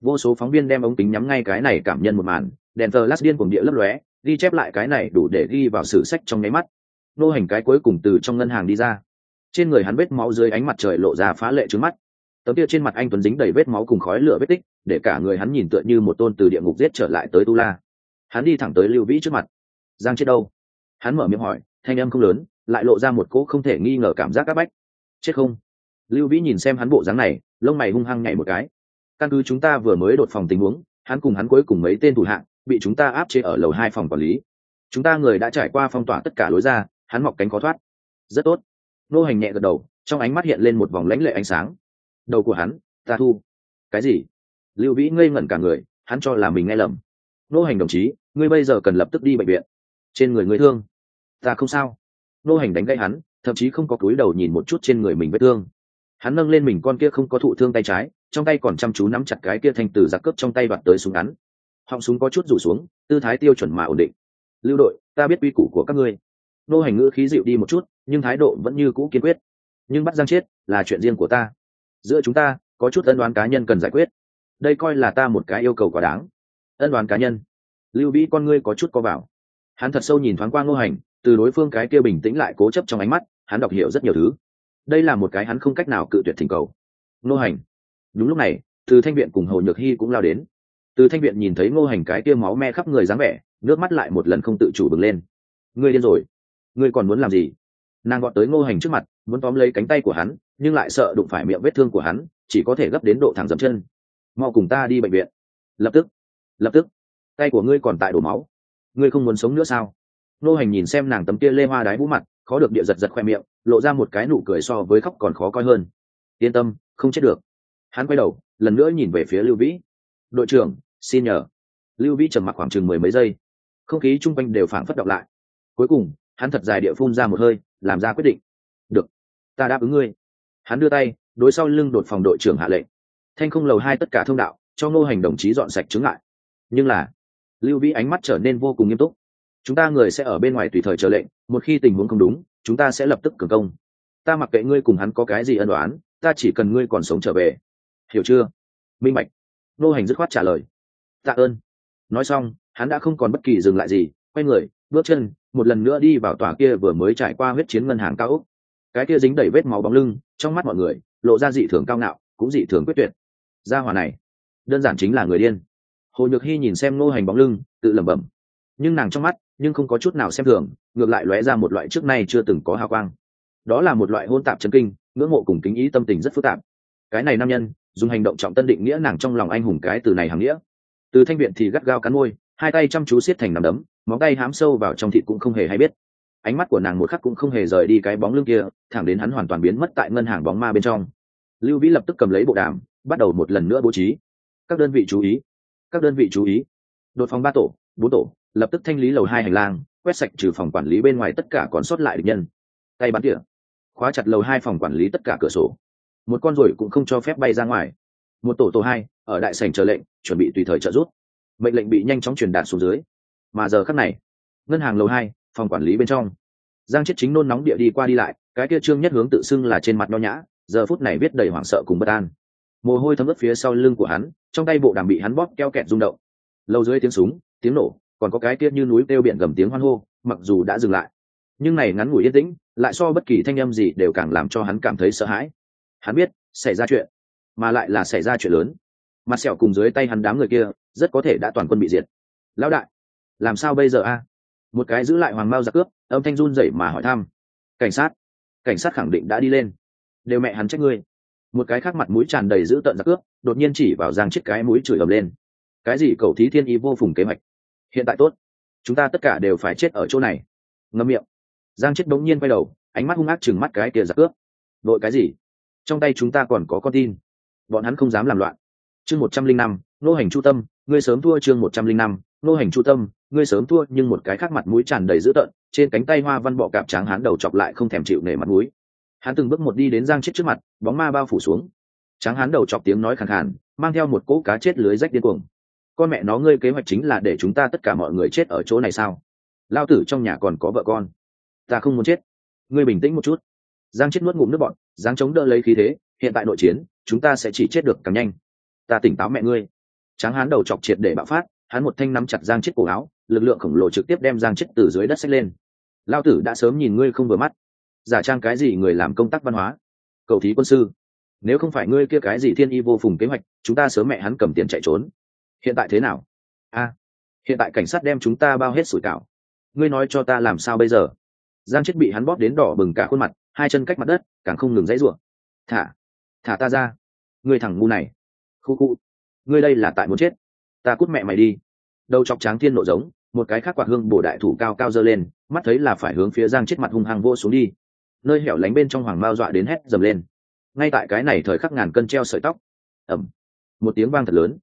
Vô số phóng viên đem ống kính nhắm ngay cái này cảm nhân một màn, đèn thờ lát điên cùng địa lấp lóe ghi chép lại cái này đủ để ghi vào sử sách trong nháy mắt. Nô hành cái cuối cùng từ trong ngân hàng đi ra. Trên người hắn vết máu dưới ánh mặt trời lộ ra phá lệ trước mắt. Tấm kia trên mặt anh tuấn dính đầy vết máu cùng khói lửa vết tích, để cả người hắn nhìn tựa như một tôn từ địa ngục giết trở lại tới tu la. Hắn đi thẳng tới lưu vĩ trước mặt. Giang chết đâu? Hắn mở miệng hỏi, thanh âm không lớn, lại lộ ra một cỗ không thể nghi ngờ cảm giác áp bách. Chết không? Lưu vĩ nhìn xem hắn bộ dáng này, lông mày hung hăng nhảy một cái. Căn cứ chúng ta vừa mới đột phòng tình huống, hắn cùng hắn cuối cùng mấy tên thủ hạng bị chúng ta áp chế ở lầu hai phòng quản lý. Chúng ta người đã trải qua phong tỏa tất cả lối ra, hắn mọc cánh khó thoát. Rất tốt. Nô hành nhẹ gật đầu, trong ánh mắt hiện lên một vòng lãnh lệ ánh sáng. Đầu của hắn, ta thu. Cái gì? Lưu vĩ ngây ngẩn cả người, hắn cho là mình nghe lầm. Nô hành đồng chí, ngươi bây giờ cần lập tức đi bệnh viện. Trên người ngươi thương. Ta không sao. Nô hành đánh gãy hắn, thậm chí không có cúi đầu nhìn một chút trên người mình vết thương. Hắn nâng lên mình con kia không có thụ thương tay trái, trong tay còn chăm chú nắm chặt cái kia thành từ giặc cướp trong tay đoạt tới súng ngắn họng súng có chút rủ xuống, tư thái tiêu chuẩn mà ổn định. Lưu đội, ta biết quy củ của các ngươi. Nô hành ngữ khí dịu đi một chút, nhưng thái độ vẫn như cũ kiên quyết. Nhưng bắt giang chết là chuyện riêng của ta. Giữa chúng ta, có chút ân đoán cá nhân cần giải quyết. Đây coi là ta một cái yêu cầu quá đáng. Ân đoán cá nhân? Lưu vĩ con ngươi có chút co vào. Hắn thật sâu nhìn thoáng qua ngô hành, từ đối phương cái kia bình tĩnh lại cố chấp trong ánh mắt, hắn đọc hiểu rất nhiều thứ. Đây là một cái hắn không cách nào cự tuyệt thỉnh cầu. Ngô hành. Đúng lúc này, từ thanh viện cùng hồ nhược hy cũng lao đến từ thanh viện nhìn thấy ngô hành cái kia máu me khắp người dáng vẻ, nước mắt lại một lần không tự chủ bừng lên. Ngươi điên rồi. Ngươi còn muốn làm gì? Nàng gọn tới ngô hành trước mặt, muốn tóm lấy cánh tay của hắn, nhưng lại sợ đụng phải miệng vết thương của hắn, chỉ có thể gấp đến độ thẳng dậm chân. Mau cùng ta đi bệnh viện. Lập tức. Lập tức. Tay của ngươi còn tại đổ máu. Ngươi không muốn sống nữa sao? Ngô hành nhìn xem nàng tấm kia lê hoa đái vũ mặt, khó được địa giật giật khoe miệng, lộ ra một cái nụ cười so với khóc còn khó coi hơn. Yên tâm, không chết được. Hắn quay đầu, lần nữa nhìn về phía lưu vĩ. Đội trưởng xin nhờ. Lưu vĩ trầm mặc khoảng chừng mười mấy giây. Không khí chung quanh đều phảng phất đọc lại. Cuối cùng, hắn thật dài địa phun ra một hơi, làm ra quyết định. Được, ta đáp ứng ngươi. Hắn đưa tay, đối sau lưng đột phòng đội trưởng hạ lệnh. Thanh không lầu hai tất cả thông đạo, cho ngô hành đồng chí dọn sạch chứng lại nhưng là, lưu vĩ ánh mắt trở nên vô cùng nghiêm túc. Chúng ta người sẽ ở bên ngoài tùy thời chờ lệnh, một khi tình huống không đúng, chúng ta sẽ lập tức cường công. Ta mặc kệ ngươi cùng hắn có cái gì ân đoán ta chỉ cần ngươi còn sống trở về. Hiểu chưa? Minh bạch. Nô hành dứt khoát trả lời tạ ơn. Nói xong, hắn đã không còn bất kỳ dừng lại gì, quay người, bước chân, một lần nữa đi vào tòa kia vừa mới trải qua huyết chiến ngân hàng cao úc cái kia dính đầy vết máu bóng lưng, trong mắt mọi người, lộ ra dị thường cao ngạo, cũng dị thường quyết tuyệt. Gia hòa này, đơn giản chính là người điên. Hồ nhược hy nhìn xem nô hành bóng lưng, tự lẩm bẩm. Nhưng nàng trong mắt, nhưng không có chút nào xem thường, ngược lại lóe ra một loại trước nay chưa từng có hào quang. Đó là một loại hôn tạp chân kinh, ngưỡng mộ cùng kính ý tâm tình rất phức tạp. Cái này nam nhân, dùng hành động trọng tân định nghĩa nàng trong lòng anh hùng cái từ này hàng nghĩa từ thanh viện thì gắt gao cắn môi, hai tay chăm chú siết thành nằm đấm, móng tay hám sâu vào trong thịt cũng không hề hay biết. Ánh mắt của nàng một khắc cũng không hề rời đi cái bóng lưng kia, thẳng đến hắn hoàn toàn biến mất tại ngân hàng bóng ma bên trong. Lưu vĩ lập tức cầm lấy bộ đàm, bắt đầu một lần nữa bố trí. Các đơn vị chú ý. Các đơn vị chú ý. Đột phòng ba tổ, bốn tổ, lập tức thanh lý lầu hai hành lang, quét sạch trừ phòng quản lý bên ngoài tất cả còn sót lại địch nhân. Tay bắn tỉa. Khóa chặt lầu hai phòng quản lý tất cả cửa sổ. Một con ruồi cũng không cho phép bay ra ngoài một tổ tổ hai, ở đại sảnh chờ lệnh, chuẩn bị tùy thời trợ giúp. Mệnh lệnh bị nhanh chóng truyền đạt xuống dưới. Mà giờ khắc này, ngân hàng lầu hai, phòng quản lý bên trong. Giang chết chính nôn nóng địa đi qua đi lại, cái kia trương nhất hướng tự xưng là trên mặt nho nhã, giờ phút này viết đầy hoảng sợ cùng bất an. Mồ hôi thấm ướt phía sau lưng của hắn, trong tay bộ đàm bị hắn bóp keo kẹt rung động. Lâu dưới tiếng súng, tiếng nổ, còn có cái kia như núi kêu biển gầm tiếng hoan hô, mặc dù đã dừng lại. Nhưng này ngắn ngủi yên tĩnh, lại so bất kỳ thanh âm gì đều càng làm cho hắn cảm thấy sợ hãi. Hắn biết, xảy ra chuyện mà lại là xảy ra chuyện lớn. Mặt sẹo cùng dưới tay hắn đám người kia, rất có thể đã toàn quân bị diệt. Lão đại, làm sao bây giờ a? Một cái giữ lại hoàng mao giặc cướp, âm thanh run rẩy mà hỏi thăm. Cảnh sát cảnh sát khẳng định đã đi lên. Đều mẹ hắn trách ngươi. Một cái khác mặt mũi tràn đầy dữ tợn giặc cướp, đột nhiên chỉ vào giang chiếc cái mũi chửi ầm lên. Cái gì cầu thí thiên ý vô phùng kế hoạch? Hiện tại tốt, chúng ta tất cả đều phải chết ở chỗ này. Ngâm miệng. Giang chết bỗng nhiên quay đầu, ánh mắt hung ác chừng mắt cái kia giặc cướp. Đội cái gì? Trong tay chúng ta còn có con tin bọn hắn không dám làm loạn. Chương một trăm linh năm, nô hành chu tâm, ngươi sớm thua chương một trăm linh năm, nô hành chu tâm, ngươi sớm thua, nhưng một cái khác mặt mũi tràn đầy dữ tợn, trên cánh tay hoa văn bọ cạp tráng hắn đầu chọc lại không thèm chịu nể mặt mũi. Hắn từng bước một đi đến giang chết trước mặt, bóng ma bao phủ xuống. Tráng hắn đầu chọc tiếng nói khàn khàn, mang theo một cỗ cá chết lưới rách điên cuồng. Con mẹ nó, ngươi kế hoạch chính là để chúng ta tất cả mọi người chết ở chỗ này sao? Lao tử trong nhà còn có vợ con. Ta không muốn chết. Ngươi bình tĩnh một chút. Giang chết nuốt ngụm nước bọn giang chống đỡ lấy khí thế, hiện tại nội chiến chúng ta sẽ chỉ chết được càng nhanh. Ta tỉnh táo mẹ ngươi. Tráng hán đầu chọc triệt để bạo phát, hắn một thanh nắm chặt giang chết cổ áo, lực lượng khổng lồ trực tiếp đem giang chết từ dưới đất xách lên. Lao tử đã sớm nhìn ngươi không vừa mắt. Giả trang cái gì người làm công tác văn hóa? Cầu thí quân sư. Nếu không phải ngươi kia cái gì thiên y vô phùng kế hoạch, chúng ta sớm mẹ hắn cầm tiền chạy trốn. Hiện tại thế nào? A, hiện tại cảnh sát đem chúng ta bao hết sủi cảo. Ngươi nói cho ta làm sao bây giờ? Giang chết bị hắn bóp đến đỏ bừng cả khuôn mặt, hai chân cách mặt đất, càng không ngừng dãy ruộng thả thả ta ra. Người thằng ngu này. Khu khu. Ngươi đây là tại muốn chết. Ta cút mẹ mày đi. Đầu chọc tráng thiên nộ giống, một cái khác quạt hương bổ đại thủ cao cao dơ lên, mắt thấy là phải hướng phía giang chết mặt hung hăng vô xuống đi. Nơi hẻo lánh bên trong hoàng mao dọa đến hét dầm lên. Ngay tại cái này thời khắc ngàn cân treo sợi tóc. Ẩm một tiếng vang thật lớn.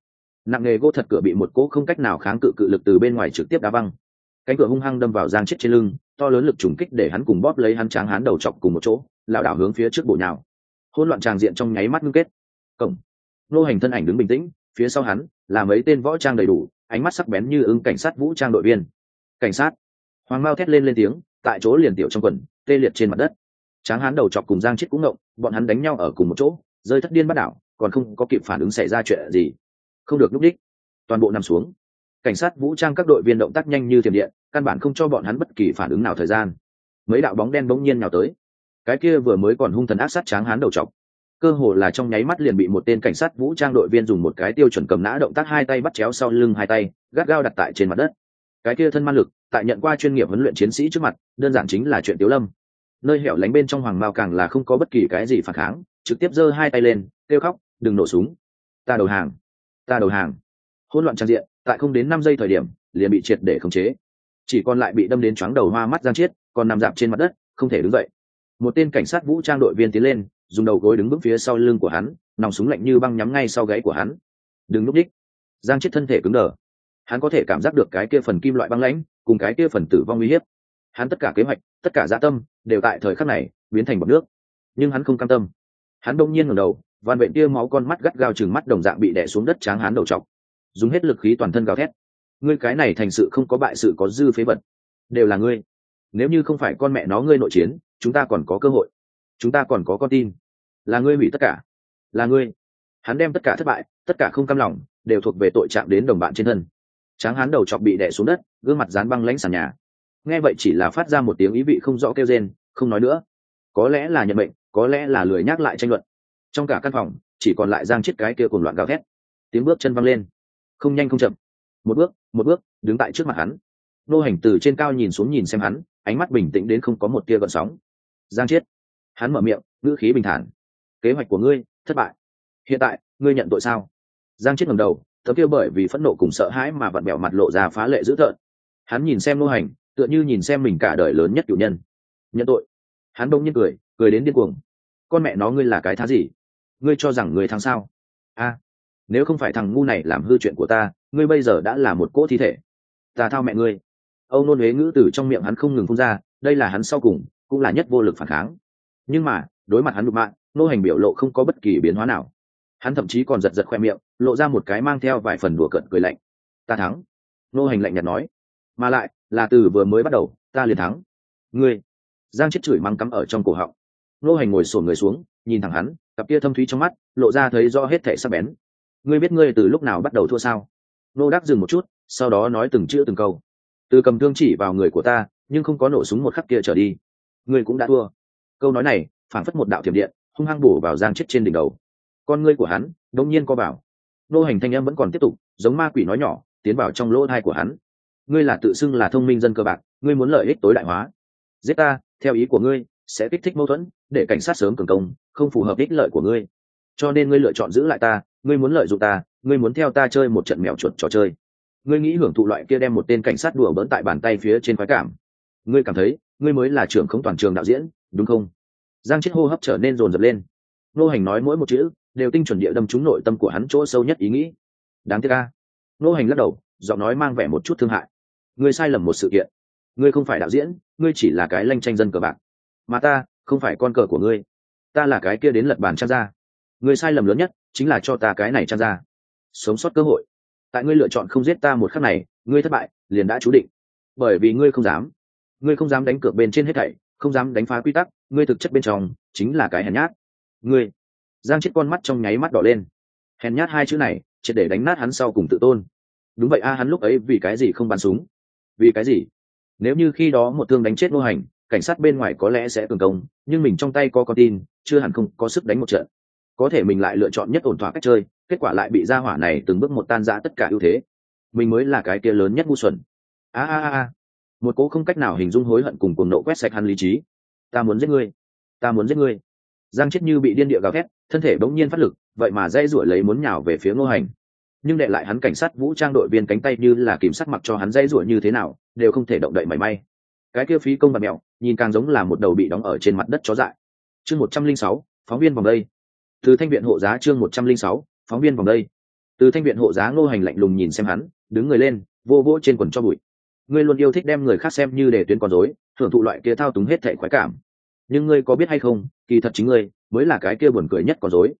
Nặng nghề gỗ thật cửa bị một cỗ không cách nào kháng cự cự lực từ bên ngoài trực tiếp đá văng. Cánh cửa hung hăng đâm vào giang chết trên lưng, to lớn lực trùng kích để hắn cùng bóp lấy hắn tráng hắn đầu chọc cùng một chỗ, lảo đảo hướng phía trước bộ nhào hỗn loạn tràng diện trong nháy mắt ngưng kết. Cổng. Nô hành thân ảnh đứng bình tĩnh, phía sau hắn là mấy tên võ trang đầy đủ, ánh mắt sắc bén như ứng cảnh sát vũ trang đội viên. Cảnh sát. Hoàng mao thét lên lên tiếng, tại chỗ liền tiểu trong quần, tê liệt trên mặt đất. Tráng hắn đầu chọc cùng giang chết cũng ngộng, bọn hắn đánh nhau ở cùng một chỗ, rơi thất điên bắt đảo, còn không có kịp phản ứng xảy ra chuyện gì. Không được núp đích. Toàn bộ nằm xuống. Cảnh sát vũ trang các đội viên động tác nhanh như thiểm điện, căn bản không cho bọn hắn bất kỳ phản ứng nào thời gian. Mấy đạo bóng đen bỗng nhiên nào tới cái kia vừa mới còn hung thần ác sát tráng hán đầu chọc. Cơ hồ là trong nháy mắt liền bị một tên cảnh sát vũ trang đội viên dùng một cái tiêu chuẩn cầm nã động tác hai tay bắt chéo sau lưng hai tay, gắt gao đặt tại trên mặt đất. Cái kia thân man lực, tại nhận qua chuyên nghiệp huấn luyện chiến sĩ trước mặt, đơn giản chính là chuyện tiếu lâm. Nơi hẻo lánh bên trong hoàng mao càng là không có bất kỳ cái gì phản kháng, trực tiếp giơ hai tay lên, kêu khóc, đừng nổ súng. Ta đầu hàng. Ta đầu hàng. Hỗn loạn trang diện, tại không đến năm giây thời điểm, liền bị triệt để khống chế. Chỉ còn lại bị đâm đến chóng đầu hoa mắt giang chiết, còn nằm dạp trên mặt đất, không thể đứng dậy một tên cảnh sát vũ trang đội viên tiến lên, dùng đầu gối đứng vững phía sau lưng của hắn, nòng súng lạnh như băng nhắm ngay sau gáy của hắn. Đừng núp đích. Giang chết thân thể cứng đờ. Hắn có thể cảm giác được cái kia phần kim loại băng lãnh, cùng cái kia phần tử vong uy hiếp. Hắn tất cả kế hoạch, tất cả dạ tâm, đều tại thời khắc này biến thành bọc nước. Nhưng hắn không cam tâm. Hắn đông nhiên ngẩng đầu van bệnh kia máu con mắt gắt gao chừng mắt đồng dạng bị đè xuống đất tráng hắn đầu trọc. Dùng hết lực khí toàn thân gào thét. Ngươi cái này thành sự không có bại sự có dư phế vật. Đều là ngươi. Nếu như không phải con mẹ nó ngươi nội chiến chúng ta còn có cơ hội. Chúng ta còn có con tin. Là ngươi hủy tất cả. Là ngươi. Hắn đem tất cả thất bại, tất cả không cam lòng, đều thuộc về tội trạng đến đồng bạn trên thân. Tráng hắn đầu chọc bị đè xuống đất, gương mặt dán băng lãnh sàn nhà. Nghe vậy chỉ là phát ra một tiếng ý vị không rõ kêu rên, không nói nữa. Có lẽ là nhận bệnh có lẽ là lười nhắc lại tranh luận. Trong cả căn phòng, chỉ còn lại giang chiếc cái kia cùng loạn gào thét. Tiếng bước chân văng lên. Không nhanh không chậm. Một bước một bước, đứng tại trước mặt hắn. Nô hành từ trên cao nhìn xuống nhìn xem hắn, ánh mắt bình tĩnh đến không có một tia gợn sóng giang chiết. Hắn mở miệng, ngữ khí bình thản. Kế hoạch của ngươi, thất bại. Hiện tại, ngươi nhận tội sao? Giang chiết ngầm đầu tấm kia bởi vì phẫn nộ cùng sợ hãi mà vặn bẹo mặt lộ ra phá lệ dữ tợn. Hắn nhìn xem nô hành, tựa như nhìn xem mình cả đời lớn nhất cử nhân. Nhận tội. Hắn bỗng nhiên cười cười đến điên cuồng. Con mẹ nó ngươi là cái thá gì? Ngươi cho rằng người thắng sao? A, nếu không phải thằng ngu này làm hư chuyện của ta, ngươi bây giờ đã là một cỗ thi thể. Ta thao mẹ ngươi. Âu nôn huế ngữ từ trong miệng hắn không ngừng phun ra, đây là hắn sau cùng cũng là nhất vô lực phản kháng. Nhưng mà, đối mặt hắn đục mạng nô hành biểu lộ không có bất kỳ biến hóa nào. Hắn thậm chí còn giật giật khoe miệng, lộ ra một cái mang theo vài phần đùa cợt cười lạnh. Ta thắng. Nô hành lạnh nhạt nói. Mà lại, là từ vừa mới bắt đầu, ta liền thắng. Ngươi? Giang chết chửi măng cắm ở trong cổ họng. Nô hành ngồi sổn người xuống, nhìn thẳng hắn, cặp kia thâm thúy trong mắt, lộ ra thấy rõ hết thể sắc bén. Ngươi biết ngươi từ lúc nào bắt đầu thua sao? Nô đắc dừng một chút, sau đó nói từng chữ từng câu. Từ cầm thương chỉ vào người của ta, nhưng không có nổ súng một khắc kia trở đi ngươi cũng đã thua. Câu nói này phản phất một đạo thiểm điện, hung hăng bổ vào giang chết trên đỉnh đầu. Con ngươi của hắn đông nhiên co bảo nô hành thanh em vẫn còn tiếp tục, giống ma quỷ nói nhỏ, tiến vào trong lỗ thai của hắn. Ngươi là tự xưng là thông minh dân cơ bạc, ngươi muốn lợi ích tối đại hóa. Giết ta, theo ý của ngươi, sẽ kích thích mâu thuẫn, để cảnh sát sớm cường công, không phù hợp ích lợi của ngươi. Cho nên ngươi lựa chọn giữ lại ta, ngươi muốn lợi dụng ta, ngươi muốn theo ta chơi một trận mèo chuột trò chơi. Ngươi nghĩ hưởng thụ loại kia đem một tên cảnh sát đùa bỡn tại bàn tay phía trên khoái cảm ngươi cảm thấy ngươi mới là trưởng không toàn trường đạo diễn, đúng không? Giang chết hô hấp trở nên rồn rập lên. Nô hành nói mỗi một chữ đều tinh chuẩn địa đâm trúng nội tâm của hắn chỗ sâu nhất ý nghĩ. Đáng tiếc ca nô hành lắc đầu, giọng nói mang vẻ một chút thương hại. Ngươi sai lầm một sự kiện. Ngươi không phải đạo diễn, ngươi chỉ là cái lanh tranh dân cờ bạc. Mà ta, không phải con cờ của ngươi. Ta là cái kia đến lật bàn trang ra ngươi sai lầm lớn nhất chính là cho ta cái này trang ra sống sót cơ hội. Tại ngươi lựa chọn không giết ta một khắc này, ngươi thất bại, liền đã chú định. Bởi vì ngươi không dám ngươi không dám đánh cược bên trên hết thảy, không dám đánh phá quy tắc, ngươi thực chất bên trong chính là cái hèn nhát. Ngươi. Giang chết con mắt trong nháy mắt đỏ lên. Hèn nhát hai chữ này, triệt để đánh nát hắn sau cùng tự tôn. Đúng vậy a, hắn lúc ấy vì cái gì không bắn súng? Vì cái gì? Nếu như khi đó một thương đánh chết ngô hành, cảnh sát bên ngoài có lẽ sẽ cường công, nhưng mình trong tay có con tin, chưa hẳn không có sức đánh một trận. Có thể mình lại lựa chọn nhất ổn thỏa cách chơi, kết quả lại bị gia hỏa này từng bước một tan rã tất cả ưu thế. Mình mới là cái kia lớn nhất ngu xuẩn. A a a một cố không cách nào hình dung hối hận cùng cuồng nộ quét sạch hắn lý trí. Ta muốn giết ngươi. Ta muốn giết ngươi. Giang chết như bị điên địa gào thét, thân thể bỗng nhiên phát lực, vậy mà dây ruổi lấy muốn nhào về phía ngô hành. Nhưng đệ lại hắn cảnh sát vũ trang đội viên cánh tay như là kiểm sát mặc cho hắn dây ruổi như thế nào, đều không thể động đậy mảy may. Cái kia phí công và mẹo, nhìn càng giống là một đầu bị đóng ở trên mặt đất chó dại. Chương một trăm linh sáu, phóng viên vòng đây. Từ thanh viện hộ giá chương một trăm linh sáu, phóng viên vòng đây. Từ thanh viện hộ giá ngô hành lạnh lùng nhìn xem hắn, đứng người lên, vô vỗ trên quần cho bụi ngươi luôn yêu thích đem người khác xem như để tuyến con dối thưởng thụ loại kia thao túng hết thệ khoái cảm. Nhưng ngươi có biết hay không, kỳ thật chính ngươi mới là cái kia buồn cười nhất con dối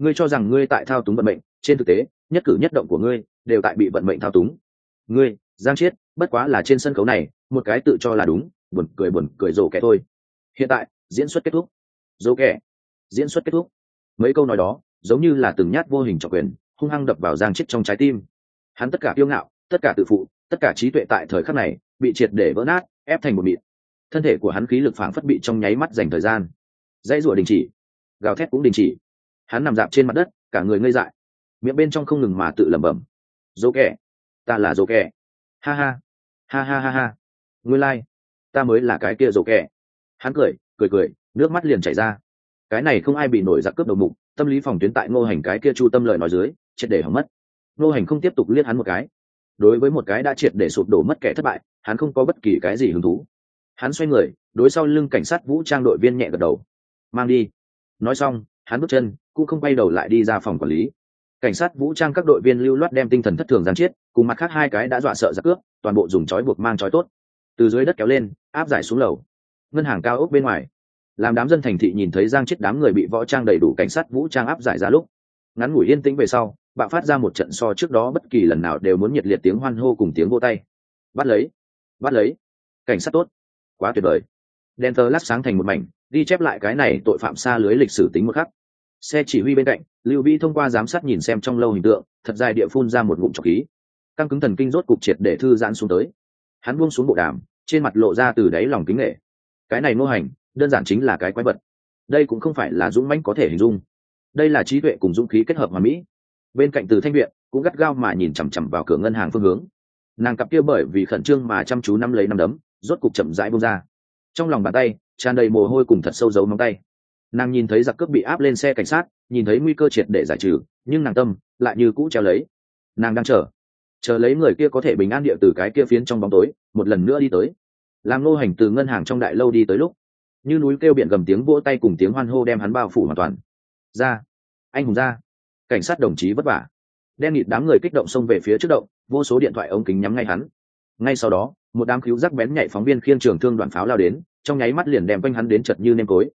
ngươi cho rằng ngươi tại thao túng vận mệnh, trên thực tế, nhất cử nhất động của ngươi đều tại bị vận mệnh thao túng. Ngươi, giang chiết, bất quá là trên sân khấu này, một cái tự cho là đúng, buồn cười buồn cười rồ kẻ thôi. Hiện tại, diễn xuất kết thúc. Rồ kẻ. Diễn xuất kết thúc. Mấy câu nói đó, giống như là từng nhát vô hình trọng quyền, hung hăng đập vào giang chiết trong trái tim. Hắn tất cả kiêu ngạo, tất cả tự phụ tất cả trí tuệ tại thời khắc này bị triệt để vỡ nát, ép thành một mịn thân thể của hắn khí lực phảng phất bị trong nháy mắt dành thời gian. Dãy rủa đình chỉ. Gào thét cũng đình chỉ. Hắn nằm dạp trên mặt đất, cả người ngây dại. Miệng bên trong không ngừng mà tự lẩm bẩm. Dỗ kẻ, ta là dỗ kẻ. Ha ha ha ha ha ha. Nguyên lai、like. ta mới là cái kia dỗ kẻ. Hắn cười cười cười, nước mắt liền chảy ra. Cái này không ai bị nổi giặc cướp đầu mục, tâm lý phòng tuyến tại ngô hành cái kia chu tâm lợi nói dưới, triệt để hỏng mất. Ngô hành không tiếp tục liếc hắn một cái đối với một cái đã triệt để sụp đổ mất kẻ thất bại, hắn không có bất kỳ cái gì hứng thú. Hắn xoay người, đối sau lưng cảnh sát vũ trang đội viên nhẹ gật đầu. Mang đi. Nói xong, hắn bước chân cũng không quay đầu lại đi ra phòng quản lý. Cảnh sát vũ trang các đội viên lưu loát đem tinh thần thất thường gián chiết, cùng mặt khác hai cái đã dọa sợ ra cướp, toàn bộ dùng chói buộc mang chói tốt. Từ dưới đất kéo lên, áp giải xuống lầu. Ngân hàng cao ốc bên ngoài. Làm đám dân thành thị nhìn thấy giang chết đám người bị võ trang đầy đủ cảnh sát vũ trang áp giải ra lúc, ngắn ngủi yên tĩnh về sau bạo phát ra một trận so trước đó bất kỳ lần nào đều muốn nhiệt liệt tiếng hoan hô cùng tiếng vô tay. Bắt lấy bắt lấy. Cảnh sát tốt. Quá tuyệt vời. Đèn thờ lát sáng thành một mảnh, ghi chép lại cái này tội phạm xa lưới lịch sử tính một khắc. Xe chỉ huy bên cạnh, lưu vĩ thông qua giám sát nhìn xem trong lâu hình tượng, thật dài địa phun ra một ngụm trọc khí. Căng cứng thần kinh rốt cục triệt để thư giãn xuống tới. Hắn buông xuống bộ đàm, trên mặt lộ ra từ đáy lòng kính nghệ cái này ngô hành, đơn giản chính là cái quái vật. Đây cũng không phải là dũng mãnh có thể hình dung. Đây là trí tuệ cùng dũng khí kết hợp mà mỹ bên cạnh từ thanh viện, cũng gắt gao mà nhìn chằm chằm vào cửa ngân hàng phương hướng. Nàng cặp kia bởi vì khẩn trương mà chăm chú nắm lấy nắm đấm, rốt cục chậm rãi bông ra. Trong lòng bàn tay, tràn đầy mồ hôi cùng thật sâu dấu móng tay. Nàng nhìn thấy giặc cướp bị áp lên xe cảnh sát, nhìn thấy nguy cơ triệt để giải trừ, nhưng nàng tâm lại như cũ treo lấy. Nàng đang chờ. Chờ lấy người kia có thể bình an địa từ cái kia phiến trong bóng tối, một lần nữa đi tới. Làm nô hành từ ngân hàng trong đại lâu đi tới lúc, như núi kêu biển gầm tiếng vỗ tay cùng tiếng hoan hô đem hắn bao phủ hoàn toàn. Ra. Anh hùng ra cảnh sát đồng chí vất vả. Đen nghịt đám người kích động xông về phía trước động, vô số điện thoại ống kính nhắm ngay hắn. Ngay sau đó, một đám cứu rắc bén nhạy phóng viên khiên trường thương đoàn pháo lao đến, trong nháy mắt liền đem quanh hắn đến chật như nêm cối.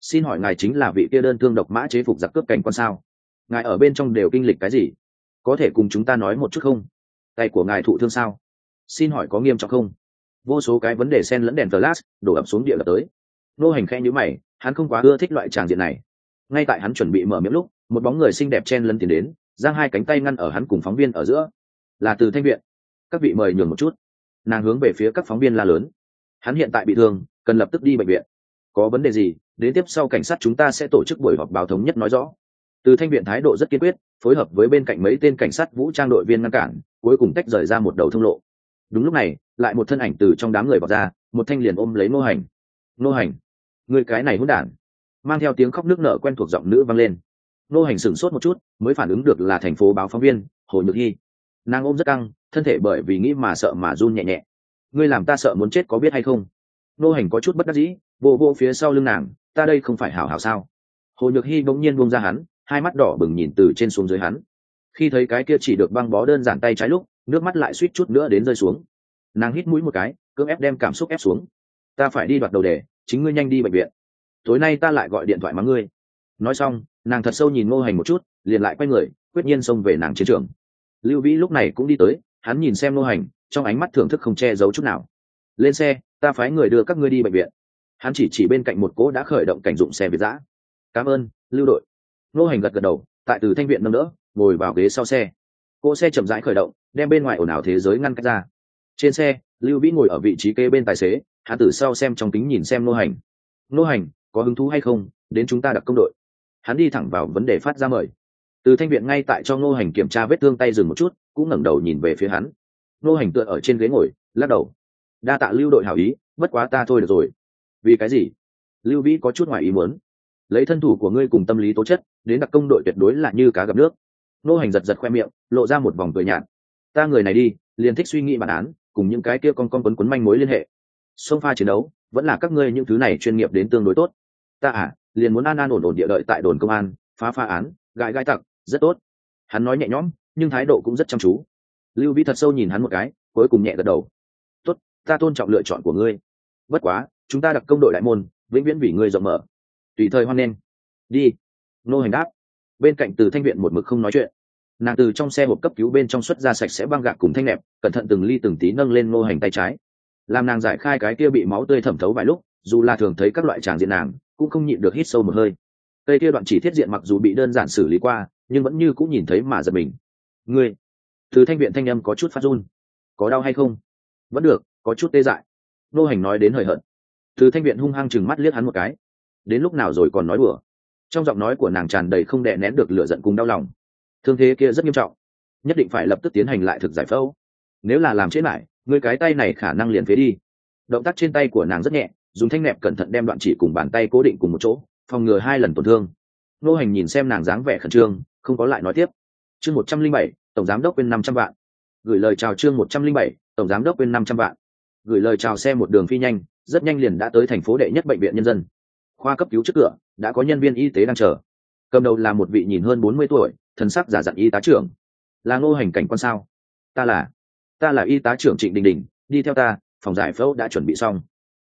Xin hỏi ngài chính là vị kia đơn thương độc mã chế phục giặc cướp cảnh quan sao? Ngài ở bên trong đều kinh lịch cái gì? Có thể cùng chúng ta nói một chút không? Tay của ngài thụ thương sao? Xin hỏi có nghiêm trọng không? Vô số cái vấn đề sen lẫn đèn flash đổ ập xuống địa lập tới. Nô hành khe nhữ mày, hắn không quá ưa thích loại tràng diện này ngay tại hắn chuẩn bị mở miệng lúc, một bóng người xinh đẹp chen lấn tiến đến, giang hai cánh tay ngăn ở hắn cùng phóng viên ở giữa. Là từ thanh viện. Các vị mời nhường một chút. Nàng hướng về phía các phóng viên la lớn. Hắn hiện tại bị thương, cần lập tức đi bệnh viện. Có vấn đề gì, đến tiếp sau cảnh sát chúng ta sẽ tổ chức buổi họp báo thống nhất nói rõ. Từ thanh viện thái độ rất kiên quyết, phối hợp với bên cạnh mấy tên cảnh sát vũ trang đội viên ngăn cản, cuối cùng tách rời ra một đầu thông lộ. Đúng lúc này, lại một thân ảnh từ trong đám người bỏ ra, một thanh liền ôm lấy nô hành. Nô hành người cái này hỗn đản mang theo tiếng khóc nước nở quen thuộc giọng nữ vang lên. Nô hành sửng sốt một chút, mới phản ứng được là thành phố báo phóng viên, hồ nhược hy. Nàng ôm rất căng, thân thể bởi vì nghĩ mà sợ mà run nhẹ nhẹ. Ngươi làm ta sợ muốn chết có biết hay không? Nô hành có chút bất đắc dĩ, vô vô phía sau lưng nàng, ta đây không phải hảo hảo sao? Hồ nhược hy bỗng nhiên buông ra hắn, hai mắt đỏ bừng nhìn từ trên xuống dưới hắn. Khi thấy cái kia chỉ được băng bó đơn giản tay trái lúc, nước mắt lại suýt chút nữa đến rơi xuống. Nàng hít mũi một cái, cưỡng ép đem cảm xúc ép xuống. Ta phải đi đoạt đầu đề, chính ngươi nhanh đi bệnh viện tối nay ta lại gọi điện thoại mắng ngươi. Nói xong, nàng thật sâu nhìn ngô hành một chút, liền lại quay người, quyết nhiên xông về nàng chiến trường. Lưu vĩ lúc này cũng đi tới, hắn nhìn xem ngô hành, trong ánh mắt thưởng thức không che giấu chút nào. Lên xe, ta phái người đưa các ngươi đi bệnh viện. Hắn chỉ chỉ bên cạnh một cỗ đã khởi động cảnh dụng xe việt giã. Cảm ơn, lưu đội. Ngô hành gật gật đầu, tại từ thanh viện nâng đỡ, ngồi vào ghế sau xe. Cỗ xe chậm rãi khởi động, đem bên ngoài ồn ào thế giới ngăn cách ra. Trên xe, lưu vĩ ngồi ở vị trí kê bên tài xế hạ từ sau xem trong kính nhìn xem nô hành. Nô hành có hứng thú hay không, đến chúng ta đặc công đội. Hắn đi thẳng vào vấn đề phát ra mời. Từ thanh viện ngay tại cho Ngô hành kiểm tra vết thương tay dừng một chút, cũng ngẩng đầu nhìn về phía hắn. Ngô hành tựa ở trên ghế ngồi, lắc đầu. Đa tạ lưu đội hảo ý, bất quá ta thôi được rồi. Vì cái gì? Lưu vĩ có chút ngoài ý muốn. Lấy thân thủ của ngươi cùng tâm lý tố chất, đến đặc công đội tuyệt đối là như cá gặp nước. Nô hành giật giật khoe miệng, lộ ra một vòng cười nhạt. Ta người này đi, liền thích suy nghĩ bản án, cùng những cái kia con con quấn quấn manh mối liên hệ. Sông pha chiến đấu, vẫn là các ngươi những thứ này chuyên nghiệp đến tương đối tốt ta à liền muốn an an ổn ổn địa đợi tại đồn công an, phá phá án, gãi gãi tặc, rất tốt. Hắn nói nhẹ nhõm, nhưng thái độ cũng rất chăm chú. Lưu vĩ thật sâu nhìn hắn một cái, cuối cùng nhẹ gật đầu. Tốt, ta tôn trọng lựa chọn của ngươi. Bất quá, chúng ta đặt công đội đại môn, vĩnh viễn vì ngươi rộng mở. Tùy thời hoan nghênh. Đi. Nô hành đáp. Bên cạnh từ thanh viện một mực không nói chuyện. Nàng từ trong xe hộp cấp cứu bên trong xuất ra sạch sẽ băng gạc cùng thanh nẹp, cẩn thận từng ly từng tí nâng lên nô hành tay trái. Làm nàng giải khai cái kia bị máu tươi thẩm thấu vài lúc, dù là thường thấy các loại tràng diện nàng cũng không nhịn được hít sâu một hơi. Cây kia đoạn chỉ thiết diện mặc dù bị đơn giản xử lý qua, nhưng vẫn như cũng nhìn thấy mà giật mình. Ngươi, từ thanh viện thanh âm có chút phát run. Có đau hay không? Vẫn được, có chút tê dại. Nô hành nói đến hời hợt. Từ thanh viện hung hăng chừng mắt liếc hắn một cái. Đến lúc nào rồi còn nói đùa? Trong giọng nói của nàng tràn đầy không đè nén được lửa giận cùng đau lòng. Thương thế kia rất nghiêm trọng. Nhất định phải lập tức tiến hành lại thực giải phẫu. Nếu là làm chết lại người cái tay này khả năng liền phế đi. Động tác trên tay của nàng rất nhẹ dùng thanh nẹp cẩn thận đem đoạn chỉ cùng bàn tay cố định cùng một chỗ, phòng ngừa hai lần tổn thương. Nô hành nhìn xem nàng dáng vẻ khẩn trương, không có lại nói tiếp. Chương một trăm linh bảy, tổng giám đốc quên năm trăm vạn. Gửi lời chào chương một trăm linh bảy, tổng giám đốc quên năm trăm vạn. Gửi lời chào xe một đường phi nhanh, rất nhanh liền đã tới thành phố đệ nhất bệnh viện nhân dân. Khoa cấp cứu trước cửa, đã có nhân viên y tế đang chờ. Cầm đầu là một vị nhìn hơn bốn mươi tuổi thần sắc giả dặn y tá trưởng. Là ngô hành cảnh quan sao? Ta là ta là y tá trưởng trịnh đình đình, đi theo ta, phòng giải phẫu đã chuẩn bị xong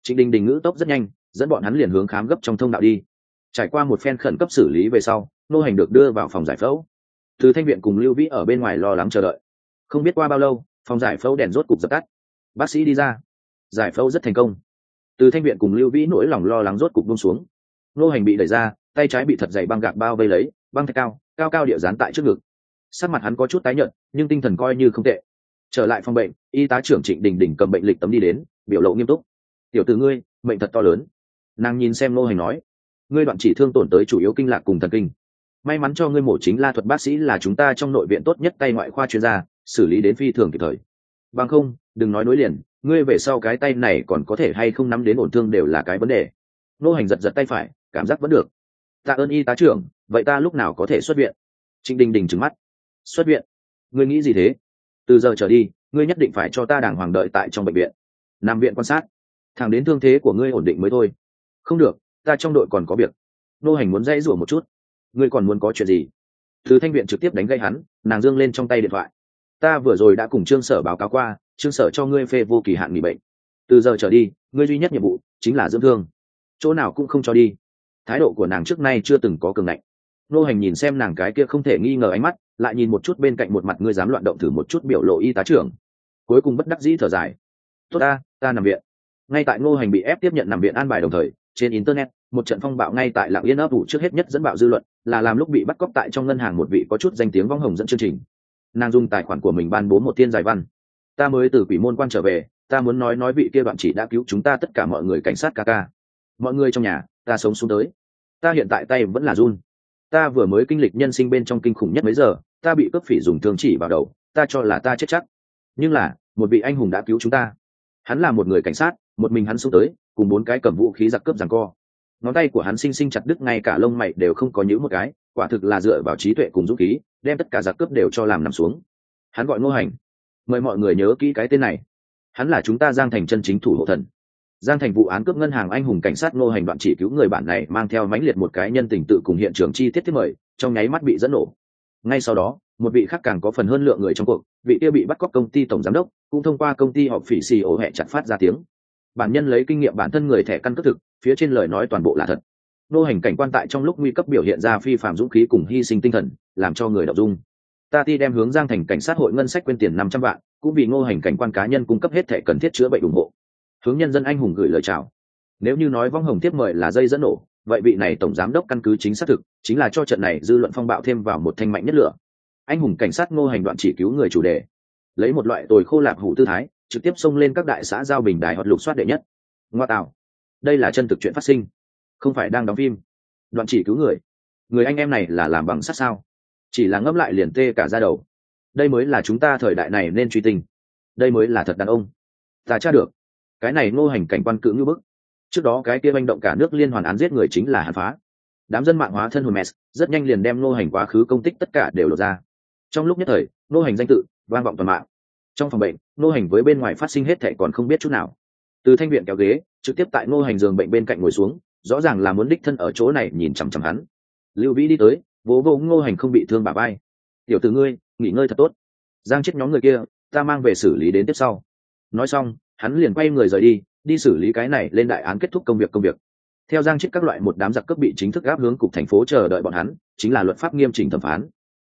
trịnh đình đình ngữ tốc rất nhanh, dẫn bọn hắn liền hướng khám gấp trong thông đạo đi. Trải qua một phen khẩn cấp xử lý về sau, Nô hành được đưa vào phòng giải phẫu. Từ thanh viện cùng lưu vĩ ở bên ngoài lo lắng chờ đợi. Không biết qua bao lâu, phòng giải phẫu đèn rốt cục dập tắt. Bác sĩ đi ra. Giải phẫu rất thành công. Từ thanh viện cùng lưu vĩ nỗi lòng lo lắng rốt cục buông xuống. Nô hành bị đẩy ra, tay trái bị thật dày băng gạc bao vây lấy, băng thạch cao cao cao địa dán tại trước ngực. Sắc mặt hắn có chút tái nhợt, nhưng tinh thần coi như không tệ. Trở lại phòng bệnh, y tá trưởng trịnh đình đình cầm bệnh lịch tấm đi đến, biểu lộ nghiêm túc tiểu từ ngươi, mệnh thật to lớn. Nàng nhìn xem nô hành nói, ngươi đoạn chỉ thương tổn tới chủ yếu kinh lạc cùng thần kinh. May mắn cho ngươi mổ chính la thuật bác sĩ là chúng ta trong nội viện tốt nhất tay ngoại khoa chuyên gia, xử lý đến phi thường kịp thời. Bằng không, đừng nói nối liền, ngươi về sau cái tay này còn có thể hay không nắm đến ổn thương đều là cái vấn đề. Nô hành giật giật tay phải, cảm giác vẫn được. Tạ ơn y tá trưởng, vậy ta lúc nào có thể xuất viện? Trịnh đình đình trừng mắt. Xuất viện? Ngươi nghĩ gì thế? Từ giờ trở đi, ngươi nhất định phải cho ta đàng hoàng đợi tại trong bệnh viện. Nằm viện quan sát thẳng đến thương thế của ngươi ổn định mới thôi. Không được, ta trong đội còn có việc. Nô hành muốn dãy rủa một chút. Ngươi còn muốn có chuyện gì? Thứ thanh viện trực tiếp đánh gây hắn, nàng dương lên trong tay điện thoại. Ta vừa rồi đã cùng trương sở báo cáo qua, trương sở cho ngươi phê vô kỳ hạn nghỉ bệnh. Từ giờ trở đi, ngươi duy nhất nhiệm vụ chính là dưỡng thương. Chỗ nào cũng không cho đi. Thái độ của nàng trước nay chưa từng có cường ngạnh. Nô hành nhìn xem nàng cái kia không thể nghi ngờ ánh mắt, lại nhìn một chút bên cạnh một mặt ngươi dám loạn động thử một chút biểu lộ y tá trưởng. Cuối cùng bất đắc dĩ thở dài. Tốt ta ta nằm viện ngay tại ngô hành bị ép tiếp nhận nằm viện an bài đồng thời, trên internet, một trận phong bạo ngay tại lạng yên ấp ủ trước hết nhất dẫn bạo dư luận, là làm lúc bị bắt cóc tại trong ngân hàng một vị có chút danh tiếng vong hồng dẫn chương trình. Nàng dùng tài khoản của mình ban bố một tiên giải văn. Ta mới từ quỷ môn quan trở về, ta muốn nói nói vị kia đoạn chỉ đã cứu chúng ta tất cả mọi người cảnh sát ca ca. Mọi người trong nhà, ta sống xuống tới. Ta hiện tại tay vẫn là run. Ta vừa mới kinh lịch nhân sinh bên trong kinh khủng nhất mấy giờ, ta bị cướp phỉ dùng thương chỉ vào đầu, ta cho là ta chết chắc. Nhưng là, một vị anh hùng đã cứu chúng ta. Hắn là một người cảnh sát một mình hắn xuống tới, cùng bốn cái cầm vũ khí giặc cướp rằng co. Ngón tay của hắn xinh xinh chặt đứt ngay cả lông mày đều không có những một cái, quả thực là dựa vào trí tuệ cùng dũng khí, đem tất cả giặc cướp đều cho làm nằm xuống. Hắn gọi ngô hành. Mời mọi người nhớ kỹ cái tên này. Hắn là chúng ta giang thành chân chính thủ hộ thần. Giang thành vụ án cướp ngân hàng anh hùng cảnh sát ngô hành đoạn chỉ cứu người bạn này mang theo mãnh liệt một cái nhân tình tự cùng hiện trường chi tiết thiết mời, trong nháy mắt bị dẫn nổ. Ngay sau đó, một vị khác càng có phần hơn lượng người trong cuộc, vị kia bị bắt cóc công ty tổng giám đốc, cũng thông qua công ty họp phỉ xì ổ hẹ chặt phát ra tiếng bản nhân lấy kinh nghiệm bản thân người thẻ căn cước thực, phía trên lời nói toàn bộ là thật. Nô hành cảnh quan tại trong lúc nguy cấp biểu hiện ra phi phạm dũng khí cùng hy sinh tinh thần, làm cho người đọc dung. Ta ti đem hướng giang thành cảnh sát hội ngân sách quyên tiền năm trăm vạn, cũng vì ngô hành cảnh quan cá nhân cung cấp hết thẻ cần thiết chữa bệnh ủng hộ. Hướng nhân dân anh hùng gửi lời chào. Nếu như nói vong hồng tiếp mời là dây dẫn nổ, vậy vị này tổng giám đốc căn cứ chính xác thực, chính là cho trận này dư luận phong bạo thêm vào một thanh mạnh nhất lửa. Anh hùng cảnh sát ngô hành đoạn chỉ cứu người chủ đề. Lấy một loại tồi khô lạc hủ tư thái trực tiếp xông lên các đại xã giao bình đài hoặc lục soát đệ nhất. Ngoa tạo. Đây là chân thực chuyện phát sinh, không phải đang đóng phim. Đoạn chỉ cứu người. Người anh em này là làm bằng sắt sao? Chỉ là ngấp lại liền tê cả ra đầu. Đây mới là chúng ta thời đại này nên truy tình. Đây mới là thật đàn ông. Ta tra được. Cái này ngô hành cảnh quan cự ngữ bức. Trước đó cái kia manh động cả nước liên hoàn án giết người chính là hàn phá. Đám dân mạng hóa thân hồn mèz rất nhanh liền đem ngô hành quá khứ công tích tất cả đều lột ra. Trong lúc nhất thời, ngô hành danh tự vang vọng toàn mạng trong phòng bệnh, ngô hành với bên ngoài phát sinh hết thệ còn không biết chút nào. Từ thanh viện kéo ghế, trực tiếp tại ngô hành giường bệnh bên cạnh ngồi xuống, rõ ràng là muốn đích thân ở chỗ này nhìn chằm chằm hắn. Lưu vĩ đi tới, vỗ vô ngô hành không bị thương bà bay tiểu từ ngươi, nghỉ ngơi thật tốt. Giang chết nhóm người kia, ta mang về xử lý đến tiếp sau. Nói xong, hắn liền quay người rời đi đi xử lý cái này lên đại án kết thúc công việc công việc. Theo giang chết các loại một đám giặc cướp bị chính thức gáp hướng cục thành phố chờ đợi bọn hắn, chính là luật pháp nghiêm chỉnh thẩm phán.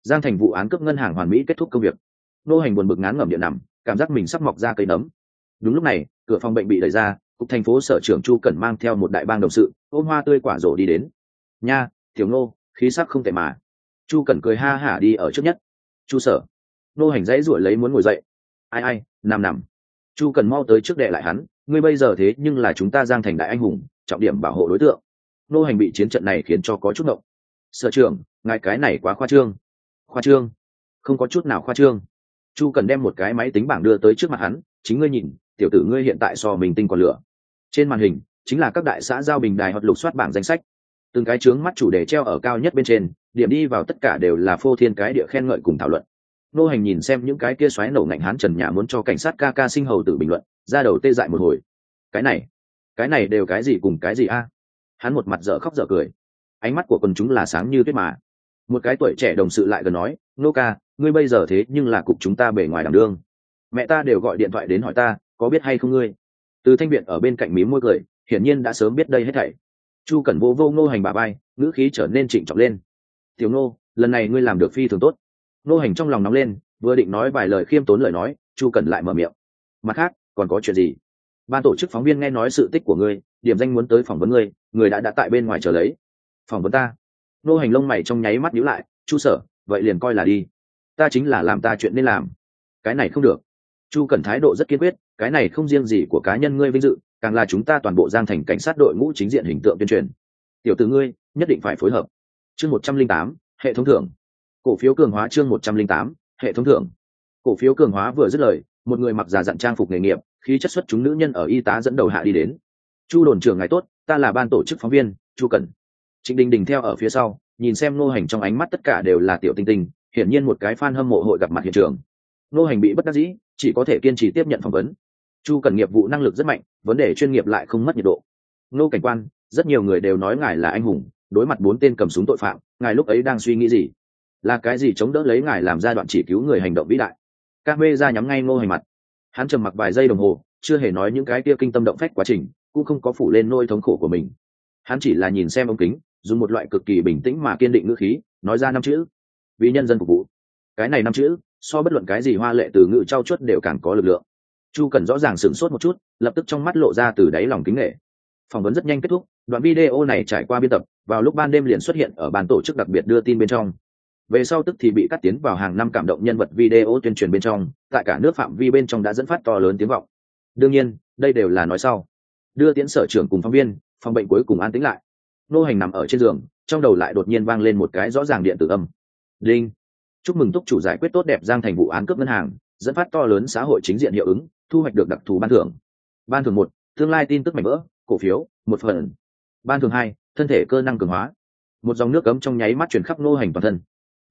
Giang thành vụ án cướp ngân hàng hoàn mỹ kết thúc công việc nô hành buồn bực ngán ngẩm điện nằm, cảm giác mình sắp mọc ra cây nấm. Đúng lúc này, cửa phòng bệnh bị đẩy ra, cục thành phố sở trưởng chu cẩn mang theo một đại bang đồng sự, ôm hoa tươi quả rổ đi đến. Nha thiếu nô, khí sắc không tệ mà. Chu cẩn cười ha hả đi ở trước nhất. Chu sở. Nô hành dãy ruổi lấy muốn ngồi dậy. Ai ai, nằm nằm. Chu cần mau tới trước đệ lại hắn. Ngươi bây giờ thế nhưng là chúng ta giang thành đại anh hùng, trọng điểm bảo hộ đối tượng. Nô hành bị chiến trận này khiến cho có chút động sở trưởng, ngài cái này quá khoa trương. Khoa trương? Không có chút nào khoa trương chu cần đem một cái máy tính bảng đưa tới trước mặt hắn, chính ngươi nhìn, tiểu tử ngươi hiện tại so mình tinh còn lửa. Trên màn hình, chính là các đại xã giao bình đài hoặc lục soát bảng danh sách. Từng cái trướng mắt chủ đề treo ở cao nhất bên trên, điểm đi vào tất cả đều là phô thiên cái địa khen ngợi cùng thảo luận. Nô hành nhìn xem những cái kia xoáy nổ ngạnh hán trần nhà muốn cho cảnh sát ca ca sinh hầu tự bình luận, ra đầu tê dại một hồi. Cái này cái này đều cái gì cùng cái gì a? Hắn một mặt dở khóc dở cười. Ánh mắt của quần chúng là sáng như tuyết mà. Một cái tuổi trẻ đồng sự lại gần nói, nô ca ngươi bây giờ thế nhưng là cục chúng ta bề ngoài đảm đương. Mẹ ta đều gọi điện thoại đến hỏi ta, có biết hay không ngươi? Từ thanh viện ở bên cạnh mí môi cười, hiển nhiên đã sớm biết đây hết thảy. Chu cẩn vô vô ngô hành bà bay ngữ khí trở nên trịnh trọng lên. Tiểu ngô, lần này ngươi làm được phi thường tốt. Ngô hành trong lòng nóng lên, vừa định nói vài lời khiêm tốn lời nói, chu cẩn lại mở miệng. Mặt khác, còn có chuyện gì? Ban tổ chức phóng viên nghe nói sự tích của ngươi, điểm danh muốn tới phỏng vấn ngươi, người đã đã tại bên ngoài chờ lấy. Phỏng vấn ta. Nô hành lông mày trong nháy mắt nhíu lại, chu sở, vậy liền coi là đi ta chính là làm ta chuyện nên làm. Cái này không được. Chu cần thái độ rất kiên quyết, cái này không riêng gì của cá nhân ngươi vinh dự, càng là chúng ta toàn bộ giang thành cảnh sát đội ngũ chính diện hình tượng tuyên truyền. Tiểu tử ngươi, nhất định phải phối hợp. Chương một trăm linh tám, hệ thống thưởng. Cổ phiếu cường hóa chương một trăm linh tám, hệ thống thưởng. Cổ phiếu cường hóa vừa dứt lời, một người mặc giả dặn trang phục nghề nghiệp khi chất xuất chúng nữ nhân ở y tá dẫn đầu hạ đi đến. Chu đồn trưởng ngài tốt, ta là ban tổ chức phóng viên, chu cần trịnh đình đình theo ở phía sau, nhìn xem nô hành trong ánh mắt tất cả đều là tiểu tinh tinh hiển nhiên một cái fan hâm mộ hội gặp mặt hiện trường. Nô hành bị bất đắc dĩ, chỉ có thể kiên trì tiếp nhận phỏng vấn. Chu cần nghiệp vụ năng lực rất mạnh, vấn đề chuyên nghiệp lại không mất nhiệt độ. Nô cảnh quan, rất nhiều người đều nói ngài là anh hùng, đối mặt bốn tên cầm súng tội phạm, ngài lúc ấy đang suy nghĩ gì? Là cái gì chống đỡ lấy ngài làm ra đoạn chỉ cứu người hành động vĩ đại? Các mê ra nhắm ngay ngô hành mặt. Hắn trầm mặc vài giây đồng hồ, chưa hề nói những cái kia kinh tâm động phách quá trình, cũng không có phủ lên nôi thống khổ của mình. Hắn chỉ là nhìn xem ống kính, dùng một loại cực kỳ bình tĩnh mà kiên định ngữ khí, nói ra năm chữ vì nhân dân phục vụ. Cái này năm chữ, so bất luận cái gì hoa lệ từ ngữ trao chuốt đều càng có lực lượng. Chu cần rõ ràng sửng sốt một chút, lập tức trong mắt lộ ra từ đáy lòng kính nghệ. Phỏng vấn rất nhanh kết thúc, đoạn video này trải qua biên tập, vào lúc ban đêm liền xuất hiện ở bàn tổ chức đặc biệt đưa tin bên trong. Về sau tức thì bị cắt tiến vào hàng năm cảm động nhân vật video tuyên truyền bên trong, tại cả nước phạm vi bên trong đã dẫn phát to lớn tiếng vọng. Đương nhiên, đây đều là nói sau. Đưa tiến sở trưởng cùng phóng viên, phòng bệnh cuối cùng an tĩnh lại. Nô hành nằm ở trên giường, trong đầu lại đột nhiên vang lên một cái rõ ràng điện tử âm đinh. Chúc mừng túc chủ giải quyết tốt đẹp giang thành vụ án cướp ngân hàng, dẫn phát to lớn xã hội chính diện hiệu ứng, thu hoạch được đặc thù ban thưởng. Ban thưởng một, tương lai tin tức mạnh vỡ, cổ phiếu, một phần. Ban thưởng hai, thân thể cơ năng cường hóa. Một dòng nước cấm trong nháy mắt chuyển khắp nô hành toàn thân.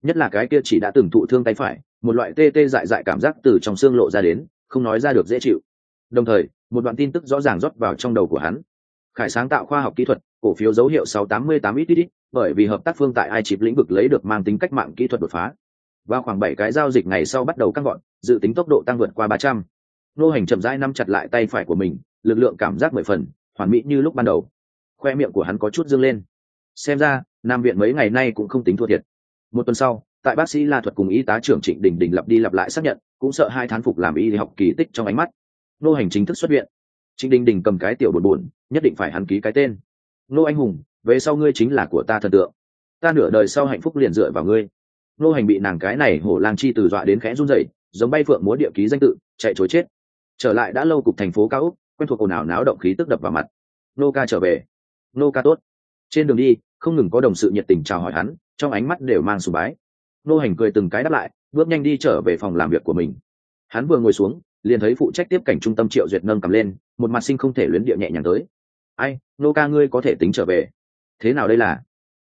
Nhất là cái kia chỉ đã từng thụ thương tay phải, một loại tê tê dại dại cảm giác từ trong xương lộ ra đến, không nói ra được dễ chịu. Đồng thời, một đoạn tin tức rõ ràng rót vào trong đầu của hắn. Khải sáng tạo khoa học kỹ thuật cổ phiếu dấu hiệu 688 ít ít bởi vì hợp tác phương tại ai chịp lĩnh vực lấy được mang tính cách mạng kỹ thuật đột phá. Và khoảng bảy cái giao dịch ngày sau bắt đầu căng gọn, dự tính tốc độ tăng vượt qua 300. nô hành chậm rãi nắm chặt lại tay phải của mình, lực lượng cảm giác mười phần, hoàn mỹ như lúc ban đầu. Khoe miệng của hắn có chút dương lên. Xem ra, nam viện mấy ngày nay cũng không tính thua thiệt. Một tuần sau, tại bác sĩ la thuật cùng y tá trưởng trịnh đình đình lặp đi lặp lại xác nhận, cũng sợ hai thán phục làm y học kỳ tích trong ánh mắt. Nô hành chính thức xuất viện. Trịnh đình đình cầm cái tiểu buồn buồn, nhất định phải hắn ký cái tên nô anh hùng, về sau ngươi chính là của ta thần tượng. Ta nửa đời sau hạnh phúc liền dựa vào ngươi. Nô hành bị nàng cái này hổ lang chi từ dọa đến khẽ run rẩy, giống bay phượng múa địa ký danh tự, chạy chối chết. Trở lại đã lâu cục thành phố cao úc quen thuộc ồn ào náo động khí tức đập vào mặt. Nô ca trở về. Nô ca tốt. Trên đường đi, không ngừng có đồng sự nhiệt tình chào hỏi hắn, trong ánh mắt đều mang sùng bái. Nô hành cười từng cái đáp lại, bước nhanh đi trở về phòng làm việc của mình. Hắn vừa ngồi xuống, liền thấy phụ trách tiếp cảnh trung tâm triệu duyệt nâng cầm lên, một mặt sinh không thể luyến địa nhẹ nhàng tới ai, nô ca ngươi có thể tính trở về. Thế nào đây là?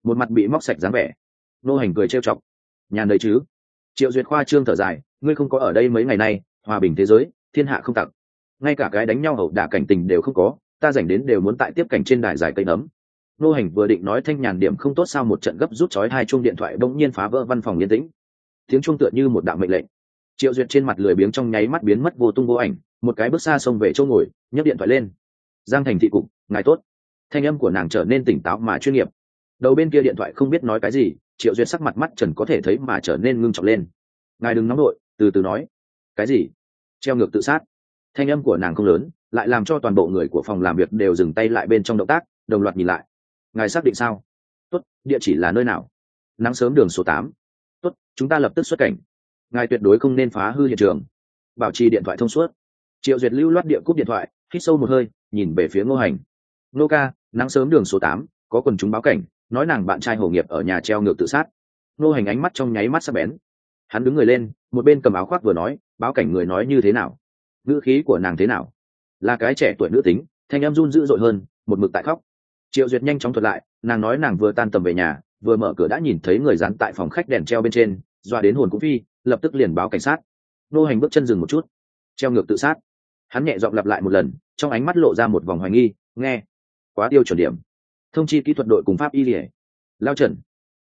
Một mặt bị móc sạch dáng vẻ. Nô hành cười trêu chọc. Nhàn đấy chứ? Triệu duyệt khoa trương thở dài, ngươi không có ở đây mấy ngày nay, hòa bình thế giới, thiên hạ không tặc. Ngay cả cái đánh nhau hậu đả cảnh tình đều không có, ta dành đến đều muốn tại tiếp cảnh trên đài giải cây nấm. Nô hành vừa định nói thanh nhàn điểm không tốt sao một trận gấp rút chói hai chuông điện thoại bỗng nhiên phá vỡ văn phòng yên tĩnh. Tiếng chuông tựa như một đạo mệnh lệnh. Triệu duyệt trên mặt lười biếng trong nháy mắt biến mất vô tung vô ảnh, một cái bước xa xông về chỗ ngồi, nhấc điện thoại lên giang thành thị cục, ngài tốt. Thanh âm của nàng trở nên tỉnh táo mà chuyên nghiệp. Đầu bên kia điện thoại không biết nói cái gì, triệu duyệt sắc mặt mắt trần có thể thấy mà trở nên ngưng trọng lên. Ngài đừng nóng đội từ từ nói. Cái gì? Treo ngược tự sát. Thanh âm của nàng không lớn, lại làm cho toàn bộ người của phòng làm việc đều dừng tay lại bên trong động tác, đồng loạt nhìn lại. Ngài xác định sao? Tốt, địa chỉ là nơi nào? Nắng sớm đường số tám. Tốt, chúng ta lập tức xuất cảnh. Ngài tuyệt đối không nên phá hư hiện trường. Bảo trì điện thoại thông suốt. Triệu duyệt lưu loát địa cúp điện thoại hít sâu một hơi, nhìn về phía ngô hành. Ngô ca, nắng sớm đường số tám, có quần chúng báo cảnh, nói nàng bạn trai hồ nghiệp ở nhà treo ngược tự sát. Ngô hành ánh mắt trong nháy mắt sắp bén. Hắn đứng người lên, một bên cầm áo khoác vừa nói, báo cảnh người nói như thế nào? Ngữ khí của nàng thế nào? Là cái trẻ tuổi nữ tính, thanh em run dữ dội hơn, một mực tại khóc. Triệu duyệt nhanh chóng thuật lại, nàng nói nàng vừa tan tầm về nhà, vừa mở cửa đã nhìn thấy người dán tại phòng khách đèn treo bên trên, doa đến hồn cũng phi, lập tức liền báo cảnh sát. Nô hành bước chân dừng một chút, treo ngược tự sát hắn nhẹ giọng lặp lại một lần, trong ánh mắt lộ ra một vòng hoài nghi, nghe, quá tiêu chuẩn điểm. Thông chi kỹ thuật đội cùng pháp y lìa lao trần,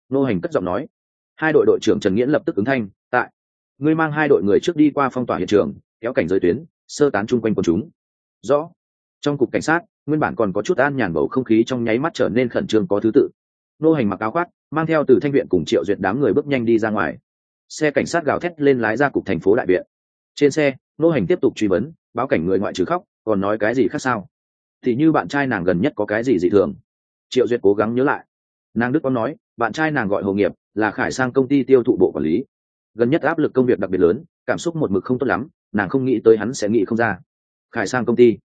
nô hành cất giọng nói. Hai đội đội trưởng trần nghiễn lập tức ứng thanh, tại, ngươi mang hai đội người trước đi qua phong tỏa hiện trường, kéo cảnh giới tuyến, sơ tán chung quanh quần chúng. Rõ. Trong cục cảnh sát, nguyên bản còn có chút an nhàn bầu không khí trong nháy mắt trở nên khẩn trương có thứ tự. Nô hành mặc áo khoác, mang theo từ thanh viện cùng triệu duyệt đám người bước nhanh đi ra ngoài. Xe cảnh sát gào thét lên lái ra cục thành phố đại viện. Trên xe nô hành tiếp tục truy vấn, báo cảnh người ngoại trừ khóc, còn nói cái gì khác sao? Thì như bạn trai nàng gần nhất có cái gì dị thường? Triệu duyệt cố gắng nhớ lại. Nàng đức có nói, bạn trai nàng gọi hồ nghiệp, là khải sang công ty tiêu thụ bộ quản lý. Gần nhất áp lực công việc đặc biệt lớn, cảm xúc một mực không tốt lắm, nàng không nghĩ tới hắn sẽ nghĩ không ra. Khải sang công ty.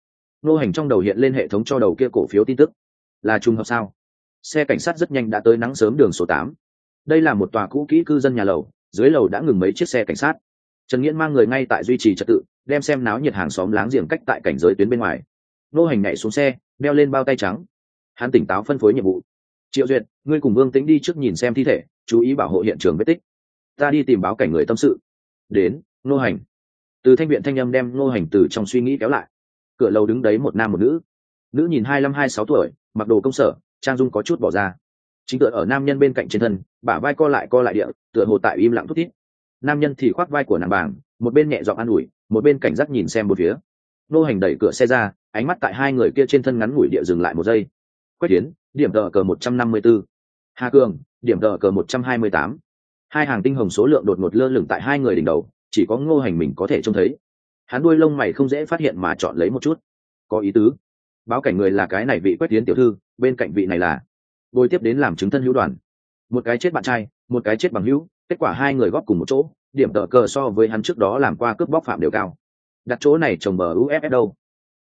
Nô hành trong đầu hiện lên hệ thống cho đầu kia cổ phiếu tin tức. Là trùng hợp sao? Xe cảnh sát rất nhanh đã tới nắng sớm đường số tám. Đây là một tòa cũ kỹ cư dân nhà lầu, dưới lầu đã ngừng mấy chiếc xe cảnh sát trần nghiễn mang người ngay tại duy trì trật tự, đem xem náo nhiệt hàng xóm láng giềng cách tại cảnh giới tuyến bên ngoài. Nô hành nhảy xuống xe, đeo lên bao tay trắng. Hắn tỉnh táo phân phối nhiệm vụ. Triệu duyệt, ngươi cùng vương tính đi trước nhìn xem thi thể, chú ý bảo hộ hiện trường vết tích. Ta đi tìm báo cảnh người tâm sự. Đến, nô hành. Từ thanh viện thanh âm đem nô hành từ trong suy nghĩ kéo lại. Cửa lầu đứng đấy một nam một nữ. Nữ nhìn hai mươi hai sáu tuổi, mặc đồ công sở, trang dung có chút bỏ ra. Chính tựa ở nam nhân bên cạnh trên thân, bả vai co lại co lại địa, tựa hồ tại im lặng thút thít nam nhân thì khoác vai của nàng bảng, một bên nhẹ giọng an ủi, một bên cảnh giác nhìn xem một phía. Nô hành đẩy cửa xe ra, ánh mắt tại hai người kia trên thân ngắn ngủi địa dừng lại một giây. Quách tiến điểm tờ cờ một trăm năm mươi b ố hà cường, điểm tờ cờ một trăm hai mươi tám. Hai hàng tinh hồng số lượng đột ngột lơ lửng tại hai người đỉnh đầu, chỉ có ngô hành mình có thể trông thấy. Hắn đuôi lông mày không dễ phát hiện mà chọn lấy một chút. Có ý tứ. Báo cảnh người là cái này vị quách tiến tiểu thư, bên cạnh vị này là. Bồi tiếp đến làm chứng thân hữu đoàn. Một cái chết bạn trai, một cái chết bằng hữu kết quả hai người góp cùng một chỗ, điểm tờ cờ so với hắn trước đó làm qua cướp bóc phạm đều cao. Đặt chỗ này trồng bờ uff đâu?